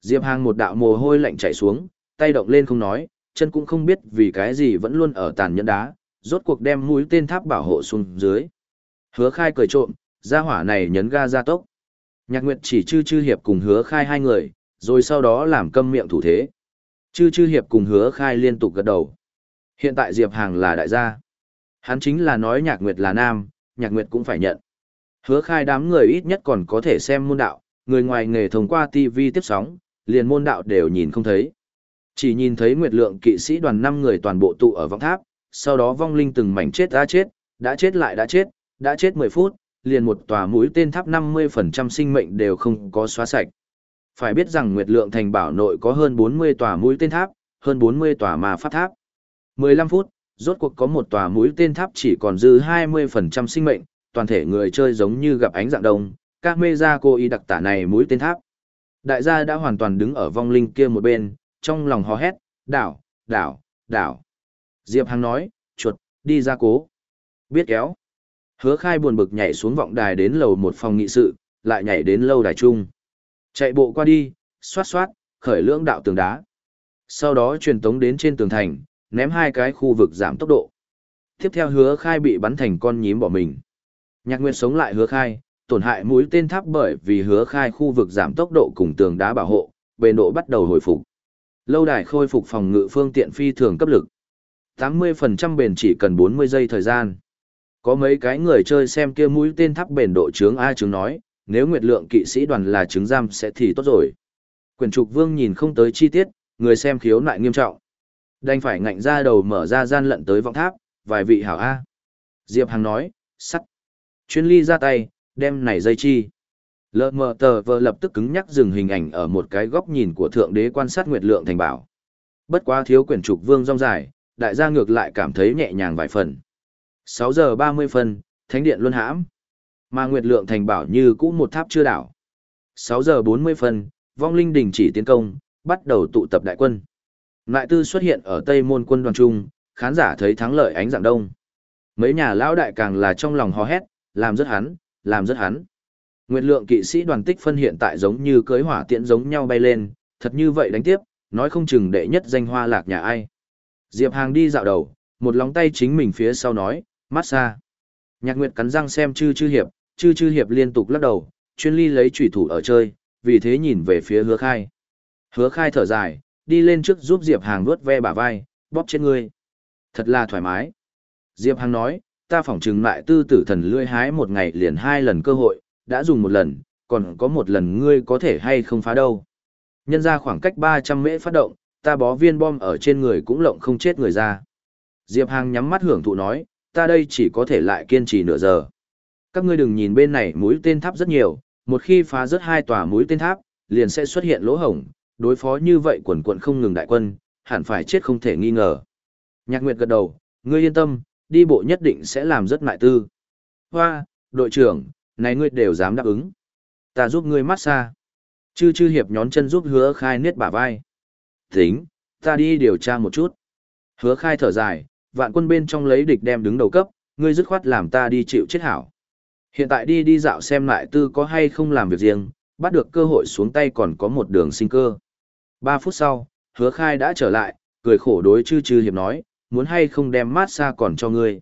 Diệp hàng một đạo mồ hôi lạnh chảy xuống, tay động lên không nói, chân cũng không biết vì cái gì vẫn luôn ở tàn nhẫn đá, rốt cuộc đem mũi tên tháp bảo hộ xuống dưới. Hứa khai cười trộm, ra hỏa này nhấn ga ra tốc. Nhạc Nguyệt chỉ chư chư hiệp cùng hứa khai hai người, rồi sau đó làm câm miệng thủ thế. Chư chư hiệp cùng hứa khai liên tục gật đầu. Hiện tại Diệp Hàng là đại gia. Hắn chính là nói Nhạc Nguyệt là nam, Nhạc Nguyệt cũng phải nhận. Hứa khai đám người ít nhất còn có thể xem môn đạo, người ngoài nghề thông qua TV tiếp sóng, liền môn đạo đều nhìn không thấy. Chỉ nhìn thấy Nguyệt Lượng kỵ sĩ đoàn 5 người toàn bộ tụ ở vọng tháp, sau đó vong linh từng mảnh chết đã chết, đã chết lại đã chết, đã chết 10 phút, liền một tòa mũi tên tháp 50% sinh mệnh đều không có xóa sạch. Phải biết rằng Nguyệt Lượng thành bảo nội có hơn 40 tòa mũi tên tháp, hơn 40 tòa mà pháp tháp. 15 phút, rốt cuộc có một tòa mũi tên tháp chỉ còn dư 20% sinh mệnh, toàn thể người chơi giống như gặp ánh dạng đông, các mê ra cô ý đặc tả này mũi tên tháp. Đại gia đã hoàn toàn đứng ở vong linh kia một bên, trong lòng hò hét, đảo, đảo, đảo. Diệp Hằng nói, chuột, đi ra cố. Biết kéo. Hứa khai buồn bực nhảy xuống vọng đài đến lầu một phòng nghị sự, lại nhảy đến lâu đài trung. Chạy bộ qua đi, xoát xoát, khởi lưỡng đạo tường đá. Sau đó truyền tống đến trên tường thành, ném hai cái khu vực giảm tốc độ. Tiếp theo hứa khai bị bắn thành con nhím bỏ mình. Nhạc Nguyệt sống lại hứa khai, tổn hại mũi tên tháp bởi vì hứa khai khu vực giảm tốc độ cùng tường đá bảo hộ, bền độ bắt đầu hồi phục. Lâu đài khôi phục phòng ngự phương tiện phi thường cấp lực. 80% bền chỉ cần 40 giây thời gian. Có mấy cái người chơi xem kia mũi tên tháp bền độ trướng A trướng nói, nếu nguyệt lượng kỵ sĩ đoàn là trứng giam sẽ thì tốt rồi. Quyền trục vương nhìn không tới chi tiết, người xem khiếu nại nghiêm trọng. Đành phải ngạnh ra đầu mở ra gian lận tới vọng tháp, vài vị hảo A. Diệp Hằng nói, sắt. Chuyên ly ra tay, đem này dây chi. Lờ mờ tờ vờ lập tức cứng nhắc dừng hình ảnh ở một cái góc nhìn của thượng đế quan sát nguyệt lượng thành bảo. Bất quá thiếu quyển trục vương rong dài, đại gia ngược lại cảm thấy nhẹ nhàng vài phần. Sáu giờ 30 phân, thánh điện luân hãm. Mà Nguyệt Lượng thành bảo như cũ một tháp chưa đảo. Sáu giờ 40 phân, vong linh đình chỉ tiến công, bắt đầu tụ tập đại quân. Ngoại tư xuất hiện ở Tây môn quân đoàn trung, khán giả thấy thắng lợi ánh dạng đông. Mấy nhà lão đại càng là trong lòng hò hét, làm rất hắn, làm rất hắn. Nguyệt lượng kỵ sĩ đoàn tích phân hiện tại giống như cưới hỏa tiễn giống nhau bay lên, thật như vậy đánh tiếp, nói không chừng đệ nhất danh hoa lạc nhà ai. Diệp Hàng đi dạo đầu, một lóng tay chính mình phía sau nói, mát xa. Nhạc Nguyệt cắn răng xem chư chư hiệp, chư chư hiệp liên tục lắc đầu, chuyên ly lấy chủy thủ ở chơi, vì thế nhìn về phía hứa khai. Hứa khai thở dài, đi lên trước giúp Diệp Hàng vuốt ve bả vai, bóp trên người. Thật là thoải mái. Diệp Hàng nói, ta phỏng trừng lại tư tử thần lươi hái một ngày liền hai lần cơ hội, đã dùng một lần, còn có một lần ngươi có thể hay không phá đâu. Nhân ra khoảng cách 300 mễ phát động, ta bó viên bom ở trên người cũng lộng không chết người ra. Diệp Hàng nhắm mắt hưởng thụ nói, ta đây chỉ có thể lại kiên trì nửa giờ. Các ngươi đừng nhìn bên này mũi tên tháp rất nhiều, một khi phá rớt hai tòa mũi tên tháp, liền sẽ xuất hiện lỗ hổng, đối phó như vậy quần quận không ngừng đại quân, hẳn phải chết không thể nghi ngờ. Nhạc Nguyệt gật đầu, ngươi yên tâm, đi bộ nhất định sẽ làm rất mại tư. Hoa, đội trưởng, này ngươi đều dám đáp ứng. Ta giúp ngươi mát xa. Chư chư hiệp nhón chân giúp hứa khai niết bả vai. Tính, ta đi điều tra một chút. Hứa khai thở dài, vạn quân bên trong lấy địch đem đứng đầu cấp, ngươi dứt khoát làm ta đi chịu chết hảo. Hiện tại đi đi dạo xem lại tư có hay không làm việc riêng, bắt được cơ hội xuống tay còn có một đường sinh cơ. Ba phút sau, hứa khai đã trở lại, cười khổ đối chư chư hiệp nói, muốn hay không đem mát xa còn cho ngươi.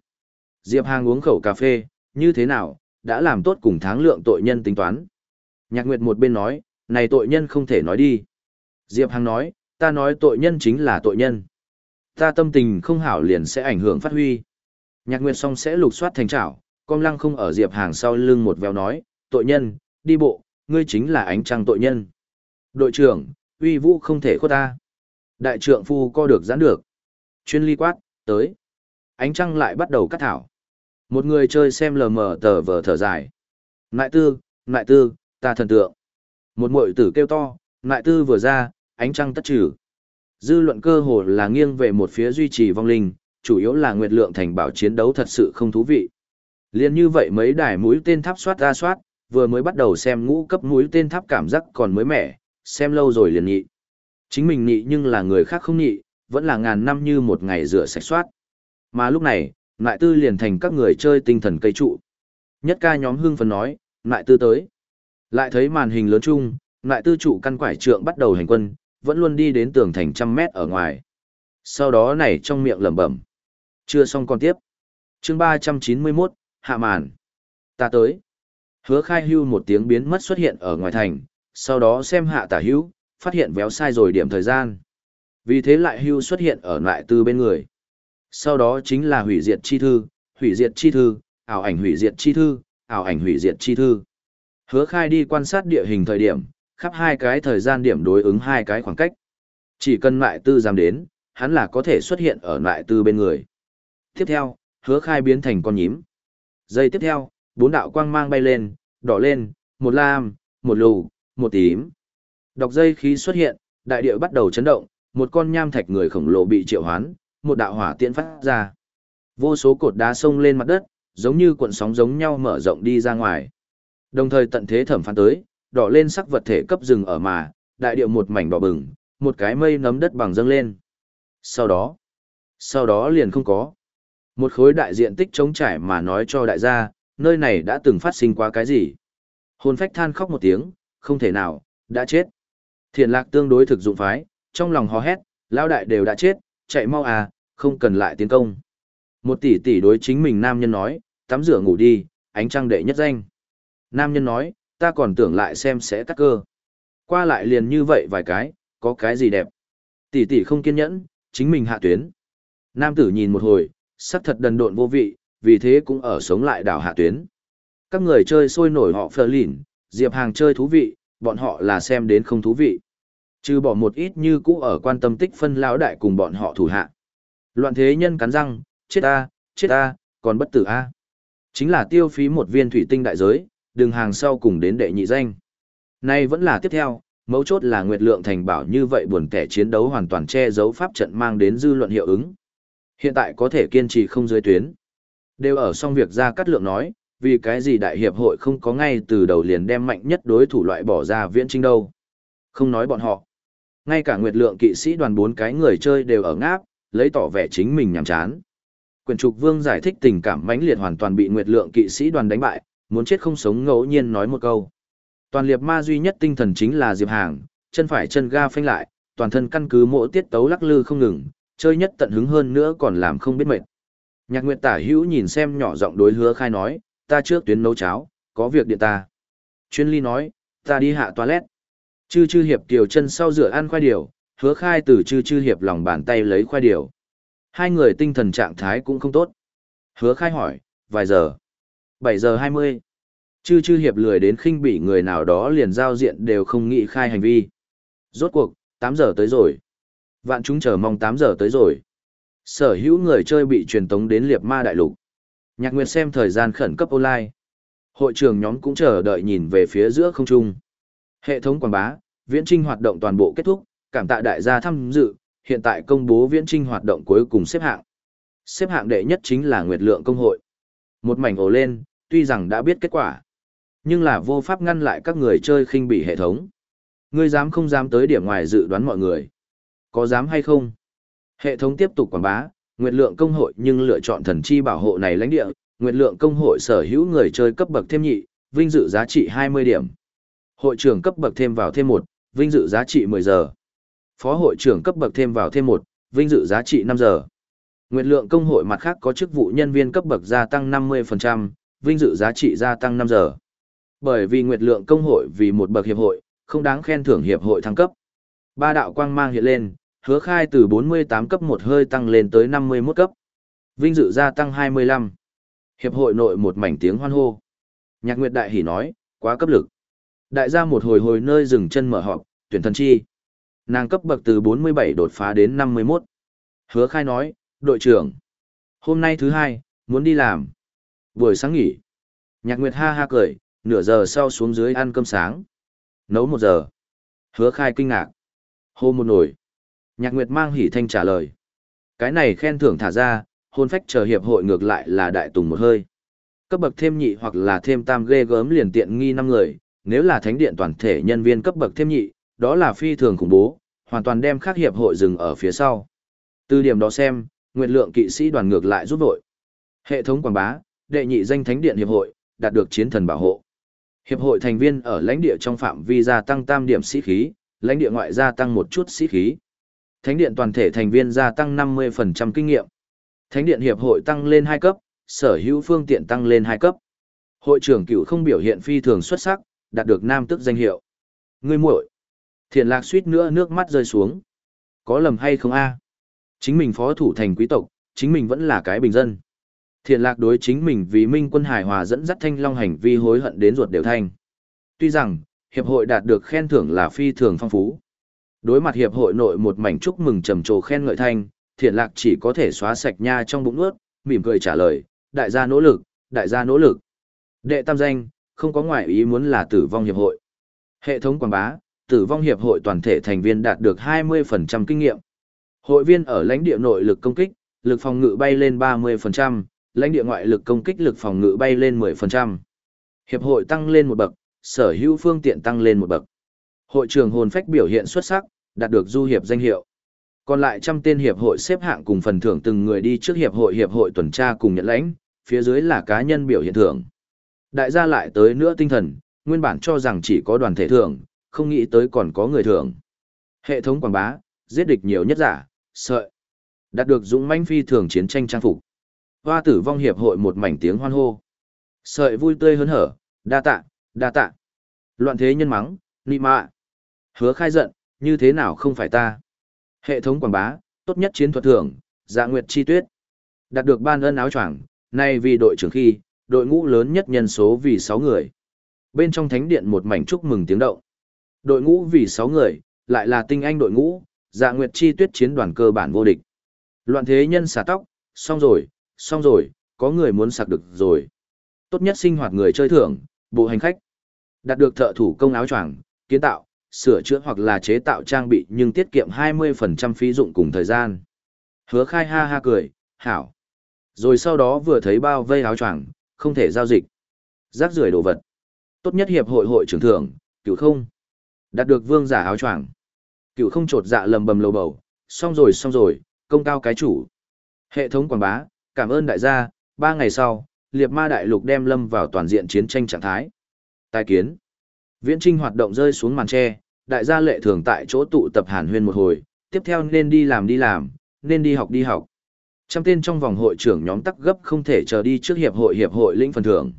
Diệp Hàng uống khẩu cà phê, như thế nào, đã làm tốt cùng tháng lượng tội nhân tính toán. Nhạc Nguyệt một bên nói, này tội nhân không thể nói đi. Diệp Hàng nói, ta nói tội nhân chính là tội nhân. Ta tâm tình không hảo liền sẽ ảnh hưởng phát huy. Nhạc Nguyệt song sẽ lục soát thành trảo, con lăng không ở Diệp Hàng sau lưng một vèo nói, tội nhân, đi bộ, ngươi chính là ánh trăng tội nhân. Đội trưởng, uy vũ không thể khuất ta. Đại trượng phu co được giãn được. Chuyên ly quát, tới. Ánh trăng lại bắt đầu cắt thảo. Một người chơi xem lờ mờ tờ vờ thở dài. Nại tư, nại tư, ta thần tượng. Một muội tử kêu to, nại tư vừa ra, ánh trăng tất trừ. Dư luận cơ hồ là nghiêng về một phía duy trì vong linh, chủ yếu là nguyệt lượng thành bảo chiến đấu thật sự không thú vị. Liên như vậy mấy đài mũi tên tháp soát ra soát, vừa mới bắt đầu xem ngũ cấp mũi tên tháp cảm giác còn mới mẻ, xem lâu rồi liền nhị. Chính mình nhị nhưng là người khác không nhị, vẫn là ngàn năm như một ngày rửa sạch soát. Mà lúc này, Nại Tư liền thành các người chơi tinh thần cây trụ. Nhất ca nhóm hưng phấn nói, Nại Tư tới. Lại thấy màn hình lớn chung, Nại Tư trụ căn quải trượng bắt đầu hành quân, vẫn luôn đi đến tường thành trăm mét ở ngoài. Sau đó này trong miệng lẩm bẩm. Chưa xong còn tiếp. chương 391, hạ màn. Ta tới. Hứa khai hưu một tiếng biến mất xuất hiện ở ngoài thành, sau đó xem hạ tả hữu, phát hiện véo sai rồi điểm thời gian. Vì thế lại hưu xuất hiện ở lại tư bên người. Sau đó chính là hủy diệt chi thư, hủy diệt chi thư, ảo ảnh hủy diệt chi thư, ảo ảnh hủy diệt chi thư. Hứa khai đi quan sát địa hình thời điểm, khắp hai cái thời gian điểm đối ứng hai cái khoảng cách. Chỉ cần lại tư dám đến, hắn là có thể xuất hiện ở lại tư bên người. Tiếp theo, hứa khai biến thành con nhím. Giây tiếp theo, bốn đạo quang mang bay lên, đỏ lên, một lam, một lù, một tím. Đọc dây khí xuất hiện, đại địa bắt đầu chấn động, một con nham thạch người khổng lồ bị triệu hoán, một đạo hỏa tiễn phát ra. Vô số cột đá sông lên mặt đất, giống như cuộn sóng giống nhau mở rộng đi ra ngoài. Đồng thời tận thế thẩm phán tới, đỏ lên sắc vật thể cấp rừng ở mà, đại địa một mảnh đỏ bừng, một cái mây nấm đất bằng dâng lên. Sau đó, sau đó liền không có. Một khối đại diện tích trống trải mà nói cho đại gia, nơi này đã từng phát sinh qua cái gì. Hồn phách than khóc một tiếng, không thể nào, đã chết. thiền lạc tương đối thực dụng phái, trong lòng hò hét, lao đại đều đã chết, chạy mau à, không cần lại tiến công. Một tỷ tỷ đối chính mình nam nhân nói, tắm rửa ngủ đi, ánh trăng đệ nhất danh. Nam nhân nói, ta còn tưởng lại xem sẽ cắt cơ. Qua lại liền như vậy vài cái, có cái gì đẹp. Tỷ tỷ không kiên nhẫn, chính mình hạ tuyến. Nam tử nhìn một hồi, sắc thật đần độn vô vị, vì thế cũng ở sống lại đảo hạ tuyến. Các người chơi sôi nổi họ phờ lỉn, Diệp Hàng chơi thú vị, bọn họ là xem đến không thú vị. Trừ bỏ một ít như cũ ở quan tâm tích phân lão đại cùng bọn họ thủ hạ. Loạn thế nhân cắn răng, chết ta, chết ta, còn bất tử a. Chính là tiêu phí một viên thủy tinh đại giới, đường hàng sau cùng đến đệ nhị danh. Nay vẫn là tiếp theo, Mấu chốt là Nguyệt Lượng Thành bảo như vậy buồn kẻ chiến đấu hoàn toàn che giấu pháp trận mang đến dư luận hiệu ứng. Hiện tại có thể kiên trì không dưới tuyến. Đều ở xong việc ra cắt lượng nói, vì cái gì đại hiệp hội không có ngay từ đầu liền đem mạnh nhất đối thủ loại bỏ ra viễn trinh đâu. Không nói bọn họ. Ngay cả Nguyệt Lượng kỵ sĩ đoàn bốn cái người chơi đều ở ngáp, lấy tỏ vẻ chính mình nhàm chán. Quyền trục vương giải thích tình cảm mãnh liệt hoàn toàn bị Nguyệt Lượng kỵ sĩ đoàn đánh bại, muốn chết không sống ngẫu nhiên nói một câu. Toàn liệt ma duy nhất tinh thần chính là Diệp Hàng, chân phải chân ga phanh lại, toàn thân căn cứ mỗi tiết tấu lắc lư không ngừng, chơi nhất tận hứng hơn nữa còn làm không biết mệt. Nhạc Nguyệt Tả Hữu nhìn xem nhỏ giọng đối hứa khai nói, ta trước tuyến nấu cháo, có việc điện ta. Chuyên ly nói, ta đi hạ toilet. Chư chư hiệp kiều chân sau rửa ăn khoai điều, hứa khai từ chư chư hiệp lòng bàn tay lấy khoai điều. Hai người tinh thần trạng thái cũng không tốt. Hứa khai hỏi, vài giờ? 7 giờ 20. Chư chư hiệp lười đến khinh bị người nào đó liền giao diện đều không nghĩ khai hành vi. Rốt cuộc, 8 giờ tới rồi. Vạn chúng chờ mong 8 giờ tới rồi. Sở hữu người chơi bị truyền tống đến liệp ma đại lục. Nhạc Nguyệt xem thời gian khẩn cấp online. Hội trường nhóm cũng chờ đợi nhìn về phía giữa không trung. Hệ thống quảng bá, viễn trinh hoạt động toàn bộ kết thúc, cảm tạ đại gia tham dự, hiện tại công bố viễn trinh hoạt động cuối cùng xếp hạng. Xếp hạng đệ nhất chính là Nguyệt Lượng Công hội. Một mảnh ồ lên, tuy rằng đã biết kết quả, nhưng là vô pháp ngăn lại các người chơi khinh bị hệ thống. Ngươi dám không dám tới điểm ngoài dự đoán mọi người. Có dám hay không? Hệ thống tiếp tục quảng bá, Nguyệt Lượng Công hội nhưng lựa chọn thần chi bảo hộ này lãnh địa, Nguyệt Lượng Công hội sở hữu người chơi cấp bậc thêm nhị, vinh dự giá trị 20 điểm. Hội trưởng cấp bậc thêm vào thêm 1, vinh dự giá trị 10 giờ. Phó hội trưởng cấp bậc thêm vào thêm 1, vinh dự giá trị 5 giờ. Nguyệt Lượng Công hội mặt khác có chức vụ nhân viên cấp bậc gia tăng 50%, vinh dự giá trị gia tăng 5 giờ. Bởi vì Nguyệt Lượng Công hội vì một bậc hiệp hội, không đáng khen thưởng hiệp hội thăng cấp. Ba đạo quang mang hiện lên, hứa khai từ 48 cấp một hơi tăng lên tới 51 cấp. Vinh dự gia tăng 25. Hiệp hội nội một mảnh tiếng hoan hô. Nhạc Nguyệt Đại Hỷ nói, quá cấp lực. Đại gia một hồi hồi nơi dừng chân mở họp, tuyển thần chi. Nàng cấp bậc từ 47 đột phá đến 51. Hứa khai nói, đội trưởng. Hôm nay thứ hai, muốn đi làm. Buổi sáng nghỉ. Nhạc Nguyệt ha ha cười, nửa giờ sau xuống dưới ăn cơm sáng. Nấu một giờ. Hứa khai kinh ngạc. Hô một nồi. Nhạc Nguyệt mang hỉ thanh trả lời. Cái này khen thưởng thả ra, hôn phách chờ hiệp hội ngược lại là đại tùng một hơi. Cấp bậc thêm nhị hoặc là thêm tam ghê gớm liền tiện nghi năm người, nếu là thánh điện toàn thể nhân viên cấp bậc thêm nhị, đó là phi thường khủng bố, hoàn toàn đem khác hiệp hội dừng ở phía sau. Từ điểm đó xem, nguyệt lượng kỵ sĩ đoàn ngược lại rút vội. Hệ thống quảng bá, đệ nhị danh thánh điện hiệp hội, đạt được chiến thần bảo hộ. Hiệp hội thành viên ở lãnh địa trong phạm vi gia tăng tam điểm sĩ khí, lãnh địa ngoại gia tăng một chút sĩ khí. Thánh điện toàn thể thành viên gia tăng 50% kinh nghiệm. Thánh điện hiệp hội tăng lên 2 cấp, sở hữu phương tiện tăng lên 2 cấp. Hội trưởng cựu không biểu hiện phi thường xuất sắc, đạt được nam tước danh hiệu. Ngươi muội. Thiện lạc suýt nữa nước mắt rơi xuống. Có lầm hay không a? Chính mình phó thủ thành quý tộc, chính mình vẫn là cái bình dân. Thiện lạc đối chính mình vì minh quân hải hòa dẫn dắt thanh long hành vi hối hận đến ruột đều thanh. Tuy rằng, hiệp hội đạt được khen thưởng là phi thường phong phú. Đối mặt hiệp hội nội một mảnh chúc mừng trầm trồ khen ngợi thanh, thiện lạc chỉ có thể xóa sạch nha trong bụng ướt, mỉm cười trả lời, đại gia nỗ lực, đại gia nỗ lực. Đệ tam danh, không có ngoại ý muốn là tử vong hiệp hội. Hệ thống quảng bá, tử vong hiệp hội toàn thể thành viên đạt được 20% kinh nghiệm. Hội viên ở lãnh địa nội lực công kích, lực phòng ngự bay lên 30%, lãnh địa ngoại lực công kích lực phòng ngự bay lên 10%. Hiệp hội tăng lên một bậc, sở hữu phương tiện tăng lên một bậc. Hội trưởng hồn phách biểu hiện xuất sắc, đạt được du hiệp danh hiệu. Còn lại trăm tên hiệp hội xếp hạng cùng phần thưởng từng người đi trước hiệp hội hiệp hội tuần tra cùng nhận lãnh, phía dưới là cá nhân biểu hiện thưởng. Đại gia lại tới nữa tinh thần, nguyên bản cho rằng chỉ có đoàn thể thưởng, không nghĩ tới còn có người thưởng. Hệ thống quảng bá, giết địch nhiều nhất giả, sợi. Đạt được dũng manh phi thường chiến tranh trang phục. Hoa tử vong hiệp hội một mảnh tiếng hoan hô. Sợi vui tươi hớn hở, đa tạ, đa tạ. Loạn thế nhân mắng, nị mạ. Hứa khai giận, như thế nào không phải ta. Hệ thống quảng bá, tốt nhất chiến thuật thưởng, dạ nguyệt chi tuyết. Đạt được ban ân áo choàng nay vì đội trưởng khi, đội ngũ lớn nhất nhân số vì 6 người. Bên trong thánh điện một mảnh chúc mừng tiếng động. Đội ngũ vì 6 người, lại là tinh anh đội ngũ, dạ nguyệt chi tuyết chiến đoàn cơ bản vô địch. Loạn thế nhân xả tóc, xong rồi, xong rồi, có người muốn sạc được rồi. Tốt nhất sinh hoạt người chơi thưởng, bộ hành khách. Đạt được thợ thủ công áo choàng kiến tạo, sửa chữa hoặc là chế tạo trang bị nhưng tiết kiệm 20% phí dụng cùng thời gian. Hứa khai ha ha cười, hảo. Rồi sau đó vừa thấy bao vây áo choàng không thể giao dịch. Rác rưởi đồ vật. Tốt nhất hiệp hội hội trưởng thưởng, cựu không. Đạt được vương giả áo choàng Cựu không trột dạ lầm bầm lầu bầu, xong rồi xong rồi, công cao cái chủ. Hệ thống quảng bá, cảm ơn đại gia, ba ngày sau, liệt ma đại lục đem lâm vào toàn diện chiến tranh trạng thái. Tài kiến. Viễn trinh hoạt động rơi xuống màn tre, đại gia lệ thường tại chỗ tụ tập hàn huyên một hồi, tiếp theo nên đi làm đi làm, nên đi học đi học. Trăm tên trong vòng hội trưởng nhóm tắc gấp không thể chờ đi trước hiệp hội hiệp hội lĩnh phần thưởng.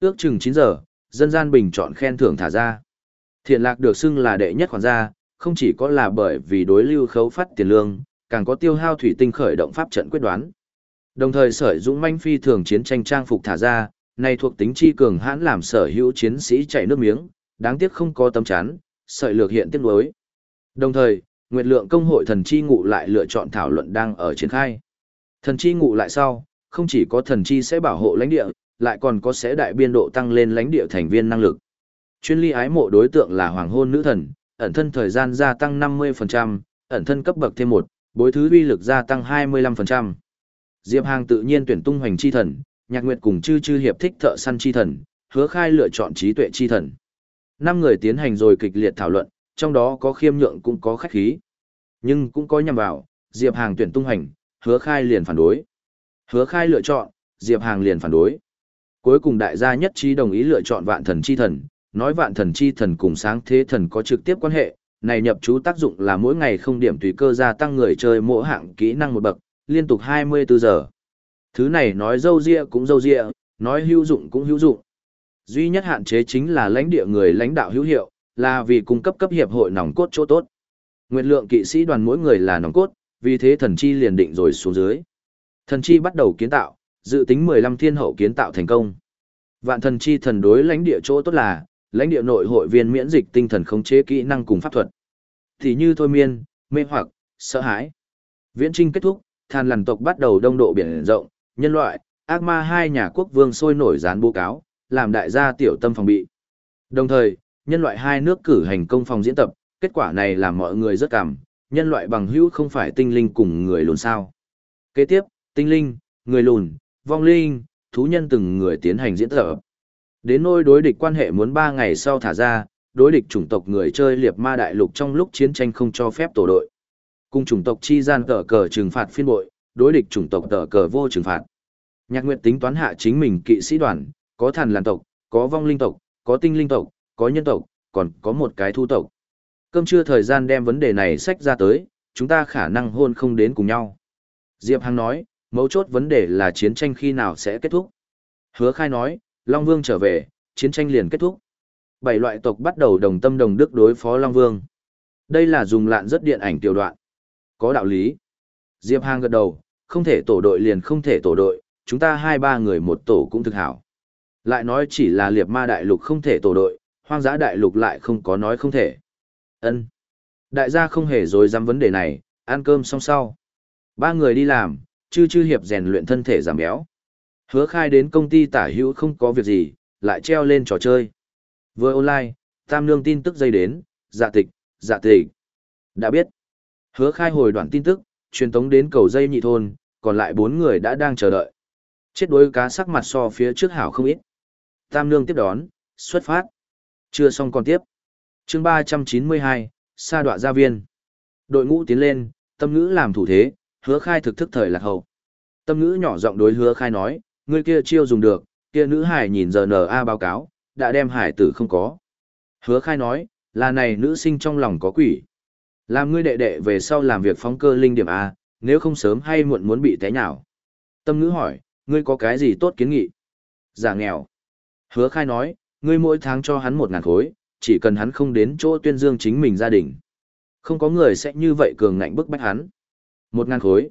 Ước chừng chín giờ, dân gian bình chọn khen thưởng thả ra. Thiện lạc được xưng là đệ nhất khoản gia, không chỉ có là bởi vì đối lưu khấu phát tiền lương, càng có tiêu hao thủy tinh khởi động pháp trận quyết đoán. Đồng thời sởi dũng manh phi thường chiến tranh trang phục thả ra, này thuộc tính chi cường hãn làm sở hữu chiến sĩ chạy nước miếng, đáng tiếc không có tấm chắn, sợi lược hiện tiếc nuối. Đồng thời, Nguyệt Lượng công hội thần chi ngụ lại lựa chọn thảo luận đang ở triển khai. Thần chi ngụ lại sau, không chỉ có thần chi sẽ bảo hộ lãnh địa, lại còn có sẽ đại biên độ tăng lên lãnh địa thành viên năng lực. Chuyên ly ái mộ đối tượng là hoàng hôn nữ thần, ẩn thân thời gian gia tăng 50%, ẩn thân cấp bậc thêm một, bối thứ uy lực gia tăng 25%. Diệp Hàng tự nhiên tuyển tung hoành chi thần, Nhạc Nguyệt cùng chư chư hiệp thích thợ săn chi thần, hứa khai lựa chọn trí tuệ chi thần. Năm người tiến hành rồi kịch liệt thảo luận, trong đó có khiêm nhượng cũng có khách khí. Nhưng cũng có nhằm vào, Diệp Hàng tuyển tung hoành, hứa khai liền phản đối. Hứa khai lựa chọn, Diệp Hàng liền phản đối. Cuối cùng đại gia nhất trí đồng ý lựa chọn vạn thần chi thần, nói vạn thần chi thần cùng sáng thế thần có trực tiếp quan hệ, này nhập chú tác dụng là mỗi ngày không điểm tùy cơ gia tăng người chơi mỗi hạng kỹ năng một bậc, liên tục 24 giờ. Thứ này nói dâu ria cũng dâu ria, nói hữu dụng cũng hữu dụng. Duy nhất hạn chế chính là lãnh địa người lãnh đạo hữu hiệu, là vì cung cấp cấp hiệp hội nòng cốt chỗ tốt. Nguyện lượng kỵ sĩ đoàn mỗi người là nòng cốt, vì thế thần chi liền định rồi xuống dưới. Thần chi bắt đầu kiến tạo, dự tính 15 thiên hậu kiến tạo thành công. Vạn thần chi thần đối lãnh địa chỗ tốt là, lãnh địa nội hội viên miễn dịch tinh thần khống chế kỹ năng cùng pháp thuật. Thì như thôi miên, mê hoặc, sợ hãi. Viễn trinh kết thúc, than lằn tộc bắt đầu đông độ biển rộng, nhân loại, ác ma hai nhà quốc vương sôi nổi dán bố cáo, làm đại gia tiểu tâm phòng bị. Đồng thời, nhân loại hai nước cử hành công phòng diễn tập, kết quả này làm mọi người rất cảm, nhân loại bằng hữu không phải tinh linh cùng người lùn sao. Kế tiếp, tinh linh, người lùn, vong linh, thú nhân từng người tiến hành diễn tập. Đến nôi đối địch quan hệ muốn 3 ngày sau thả ra, đối địch chủng tộc người chơi liệt ma đại lục trong lúc chiến tranh không cho phép tổ đội. Cùng chủng tộc chi gian cờ cờ trừng phạt phiên bội, đối địch chủng tộc tờ cờ vô trừng phạt. Nhạc Nguyệt tính toán hạ chính mình kỵ sĩ đoàn, có thần làn tộc, có vong linh tộc, có tinh linh tộc, có nhân tộc, còn có một cái thu tộc. Cơm trưa thời gian đem vấn đề này sách ra tới, chúng ta khả năng hôn không đến cùng nhau. Diệp Hằng nói, mấu chốt vấn đề là chiến tranh khi nào sẽ kết thúc. Hứa khai nói, Long Vương trở về, chiến tranh liền kết thúc. Bảy loại tộc bắt đầu đồng tâm đồng đức đối phó Long Vương. Đây là dùng lạn rất điện ảnh tiểu đoạn. Có đạo lý. Diệp Hàng gật đầu, không thể tổ đội liền không thể tổ đội, chúng ta hai ba người một tổ cũng thực hảo. Lại nói chỉ là liệp ma đại lục không thể tổ đội, hoang dã đại lục lại không có nói không thể ân Đại gia không hề dối dám vấn đề này, ăn cơm xong sau. Ba người đi làm, chư chư hiệp rèn luyện thân thể giảm béo. Hứa khai đến công ty tả hữu không có việc gì, lại treo lên trò chơi. Vừa online, tam nương tin tức dây đến, dạ tịch, dạ tịch. Đã biết. Hứa khai hồi đoạn tin tức, truyền tống đến cầu dây nhị thôn, còn lại bốn người đã đang chờ đợi. Chết đuối cá sắc mặt so phía trước hảo không ít. Tam nương tiếp đón, xuất phát. Chưa xong còn tiếp chương 392, sa đoạ gia viên. Đội ngũ tiến lên, tâm ngữ làm thủ thế, hứa khai thực thức thời lạc hậu. Tâm ngữ nhỏ giọng đối hứa khai nói, người kia chiêu dùng được, kia nữ hải nhìn giờ NA báo cáo, đã đem hải tử không có. Hứa khai nói, là này nữ sinh trong lòng có quỷ. Làm ngươi đệ đệ về sau làm việc phóng cơ linh điểm A, nếu không sớm hay muộn muốn bị té nhào. Tâm ngữ hỏi, ngươi có cái gì tốt kiến nghị? Giả nghèo. Hứa khai nói, ngươi mỗi tháng cho hắn một ngàn khối, chỉ cần hắn không đến chỗ tuyên dương chính mình gia đình. Không có người sẽ như vậy cường ngạnh bức bách hắn. Một ngàn khối.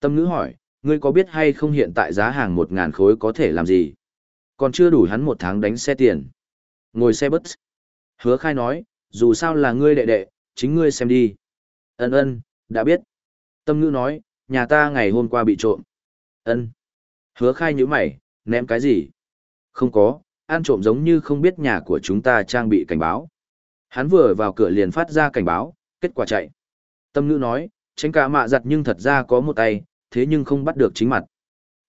Tâm ngữ hỏi, ngươi có biết hay không hiện tại giá hàng một ngàn khối có thể làm gì? Còn chưa đủ hắn một tháng đánh xe tiền. Ngồi xe bus. Hứa khai nói, dù sao là ngươi đệ đệ, chính ngươi xem đi. Ân ân, đã biết. Tâm ngữ nói, nhà ta ngày hôm qua bị trộm. Ân. Hứa khai như mày, ném cái gì? Không có, ăn trộm giống như không biết nhà của chúng ta trang bị cảnh báo. Hắn vừa vào cửa liền phát ra cảnh báo, kết quả chạy. Tâm ngữ nói, tránh cả mạ giặt nhưng thật ra có một tay, thế nhưng không bắt được chính mặt.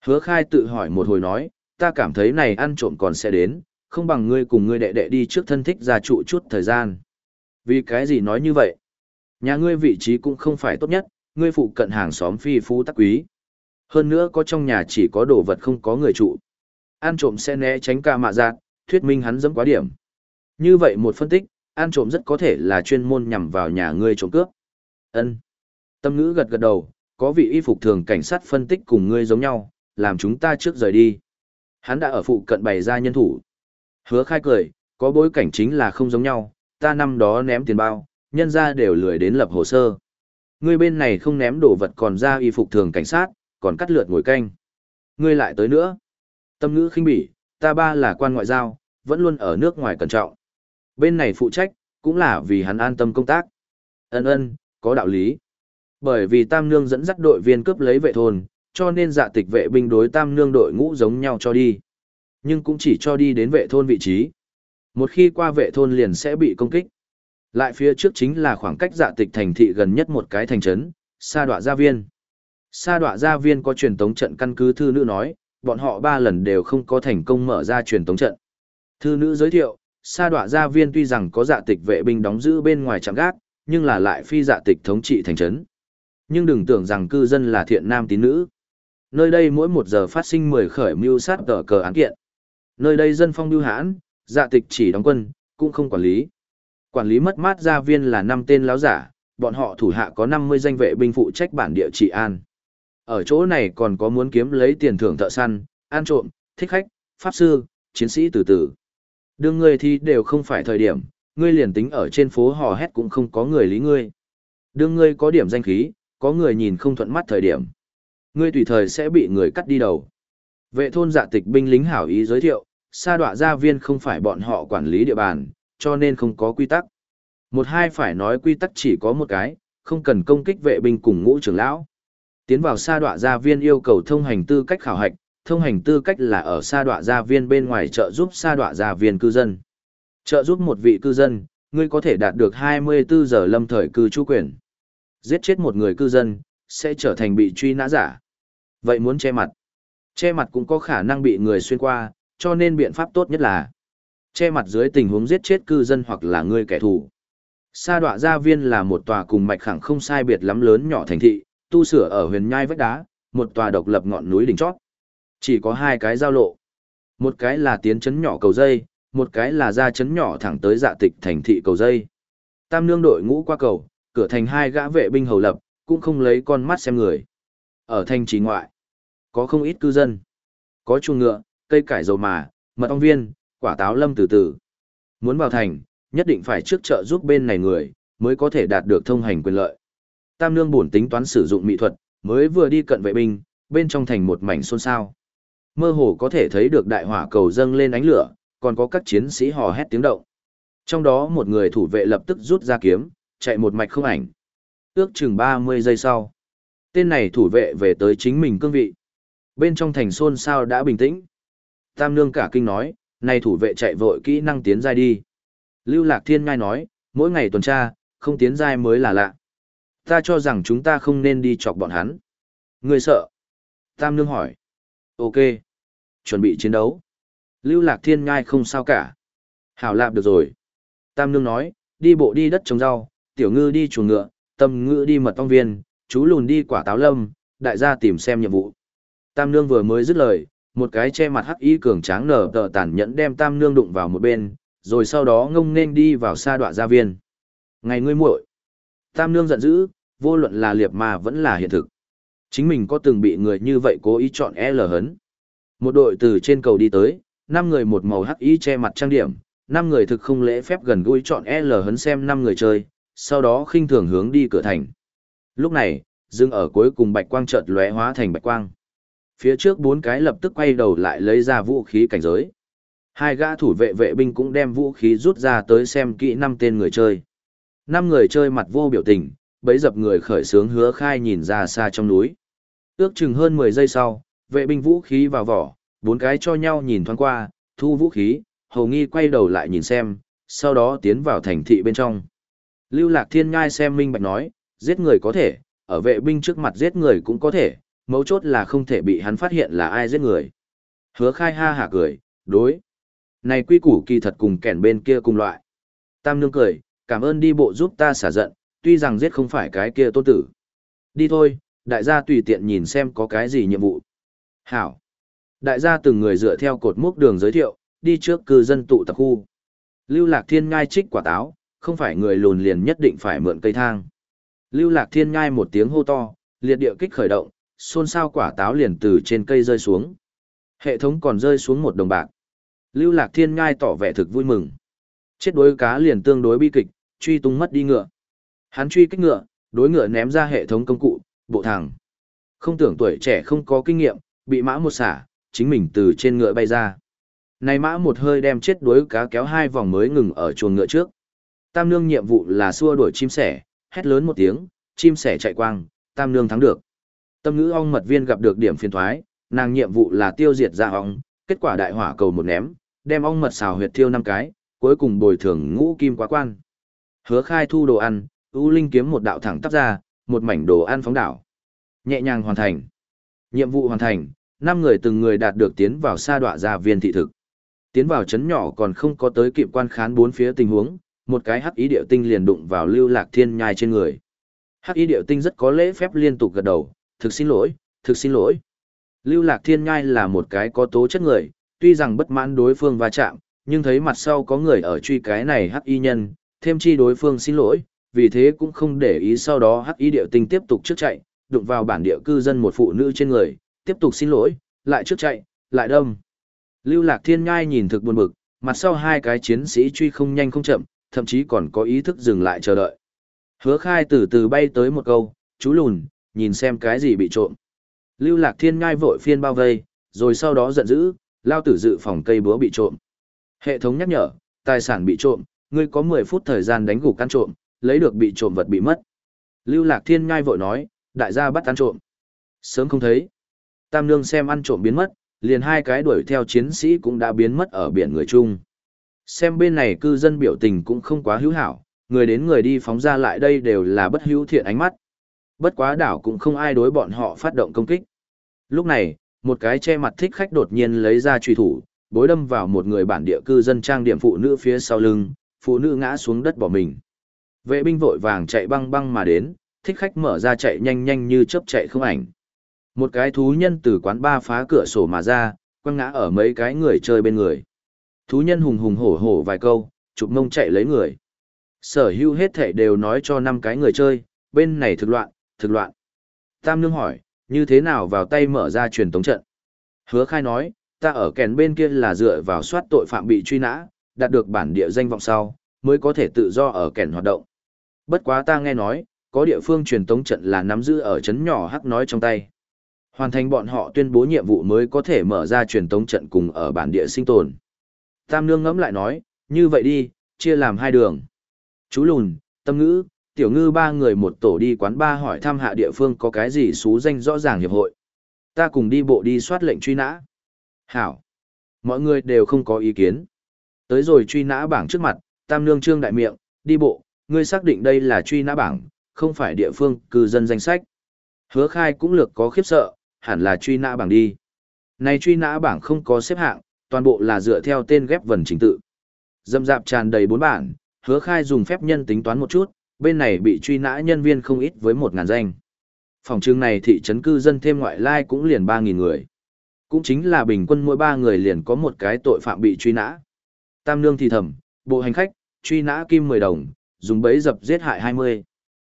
Hứa khai tự hỏi một hồi nói, ta cảm thấy này ăn trộm còn sẽ đến, không bằng ngươi cùng ngươi đệ đệ đi trước thân thích ra trụ chút thời gian. Vì cái gì nói như vậy? Nhà ngươi vị trí cũng không phải tốt nhất, ngươi phụ cận hàng xóm phi phú tắc quý. Hơn nữa có trong nhà chỉ có đồ vật không có người trụ. Ăn trộm sẽ né tránh ca mạ giạt, thuyết minh hắn dẫm quá điểm. Như vậy một phân tích, ăn trộm rất có thể là chuyên môn nhằm vào nhà ngươi trộm cướp. Ân. Tâm ngữ gật gật đầu, có vị y phục thường cảnh sát phân tích cùng ngươi giống nhau, làm chúng ta trước rời đi. Hắn đã ở phụ cận bày ra nhân thủ. Hứa khai cười, có bối cảnh chính là không giống nhau, ta năm đó ném tiền bao, nhân ra đều lười đến lập hồ sơ. Ngươi bên này không ném đồ vật còn ra y phục thường cảnh sát, còn cắt lượt ngồi canh. Ngươi lại tới nữa. Tâm ngữ khinh bỉ, ta ba là quan ngoại giao, vẫn luôn ở nước ngoài cẩn trọng. Bên này phụ trách, cũng là vì hắn an tâm công tác. Ân ân, có đạo lý. Bởi vì Tam Nương dẫn dắt đội viên cướp lấy vệ thôn, cho nên dạ tịch vệ binh đối Tam Nương đội ngũ giống nhau cho đi. Nhưng cũng chỉ cho đi đến vệ thôn vị trí. Một khi qua vệ thôn liền sẽ bị công kích. Lại phía trước chính là khoảng cách dạ tịch thành thị gần nhất một cái thành trấn, Sa Đoạ Gia Viên. Sa Đoạ Gia Viên có truyền tống trận căn cứ thư nữ nói, bọn họ ba lần đều không có thành công mở ra truyền tống trận. Thư nữ giới thiệu, Sa Đoạ Gia Viên tuy rằng có dạ tịch vệ binh đóng giữ bên ngoài trạm gác, nhưng là lại phi dạ tịch thống trị thành trấn. Nhưng đừng tưởng rằng cư dân là thiện nam tín nữ. Nơi đây mỗi một giờ phát sinh 10 khởi mưu sát tờ cờ án kiện. Nơi đây dân phong mưu hãn, dạ tịch chỉ đóng quân, cũng không quản lý. Quản lý mất mát gia viên là năm tên láo giả, bọn họ thủ hạ có 50 danh vệ binh phụ trách bản địa trị an. Ở chỗ này còn có muốn kiếm lấy tiền thưởng thợ săn, an trộm, thích khách, pháp sư, chiến sĩ từ từ. Đương ngươi thì đều không phải thời điểm, ngươi liền tính ở trên phố hò hét cũng không có người lý ngươi. Đương ngươi có điểm danh khí, có người nhìn không thuận mắt thời điểm. Ngươi tùy thời sẽ bị người cắt đi đầu. Vệ thôn dạ tịch binh lính hảo ý giới thiệu, sa đọa gia viên không phải bọn họ quản lý địa bàn, cho nên không có quy tắc. Một hai phải nói quy tắc chỉ có một cái, không cần công kích vệ binh cùng ngũ trưởng lão. Tiến vào sa đọa gia viên yêu cầu thông hành tư cách khảo hạch, thông hành tư cách là ở sa đọa gia viên bên ngoài trợ giúp sa đọa gia viên cư dân. Trợ giúp một vị cư dân, ngươi có thể đạt được 24 giờ lâm thời cư trú quyền. Giết chết một người cư dân, sẽ trở thành bị truy nã giả. Vậy muốn che mặt. Che mặt cũng có khả năng bị người xuyên qua, cho nên biện pháp tốt nhất là che mặt dưới tình huống giết chết cư dân hoặc là người kẻ thù. Sa đọa gia viên là một tòa cùng mạch khẳng không sai biệt lắm lớn nhỏ thành thị, tu sửa ở huyền nhai vách đá, một tòa độc lập ngọn núi đỉnh chót. Chỉ có hai cái giao lộ. Một cái là tiến chấn nhỏ cầu dây, một cái là ra chấn nhỏ thẳng tới dạ tịch thành thị cầu dây. Tam nương đội ngũ qua cầu, cửa thành hai gã vệ binh hầu lập, cũng không lấy con mắt xem người. Ở thành trì ngoại, có không ít cư dân. Có chuồng ngựa, cây cải dầu mà, mật ong viên, quả táo lâm từ từ. Muốn vào thành, nhất định phải trước trợ giúp bên này người, mới có thể đạt được thông hành quyền lợi. Tam Nương bổn tính toán sử dụng mỹ thuật, mới vừa đi cận vệ binh, bên trong thành một mảnh xôn xao. Mơ hồ có thể thấy được đại hỏa cầu dâng lên ánh lửa, còn có các chiến sĩ hò hét tiếng động. Trong đó một người thủ vệ lập tức rút ra kiếm, chạy một mạch không ảnh. Ước chừng 30 giây sau. Tên này thủ vệ về tới chính mình cương vị. Bên trong thành xôn xao đã bình tĩnh. Tam Nương cả kinh nói, này thủ vệ chạy vội kỹ năng tiến giai đi. Lưu Lạc Thiên ngay nói, mỗi ngày tuần tra, không tiến giai mới là lạ. Ta cho rằng chúng ta không nên đi chọc bọn hắn. Người sợ. Tam Nương hỏi. Ok. Chuẩn bị chiến đấu. Lưu Lạc Thiên ngai không sao cả. Hảo lạp được rồi. Tam Nương nói, đi bộ đi đất trồng rau, tiểu ngư đi chuồng ngựa, tâm ngư đi mật ong viên, chú lùn đi quả táo lâm, đại gia tìm xem nhiệm vụ. Tam Nương vừa mới dứt lời, một cái che mặt hắc y cường tráng nở tờ tàn nhẫn đem tam nương đụng vào một bên, rồi sau đó ngông nên đi vào xa đoạ gia viên. Ngày ngươi muội, tam nương giận dữ, vô luận là liệp mà vẫn là hiện thực. Chính mình có từng bị người như vậy cố ý chọn e L hấn. Một đội từ trên cầu đi tới, năm người một màu hắc y che mặt trang điểm, năm người thực không lễ phép gần gũi chọn e L hấn xem năm người chơi, sau đó khinh thường hướng đi cửa thành. Lúc này, dừng ở cuối cùng bạch quang chợt lóe hóa thành bạch quang. Phía trước bốn cái lập tức quay đầu lại lấy ra vũ khí cảnh giới. Hai gã thủ vệ vệ binh cũng đem vũ khí rút ra tới xem kỹ năm tên người chơi. Năm người chơi mặt vô biểu tình, bấy dập người khởi sướng hứa khai nhìn ra xa trong núi. Ước chừng hơn 10 giây sau, vệ binh vũ khí vào vỏ, bốn cái cho nhau nhìn thoáng qua, thu vũ khí, hầu nghi quay đầu lại nhìn xem, sau đó tiến vào thành thị bên trong. Lưu Lạc Thiên Ngai xem minh bạch nói, giết người có thể, ở vệ binh trước mặt giết người cũng có thể, mấu chốt là không thể bị hắn phát hiện là ai giết người. Hứa khai ha hả cười, đối. Này quy củ kỳ thật cùng kẻn bên kia cùng loại. Tam nương cười, cảm ơn đi bộ giúp ta xả giận, tuy rằng giết không phải cái kia tôn tử. Đi thôi, đại gia tùy tiện nhìn xem có cái gì nhiệm vụ. Hảo. Đại gia từng người dựa theo cột mốc đường giới thiệu, đi trước cư dân tụ tập khu. Lưu Lạc Thiên ngai trích quả táo, không phải người lùn liền nhất định phải mượn cây thang. Lưu Lạc Thiên ngai một tiếng hô to, liệt địa kích khởi động, xôn xao quả táo liền từ trên cây rơi xuống. Hệ thống còn rơi xuống một đồng bạc. Lưu Lạc Thiên ngai tỏ vẻ thực vui mừng. Chết đối cá liền tương đối bi kịch, truy tung mất đi ngựa. Hắn truy kích ngựa, đối ngựa ném ra hệ thống công cụ, bộ thẳng. Không tưởng tuổi trẻ không có kinh nghiệm, bị mã một xả, chính mình từ trên ngựa bay ra. Này mã một hơi đem chết đuối cá kéo hai vòng mới ngừng ở chuồng ngựa trước. Tam nương nhiệm vụ là xua đuổi chim sẻ, hét lớn một tiếng, chim sẻ chạy quang, tam nương thắng được. Tâm ngữ ong mật viên gặp được điểm phiền thoái, nàng nhiệm vụ là tiêu diệt ra ong, kết quả đại hỏa cầu một ném, đem ong mật xào huyệt thiêu năm cái, cuối cùng bồi thường ngũ kim quá quan. Hứa khai thu đồ ăn, U Linh kiếm một đạo thẳng tắp ra, một mảnh đồ ăn phóng đảo. Nhẹ nhàng hoàn thành. Nhiệm vụ hoàn thành, năm người từng người đạt được tiến vào sa đọa gia viên thị thực. Tiến vào chấn nhỏ còn không có tới kịp quan khán bốn phía tình huống, một cái hắc ý điệu tinh liền đụng vào lưu lạc thiên nhai trên người. Hắc ý điệu tinh rất có lễ phép liên tục gật đầu, thực xin lỗi, thực xin lỗi. Lưu lạc thiên nhai là một cái có tố chất người, tuy rằng bất mãn đối phương va chạm, nhưng thấy mặt sau có người ở truy cái này hắc y nhân, thêm chi đối phương xin lỗi, vì thế cũng không để ý sau đó hắc y điệu tinh tiếp tục trước chạy, đụng vào bản địa cư dân một phụ nữ trên người, tiếp tục xin lỗi, lại trước chạy, lại đâm. Lưu Lạc Thiên Nhai nhìn thực buồn bực, mặt sau hai cái chiến sĩ truy không nhanh không chậm, thậm chí còn có ý thức dừng lại chờ đợi. Hứa khai từ từ bay tới một câu, chú lùn, nhìn xem cái gì bị trộm. Lưu Lạc Thiên Nhai vội phiên bao vây, rồi sau đó giận dữ, lao tử dự phòng cây búa bị trộm. Hệ thống nhắc nhở, tài sản bị trộm, ngươi có 10 phút thời gian đánh gục ăn trộm, lấy được bị trộm vật bị mất. Lưu Lạc Thiên ngay vội nói, đại gia bắt ăn trộm. Sớm không thấy. Tam Nương xem ăn trộm biến mất, liền hai cái đuổi theo chiến sĩ cũng đã biến mất ở biển người chung. Xem bên này cư dân biểu tình cũng không quá hữu hảo, người đến người đi phóng ra lại đây đều là bất hữu thiện ánh mắt. Bất quá đảo cũng không ai đối bọn họ phát động công kích. Lúc này, một cái che mặt thích khách đột nhiên lấy ra truy thủ, bối đâm vào một người bản địa cư dân trang điểm phụ nữ phía sau lưng, phụ nữ ngã xuống đất bỏ mình. Vệ binh vội vàng chạy băng băng mà đến, thích khách mở ra chạy nhanh nhanh như chớp chạy không ảnh. Một cái thú nhân từ quán ba phá cửa sổ mà ra, quăng ngã ở mấy cái người chơi bên người. Thú nhân hùng hùng hổ hổ vài câu, chụp mông chạy lấy người. Sở hữu hết thể đều nói cho năm cái người chơi, bên này thực loạn, thực loạn. Tam Nương hỏi, như thế nào vào tay mở ra truyền tống trận? Hứa khai nói, ta ở kèn bên kia là dựa vào soát tội phạm bị truy nã, đạt được bản địa danh vọng sau, mới có thể tự do ở kèn hoạt động. Bất quá ta nghe nói, có địa phương truyền tống trận là nắm giữ ở chấn nhỏ hắc nói trong tay. Hoàn thành bọn họ tuyên bố nhiệm vụ mới có thể mở ra truyền tống trận cùng ở bản địa sinh tồn. Tam Nương ngẫm lại nói, như vậy đi, chia làm hai đường. Chú Lùn, Tâm Ngữ, Tiểu Ngư ba người một tổ đi quán ba hỏi thăm hạ địa phương có cái gì xú danh rõ ràng hiệp hội. Ta cùng đi bộ đi soát lệnh truy nã. Hảo. Mọi người đều không có ý kiến. Tới rồi truy nã bảng trước mặt, Tam Nương trương đại miệng, đi bộ, ngươi xác định đây là truy nã bảng, không phải địa phương cư dân danh sách. Hứa khai cũng lược có khiếp sợ, hẳn là truy nã bảng đi. Này truy nã bảng không có xếp hạng, toàn bộ là dựa theo tên ghép vần trình tự. Dâm dạp tràn đầy bốn bản, hứa khai dùng phép nhân tính toán một chút, bên này bị truy nã nhân viên không ít với một ngàn danh. Phòng trường này thị trấn cư dân thêm ngoại lai cũng liền 3.000 người. Cũng chính là bình quân mỗi 3 người liền có một cái tội phạm bị truy nã. Tam nương thì thầm, bộ hành khách, truy nã kim 10 đồng, dùng bẫy dập giết hại 20.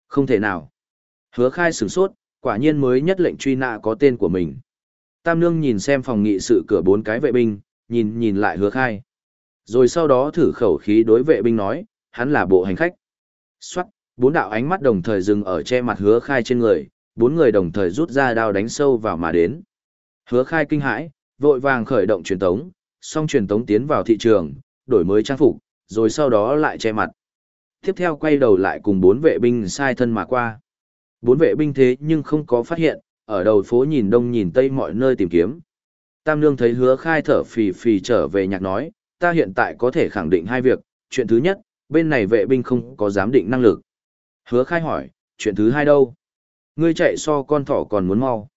Không thể nào. Hứa khai sửng sốt, quả nhiên mới nhất lệnh truy nã có tên của mình. Tam nương nhìn xem phòng nghị sự cửa bốn cái vệ binh, nhìn nhìn lại hứa khai. Rồi sau đó thử khẩu khí đối vệ binh nói, hắn là bộ hành khách. Xoát, bốn đạo ánh mắt đồng thời dừng ở che mặt hứa khai trên người, bốn người đồng thời rút ra đao đánh sâu vào mà đến. Hứa khai kinh hãi, vội vàng khởi động truyền tống, xong truyền tống tiến vào thị trường, đổi mới trang phục, rồi sau đó lại che mặt. Tiếp theo quay đầu lại cùng bốn vệ binh sai thân mà qua. Bốn vệ binh thế nhưng không có phát hiện, ở đầu phố nhìn đông nhìn tây mọi nơi tìm kiếm. Tam Nương thấy hứa khai thở phì phì trở về nhạc nói, ta hiện tại có thể khẳng định hai việc, chuyện thứ nhất, bên này vệ binh không có giám định năng lực. Hứa khai hỏi, chuyện thứ hai đâu? Ngươi chạy so con thỏ còn muốn mau.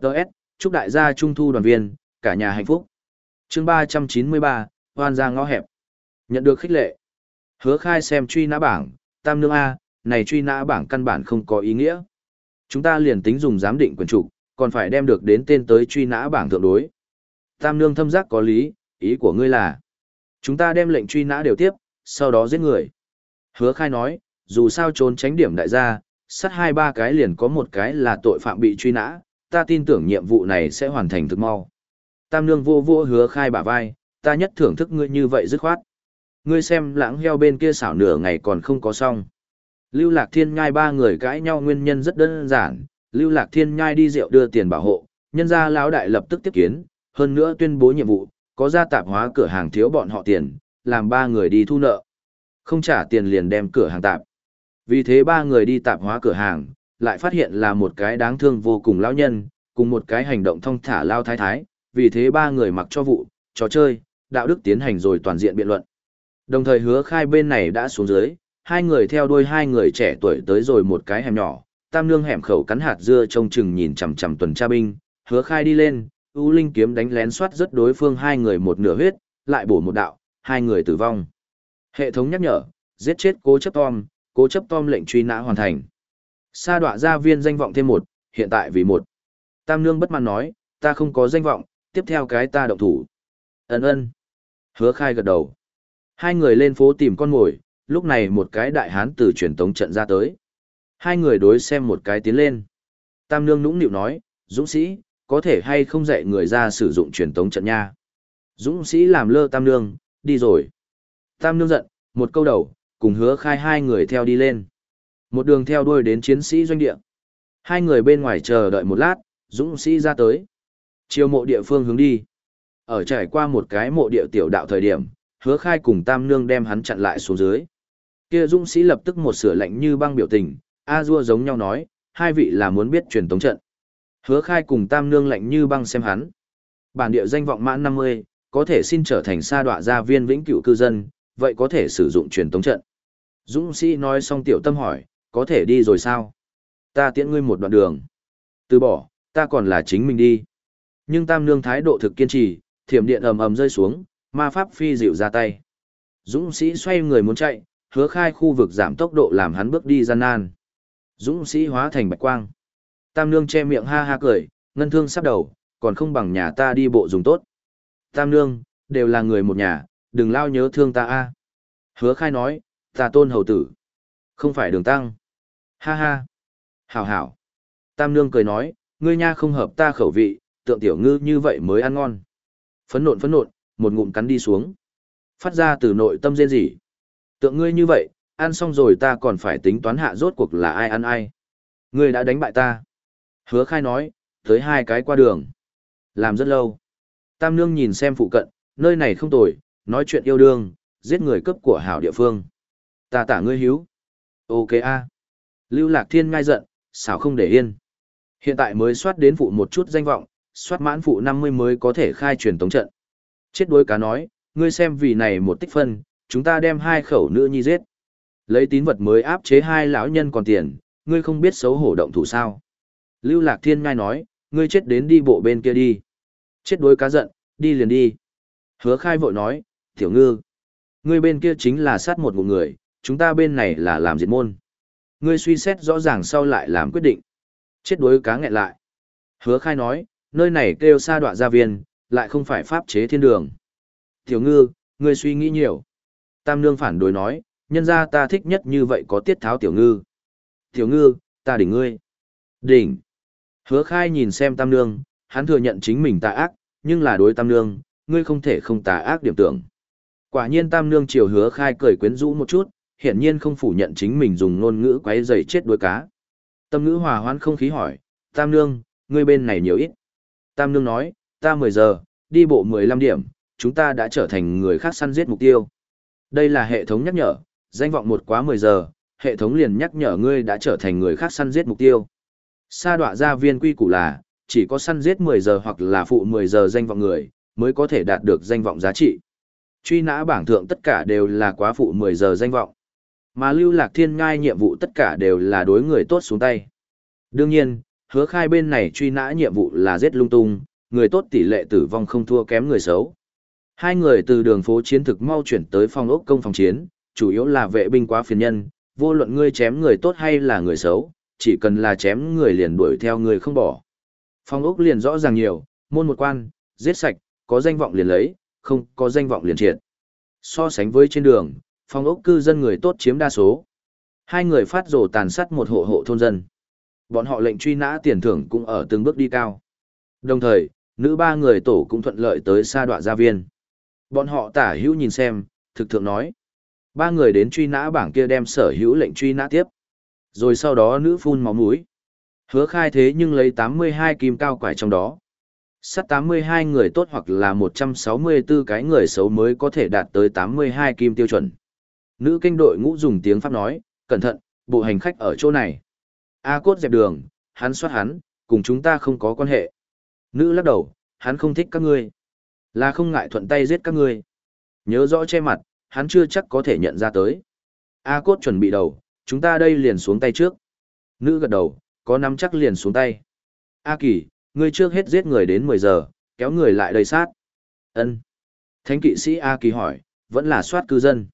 Đợt, chúc đại gia trung thu đoàn viên, cả nhà hạnh phúc. chương 393, hoan ra ngõ hẹp. Nhận được khích lệ. Hứa khai xem truy nã bảng, tam nương A, này truy nã bảng căn bản không có ý nghĩa. Chúng ta liền tính dùng giám định quyền trục, còn phải đem được đến tên tới truy nã bảng thượng đối. Tam nương thâm giác có lý, ý của ngươi là, chúng ta đem lệnh truy nã đều tiếp, sau đó giết người. Hứa khai nói, dù sao trốn tránh điểm đại gia, sát hai ba cái liền có một cái là tội phạm bị truy nã, ta tin tưởng nhiệm vụ này sẽ hoàn thành thực mau. Tam nương vô vô hứa khai bả vai, ta nhất thưởng thức ngươi như vậy dứt khoát. Ngươi xem lãng heo bên kia xảo nửa ngày còn không có xong. Lưu Lạc Thiên Nhai ba người cãi nhau nguyên nhân rất đơn giản, Lưu Lạc Thiên Nhai đi rượu đưa tiền bảo hộ, nhân gia lão đại lập tức tiếp kiến, hơn nữa tuyên bố nhiệm vụ, có ra tạp hóa cửa hàng thiếu bọn họ tiền, làm ba người đi thu nợ. Không trả tiền liền đem cửa hàng tạp. Vì thế ba người đi tạp hóa cửa hàng, lại phát hiện là một cái đáng thương vô cùng lão nhân, cùng một cái hành động thông thả lao thái thái, vì thế ba người mặc cho vụ, trò chơi, đạo đức tiến hành rồi toàn diện biện luận. Đồng thời hứa khai bên này đã xuống dưới, hai người theo đuôi hai người trẻ tuổi tới rồi một cái hẻm nhỏ, tam nương hẻm khẩu cắn hạt dưa trông chừng nhìn chằm chằm tuần tra binh, hứa khai đi lên, U Linh kiếm đánh lén soát rất đối phương hai người một nửa huyết, lại bổ một đạo, hai người tử vong. Hệ thống nhắc nhở, giết chết cố chấp Tom, cố chấp Tom lệnh truy nã hoàn thành. Sa đọa gia viên danh vọng thêm một, hiện tại vì một. Tam nương bất mãn nói, ta không có danh vọng, tiếp theo cái ta động thủ. Ấn ơn. Hứa khai gật đầu. Hai người lên phố tìm con mồi, lúc này một cái đại hán từ truyền tống trận ra tới. Hai người đối xem một cái tiến lên. Tam nương nũng nịu nói, Dũng sĩ, có thể hay không dạy người ra sử dụng truyền tống trận nha. Dũng sĩ làm lơ tam nương, đi rồi. Tam nương giận, một câu đầu, cùng hứa khai hai người theo đi lên. Một đường theo đuôi đến chiến sĩ doanh địa. Hai người bên ngoài chờ đợi một lát, dũng sĩ ra tới. Chiều mộ địa phương hướng đi. Ở trải qua một cái mộ địa tiểu đạo thời điểm, hứa khai cùng tam nương đem hắn chặn lại xuống dưới. Kia dũng sĩ lập tức một sửa lệnh như băng biểu tình, A Dua giống nhau nói, hai vị là muốn biết truyền tống trận. Hứa khai cùng tam nương lệnh như băng xem hắn. Bản địa danh vọng mãn 50, có thể xin trở thành sa đọa gia viên vĩnh cửu cư dân, vậy có thể sử dụng truyền tống trận. Dũng sĩ nói xong tiểu tâm hỏi, có thể đi rồi sao? Ta tiễn ngươi một đoạn đường. Từ bỏ, ta còn là chính mình đi. Nhưng tam nương thái độ thực kiên trì, thiểm điện ầm ầm rơi xuống, ma pháp phi dịu ra tay. Dũng sĩ xoay người muốn chạy, hứa khai khu vực giảm tốc độ làm hắn bước đi gian nan. Dũng sĩ hóa thành bạch quang. Tam nương che miệng ha ha cười, ngân thương sắp đầu, còn không bằng nhà ta đi bộ dùng tốt. Tam nương, đều là người một nhà, đừng lao nhớ thương ta a. Hứa khai nói, ta tôn hầu tử. Không phải đường tăng. Ha ha. Hảo hảo. Tam nương cười nói, ngươi nha không hợp ta khẩu vị, tượng tiểu ngư như vậy mới ăn ngon. Phấn nộn phấn nộn, một ngụm cắn đi xuống. Phát ra từ nội tâm rên rỉ. Tượng ngươi như vậy, ăn xong rồi ta còn phải tính toán hạ rốt cuộc là ai ăn ai. Ngươi đã đánh bại ta. Hứa khai nói, tới hai cái qua đường. Làm rất lâu. Tam nương nhìn xem phụ cận, nơi này không tồi, nói chuyện yêu đương, giết người cấp của hảo địa phương. Ta tả ngươi hiếu. Ok a. Lưu Lạc Thiên ngai giận, xảo không để yên. Hiện tại mới soát đến phụ một chút danh vọng, soát mãn phụ 50 mới có thể khai truyền tống trận. Chết đuối cá nói, ngươi xem vì này một tích phân, chúng ta đem hai khẩu nữ nhi giết. Lấy tín vật mới áp chế hai lão nhân còn tiền, ngươi không biết xấu hổ động thủ sao. Lưu Lạc Thiên ngay nói, ngươi chết đến đi bộ bên kia đi. Chết đuối cá giận, đi liền đi. Hứa khai vội nói, tiểu ngư. Ngươi bên kia chính là sát một một người, chúng ta bên này là làm diệt môn. Ngươi suy xét rõ ràng sau lại làm quyết định. Chết đuối cá nghẹn lại. Hứa khai nói, nơi này kêu xa đoạn gia viên, lại không phải pháp chế thiên đường. Tiểu ngư, ngươi suy nghĩ nhiều. Tam nương phản đối nói, nhân ra ta thích nhất như vậy có tiết tháo tiểu ngư. Tiểu ngư, ta đỉnh ngươi. Đỉnh. Hứa khai nhìn xem tam nương, hắn thừa nhận chính mình tà ác, nhưng là đối tam nương, ngươi không thể không tà ác điểm tưởng. Quả nhiên tam nương chiều hứa khai cười quyến rũ một chút, hiển nhiên không phủ nhận chính mình dùng ngôn ngữ quấy dày chết đuôi cá. Tâm ngữ hòa hoãn không khí hỏi, tam nương, ngươi bên này nhiều ít. Tam nương nói, ta 10 giờ, đi bộ 15 điểm, chúng ta đã trở thành người khác săn giết mục tiêu. Đây là hệ thống nhắc nhở, danh vọng một quá 10 giờ, hệ thống liền nhắc nhở ngươi đã trở thành người khác săn giết mục tiêu. Sa đọa gia viên quy củ là, chỉ có săn giết 10 giờ hoặc là phụ 10 giờ danh vọng người, mới có thể đạt được danh vọng giá trị. Truy nã bảng thượng tất cả đều là quá phụ 10 giờ danh vọng. Mà lưu lạc thiên ngai nhiệm vụ tất cả đều là đối người tốt xuống tay. Đương nhiên, hứa khai bên này truy nã nhiệm vụ là giết lung tung, người tốt tỷ lệ tử vong không thua kém người xấu. Hai người từ đường phố chiến thực mau chuyển tới phòng ốc công phòng chiến, chủ yếu là vệ binh quá phiền nhân, vô luận ngươi chém người tốt hay là người xấu, chỉ cần là chém người liền đuổi theo người không bỏ. Phòng ốc liền rõ ràng nhiều, môn một quan, giết sạch, có danh vọng liền lấy, không có danh vọng liền triệt. So sánh với trên đường, phòng ốc cư dân người tốt chiếm đa số. Hai người phát rồ tàn sát một hộ hộ thôn dân. Bọn họ lệnh truy nã tiền thưởng cũng ở từng bước đi cao. Đồng thời, nữ ba người tổ cũng thuận lợi tới sa đoạ gia viên. Bọn họ tả hữu nhìn xem, thực thượng nói. Ba người đến truy nã bảng kia đem sở hữu lệnh truy nã tiếp. Rồi sau đó nữ phun máu mũi. Hứa khai thế nhưng lấy 82 kim cao quải trong đó. Sắt 82 người tốt hoặc là 164 cái người xấu mới có thể đạt tới 82 kim tiêu chuẩn. Nữ kinh đội ngũ dùng tiếng Pháp nói, cẩn thận, bộ hành khách ở chỗ này. A cốt dẹp đường, hắn soát hắn, cùng chúng ta không có quan hệ. Nữ lắc đầu, hắn không thích các ngươi. Là không ngại thuận tay giết các ngươi. Nhớ rõ che mặt, hắn chưa chắc có thể nhận ra tới. A cốt chuẩn bị đầu, chúng ta đây liền xuống tay trước. Nữ gật đầu, có nắm chắc liền xuống tay. A kỳ, ngươi trước hết giết người đến 10 giờ, kéo người lại đầy sát. Ân. Thánh kỵ sĩ A kỳ hỏi, vẫn là soát cư dân.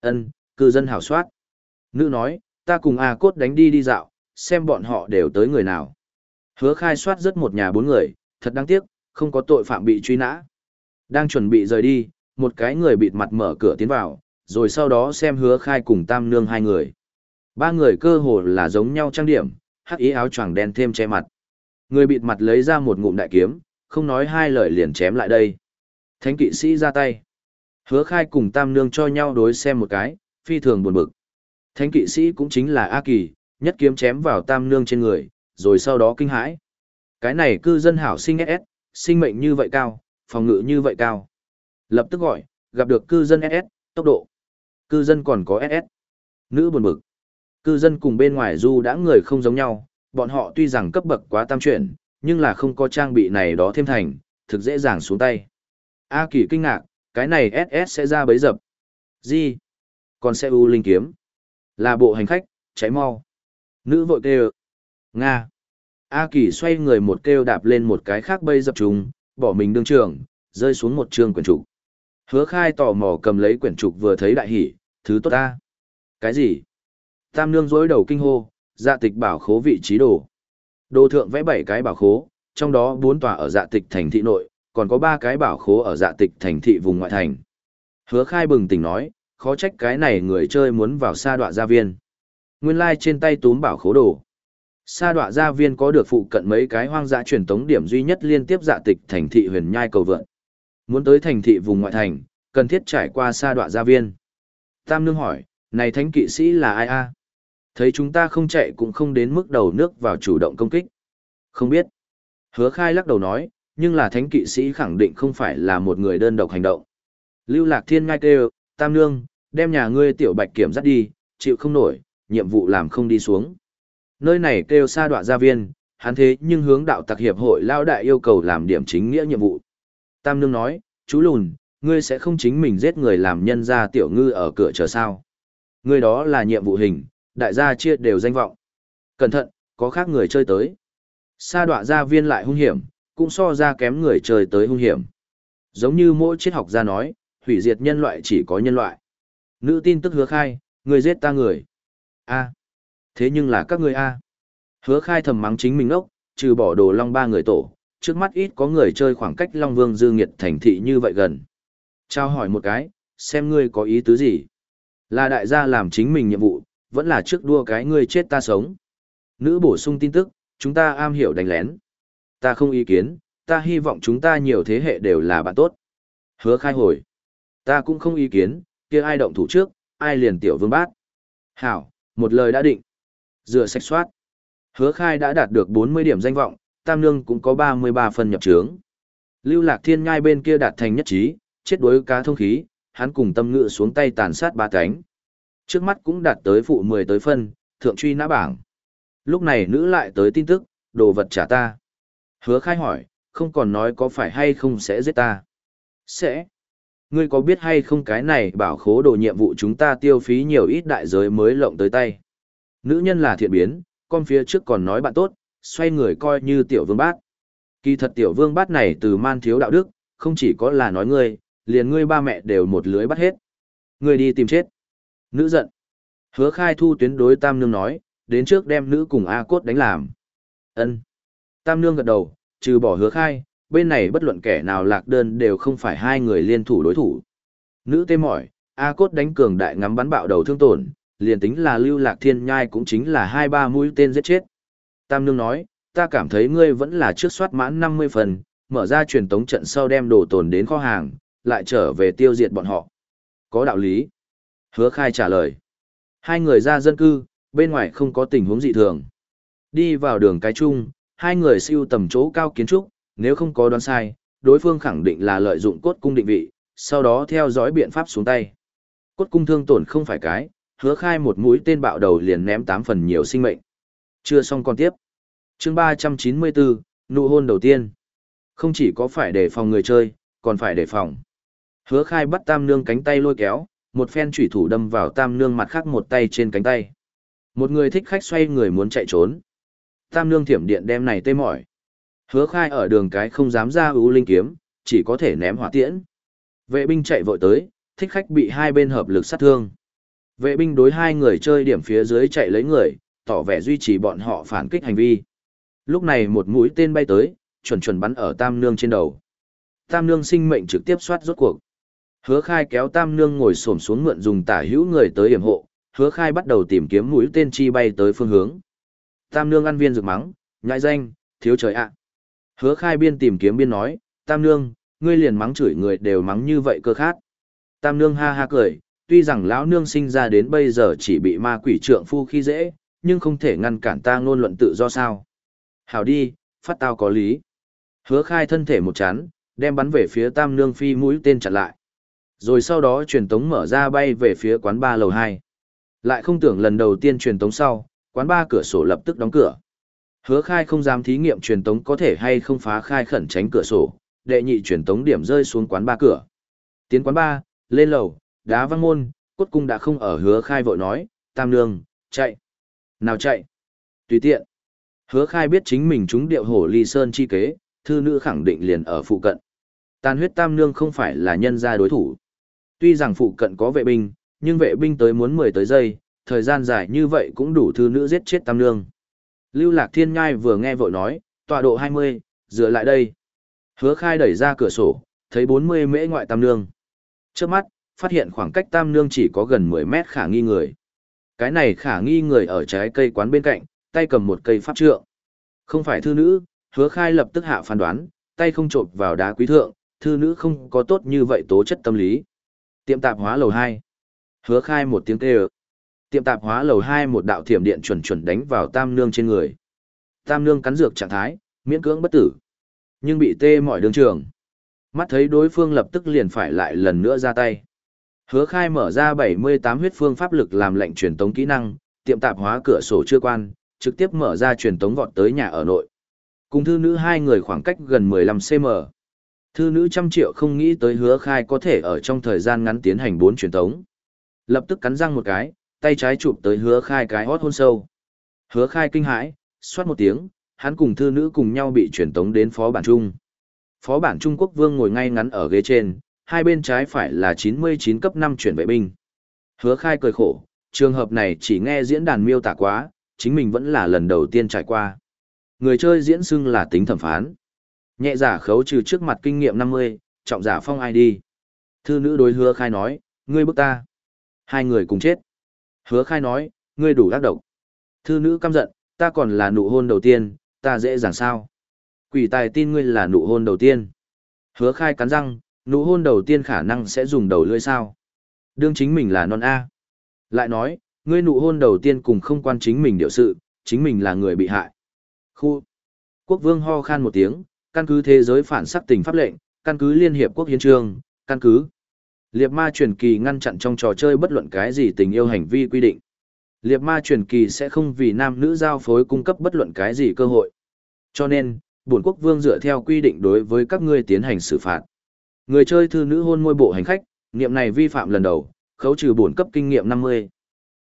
Ân, cư dân hảo soát. Nữ nói, ta cùng A cốt đánh đi đi dạo, xem bọn họ đều tới người nào. Hứa khai soát rất một nhà bốn người, thật đáng tiếc, không có tội phạm bị truy nã. Đang chuẩn bị rời đi, một cái người bịt mặt mở cửa tiến vào, rồi sau đó xem hứa khai cùng tam nương hai người. Ba người cơ hồ là giống nhau trang điểm, hắc ý áo choàng đen thêm che mặt. Người bịt mặt lấy ra một ngụm đại kiếm, không nói hai lời liền chém lại đây. Thánh kỵ sĩ ra tay. Hứa khai cùng tam nương cho nhau đối xem một cái, phi thường buồn bực. Thánh kỵ sĩ cũng chính là A Kỳ, nhất kiếm chém vào tam nương trên người, rồi sau đó kinh hãi. Cái này cư dân hảo sinh SS, sinh mệnh như vậy cao, phòng ngự như vậy cao. Lập tức gọi, gặp được cư dân SS, tốc độ. Cư dân còn có SS. Nữ buồn bực. Cư dân cùng bên ngoài du đã người không giống nhau, bọn họ tuy rằng cấp bậc quá tam chuyển, nhưng là không có trang bị này đó thêm thành, thực dễ dàng xuống tay. A kỳ kinh ngạc, cái này SS sẽ ra bấy dập. Gì? Còn xe U linh kiếm. Là bộ hành khách, cháy mau. Nữ vội kêu. Nga. A kỳ xoay người một kêu đạp lên một cái khác bây dập trùng, bỏ mình đương trường, rơi xuống một trường quyển trục. Hứa khai tò mò cầm lấy quyển trục vừa thấy đại hỉ, thứ tốt ta. Cái gì? Tam nương dối đầu kinh hô, dạ tịch bảo khố vị trí đồ. Đồ thượng vẽ bảy cái bảo khố, trong đó bốn tòa ở dạ tịch thành thị nội, còn có ba cái bảo khố ở dạ tịch thành thị vùng ngoại thành. Hứa khai bừng tỉnh nói, khó trách cái này người chơi muốn vào sa đọa gia viên. Nguyên lai trên tay túm bảo khố đồ. Sa đọa gia viên có được phụ cận mấy cái hoang dã truyền tống điểm duy nhất liên tiếp dạ tịch thành thị huyền nhai cầu vượn. Muốn tới thành thị vùng ngoại thành, cần thiết trải qua sa đọa gia viên. Tam nương hỏi, này thánh kỵ sĩ là ai a? Thấy chúng ta không chạy cũng không đến mức đầu nước vào chủ động công kích. Không biết. Hứa khai lắc đầu nói, nhưng là thánh kỵ sĩ khẳng định không phải là một người đơn độc hành động. Lưu lạc thiên ngay kêu, tam nương, đem nhà ngươi tiểu bạch kiểm dắt đi, chịu không nổi, nhiệm vụ làm không đi xuống. Nơi này kêu xa đoạ gia viên, hắn thế nhưng hướng đạo tặc hiệp hội lao đại yêu cầu làm điểm chính nghĩa nhiệm vụ. Tam nương nói, chú lùn, ngươi sẽ không chính mình giết người làm nhân ra tiểu ngư ở cửa chờ sao. Ngươi đó là nhiệm vụ hình, đại gia chia đều danh vọng. Cẩn thận, có khác người chơi tới. Sa đoạ gia viên lại hung hiểm, cũng so ra kém người chơi tới hung hiểm. Giống như mỗi triết học gia nói, hủy diệt nhân loại chỉ có nhân loại. Nữ tin tức hứa khai, người giết ta người a Thế nhưng là các ngươi A. Hứa khai thầm mắng chính mình ốc, trừ bỏ đồ long ba người tổ, trước mắt ít có người chơi khoảng cách Long Vương Dương Nghiệt thành thị như vậy gần. Trao hỏi một cái, xem ngươi có ý tứ gì. Là đại gia làm chính mình nhiệm vụ, vẫn là trước đua cái ngươi chết ta sống. Nữ bổ sung tin tức, chúng ta am hiểu đánh lén. Ta không ý kiến, ta hy vọng chúng ta nhiều thế hệ đều là bạn tốt. Hứa khai hồi. Ta cũng không ý kiến, kia ai động thủ trước, ai liền tiểu vương bát. Hảo, một lời đã định. rửa sạch soát. Hứa khai đã đạt được 40 điểm danh vọng, Tam Nương cũng có 33 phần nhập trướng. Lưu Lạc Thiên ngai bên kia đạt thành nhất trí, chết đối cá thông khí, hắn cùng tâm ngự xuống tay tàn sát ba cánh. Trước mắt cũng đạt tới phụ 10 tới phân, thượng truy nã bảng. Lúc này nữ lại tới tin tức, đồ vật trả ta. Hứa khai hỏi, không còn nói có phải hay không sẽ giết ta. Sẽ ngươi có biết hay không cái này bảo khố đồ nhiệm vụ chúng ta tiêu phí nhiều ít đại giới mới lộng tới tay. Nữ nhân là thiện biến, con phía trước còn nói bạn tốt, xoay người coi như tiểu vương bát. Kỳ thật tiểu vương bát này từ man thiếu đạo đức, không chỉ có là nói ngươi, liền ngươi ba mẹ đều một lưới bắt hết. Ngươi đi tìm chết. Nữ giận. Hứa khai thu tuyến đối tam nương nói, đến trước đem nữ cùng A cốt đánh làm. ân Tam nương gật đầu, trừ bỏ hứa khai, bên này bất luận kẻ nào lạc đơn đều không phải hai người liên thủ đối thủ. Nữ tê mỏi, A cốt đánh cường đại ngắm bắn bạo đầu thương tổn, liền tính là lưu lạc thiên nhai cũng chính là hai ba mũi tên giết chết. Tam nương nói, ta cảm thấy ngươi vẫn là trước soát mãn 50 phần, mở ra truyền tống trận sau đem đồ tồn đến kho hàng, lại trở về tiêu diệt bọn họ. Có đạo lý. Hứa khai trả lời. Hai người ra dân cư, bên ngoài không có tình huống dị thường. Đi vào đường cái chung, hai người siêu tầm chỗ cao kiến trúc, nếu không có đoán sai, đối phương khẳng định là lợi dụng cốt cung định vị, sau đó theo dõi biện pháp xuống tay. Cốt cung thương tổn không phải cái, hứa khai một mũi tên bạo đầu liền ném 8 phần nhiều sinh mệnh. Chưa xong còn tiếp. chương 394, nụ hôn đầu tiên. Không chỉ có phải đề phòng người chơi, còn phải đề phòng. Hứa khai bắt tam nương cánh tay lôi kéo, một phen chủy thủ đâm vào tam nương mặt khác một tay trên cánh tay. Một người thích khách xoay người muốn chạy trốn. Tam nương thiểm điện đem này tê mỏi. Hứa khai ở đường cái không dám ra ưu linh kiếm, chỉ có thể ném hỏa tiễn. Vệ binh chạy vội tới, thích khách bị hai bên hợp lực sát thương. Vệ binh đối hai người chơi điểm phía dưới chạy lấy người, tỏ vẻ duy trì bọn họ phản kích hành vi. Lúc này một mũi tên bay tới, chuẩn chuẩn bắn ở tam nương trên đầu. Tam nương sinh mệnh trực tiếp soát rốt cuộc. Hứa khai kéo tam nương ngồi xổm xuống mượn dùng tả hữu người tới hiểm hộ, hứa khai bắt đầu tìm kiếm mũi tên chi bay tới phương hướng. Tam nương ăn viên rực mắng, nhai danh, thiếu trời ạ. Hứa khai biên tìm kiếm biên nói, tam nương, ngươi liền mắng chửi người đều mắng như vậy cơ khát. Tam nương ha ha cười, tuy rằng lão nương sinh ra đến bây giờ chỉ bị ma quỷ trượng phu khi dễ, nhưng không thể ngăn cản ta ngôn luận tự do sao. Hảo đi, phát tao có lý. Hứa khai thân thể một chán, đem bắn về phía tam nương phi mũi tên chặn lại. Rồi sau đó truyền tống mở ra bay về phía quán ba lầu 2. Lại không tưởng lần đầu tiên truyền tống sau, quán ba cửa sổ lập tức đóng cửa. Hứa khai không dám thí nghiệm truyền tống có thể hay không phá khai khẩn tránh cửa sổ, đệ nhị truyền tống điểm rơi xuống quán ba cửa. Tiến quán ba, lên lầu, đá văng môn, cốt cung đã không ở hứa khai vội nói, tam nương, chạy. Nào chạy. Tùy tiện. Hứa khai biết chính mình chúng điệu hổ ly sơn chi kế, thư nữ khẳng định liền ở phụ cận. Tàn huyết tam nương không phải là nhân gia đối thủ. Tuy rằng phụ cận có vệ binh, nhưng vệ binh tới muốn 10 tới giây, thời gian dài như vậy cũng đủ thư nữ giết chết tam nương. Lưu Lạc Thiên Nhai vừa nghe vội nói, tọa độ 20, dựa lại đây. Hứa khai đẩy ra cửa sổ, thấy 40 mễ ngoại tam nương. Trước mắt, phát hiện khoảng cách tam nương chỉ có gần 10 mét khả nghi người. Cái này khả nghi người ở trái cây quán bên cạnh, tay cầm một cây pháp trượng. Không phải thư nữ, hứa khai lập tức hạ phán đoán, tay không trộn vào đá quý thượng, thư nữ không có tốt như vậy tố chất tâm lý. Tiệm tạp hóa lầu 2. Hứa khai một tiếng kêu. Tiệm tạp hóa lầu hai một đạo thiểm điện chuẩn chuẩn đánh vào tam nương trên người. Tam nương cắn dược trạng thái, miễn cưỡng bất tử. Nhưng bị tê mọi đường trường. Mắt thấy đối phương lập tức liền phải lại lần nữa ra tay. Hứa khai mở ra 78 huyết phương pháp lực làm lệnh truyền tống kỹ năng, tiệm tạp hóa cửa sổ chưa quan, trực tiếp mở ra truyền tống vọt tới nhà ở nội. Cùng thư nữ hai người khoảng cách gần 15cm. Thư nữ trăm triệu không nghĩ tới hứa khai có thể ở trong thời gian ngắn tiến hành bốn truyền tống. Lập tức cắn răng một cái, tay trái chụp tới hứa khai cái hót hôn sâu. Hứa khai kinh hãi, xoát một tiếng, hắn cùng thư nữ cùng nhau bị chuyển tống đến phó bản trung. Phó bản Trung Quốc vương ngồi ngay ngắn ở ghế trên, hai bên trái phải là 99 cấp 5 chuyển vệ binh. Hứa khai cười khổ, trường hợp này chỉ nghe diễn đàn miêu tả quá, chính mình vẫn là lần đầu tiên trải qua. Người chơi diễn xưng là tính thẩm phán. Nhẹ giả khấu trừ trước mặt kinh nghiệm 50, trọng giả phong ID. Thư nữ đối hứa khai nói, ngươi bức ta. Hai người cùng chết. Hứa khai nói, ngươi đủ ác độc. Thư nữ căm giận, ta còn là nụ hôn đầu tiên, ta dễ dàng sao. Quỷ tài tin ngươi là nụ hôn đầu tiên. Hứa khai cắn răng, nụ hôn đầu tiên khả năng sẽ dùng đầu lưỡi sao. Đương chính mình là non A. Lại nói, ngươi nụ hôn đầu tiên cùng không quan chính mình điều sự, chính mình là người bị hại. Khu. Quốc vương ho khan một tiếng, căn cứ thế giới phản sắc tình pháp lệnh, căn cứ Liên Hiệp Quốc Hiến trương, căn cứ. Liệt ma truyền kỳ ngăn chặn trong trò chơi bất luận cái gì tình yêu hành vi quy định. Liệt ma truyền kỳ sẽ không vì nam nữ giao phối cung cấp bất luận cái gì cơ hội. Cho nên, bổn quốc vương dựa theo quy định đối với các ngươi tiến hành xử phạt. Người chơi thư nữ hôn môi bộ hành khách, niệm này vi phạm lần đầu, khấu trừ bổn cấp kinh nghiệm 50.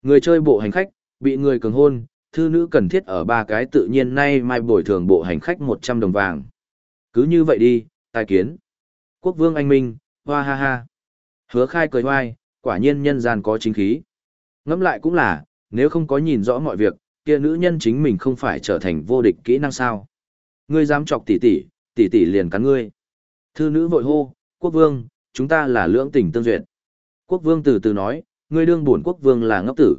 Người chơi bộ hành khách, bị người cường hôn, thư nữ cần thiết ở ba cái tự nhiên nay mai bồi thường bộ hành khách 100 đồng vàng. Cứ như vậy đi, tài kiến. Quốc vương anh minh, hoa ha ha. Hứa khai cười hoai, quả nhiên nhân gian có chính khí. Ngẫm lại cũng là, nếu không có nhìn rõ mọi việc, kia nữ nhân chính mình không phải trở thành vô địch kỹ năng sao. Ngươi dám chọc tỷ tỷ, tỷ tỷ liền cắn ngươi. Thư nữ vội hô, quốc vương, chúng ta là lưỡng tình tương duyệt. Quốc vương từ từ nói, ngươi đương buồn quốc vương là ngốc tử.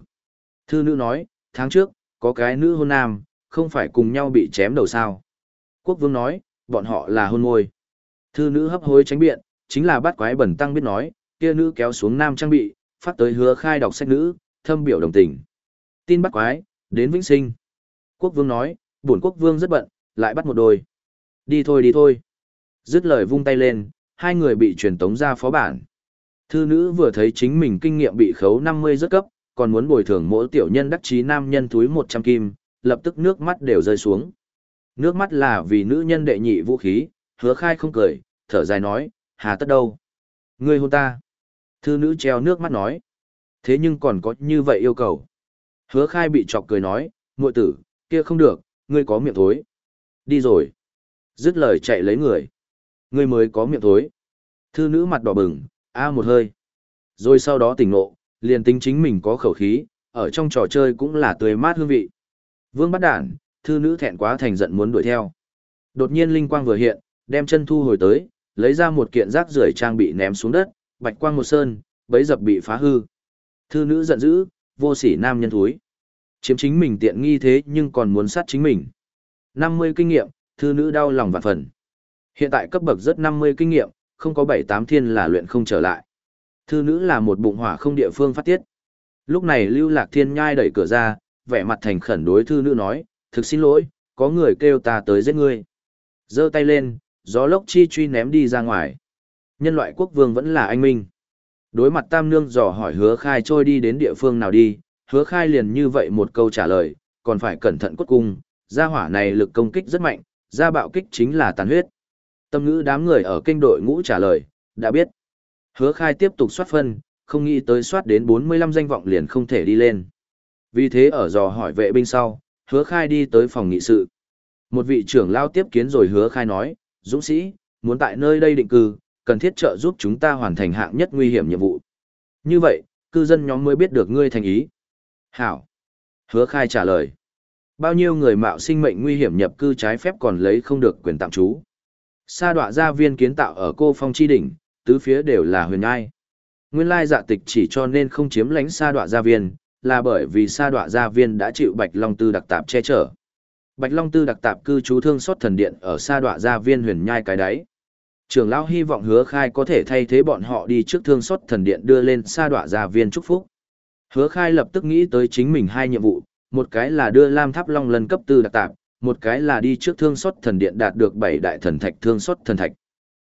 Thư nữ nói, tháng trước, có cái nữ hôn nam, không phải cùng nhau bị chém đầu sao. Quốc vương nói, bọn họ là hôn môi. Thư nữ hấp hối tránh biện, chính là bắt quái bẩn tăng biết nói, kia nữ kéo xuống nam trang bị, phát tới hứa khai đọc sách nữ, thâm biểu đồng tình. Tin bắt quái, đến vĩnh sinh. Quốc vương nói, bổn quốc vương rất bận, lại bắt một đôi. Đi thôi đi thôi. Dứt lời vung tay lên, hai người bị truyền tống ra phó bản. Thư nữ vừa thấy chính mình kinh nghiệm bị khấu 50 rất cấp, còn muốn bồi thường mỗi tiểu nhân đắc chí nam nhân túi 100 kim, lập tức nước mắt đều rơi xuống. Nước mắt là vì nữ nhân đệ nhị vũ khí, hứa khai không cười, thở dài nói, hà tất đâu. Ngươi hôn ta. Thư nữ treo nước mắt nói. Thế nhưng còn có như vậy yêu cầu. Hứa khai bị chọc cười nói, muội tử, kia không được, ngươi có miệng thối. Đi rồi. Dứt lời chạy lấy người. Ngươi mới có miệng thối. Thư nữ mặt đỏ bừng, a một hơi. Rồi sau đó tỉnh ngộ, liền tính chính mình có khẩu khí, ở trong trò chơi cũng là tươi mát hương vị. Vương bắt đản, thư nữ thẹn quá thành giận muốn đuổi theo. Đột nhiên linh quang vừa hiện, đem chân thu hồi tới, lấy ra một kiện rác rưởi trang bị ném xuống đất, bạch quang một sơn, bấy dập bị phá hư. Thư nữ giận dữ, vô sỉ nam nhân thúi. Chiếm chính mình tiện nghi thế nhưng còn muốn sát chính mình. 50 kinh nghiệm, thư nữ đau lòng vạn phần. Hiện tại cấp bậc rất 50 kinh nghiệm, không có 7-8 thiên là luyện không trở lại. Thư nữ là một bụng hỏa không địa phương phát tiết. Lúc này Lưu Lạc Thiên nhai đẩy cửa ra, vẻ mặt thành khẩn đối thư nữ nói, thực xin lỗi, có người kêu ta tới giết ngươi. giơ tay lên, gió lốc chi truy ném đi ra ngoài. Nhân loại quốc vương vẫn là anh minh. Đối mặt tam nương dò hỏi hứa khai trôi đi đến địa phương nào đi, hứa khai liền như vậy một câu trả lời, còn phải cẩn thận cốt cung, gia hỏa này lực công kích rất mạnh, gia bạo kích chính là tàn huyết. Tâm ngữ đám người ở kinh đội ngũ trả lời, đã biết. Hứa khai tiếp tục soát phân, không nghĩ tới soát đến 45 danh vọng liền không thể đi lên. Vì thế ở dò hỏi vệ binh sau, hứa khai đi tới phòng nghị sự. Một vị trưởng lao tiếp kiến rồi hứa khai nói, Dũng sĩ, muốn tại nơi đây định cư, cần thiết trợ giúp chúng ta hoàn thành hạng nhất nguy hiểm nhiệm vụ. Như vậy, cư dân nhóm mới biết được ngươi thành ý. Hảo. Hứa khai trả lời. Bao nhiêu người mạo sinh mệnh nguy hiểm nhập cư trái phép còn lấy không được quyền tạm trú. Sa đọa gia viên kiến tạo ở cô phong chi đỉnh, tứ phía đều là huyền ai. Nguyên lai dạ tịch chỉ cho nên không chiếm lãnh sa đọa gia viên, là bởi vì sa đọa gia viên đã chịu Bạch Long Tư đặc tạp che chở. Bạch Long Tư đặc tạp cư trú thương xót thần điện ở sa đọa gia viên huyền nhai cái đáy. Trường lão hy vọng hứa khai có thể thay thế bọn họ đi trước thương xót thần điện đưa lên sa đọa gia viên chúc phúc. Hứa khai lập tức nghĩ tới chính mình hai nhiệm vụ, một cái là đưa Lam Tháp Long lần cấp tư đặc tạp, một cái là đi trước thương xót thần điện đạt được 7 đại thần thạch thương xót thần thạch.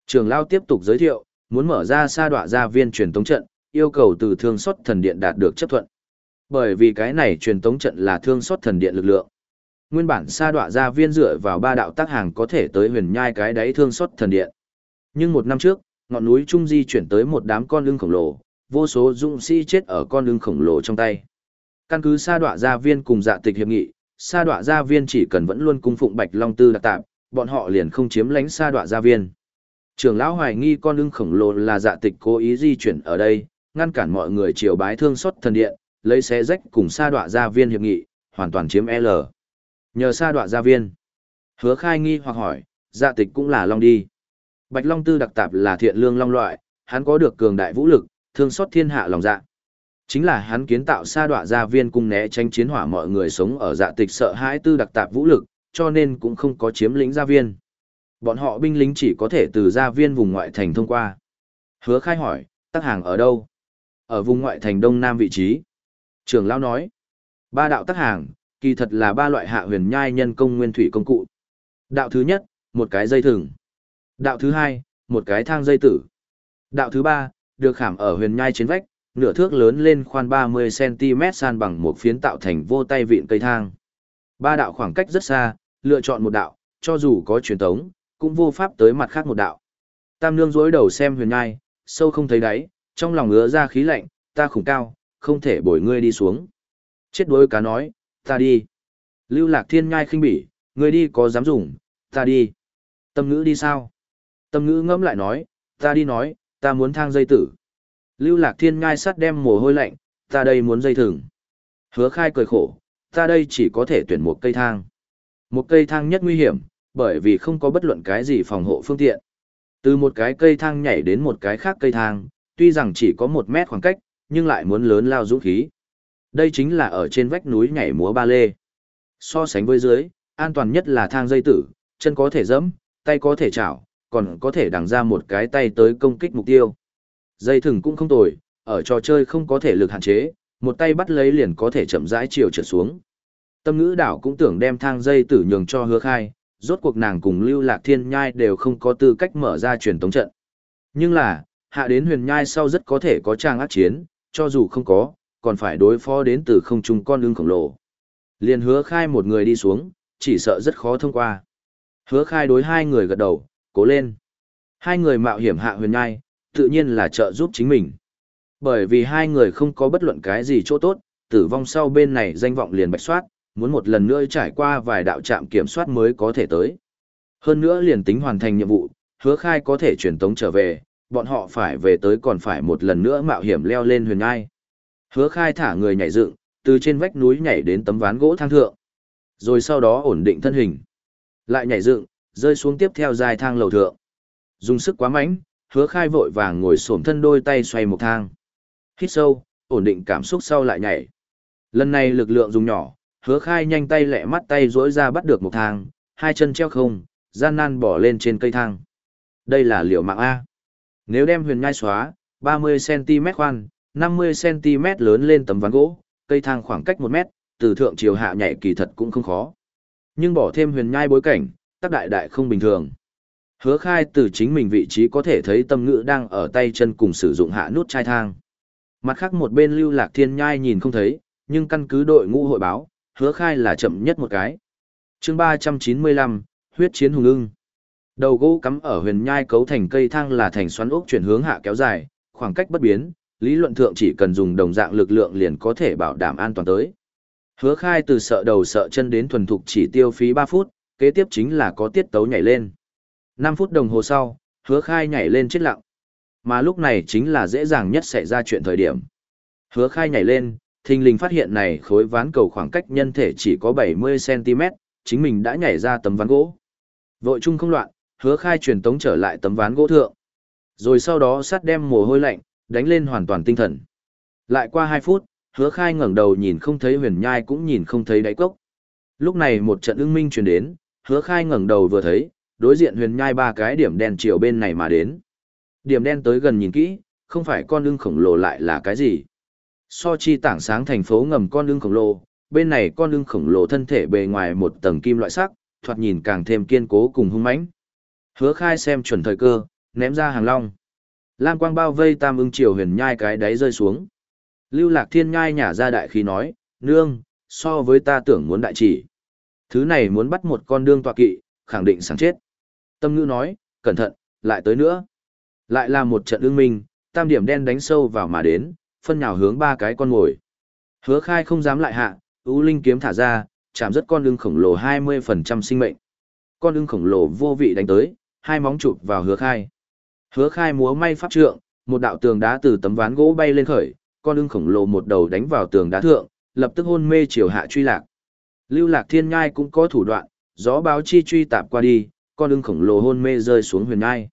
Trường lão tiếp tục giới thiệu, muốn mở ra sa đọa gia viên truyền tống trận, yêu cầu từ thương xót thần điện đạt được chấp thuận. Bởi vì cái này truyền tống trận là thương xót thần điện lực lượng. Nguyên bản sa đọa gia viên dựa vào ba đạo tác hàng có thể tới huyền nhai cái đáy thương xót thần điện. Nhưng một năm trước, ngọn núi Trung Di chuyển tới một đám con lưng khổng lồ, vô số dũng sĩ chết ở con lưng khổng lồ trong tay. Căn cứ sa đọa gia viên cùng dạ tịch hiệp nghị, sa đọa gia viên chỉ cần vẫn luôn cung phụng Bạch Long Tư đặc tạp, bọn họ liền không chiếm lãnh sa đọa gia viên. Trường lão hoài nghi con lưng khổng lồ là dạ tịch cố ý di chuyển ở đây, ngăn cản mọi người triều bái thương xót thần điện, lấy xé rách cùng sa đọa gia viên hiệp nghị, hoàn toàn chiếm L. Nhờ sa đọa gia viên. Hứa khai nghi hoặc hỏi, dạ tịch cũng là long đi. Bạch Long Tư đặc tạp là thiện lương long loại, hắn có được cường đại vũ lực, thương xót thiên hạ lòng dạ. Chính là hắn kiến tạo sa đọa gia viên cung né tranh chiến hỏa mọi người sống ở dạ tịch sợ hãi tư đặc tạp vũ lực, cho nên cũng không có chiếm lĩnh gia viên. Bọn họ binh lính chỉ có thể từ gia viên vùng ngoại thành thông qua. Hứa khai hỏi, tắc hàng ở đâu? Ở vùng ngoại thành đông nam vị trí. Trường lão nói, ba đạo tắc hàng, kỳ thật là ba loại hạ huyền nhai nhân công nguyên thủy công cụ. Đạo thứ nhất, một cái dây thừng. Đạo thứ hai, một cái thang dây tử. Đạo thứ ba, được khảm ở huyền nhai trên vách, nửa thước lớn lên khoan 30cm san bằng một phiến tạo thành vô tay vịn cây thang. Ba đạo khoảng cách rất xa, lựa chọn một đạo, cho dù có truyền tống, cũng vô pháp tới mặt khác một đạo. Tam nương dối đầu xem huyền nhai, sâu không thấy đáy, trong lòng ứa ra khí lạnh, ta khủng cao, không thể bồi ngươi đi xuống. Chết đuối cá nói, ta đi. Lưu lạc thiên nhai khinh bỉ, ngươi đi có dám dùng, ta đi. Tâm ngữ đi sao? Tâm ngữ ngẫm lại nói, ta đi nói, ta muốn thang dây tử. Lưu lạc thiên ngai sắt đem mồ hôi lạnh, ta đây muốn dây thừng. Hứa khai cười khổ, ta đây chỉ có thể tuyển một cây thang. Một cây thang nhất nguy hiểm, bởi vì không có bất luận cái gì phòng hộ phương tiện. Từ một cái cây thang nhảy đến một cái khác cây thang, tuy rằng chỉ có một mét khoảng cách, nhưng lại muốn lớn lao dũng khí. Đây chính là ở trên vách núi nhảy múa ba lê. So sánh với dưới, an toàn nhất là thang dây tử, chân có thể dẫm, tay có thể chảo, còn có thể đằng ra một cái tay tới công kích mục tiêu. Dây thừng cũng không tồi, ở trò chơi không có thể lực hạn chế, một tay bắt lấy liền có thể chậm rãi chiều trượt xuống. Tâm ngữ đảo cũng tưởng đem thang dây tử nhường cho hứa khai, rốt cuộc nàng cùng lưu lạc thiên nhai đều không có tư cách mở ra truyền tống trận. Nhưng là, hạ đến huyền nhai sau rất có thể có trang ác chiến, cho dù không có, còn phải đối phó đến từ không trung con lưng khổng lồ. Liền hứa khai một người đi xuống, chỉ sợ rất khó thông qua. Hứa khai đối hai người gật đầu, cố lên. Hai người mạo hiểm hạ huyền nhai, tự nhiên là trợ giúp chính mình. Bởi vì hai người không có bất luận cái gì chỗ tốt, tử vong sau bên này danh vọng liền bạch soát, muốn một lần nữa trải qua vài đạo trạm kiểm soát mới có thể tới. Hơn nữa liền tính hoàn thành nhiệm vụ, hứa khai có thể truyền tống trở về, bọn họ phải về tới còn phải một lần nữa mạo hiểm leo lên huyền ngai. Hứa khai thả người nhảy dựng, từ trên vách núi nhảy đến tấm ván gỗ thang thượng. Rồi sau đó ổn định thân hình. Lại nhảy dựng, rơi xuống tiếp theo dài thang lầu thượng. Dùng sức quá mạnh, hứa khai vội vàng ngồi xổm thân đôi tay xoay một thang. Hít sâu, ổn định cảm xúc sau lại nhảy. Lần này lực lượng dùng nhỏ, hứa khai nhanh tay lẹ mắt tay rỗi ra bắt được một thang, hai chân treo không, gian nan bỏ lên trên cây thang. Đây là liệu mạng A. Nếu đem huyền nhai xóa, 30cm khoan, 50cm lớn lên tấm ván gỗ, cây thang khoảng cách 1 mét, từ thượng chiều hạ nhảy kỳ thật cũng không khó. Nhưng bỏ thêm huyền nhai bối cảnh, tác đại đại không bình thường. Hứa khai từ chính mình vị trí có thể thấy tâm ngữ đang ở tay chân cùng sử dụng hạ nút chai thang. Mặt khác một bên lưu lạc thiên nhai nhìn không thấy, nhưng căn cứ đội ngũ hội báo, hứa khai là chậm nhất một cái. chương 395, huyết chiến hùng ưng. Đầu gỗ cắm ở huyền nhai cấu thành cây thang là thành xoắn ốc chuyển hướng hạ kéo dài, khoảng cách bất biến, lý luận thượng chỉ cần dùng đồng dạng lực lượng liền có thể bảo đảm an toàn tới. Hứa khai từ sợ đầu sợ chân đến thuần thục chỉ tiêu phí 3 phút, kế tiếp chính là có tiết tấu nhảy lên. 5 phút đồng hồ sau, hứa khai nhảy lên chết lặng. Mà lúc này chính là dễ dàng nhất xảy ra chuyện thời điểm. Hứa khai nhảy lên, thình lình phát hiện này khối ván cầu khoảng cách nhân thể chỉ có 70cm, chính mình đã nhảy ra tấm ván gỗ. Vội chung không loạn, hứa khai truyền tống trở lại tấm ván gỗ thượng. Rồi sau đó sát đem mồ hôi lạnh, đánh lên hoàn toàn tinh thần. Lại qua 2 phút, hứa khai ngẩng đầu nhìn không thấy huyền nhai cũng nhìn không thấy đáy cốc. Lúc này một trận ưng minh truyền đến, hứa khai ngẩng đầu vừa thấy, đối diện huyền nhai ba cái điểm đen chiều bên này mà đến. Điểm đen tới gần nhìn kỹ, không phải con ưng khổng lồ lại là cái gì. So chi tảng sáng thành phố ngầm con ưng khổng lồ, bên này con ưng khổng lồ thân thể bề ngoài một tầng kim loại sắc, thoạt nhìn càng thêm kiên cố cùng hung mãnh. Hứa khai xem chuẩn thời cơ, ném ra hàng long. Lam quang bao vây tam ưng chiều huyền nhai cái đáy rơi xuống. Lưu lạc thiên nhai nhả ra đại khí nói, nương, so với ta tưởng muốn đại chỉ. Thứ này muốn bắt một con đương tọa kỵ, khẳng định sáng chết. Tâm ngữ nói, cẩn thận, lại tới nữa. Lại là một trận ương minh, tam điểm đen đánh sâu vào mà đến, phân nhào hướng ba cái con ngồi. Hứa khai không dám lại hạ, ưu linh kiếm thả ra, chạm rất con ưng khổng lồ 20% sinh mệnh. Con ưng khổng lồ vô vị đánh tới, hai móng chụp vào hứa khai. Hứa khai múa may pháp trượng, một đạo tường đá từ tấm ván gỗ bay lên khởi, con ưng khổng lồ một đầu đánh vào tường đá thượng, lập tức hôn mê chiều hạ truy lạc. Lưu lạc thiên nhai cũng có thủ đoạn, gió báo chi truy tạp qua đi, con ưng khổng lồ hôn mê rơi xuống huyền nhai.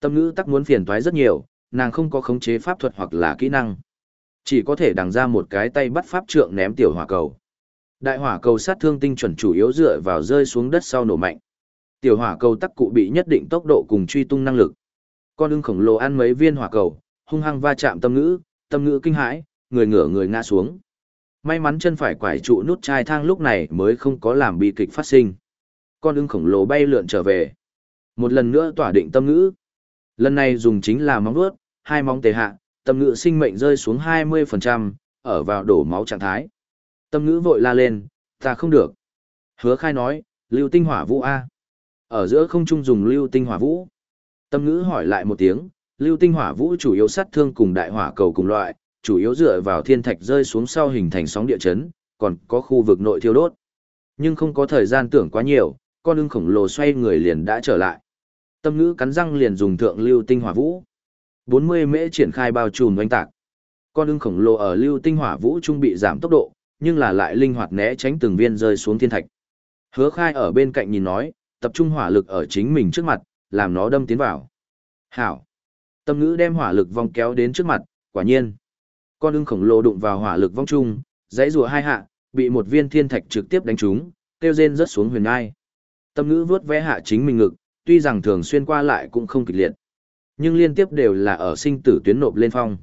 Tâm ngữ tắc muốn phiền toái rất nhiều, nàng không có khống chế pháp thuật hoặc là kỹ năng. Chỉ có thể đằng ra một cái tay bắt pháp trượng ném tiểu hỏa cầu. Đại hỏa cầu sát thương tinh chuẩn chủ yếu dựa vào rơi xuống đất sau nổ mạnh. Tiểu hỏa cầu tắc cụ bị nhất định tốc độ cùng truy tung năng lực. Con ưng khổng lồ ăn mấy viên hỏa cầu, hung hăng va chạm tâm ngữ, tâm ngữ kinh hãi, người ngửa người ngã xuống. May mắn chân phải quải trụ nút chai thang lúc này mới không có làm bị kịch phát sinh. Con ưng khổng lồ bay lượn trở về. Một lần nữa tỏa định tâm ngữ. Lần này dùng chính là móng vuốt, hai móng tề hạ, tâm ngữ sinh mệnh rơi xuống 20%, ở vào đổ máu trạng thái. Tâm ngữ vội la lên, ta không được. Hứa khai nói, lưu tinh hỏa vũ A. Ở giữa không trung dùng lưu tinh hỏa vũ. Tâm ngữ hỏi lại một tiếng, lưu tinh hỏa vũ chủ yếu sát thương cùng đại hỏa cầu cùng loại, chủ yếu dựa vào thiên thạch rơi xuống sau hình thành sóng địa chấn, còn có khu vực nội thiêu đốt. Nhưng không có thời gian tưởng quá nhiều, con ưng khổng lồ xoay người liền đã trở lại. Tâm ngữ cắn răng liền dùng thượng lưu tinh hỏa vũ. 40 mễ triển khai bao trùm oanh tạc. Con ưng khổng lồ ở lưu tinh hỏa vũ trung bị giảm tốc độ, nhưng là lại linh hoạt né tránh từng viên rơi xuống thiên thạch. Hứa khai ở bên cạnh nhìn nói, tập trung hỏa lực ở chính mình trước mặt, làm nó đâm tiến vào. Hảo. Tâm ngữ đem hỏa lực vong kéo đến trước mặt, quả nhiên. Con ưng khổng lồ đụng vào hỏa lực vong trung, dãy rùa hai hạ, bị một viên thiên thạch trực tiếp đánh trúng, tiêu rên rớt xuống huyền ngai. Tâm ngữ vướt vẽ hạ chính mình ngực, tuy rằng thường xuyên qua lại cũng không kịch liệt. Nhưng liên tiếp đều là ở sinh tử tuyến nộp lên phong.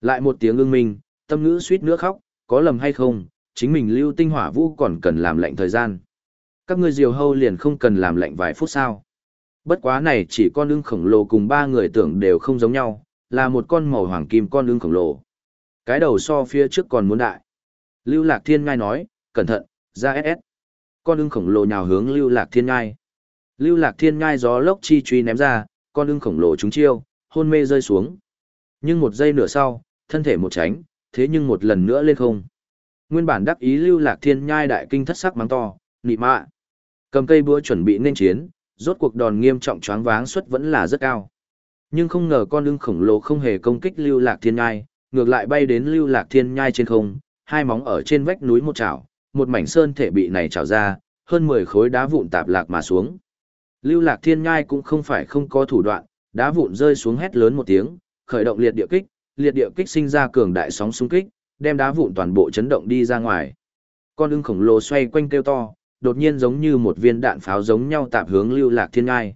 Lại một tiếng ưng minh, tâm ngữ suýt nữa khóc, có lầm hay không, chính mình lưu tinh hỏa vũ còn cần làm lạnh thời gian. Các ngươi diều hâu liền không cần làm lạnh vài phút sao. Bất quá này chỉ con ưng khổng lồ cùng ba người tưởng đều không giống nhau, là một con màu hoàng kim con ưng khổng lồ. Cái đầu so phía trước còn muốn đại. Lưu Lạc Thiên Ngai nói, cẩn thận, ra SS. Con ưng khổng lồ nhào hướng Lưu Lạc Thiên Ngai. Lưu Lạc Thiên Ngai gió lốc chi truy ném ra, con ưng khổng lồ trúng chiêu, hôn mê rơi xuống. Nhưng một giây nửa sau, thân thể một tránh, thế nhưng một lần nữa lên không. Nguyên bản đắc ý Lưu Lạc Thiên Nhai đại kinh thất sắc mắng to, nị mạ. Cầm cây búa chuẩn bị nên chiến, rốt cuộc đòn nghiêm trọng choáng váng suất vẫn là rất cao. Nhưng không ngờ con ưng khổng lồ không hề công kích Lưu Lạc Thiên Nhai, ngược lại bay đến Lưu Lạc Thiên Nhai trên không, hai móng ở trên vách núi một chảo, một mảnh sơn thể bị này chảo ra, hơn 10 khối đá vụn tạp lạc mà xuống. Lưu Lạc Thiên Nhai cũng không phải không có thủ đoạn, đá vụn rơi xuống hét lớn một tiếng, khởi động liệt địa kích, liệt địa kích sinh ra cường đại sóng xung kích, đem đá vụn toàn bộ chấn động đi ra ngoài. Con ưng khổng lồ xoay quanh kêu to, đột nhiên giống như một viên đạn pháo giống nhau tạp hướng Lưu Lạc Thiên Nhai.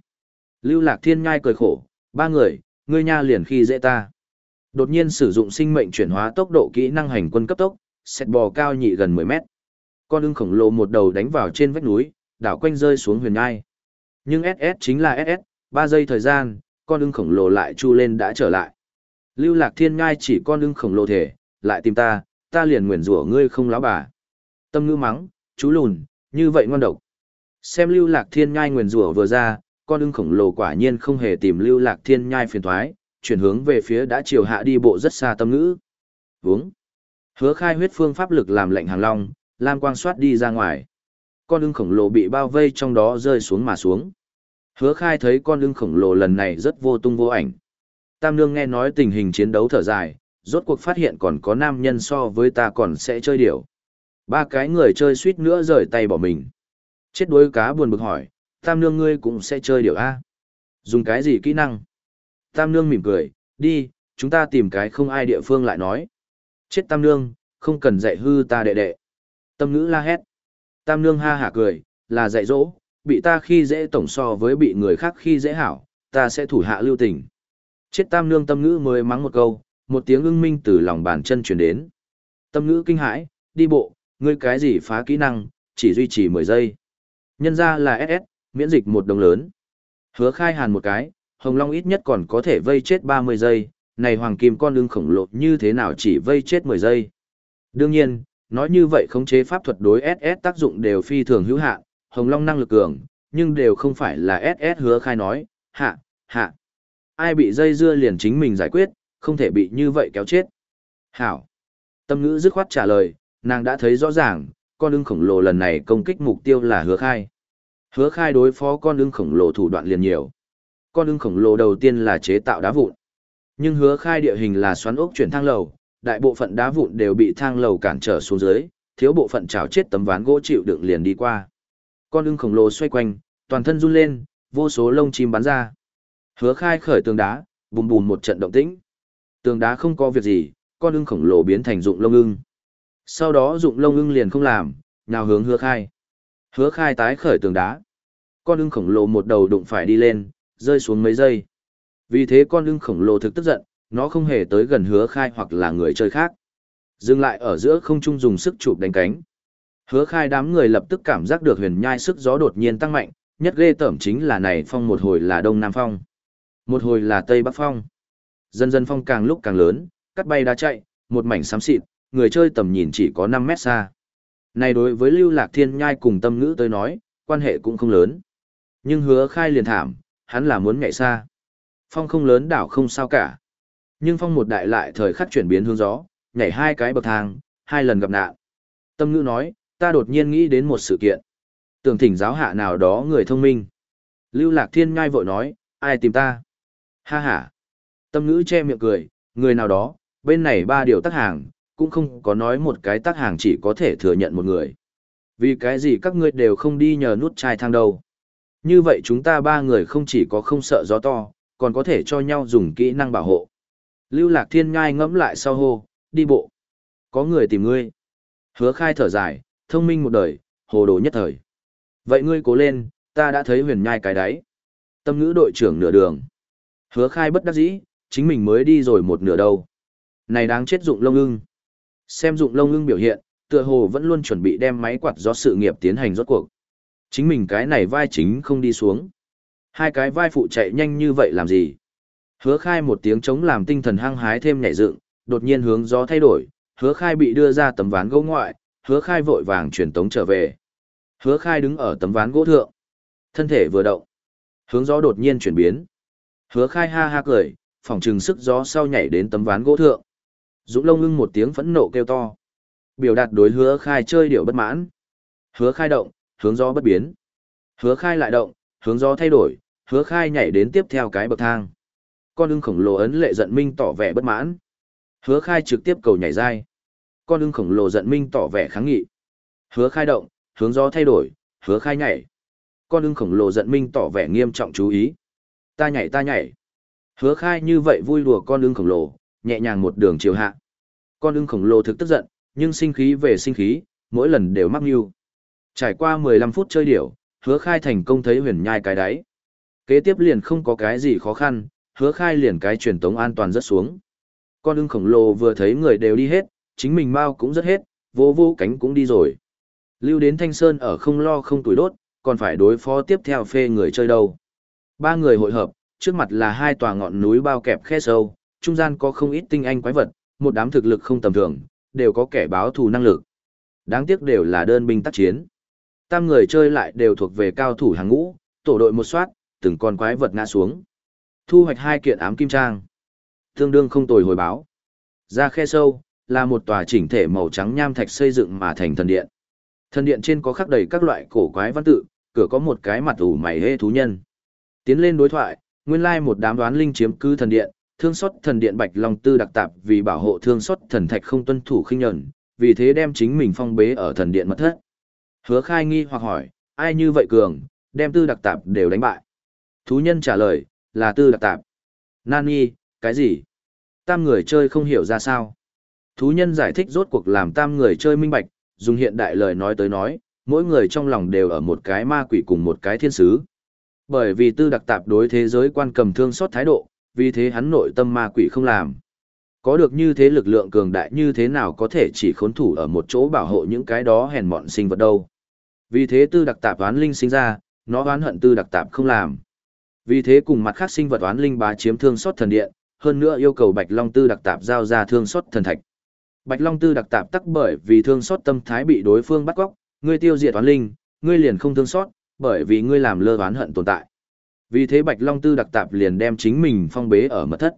Lưu Lạc Thiên Nhai cười khổ, ba người, ngươi nha liền khi dễ ta. Đột nhiên sử dụng sinh mệnh chuyển hóa tốc độ kỹ năng hành quân cấp tốc, xét bò cao nhị gần 10 mét. Con ưng khổng lồ một đầu đánh vào trên vách núi, đảo quanh rơi xuống huyền nhai. Nhưng SS chính là SS, 3 giây thời gian, con ưng khổng lồ lại chu lên đã trở lại. Lưu Lạc Thiên Nhai chỉ con ưng khổng lồ thể, lại tìm ta, ta liền nguyền rủa ngươi không láo bà. Tâm ngữ mắng, chú lùn, như vậy ngon độc. Xem Lưu Lạc Thiên Nhai nguyền rủa vừa ra, con ưng khổng lồ quả nhiên không hề tìm Lưu Lạc Thiên Nhai phiền thoái, chuyển hướng về phía đã chiều hạ đi bộ rất xa tâm ngữ. Vúng. Hứa khai huyết phương pháp lực làm lệnh hàng long, lam quang soát đi ra ngoài. Con ưng khổng lồ bị bao vây trong đó rơi xuống mà xuống. Hứa khai thấy con ưng khổng lồ lần này rất vô tung vô ảnh. Tam Nương nghe nói tình hình chiến đấu thở dài, rốt cuộc phát hiện còn có nam nhân so với ta còn sẽ chơi điểu. Ba cái người chơi suýt nữa rời tay bỏ mình. Chết đuối cá buồn bực hỏi, Tam Nương ngươi cũng sẽ chơi điểu A. Dùng cái gì kỹ năng? Tam Nương mỉm cười, đi, chúng ta tìm cái không ai địa phương lại nói. Chết Tam Nương, không cần dạy hư ta đệ đệ. Tâm ngữ la hét. Tam Nương ha hả cười, là dạy dỗ, bị ta khi dễ tổng so với bị người khác khi dễ hảo, ta sẽ thủ hạ lưu tình. Chết tam nương tâm ngữ mới mắng một câu, một tiếng ưng minh từ lòng bàn chân chuyển đến. Tâm ngữ kinh hãi, đi bộ, ngươi cái gì phá kỹ năng, chỉ duy trì 10 giây. Nhân ra là SS, miễn dịch một đồng lớn. Hứa khai hàn một cái, Hồng Long ít nhất còn có thể vây chết 30 giây, này hoàng kim con ưng khổng lồ như thế nào chỉ vây chết 10 giây. Đương nhiên, nói như vậy khống chế pháp thuật đối SS tác dụng đều phi thường hữu hạn, Hồng Long năng lực cường, nhưng đều không phải là SS hứa khai nói, hạ, hạ ai bị dây dưa liền chính mình giải quyết, không thể bị như vậy kéo chết. Hảo. Tâm ngữ dứt khoát trả lời, nàng đã thấy rõ ràng, con ưng khổng lồ lần này công kích mục tiêu là hứa khai. Hứa khai đối phó con ưng khổng lồ thủ đoạn liền nhiều. Con ưng khổng lồ đầu tiên là chế tạo đá vụn. Nhưng hứa khai địa hình là xoắn ốc chuyển thang lầu, đại bộ phận đá vụn đều bị thang lầu cản trở xuống dưới, thiếu bộ phận trào chết tấm ván gỗ chịu đựng liền đi qua. Con ưng khổng lồ xoay quanh, toàn thân run lên, vô số lông chim bắn ra. Hứa khai khởi tường đá, bùm bùm một trận động tĩnh. Tường đá không có việc gì, con ưng khổng lồ biến thành dụng lông ưng. Sau đó dụng lông ưng liền không làm, nào hướng hứa khai. Hứa khai tái khởi tường đá. Con ưng khổng lồ một đầu đụng phải đi lên, rơi xuống mấy giây. Vì thế con ưng khổng lồ thực tức giận, nó không hề tới gần hứa khai hoặc là người chơi khác. Dừng lại ở giữa không trung dùng sức chụp đánh cánh. Hứa khai đám người lập tức cảm giác được huyền nhai sức gió đột nhiên tăng mạnh, nhất ghê tẩm chính là này phong một hồi là đông nam phong. Một hồi là Tây Bắc Phong. Dần dần phong càng lúc càng lớn, cắt bay đá chạy, một mảnh xám xịt, người chơi tầm nhìn chỉ có 5 mét xa. Này đối với Lưu Lạc Thiên Nhai cùng tâm ngữ tới nói, quan hệ cũng không lớn. Nhưng hứa khai liền thảm, hắn là muốn nhảy xa. Phong không lớn đảo không sao cả. Nhưng phong một đại lại thời khắc chuyển biến hướng gió, nhảy hai cái bậc thang, hai lần gặp nạn. Tâm ngữ nói, ta đột nhiên nghĩ đến một sự kiện. Tưởng thỉnh giáo hạ nào đó người thông minh. Lưu Lạc Thiên ngai vội nói, ai tìm ta? Ha ha. Tâm ngữ che miệng cười, người nào đó, bên này ba điều tác hàng, cũng không có nói một cái tác hàng chỉ có thể thừa nhận một người. Vì cái gì các ngươi đều không đi nhờ nút chai thang đâu. Như vậy chúng ta ba người không chỉ có không sợ gió to, còn có thể cho nhau dùng kỹ năng bảo hộ. Lưu Lạc Thiên ngai ngẫm lại sau hô, đi bộ. Có người tìm ngươi. Hứa khai thở dài, thông minh một đời, hồ đồ nhất thời. Vậy ngươi cố lên, ta đã thấy huyền nhai cái đáy. Tâm ngữ đội trưởng nửa đường. Hứa khai bất đắc dĩ, chính mình mới đi rồi một nửa đâu. Này đáng chết dụng lông ưng. Xem dụng lông ưng biểu hiện, tựa hồ vẫn luôn chuẩn bị đem máy quạt do sự nghiệp tiến hành rốt cuộc. Chính mình cái này vai chính không đi xuống. Hai cái vai phụ chạy nhanh như vậy làm gì? Hứa khai một tiếng chống làm tinh thần hăng hái thêm nhảy dựng, đột nhiên hướng gió thay đổi, hứa khai bị đưa ra tấm ván gỗ ngoại, hứa khai vội vàng chuyển tống trở về. Hứa khai đứng ở tấm ván gỗ thượng. Thân thể vừa động. Hướng gió đột nhiên chuyển biến. Hứa khai ha ha cười, phòng trừng sức gió sau nhảy đến tấm ván gỗ thượng. Dũng lông ưng một tiếng phẫn nộ kêu to. Biểu đạt đối hứa khai chơi điệu bất mãn. Hứa khai động, hướng gió bất biến. Hứa khai lại động, hướng gió thay đổi, hứa khai nhảy đến tiếp theo cái bậc thang. Con ưng khổng lồ ấn lệ giận minh tỏ vẻ bất mãn. Hứa khai trực tiếp cầu nhảy dai. Con ưng khổng lồ giận minh tỏ vẻ kháng nghị. Hứa khai động, hướng gió thay đổi, hứa khai nhảy. Con ưng khổng lồ giận minh tỏ vẻ nghiêm trọng chú ý. Ta nhảy ta nhảy. Hứa khai như vậy vui đùa con ưng khổng lồ, nhẹ nhàng một đường chiều hạ. Con ưng khổng lồ thực tức giận, nhưng sinh khí về sinh khí, mỗi lần đều mắc mưu. Trải qua 15 phút chơi điểu, hứa khai thành công thấy huyền nhai cái đáy. Kế tiếp liền không có cái gì khó khăn, hứa khai liền cái truyền tống an toàn rất xuống. Con ưng khổng lồ vừa thấy người đều đi hết, chính mình mau cũng rất hết, vô vô cánh cũng đi rồi. Lưu đến Thanh Sơn ở không lo không tuổi đốt, còn phải đối phó tiếp theo phê người chơi đâu. Ba người hội hợp, trước mặt là hai tòa ngọn núi bao kẹp khe sâu, trung gian có không ít tinh anh quái vật, một đám thực lực không tầm thường, đều có kẻ báo thù năng lực. Đáng tiếc đều là đơn binh tác chiến. Tam người chơi lại đều thuộc về cao thủ hàng ngũ, tổ đội một soát, từng con quái vật ngã xuống. Thu hoạch hai kiện ám kim trang. Tương đương không tồi hồi báo. Ra khe sâu, là một tòa chỉnh thể màu trắng nham thạch xây dựng mà thành thần điện. Thần điện trên có khắc đầy các loại cổ quái văn tự, cửa có một cái mặt ủ mày hê thú nhân. Tiến lên đối thoại, nguyên lai một đám đoán linh chiếm cư thần điện, thương xót thần điện Bạch Long Tư đặc tạp vì bảo hộ thương xót thần thạch không tuân thủ khinh nhẫn, vì thế đem chính mình phong bế ở thần điện mật thất. Hứa khai nghi hoặc hỏi, ai như vậy cường, đem tư đặc tạp đều đánh bại. Thú nhân trả lời, là tư đặc tạp. Nani, cái gì? Tam người chơi không hiểu ra sao. Thú nhân giải thích rốt cuộc làm tam người chơi minh bạch, dùng hiện đại lời nói tới nói, mỗi người trong lòng đều ở một cái ma quỷ cùng một cái thiên sứ. Bởi vì tư đặc tạp đối thế giới quan cầm thương xót thái độ, vì thế hắn nội tâm ma quỷ không làm. Có được như thế lực lượng cường đại như thế nào có thể chỉ khốn thủ ở một chỗ bảo hộ những cái đó hèn mọn sinh vật đâu. Vì thế tư đặc tạp oán linh sinh ra, nó oán hận tư đặc tạp không làm. Vì thế cùng mặt khác sinh vật oán linh bá chiếm thương xót thần điện, hơn nữa yêu cầu Bạch Long Tư đặc tạp giao ra thương xót thần thạch. Bạch Long Tư đặc tạp tắc bởi vì thương xót tâm thái bị đối phương bắt cóc, ngươi tiêu diệt oán linh, ngươi liền không thương xót, bởi vì ngươi làm lơ oán hận tồn tại. Vì thế Bạch Long Tư đặc tạp liền đem chính mình phong bế ở mật thất.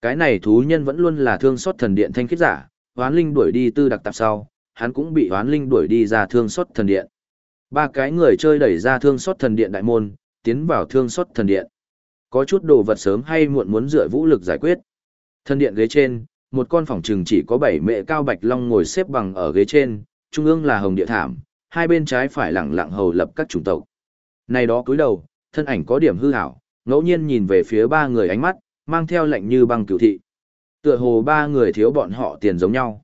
Cái này thú nhân vẫn luôn là thương xót thần điện thanh khiết giả, oán linh đuổi đi tư đặc tạp sau, hắn cũng bị oán linh đuổi đi ra thương xót thần điện. Ba cái người chơi đẩy ra thương xót thần điện đại môn, tiến vào thương xót thần điện. Có chút đồ vật sớm hay muộn muốn dựa vũ lực giải quyết. Thần điện ghế trên, một con phòng trừng chỉ có bảy mẹ cao bạch long ngồi xếp bằng ở ghế trên, trung ương là hồng địa thảm, hai bên trái phải lẳng lặng hầu lập các chủng tộc. Này đó cúi đầu, thân ảnh có điểm hư hảo, ngẫu nhiên nhìn về phía ba người ánh mắt, mang theo lệnh như băng cửu thị. Tựa hồ ba người thiếu bọn họ tiền giống nhau.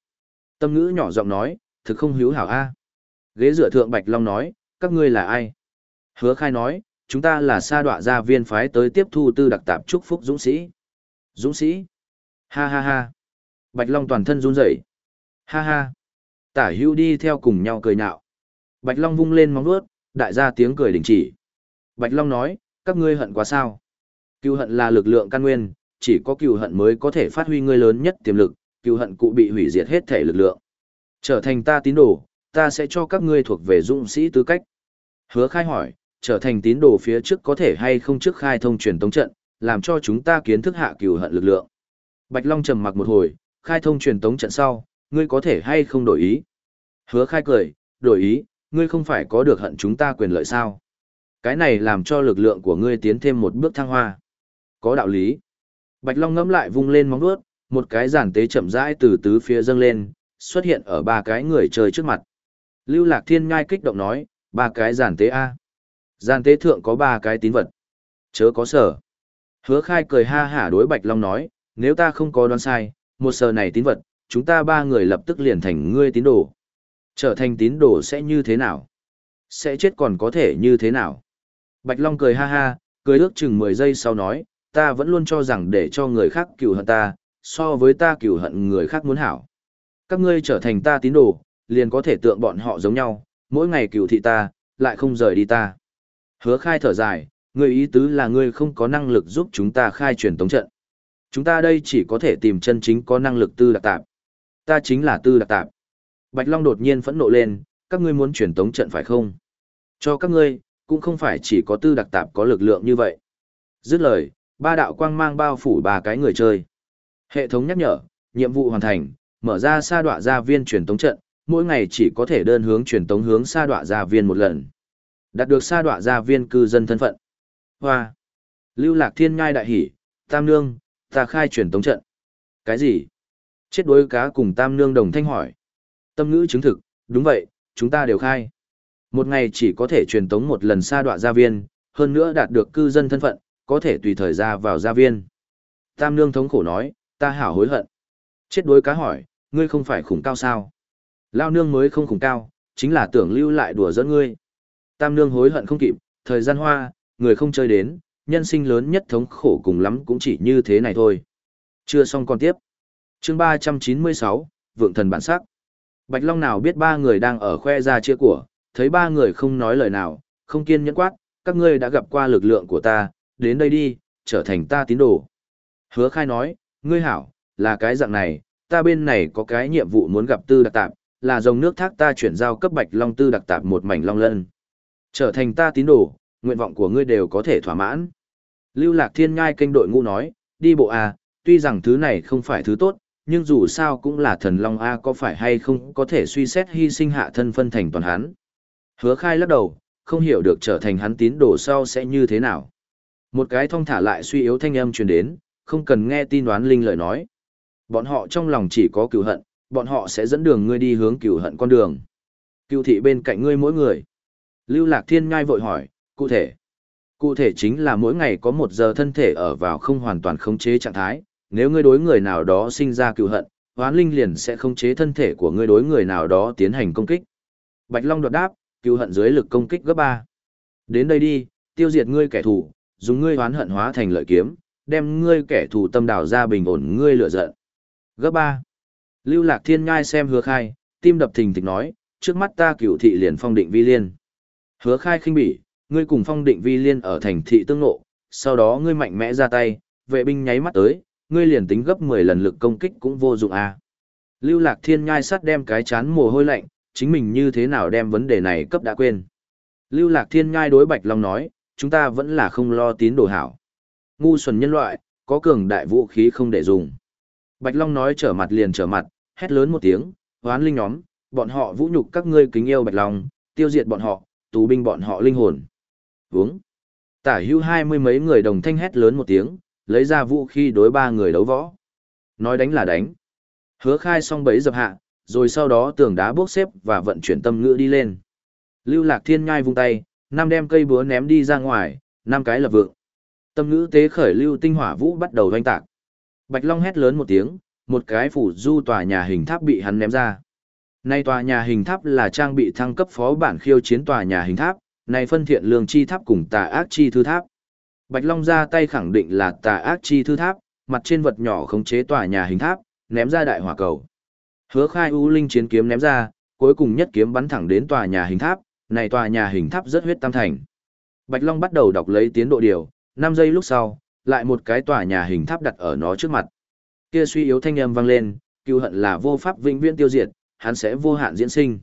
Tâm ngữ nhỏ giọng nói, thực không hiếu hảo a. Ghế dựa thượng Bạch Long nói, các ngươi là ai? Hứa khai nói, chúng ta là sa đọa gia viên phái tới tiếp thu tư đặc tạp chúc phúc dũng sĩ. Dũng sĩ? Ha ha ha. Bạch Long toàn thân run rẩy. Ha ha. Tả hưu đi theo cùng nhau cười nhạo. Bạch Long vung lên móng vuốt, đại gia tiếng cười đình chỉ. Bạch Long nói, các ngươi hận quá sao? Cựu hận là lực lượng căn nguyên, chỉ có cựu hận mới có thể phát huy ngươi lớn nhất tiềm lực, cựu hận cụ bị hủy diệt hết thể lực lượng. Trở thành ta tín đồ, ta sẽ cho các ngươi thuộc về dũng sĩ tư cách. Hứa khai hỏi, trở thành tín đồ phía trước có thể hay không trước khai thông truyền tống trận, làm cho chúng ta kiến thức hạ cừu hận lực lượng. Bạch Long trầm mặc một hồi, khai thông truyền tống trận sau, ngươi có thể hay không đổi ý? Hứa khai cười, đổi ý, ngươi không phải có được hận chúng ta quyền lợi sao? Cái này làm cho lực lượng của ngươi tiến thêm một bước thăng hoa. Có đạo lý. Bạch Long ngẫm lại vung lên móng vuốt, một cái giản tế chậm rãi từ tứ phía dâng lên, xuất hiện ở ba cái người chơi trước mặt. Lưu Lạc Thiên ngai kích động nói, ba cái giản tế A. Giản tế thượng có ba cái tín vật. Chớ có sở. Hứa khai cười ha hả đối Bạch Long nói, nếu ta không có đoán sai, một sở này tín vật, chúng ta ba người lập tức liền thành ngươi tín đồ. Trở thành tín đồ sẽ như thế nào? Sẽ chết còn có thể như thế nào? Bạch Long cười ha ha, cười ước chừng 10 giây sau nói, ta vẫn luôn cho rằng để cho người khác cửu hận ta, so với ta cửu hận người khác muốn hảo. Các ngươi trở thành ta tín đồ, liền có thể tượng bọn họ giống nhau, mỗi ngày cửu thị ta, lại không rời đi ta. Hứa khai thở dài, người ý tứ là ngươi không có năng lực giúp chúng ta khai truyền tống trận. Chúng ta đây chỉ có thể tìm chân chính có năng lực tư đặc tạp. Ta chính là tư đặc tạp. Bạch Long đột nhiên phẫn nộ lên, các ngươi muốn truyền tống trận phải không? Cho các ngươi, cũng không phải chỉ có tư đặc tạp có lực lượng như vậy. Dứt lời, ba đạo quang mang bao phủ ba cái người chơi. Hệ thống nhắc nhở, nhiệm vụ hoàn thành, mở ra sa đọa gia viên truyền tống trận, mỗi ngày chỉ có thể đơn hướng truyền tống hướng sa đọa gia viên một lần. Đạt được sa đọa gia viên cư dân thân phận. Hoa. Lưu Lạc Thiên ngai đại hỉ, Tam Nương, ta khai truyền tống trận. Cái gì? Chết đối cá cùng Tam Nương đồng thanh hỏi. Tâm ngữ chứng thực, đúng vậy, chúng ta đều khai. Một ngày chỉ có thể truyền tống một lần sa đọa gia viên, hơn nữa đạt được cư dân thân phận, có thể tùy thời ra vào gia viên. Tam nương thống khổ nói, ta hảo hối hận. Chết đối cá hỏi, ngươi không phải khủng cao sao? Lao nương mới không khủng cao, chính là tưởng lưu lại đùa dẫn ngươi. Tam nương hối hận không kịp, thời gian hoa, người không chơi đến, nhân sinh lớn nhất thống khổ cùng lắm cũng chỉ như thế này thôi. Chưa xong còn tiếp. chương 396, Vượng thần bản sắc. Bạch Long nào biết ba người đang ở khoe ra chia của, thấy ba người không nói lời nào, không kiên nhẫn quát, các ngươi đã gặp qua lực lượng của ta, đến đây đi, trở thành ta tín đồ. Hứa khai nói, ngươi hảo, là cái dạng này, ta bên này có cái nhiệm vụ muốn gặp tư đặc tạp, là dòng nước thác ta chuyển giao cấp bạch long tư đặc tạp một mảnh long lân. Trở thành ta tín đồ, nguyện vọng của ngươi đều có thể thỏa mãn. Lưu Lạc Thiên ngai kênh đội ngũ nói, đi bộ à, tuy rằng thứ này không phải thứ tốt, nhưng dù sao cũng là thần long A có phải hay không có thể suy xét hy sinh hạ thân phân thành toàn hắn. Hứa khai lắc đầu, không hiểu được trở thành hắn tín đồ sau sẽ như thế nào. Một cái thong thả lại suy yếu thanh âm truyền đến, không cần nghe tin đoán linh lời nói. Bọn họ trong lòng chỉ có cựu hận, bọn họ sẽ dẫn đường ngươi đi hướng cửu hận con đường. Cửu thị bên cạnh ngươi mỗi người. Lưu Lạc Thiên ngai vội hỏi, cụ thể. Cụ thể chính là mỗi ngày có một giờ thân thể ở vào không hoàn toàn khống chế trạng thái, nếu ngươi đối người nào đó sinh ra cựu hận, hoán linh liền sẽ khống chế thân thể của ngươi đối người nào đó tiến hành công kích. Bạch Long đột đáp, cựu hận dưới lực công kích gấp ba. Đến đây đi, tiêu diệt ngươi kẻ thù, dùng ngươi hoán hận hóa thành lợi kiếm, đem ngươi kẻ thù tâm đảo ra bình ổn ngươi lửa giận. Gấp ba. Lưu Lạc Thiên ngai xem Hứa Khai, tim đập thình thịch nói, trước mắt ta cửu thị liền phong định vi liên. Hứa Khai khinh bỉ, ngươi cùng phong định vi liên ở thành thị tương nộ, sau đó ngươi mạnh mẽ ra tay, vệ binh nháy mắt tới, ngươi liền tính gấp 10 lần lực công kích cũng vô dụng à. Lưu Lạc Thiên ngai sắt đem cái chán mồ hôi lạnh, chính mình như thế nào đem vấn đề này cấp đã quên. Lưu Lạc Thiên ngai đối Bạch Long nói, chúng ta vẫn là không lo tín đồ hảo. Ngu xuẩn nhân loại, có cường đại vũ khí không để dùng. Bạch Long nói trở mặt liền trở mặt, hét lớn một tiếng, hoán linh nhóm, bọn họ vũ nhục các ngươi kính yêu Bạch Long, tiêu diệt bọn họ, tù binh bọn họ linh hồn. Vướng. Tả hưu hai mươi mấy người đồng thanh hét lớn một tiếng, lấy ra vũ khí đối ba người đấu võ. Nói đánh là đánh. Hứa khai xong bấy dập hạ, rồi sau đó tường đá bốc xếp và vận chuyển tâm ngữ đi lên. Lưu Lạc Thiên ngai vung tay, năm đem cây búa ném đi ra ngoài, năm cái lập vượng. Tâm ngữ tế khởi lưu tinh hỏa vũ bắt đầu doanh tạc. Bạch Long hét lớn một tiếng, một cái phủ du tòa nhà hình tháp bị hắn ném ra. Nay tòa nhà hình tháp là trang bị thăng cấp phó bản khiêu chiến tòa nhà hình tháp, này phân thiện lương chi tháp cùng tà ác chi thư tháp. Bạch Long ra tay khẳng định là tà ác chi thư tháp, mặt trên vật nhỏ khống chế tòa nhà hình tháp, ném ra đại hỏa cầu. Hứa khai u linh chiến kiếm ném ra, cuối cùng nhất kiếm bắn thẳng đến tòa nhà hình tháp, này tòa nhà hình tháp rất huyết tam thành. Bạch Long bắt đầu đọc lấy tiến độ điều, 5 giây lúc sau, lại một cái tòa nhà hình tháp đặt ở nó trước mặt. Kia suy yếu thanh âm vang lên, cừu hận là vô pháp vĩnh viễn tiêu diệt, hắn sẽ vô hạn diễn sinh.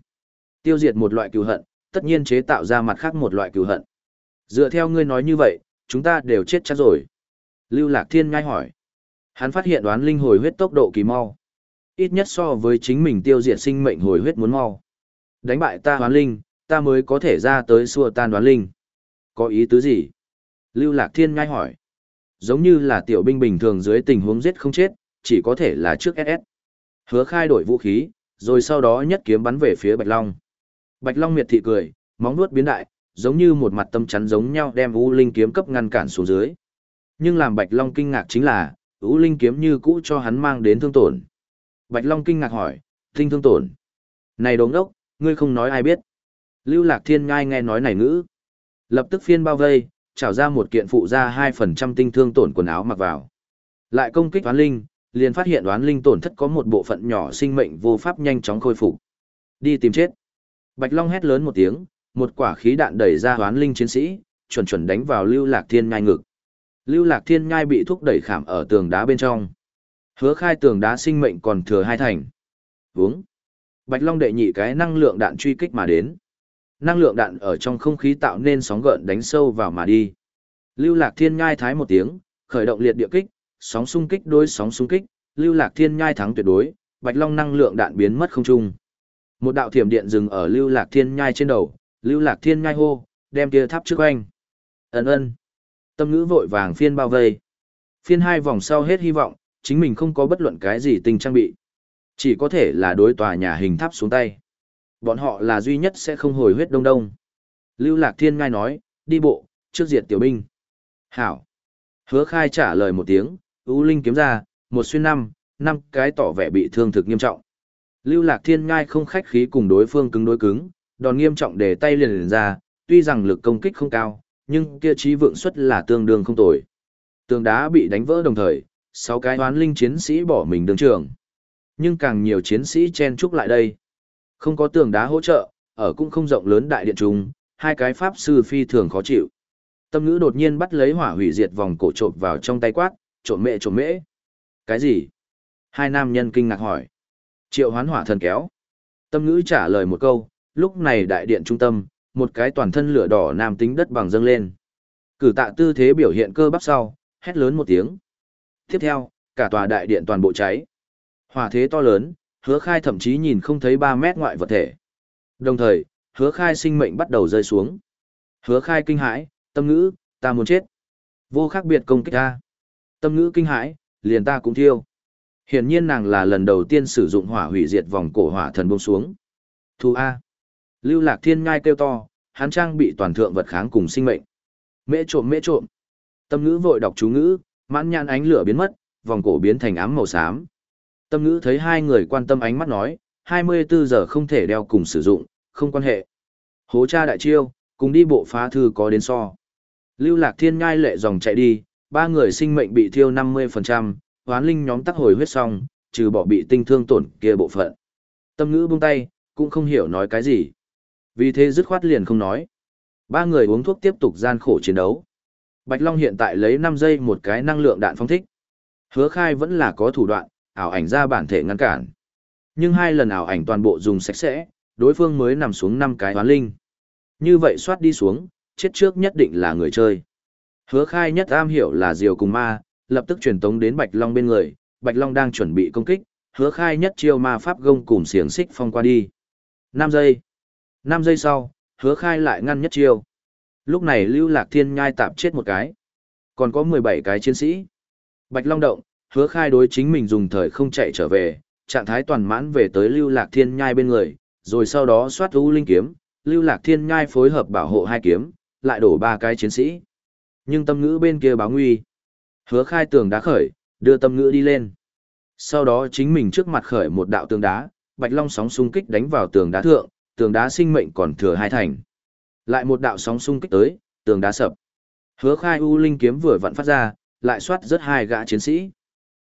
Tiêu diệt một loại cừu hận, tất nhiên chế tạo ra mặt khác một loại cừu hận. Dựa theo ngươi nói như vậy, chúng ta đều chết chắc rồi. Lưu Lạc Thiên ngay hỏi. Hắn phát hiện đoán linh hồi huyết tốc độ kỳ mau. Ít nhất so với chính mình tiêu diệt sinh mệnh hồi huyết muốn mau. Đánh bại ta đoán linh, ta mới có thể ra tới xua tan đoán linh. Có ý tứ gì? Lưu Lạc Thiên ngay hỏi. Giống như là tiểu binh bình thường dưới tình huống giết không chết, chỉ có thể là trước SS. Hứa khai đổi vũ khí, rồi sau đó nhất kiếm bắn về phía Bạch Long. Bạch Long miệt thị cười, móng nuốt biến đại, giống như một mặt tâm chắn giống nhau đem U Linh kiếm cấp ngăn cản xuống dưới. Nhưng làm Bạch Long kinh ngạc chính là, U Linh kiếm như cũ cho hắn mang đến thương tổn. Bạch Long kinh ngạc hỏi, tinh thương tổn. Này đống đốc, ngươi không nói ai biết. Lưu Lạc Thiên ngai nghe nói này ngữ. Lập tức phiên bao vây, trảo ra một kiện phụ ra 2% tinh thương tổn quần áo mặc vào. Lại công kích oán linh, liền phát hiện đoán linh tổn thất có một bộ phận nhỏ sinh mệnh vô pháp nhanh chóng khôi phục. Đi tìm chết. Bạch Long hét lớn một tiếng, một quả khí đạn đẩy ra đoán linh chiến sĩ, chuẩn chuẩn đánh vào Lưu Lạc Thiên nhai ngực. Lưu Lạc Thiên nhai bị thúc đẩy khảm ở tường đá bên trong. Hứa khai tường đá sinh mệnh còn thừa hai thành. Vúng. Bạch Long đệ nhị cái năng lượng đạn truy kích mà đến. Năng lượng đạn ở trong không khí tạo nên sóng gợn đánh sâu vào mà đi. Lưu Lạc Thiên nhai thái một tiếng, khởi động liệt địa kích, sóng xung kích đối sóng xung kích, Lưu Lạc Thiên nhai thắng tuyệt đối, Bạch Long năng lượng đạn biến mất không trung. Một đạo thiểm điện dừng ở Lưu Lạc Thiên nhai trên đầu, Lưu Lạc Thiên nhai hô, đem kia tháp trước anh. Ấn ơn. Tâm ngữ vội vàng phiên bao vây. Phiên hai vòng sau hết hy vọng, chính mình không có bất luận cái gì tình trang bị. Chỉ có thể là đối tòa nhà hình tháp xuống tay. Bọn họ là duy nhất sẽ không hồi huyết đông đông. Lưu Lạc Thiên ngay nói, đi bộ, trước diệt tiểu binh. Hảo. Hứa khai trả lời một tiếng, U Linh kiếm ra, một xuyên năm, năm cái tỏ vẻ bị thương thực nghiêm trọng. Lưu Lạc Thiên ngay không khách khí cùng đối phương cứng đối cứng, đòn nghiêm trọng để tay liền, liền ra, tuy rằng lực công kích không cao, nhưng kia trí vượng suất là tương đương không tồi. Tường đá bị đánh vỡ đồng thời, sáu cái hoán linh chiến sĩ bỏ mình đường trường. Nhưng càng nhiều chiến sĩ chen chúc lại đây. Không có tường đá hỗ trợ, ở cũng không rộng lớn đại điện trung, hai cái pháp sư phi thường khó chịu. Tâm ngữ đột nhiên bắt lấy hỏa hủy diệt vòng cổ trộm vào trong tay quát, trộm mẹ trộm mễ. Cái gì? Hai nam nhân kinh ngạc hỏi. Triệu hoán hỏa thần kéo. Tâm ngữ trả lời một câu, lúc này đại điện trung tâm, một cái toàn thân lửa đỏ nam tính đất bằng dâng lên. Cử tạ tư thế biểu hiện cơ bắp sau, hét lớn một tiếng. Tiếp theo, cả tòa đại điện toàn bộ cháy. Hỏa thế to lớn, hứa khai thậm chí nhìn không thấy 3 mét ngoại vật thể. Đồng thời, hứa khai sinh mệnh bắt đầu rơi xuống. Hứa khai kinh hãi, tâm ngữ, ta muốn chết. Vô khác biệt công kích ta. Tâm ngữ kinh hãi, liền ta cũng thiêu. Hiển nhiên nàng là lần đầu tiên sử dụng hỏa hủy diệt vòng cổ hỏa thần buông xuống. Thu A. Lưu Lạc Thiên ngai kêu to, hắn trang bị toàn thượng vật kháng cùng sinh mệnh. Mễ trộm mễ trộm. Tâm ngữ vội đọc chú ngữ, mãn nhãn ánh lửa biến mất, vòng cổ biến thành ám màu xám. Tâm ngữ thấy hai người quan tâm ánh mắt nói, 24 giờ không thể đeo cùng sử dụng, không quan hệ. Hố cha đại chiêu, cùng đi bộ phá thư có đến so. Lưu Lạc Thiên ngai lệ dòng chạy đi, ba người sinh mệnh bị thiêu 50%, hoán linh nhóm tắc hồi huyết xong, trừ bỏ bị tinh thương tổn kia bộ phận. Tâm ngữ buông tay, cũng không hiểu nói cái gì. Vì thế dứt khoát liền không nói. Ba người uống thuốc tiếp tục gian khổ chiến đấu. Bạch Long hiện tại lấy 5 giây một cái năng lượng đạn phong thích. Hứa khai vẫn là có thủ đoạn, ảo ảnh ra bản thể ngăn cản. Nhưng hai lần ảo ảnh toàn bộ dùng sạch sẽ, đối phương mới nằm xuống 5 cái hoán linh. Như vậy soát đi xuống, chết trước nhất định là người chơi. Hứa khai nhất am hiểu là diều cùng ma, lập tức truyền tống đến Bạch Long bên người, Bạch Long đang chuẩn bị công kích, hứa khai nhất chiêu ma pháp gông cùng xiềng xích phong qua đi. 5 giây. 5 giây sau, hứa khai lại ngăn nhất chiêu. Lúc này Lưu Lạc Thiên nhai tạp chết một cái. Còn có 17 cái chiến sĩ. Bạch Long động, hứa khai đối chính mình dùng thời không chạy trở về, trạng thái toàn mãn về tới Lưu Lạc Thiên nhai bên người, rồi sau đó xoát U Linh kiếm, Lưu Lạc Thiên nhai phối hợp bảo hộ hai kiếm, lại đổ ba cái chiến sĩ. Nhưng tâm ngữ bên kia báo nguy. Hứa khai tường đá khởi, đưa tâm ngữ đi lên. Sau đó chính mình trước mặt khởi một đạo tường đá, Bạch Long sóng xung kích đánh vào tường đá thượng, tường đá sinh mệnh còn thừa hai thành. Lại một đạo sóng xung kích tới, tường đá sập. Hứa khai U Linh kiếm vừa vặn phát ra, lại soát rất hai gã chiến sĩ.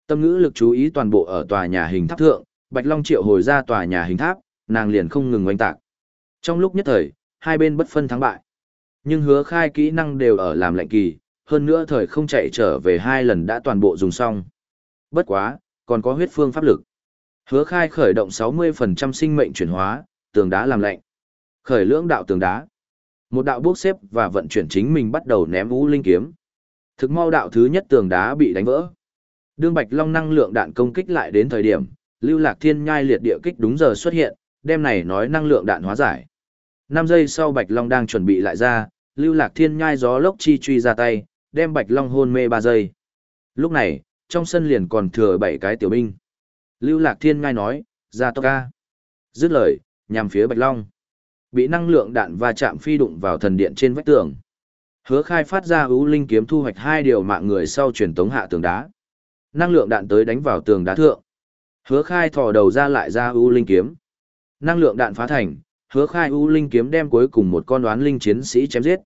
Tâm ngữ lực chú ý toàn bộ ở tòa nhà hình tháp thượng, Bạch Long triệu hồi ra tòa nhà hình tháp, nàng liền không ngừng oanh tạc. Trong lúc nhất thời, hai bên bất phân thắng bại. Nhưng hứa khai kỹ năng đều ở làm lệnh kỳ, hơn nữa thời không chạy trở về hai lần đã toàn bộ dùng xong. Bất quá, còn có huyết phương pháp lực. Hứa khai khởi động 60% sinh mệnh chuyển hóa, tường đá làm lạnh. Khởi lưỡng đạo tường đá. Một đạo bốc xếp và vận chuyển chính mình bắt đầu ném vũ linh kiếm. Thực mau đạo thứ nhất tường đá bị đánh vỡ. Đương Bạch Long năng lượng đạn công kích lại đến thời điểm, Lưu Lạc Thiên nhai liệt địa kích đúng giờ xuất hiện, đem này nói năng lượng đạn hóa giải. 5 giây sau Bạch Long đang chuẩn bị lại ra, Lưu Lạc Thiên nhai gió lốc chi truy ra tay, đem Bạch Long hôn mê 3 giây. Lúc này, trong sân liền còn thừa 7 cái tiểu binh. Lưu Lạc Thiên nhai nói, ra tốc ca. Dứt lời, nhằm phía Bạch Long. Bị năng lượng đạn va chạm phi đụng vào thần điện trên vách tường. Hứa khai phát ra ưu linh kiếm thu hoạch hai điều mạng người sau truyền tống hạ tường đá. Năng lượng đạn tới đánh vào tường đá thượng. Hứa khai thò đầu ra lại ra U linh kiếm. Năng lượng đạn phá thành, hứa khai U linh kiếm đem cuối cùng một con đoán linh chiến sĩ chém giết.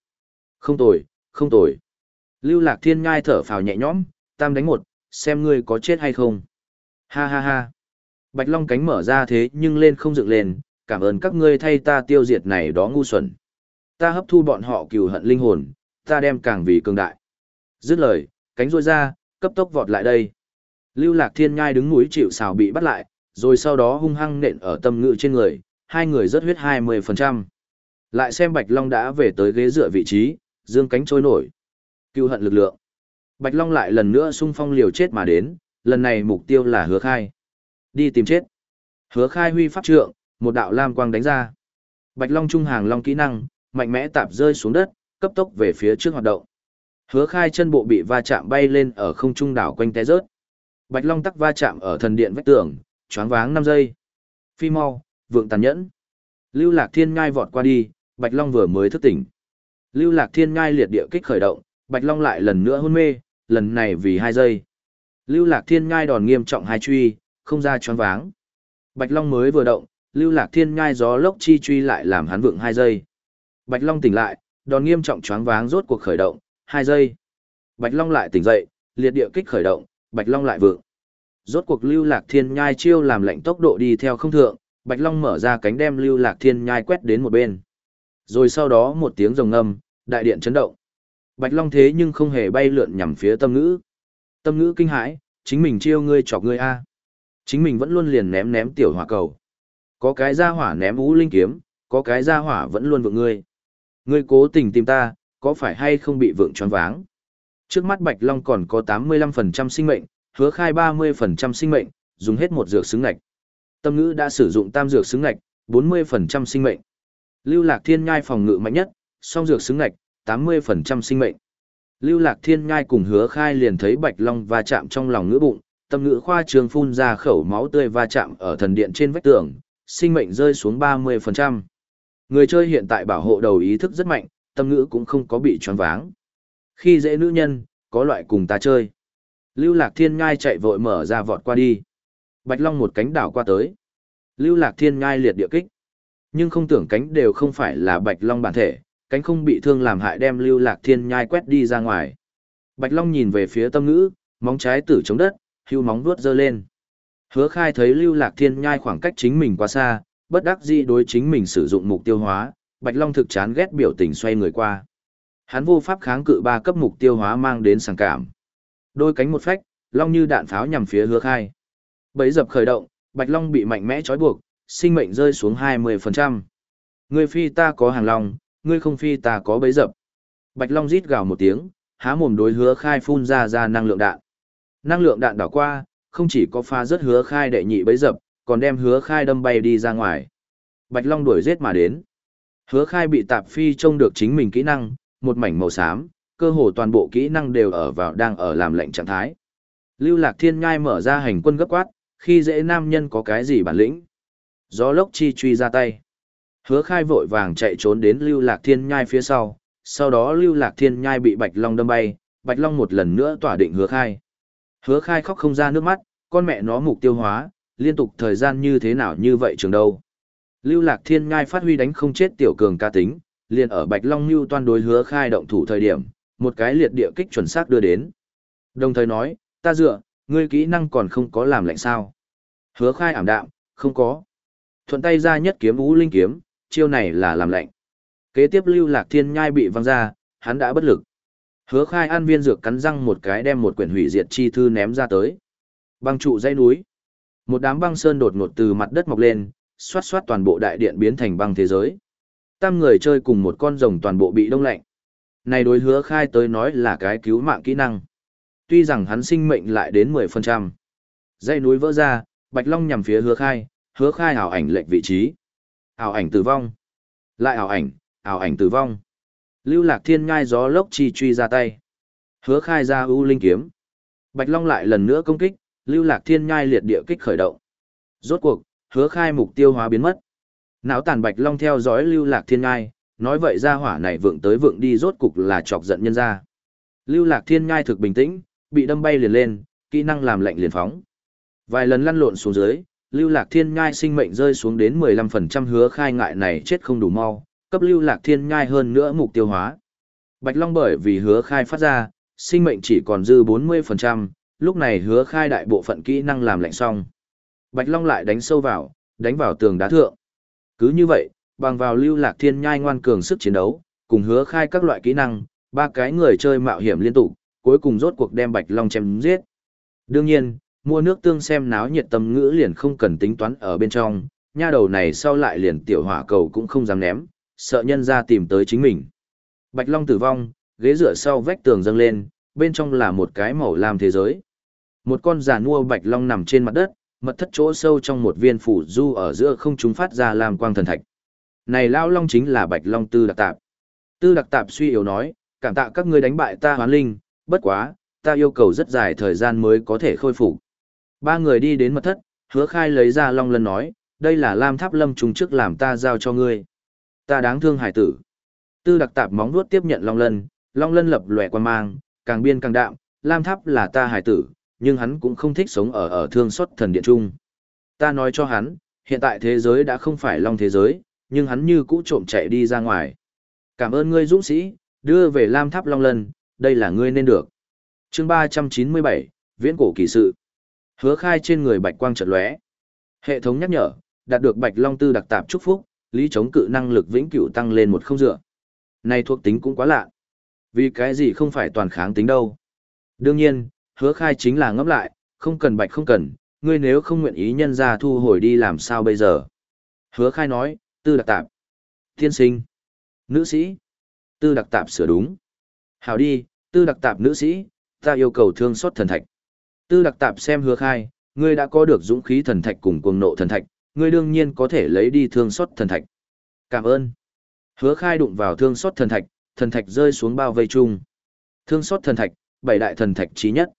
Không tồi, không tồi. Lưu lạc thiên ngai thở phào nhẹ nhõm, tam đánh một, xem ngươi có chết hay không. Ha ha ha. Bạch Long cánh mở ra thế nhưng lên không dựng lên, cảm ơn các ngươi thay ta tiêu diệt này đó ngu xuẩn. Ta hấp thu bọn họ cừu hận linh hồn, ta đem càng vì cường đại. Dứt lời, cánh rôi ra, cấp tốc vọt lại đây. Lưu Lạc Thiên Nhai đứng núi chịu xào bị bắt lại, rồi sau đó hung hăng nện ở tâm ngự trên người, hai người rất huyết 20%. Lại xem Bạch Long đã về tới ghế dựa vị trí, dương cánh trôi nổi. Cưu hận lực lượng. Bạch Long lại lần nữa xung phong liều chết mà đến, lần này mục tiêu là hứa khai. Đi tìm chết. Hứa khai huy pháp trượng, một đạo lam quang đánh ra. Bạch Long trung hàng long kỹ năng, mạnh mẽ tạp rơi xuống đất, cấp tốc về phía trước hoạt động. Hứa khai chân bộ bị va chạm bay lên ở không trung đảo quanh té rớt. Bạch Long tắc va chạm ở thần điện vách tường, choáng váng 5 giây. Phi mau, vượng tàn nhẫn. Lưu Lạc Thiên ngai vọt qua đi, Bạch Long vừa mới thức tỉnh. Lưu Lạc Thiên ngai liệt địa kích khởi động, Bạch Long lại lần nữa hôn mê, lần này vì 2 giây. Lưu Lạc Thiên ngai đòn nghiêm trọng hai truy, không ra choáng váng. Bạch Long mới vừa động, Lưu Lạc Thiên ngai gió lốc chi truy lại làm hắn vượng 2 giây. Bạch Long tỉnh lại, đòn nghiêm trọng choáng váng rốt cuộc khởi động, Hai giây. Bạch Long lại tỉnh dậy, liệt địa kích khởi động, Bạch Long lại vượng. Rốt cuộc Lưu Lạc Thiên nhai chiêu làm lệnh tốc độ đi theo không thượng, Bạch Long mở ra cánh đem Lưu Lạc Thiên nhai quét đến một bên. Rồi sau đó một tiếng rồng ngâm, đại điện chấn động. Bạch Long thế nhưng không hề bay lượn nhằm phía tâm ngữ. Tâm ngữ kinh hãi, chính mình chiêu ngươi chọc ngươi a. Chính mình vẫn luôn liền ném ném tiểu hỏa cầu. Có cái ra hỏa ném vũ linh kiếm, có cái ra hỏa vẫn luôn vượng ngươi. Ngươi cố tình tìm ta, có phải hay không bị vượng choáng váng? Trước mắt Bạch Long còn có 85% sinh mệnh, hứa khai 30% sinh mệnh, dùng hết một dược xứng ngạch. Tâm ngữ đã sử dụng tam dược xứng ngạch, 40% sinh mệnh. Lưu Lạc Thiên Nhai phòng ngự mạnh nhất, song dược xứng ngạch, 80% sinh mệnh. Lưu Lạc Thiên Nhai cùng hứa khai liền thấy Bạch Long va chạm trong lòng ngữ bụng, tâm ngữ khoa trường phun ra khẩu máu tươi va chạm ở thần điện trên vách tường, sinh mệnh rơi xuống 30%. Người chơi hiện tại bảo hộ đầu ý thức rất mạnh, tâm ngữ cũng không có bị choáng váng. Khi dễ nữ nhân, có loại cùng ta chơi. Lưu Lạc Thiên Ngai chạy vội mở ra vọt qua đi. Bạch Long một cánh đảo qua tới. Lưu Lạc Thiên Ngai liệt địa kích. Nhưng không tưởng cánh đều không phải là Bạch Long bản thể, cánh không bị thương làm hại đem Lưu Lạc Thiên Nhai quét đi ra ngoài. Bạch Long nhìn về phía tâm ngữ, móng trái tử chống đất, hưu móng vuốt dơ lên. Hứa khai thấy Lưu Lạc Thiên Nhai khoảng cách chính mình quá xa, bất đắc dĩ đối chính mình sử dụng mục tiêu hóa, Bạch Long thực chán ghét biểu tình xoay người qua. Hắn vô pháp kháng cự ba cấp mục tiêu hóa mang đến sảng cảm. Đôi cánh một phách, long như đạn pháo nhằm phía hứa khai. Bấy dập khởi động, bạch long bị mạnh mẽ trói buộc, sinh mệnh rơi xuống 20%. Ngươi phi ta có hàng long, ngươi không phi ta có bấy dập. Bạch long rít gào một tiếng, há mồm đối hứa khai phun ra ra năng lượng đạn. Năng lượng đạn đảo qua, không chỉ có pha rất hứa khai đệ nhị bấy dập, còn đem hứa khai đâm bay đi ra ngoài. Bạch long đuổi giết mà đến. Hứa khai bị tạp phi trông được chính mình kỹ năng, một mảnh màu xám, cơ hồ toàn bộ kỹ năng đều ở vào đang ở làm lệnh trạng thái. Lưu Lạc Thiên Nhai mở ra hành quân gấp quát, khi dễ nam nhân có cái gì bản lĩnh. Gió lốc chi truy ra tay. Hứa khai vội vàng chạy trốn đến Lưu Lạc Thiên Nhai phía sau, sau đó Lưu Lạc Thiên Nhai bị Bạch Long đâm bay, Bạch Long một lần nữa tỏa định hứa khai. Hứa khai khóc không ra nước mắt, con mẹ nó mục tiêu hóa, liên tục thời gian như thế nào như vậy trường đâu. Lưu Lạc Thiên Ngai phát huy đánh không chết tiểu cường ca tính, liền ở Bạch Long Nưu toan đối hứa khai động thủ thời điểm, một cái liệt địa kích chuẩn xác đưa đến. Đồng thời nói, ta dựa, ngươi kỹ năng còn không có làm lạnh sao. Hứa khai ảm đạm, không có. Thuận tay ra nhất kiếm vũ linh kiếm, chiêu này là làm lạnh. Kế tiếp lưu lạc thiên nhai bị văng ra, hắn đã bất lực. Hứa khai an viên dược cắn răng một cái đem một quyển hủy diệt chi thư ném ra tới. Băng trụ dây núi. Một đám băng sơn đột ngột từ mặt đất mọc lên, xoát xoát toàn bộ đại điện biến thành băng thế giới tam người chơi cùng một con rồng toàn bộ bị đông lạnh. Này đối hứa khai tới nói là cái cứu mạng kỹ năng. Tuy rằng hắn sinh mệnh lại đến 10%. Dây núi vỡ ra, Bạch Long nhằm phía hứa khai, hứa khai ảo ảnh lệnh vị trí. Ảo ảnh tử vong. Lại ảo ảnh, ảo ảnh tử vong. Lưu lạc thiên ngai gió lốc chi truy ra tay. Hứa khai ra ưu linh kiếm. Bạch Long lại lần nữa công kích, lưu lạc thiên ngai liệt địa kích khởi động. Rốt cuộc, hứa khai mục tiêu hóa biến mất. Não tàn Bạch Long theo dõi lưu lạc thiên ngai, nói vậy ra hỏa này vượng tới vượng đi rốt cục là chọc giận nhân ra. Lưu lạc thiên ngai thực bình tĩnh, bị đâm bay liền lên, kỹ năng làm lệnh liền phóng. Vài lần lăn lộn xuống dưới, lưu lạc thiên ngai sinh mệnh rơi xuống đến 15% hứa khai ngại này chết không đủ mau, cấp lưu lạc thiên ngai hơn nữa mục tiêu hóa. Bạch Long bởi vì hứa khai phát ra, sinh mệnh chỉ còn dư 40%, lúc này hứa khai đại bộ phận kỹ năng làm lạnh xong. Bạch Long lại đánh sâu vào, đánh vào tường đá thượng. Cứ như vậy, bằng vào lưu lạc thiên nhai ngoan cường sức chiến đấu, cùng hứa khai các loại kỹ năng, ba cái người chơi mạo hiểm liên tục, cuối cùng rốt cuộc đem Bạch Long chém giết. Đương nhiên, mua nước tương xem náo nhiệt tâm ngữ liền không cần tính toán ở bên trong, nha đầu này sau lại liền tiểu hỏa cầu cũng không dám ném, sợ nhân ra tìm tới chính mình. Bạch Long tử vong, ghế dựa sau vách tường dâng lên, bên trong là một cái màu lam thế giới. Một con giả nua Bạch Long nằm trên mặt đất, mật thất chỗ sâu trong một viên phủ du ở giữa không chúng phát ra làm quang thần thạch. Này lão long chính là Bạch Long Tư Đặc Tạp. Tư Đặc Tạp suy yếu nói, cảm tạ các ngươi đánh bại ta hoán linh, bất quá, ta yêu cầu rất dài thời gian mới có thể khôi phục. Ba người đi đến mật thất, hứa khai lấy ra long lân nói, đây là lam tháp lâm trùng trước làm ta giao cho ngươi. Ta đáng thương hải tử. Tư đặc tạp móng vuốt tiếp nhận long lân, long lân lập lòe quan mang, càng biên càng đạm, lam tháp là ta hải tử, nhưng hắn cũng không thích sống ở ở thương xuất thần điện trung. Ta nói cho hắn, hiện tại thế giới đã không phải long thế giới, nhưng hắn như cũ trộm chạy đi ra ngoài. Cảm ơn ngươi dũng sĩ, đưa về lam tháp long lân, đây là ngươi nên được. chương 397, Viễn cổ kỳ sự. Hứa khai trên người bạch quang trật lóe. Hệ thống nhắc nhở, đạt được bạch long tư đặc tạp chúc phúc, lý chống cự năng lực vĩnh cửu tăng lên một không dựa. Này thuộc tính cũng quá lạ. Vì cái gì không phải toàn kháng tính đâu. Đương nhiên, hứa khai chính là ngấp lại, không cần bạch không cần, ngươi nếu không nguyện ý nhân ra thu hồi đi làm sao bây giờ. Hứa khai nói, tư đặc tạp. Thiên sinh. Nữ sĩ. Tư đặc tạp sửa đúng. Hảo đi, tư đặc tạp nữ sĩ, ta yêu cầu thương xót thần thạch. Tư đặc tạp xem hứa khai, ngươi đã có được dũng khí thần thạch cùng cuồng nộ thần thạch, ngươi đương nhiên có thể lấy đi thương xót thần thạch. Cảm ơn. Hứa khai đụng vào thương xót thần thạch, thần thạch rơi xuống bao vây chung. Thương xót thần thạch, bảy đại thần thạch trí nhất.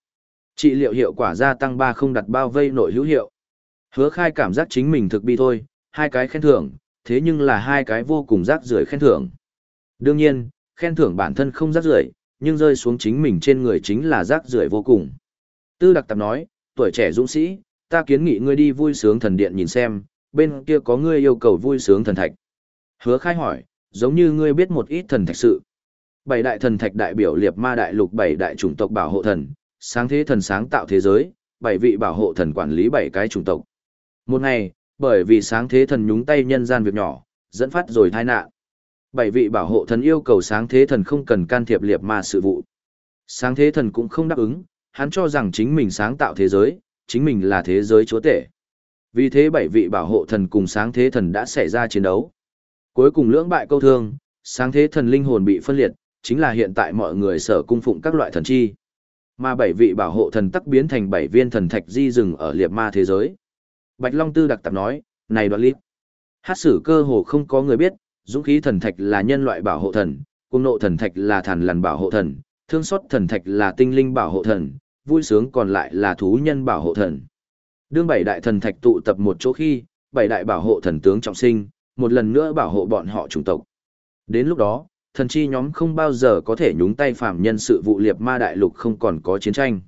Trị liệu hiệu quả gia tăng ba không đặt bao vây nội hữu hiệu. Hứa khai cảm giác chính mình thực bi thôi, hai cái khen thưởng, thế nhưng là hai cái vô cùng rác rưởi khen thưởng. Đương nhiên, khen thưởng bản thân không rác rưởi, nhưng rơi xuống chính mình trên người chính là rác rưởi vô cùng. Tư đặc tập nói, tuổi trẻ dũng sĩ, ta kiến nghị ngươi đi vui sướng thần điện nhìn xem, bên kia có ngươi yêu cầu vui sướng thần thạch. Hứa khai hỏi, giống như ngươi biết một ít thần thạch sự. Bảy đại thần thạch đại biểu liệt ma đại lục bảy đại chủng tộc bảo hộ thần, sáng thế thần sáng tạo thế giới, bảy vị bảo hộ thần quản lý bảy cái chủng tộc. Một ngày, bởi vì sáng thế thần nhúng tay nhân gian việc nhỏ, dẫn phát rồi tai nạn. Bảy vị bảo hộ thần yêu cầu sáng thế thần không cần can thiệp liệt ma sự vụ. Sáng thế thần cũng không đáp ứng, hắn cho rằng chính mình sáng tạo thế giới, chính mình là thế giới chúa tể. Vì thế bảy vị bảo hộ thần cùng sáng thế thần đã xảy ra chiến đấu. Cuối cùng lưỡng bại câu thương, sáng thế thần linh hồn bị phân liệt, chính là hiện tại mọi người sở cung phụng các loại thần chi. Mà bảy vị bảo hộ thần tắc biến thành bảy viên thần thạch di rừng ở liệt ma thế giới. Bạch Long Tư đặc tập nói, này đoạn lít. Hát sử cơ hồ không có người biết, dũng khí thần thạch là nhân loại bảo hộ thần, cung nộ thần thạch là thần lằn bảo hộ thần, thương xót thần thạch là tinh linh bảo hộ thần, vui sướng còn lại là thú nhân bảo hộ thần. Đương bảy đại thần thạch tụ tập một chỗ khi, bảy đại bảo hộ thần tướng trọng sinh, một lần nữa bảo hộ bọn họ chủng tộc. Đến lúc đó, thần chi nhóm không bao giờ có thể nhúng tay phạm nhân sự vụ liệt ma đại lục không còn có chiến tranh.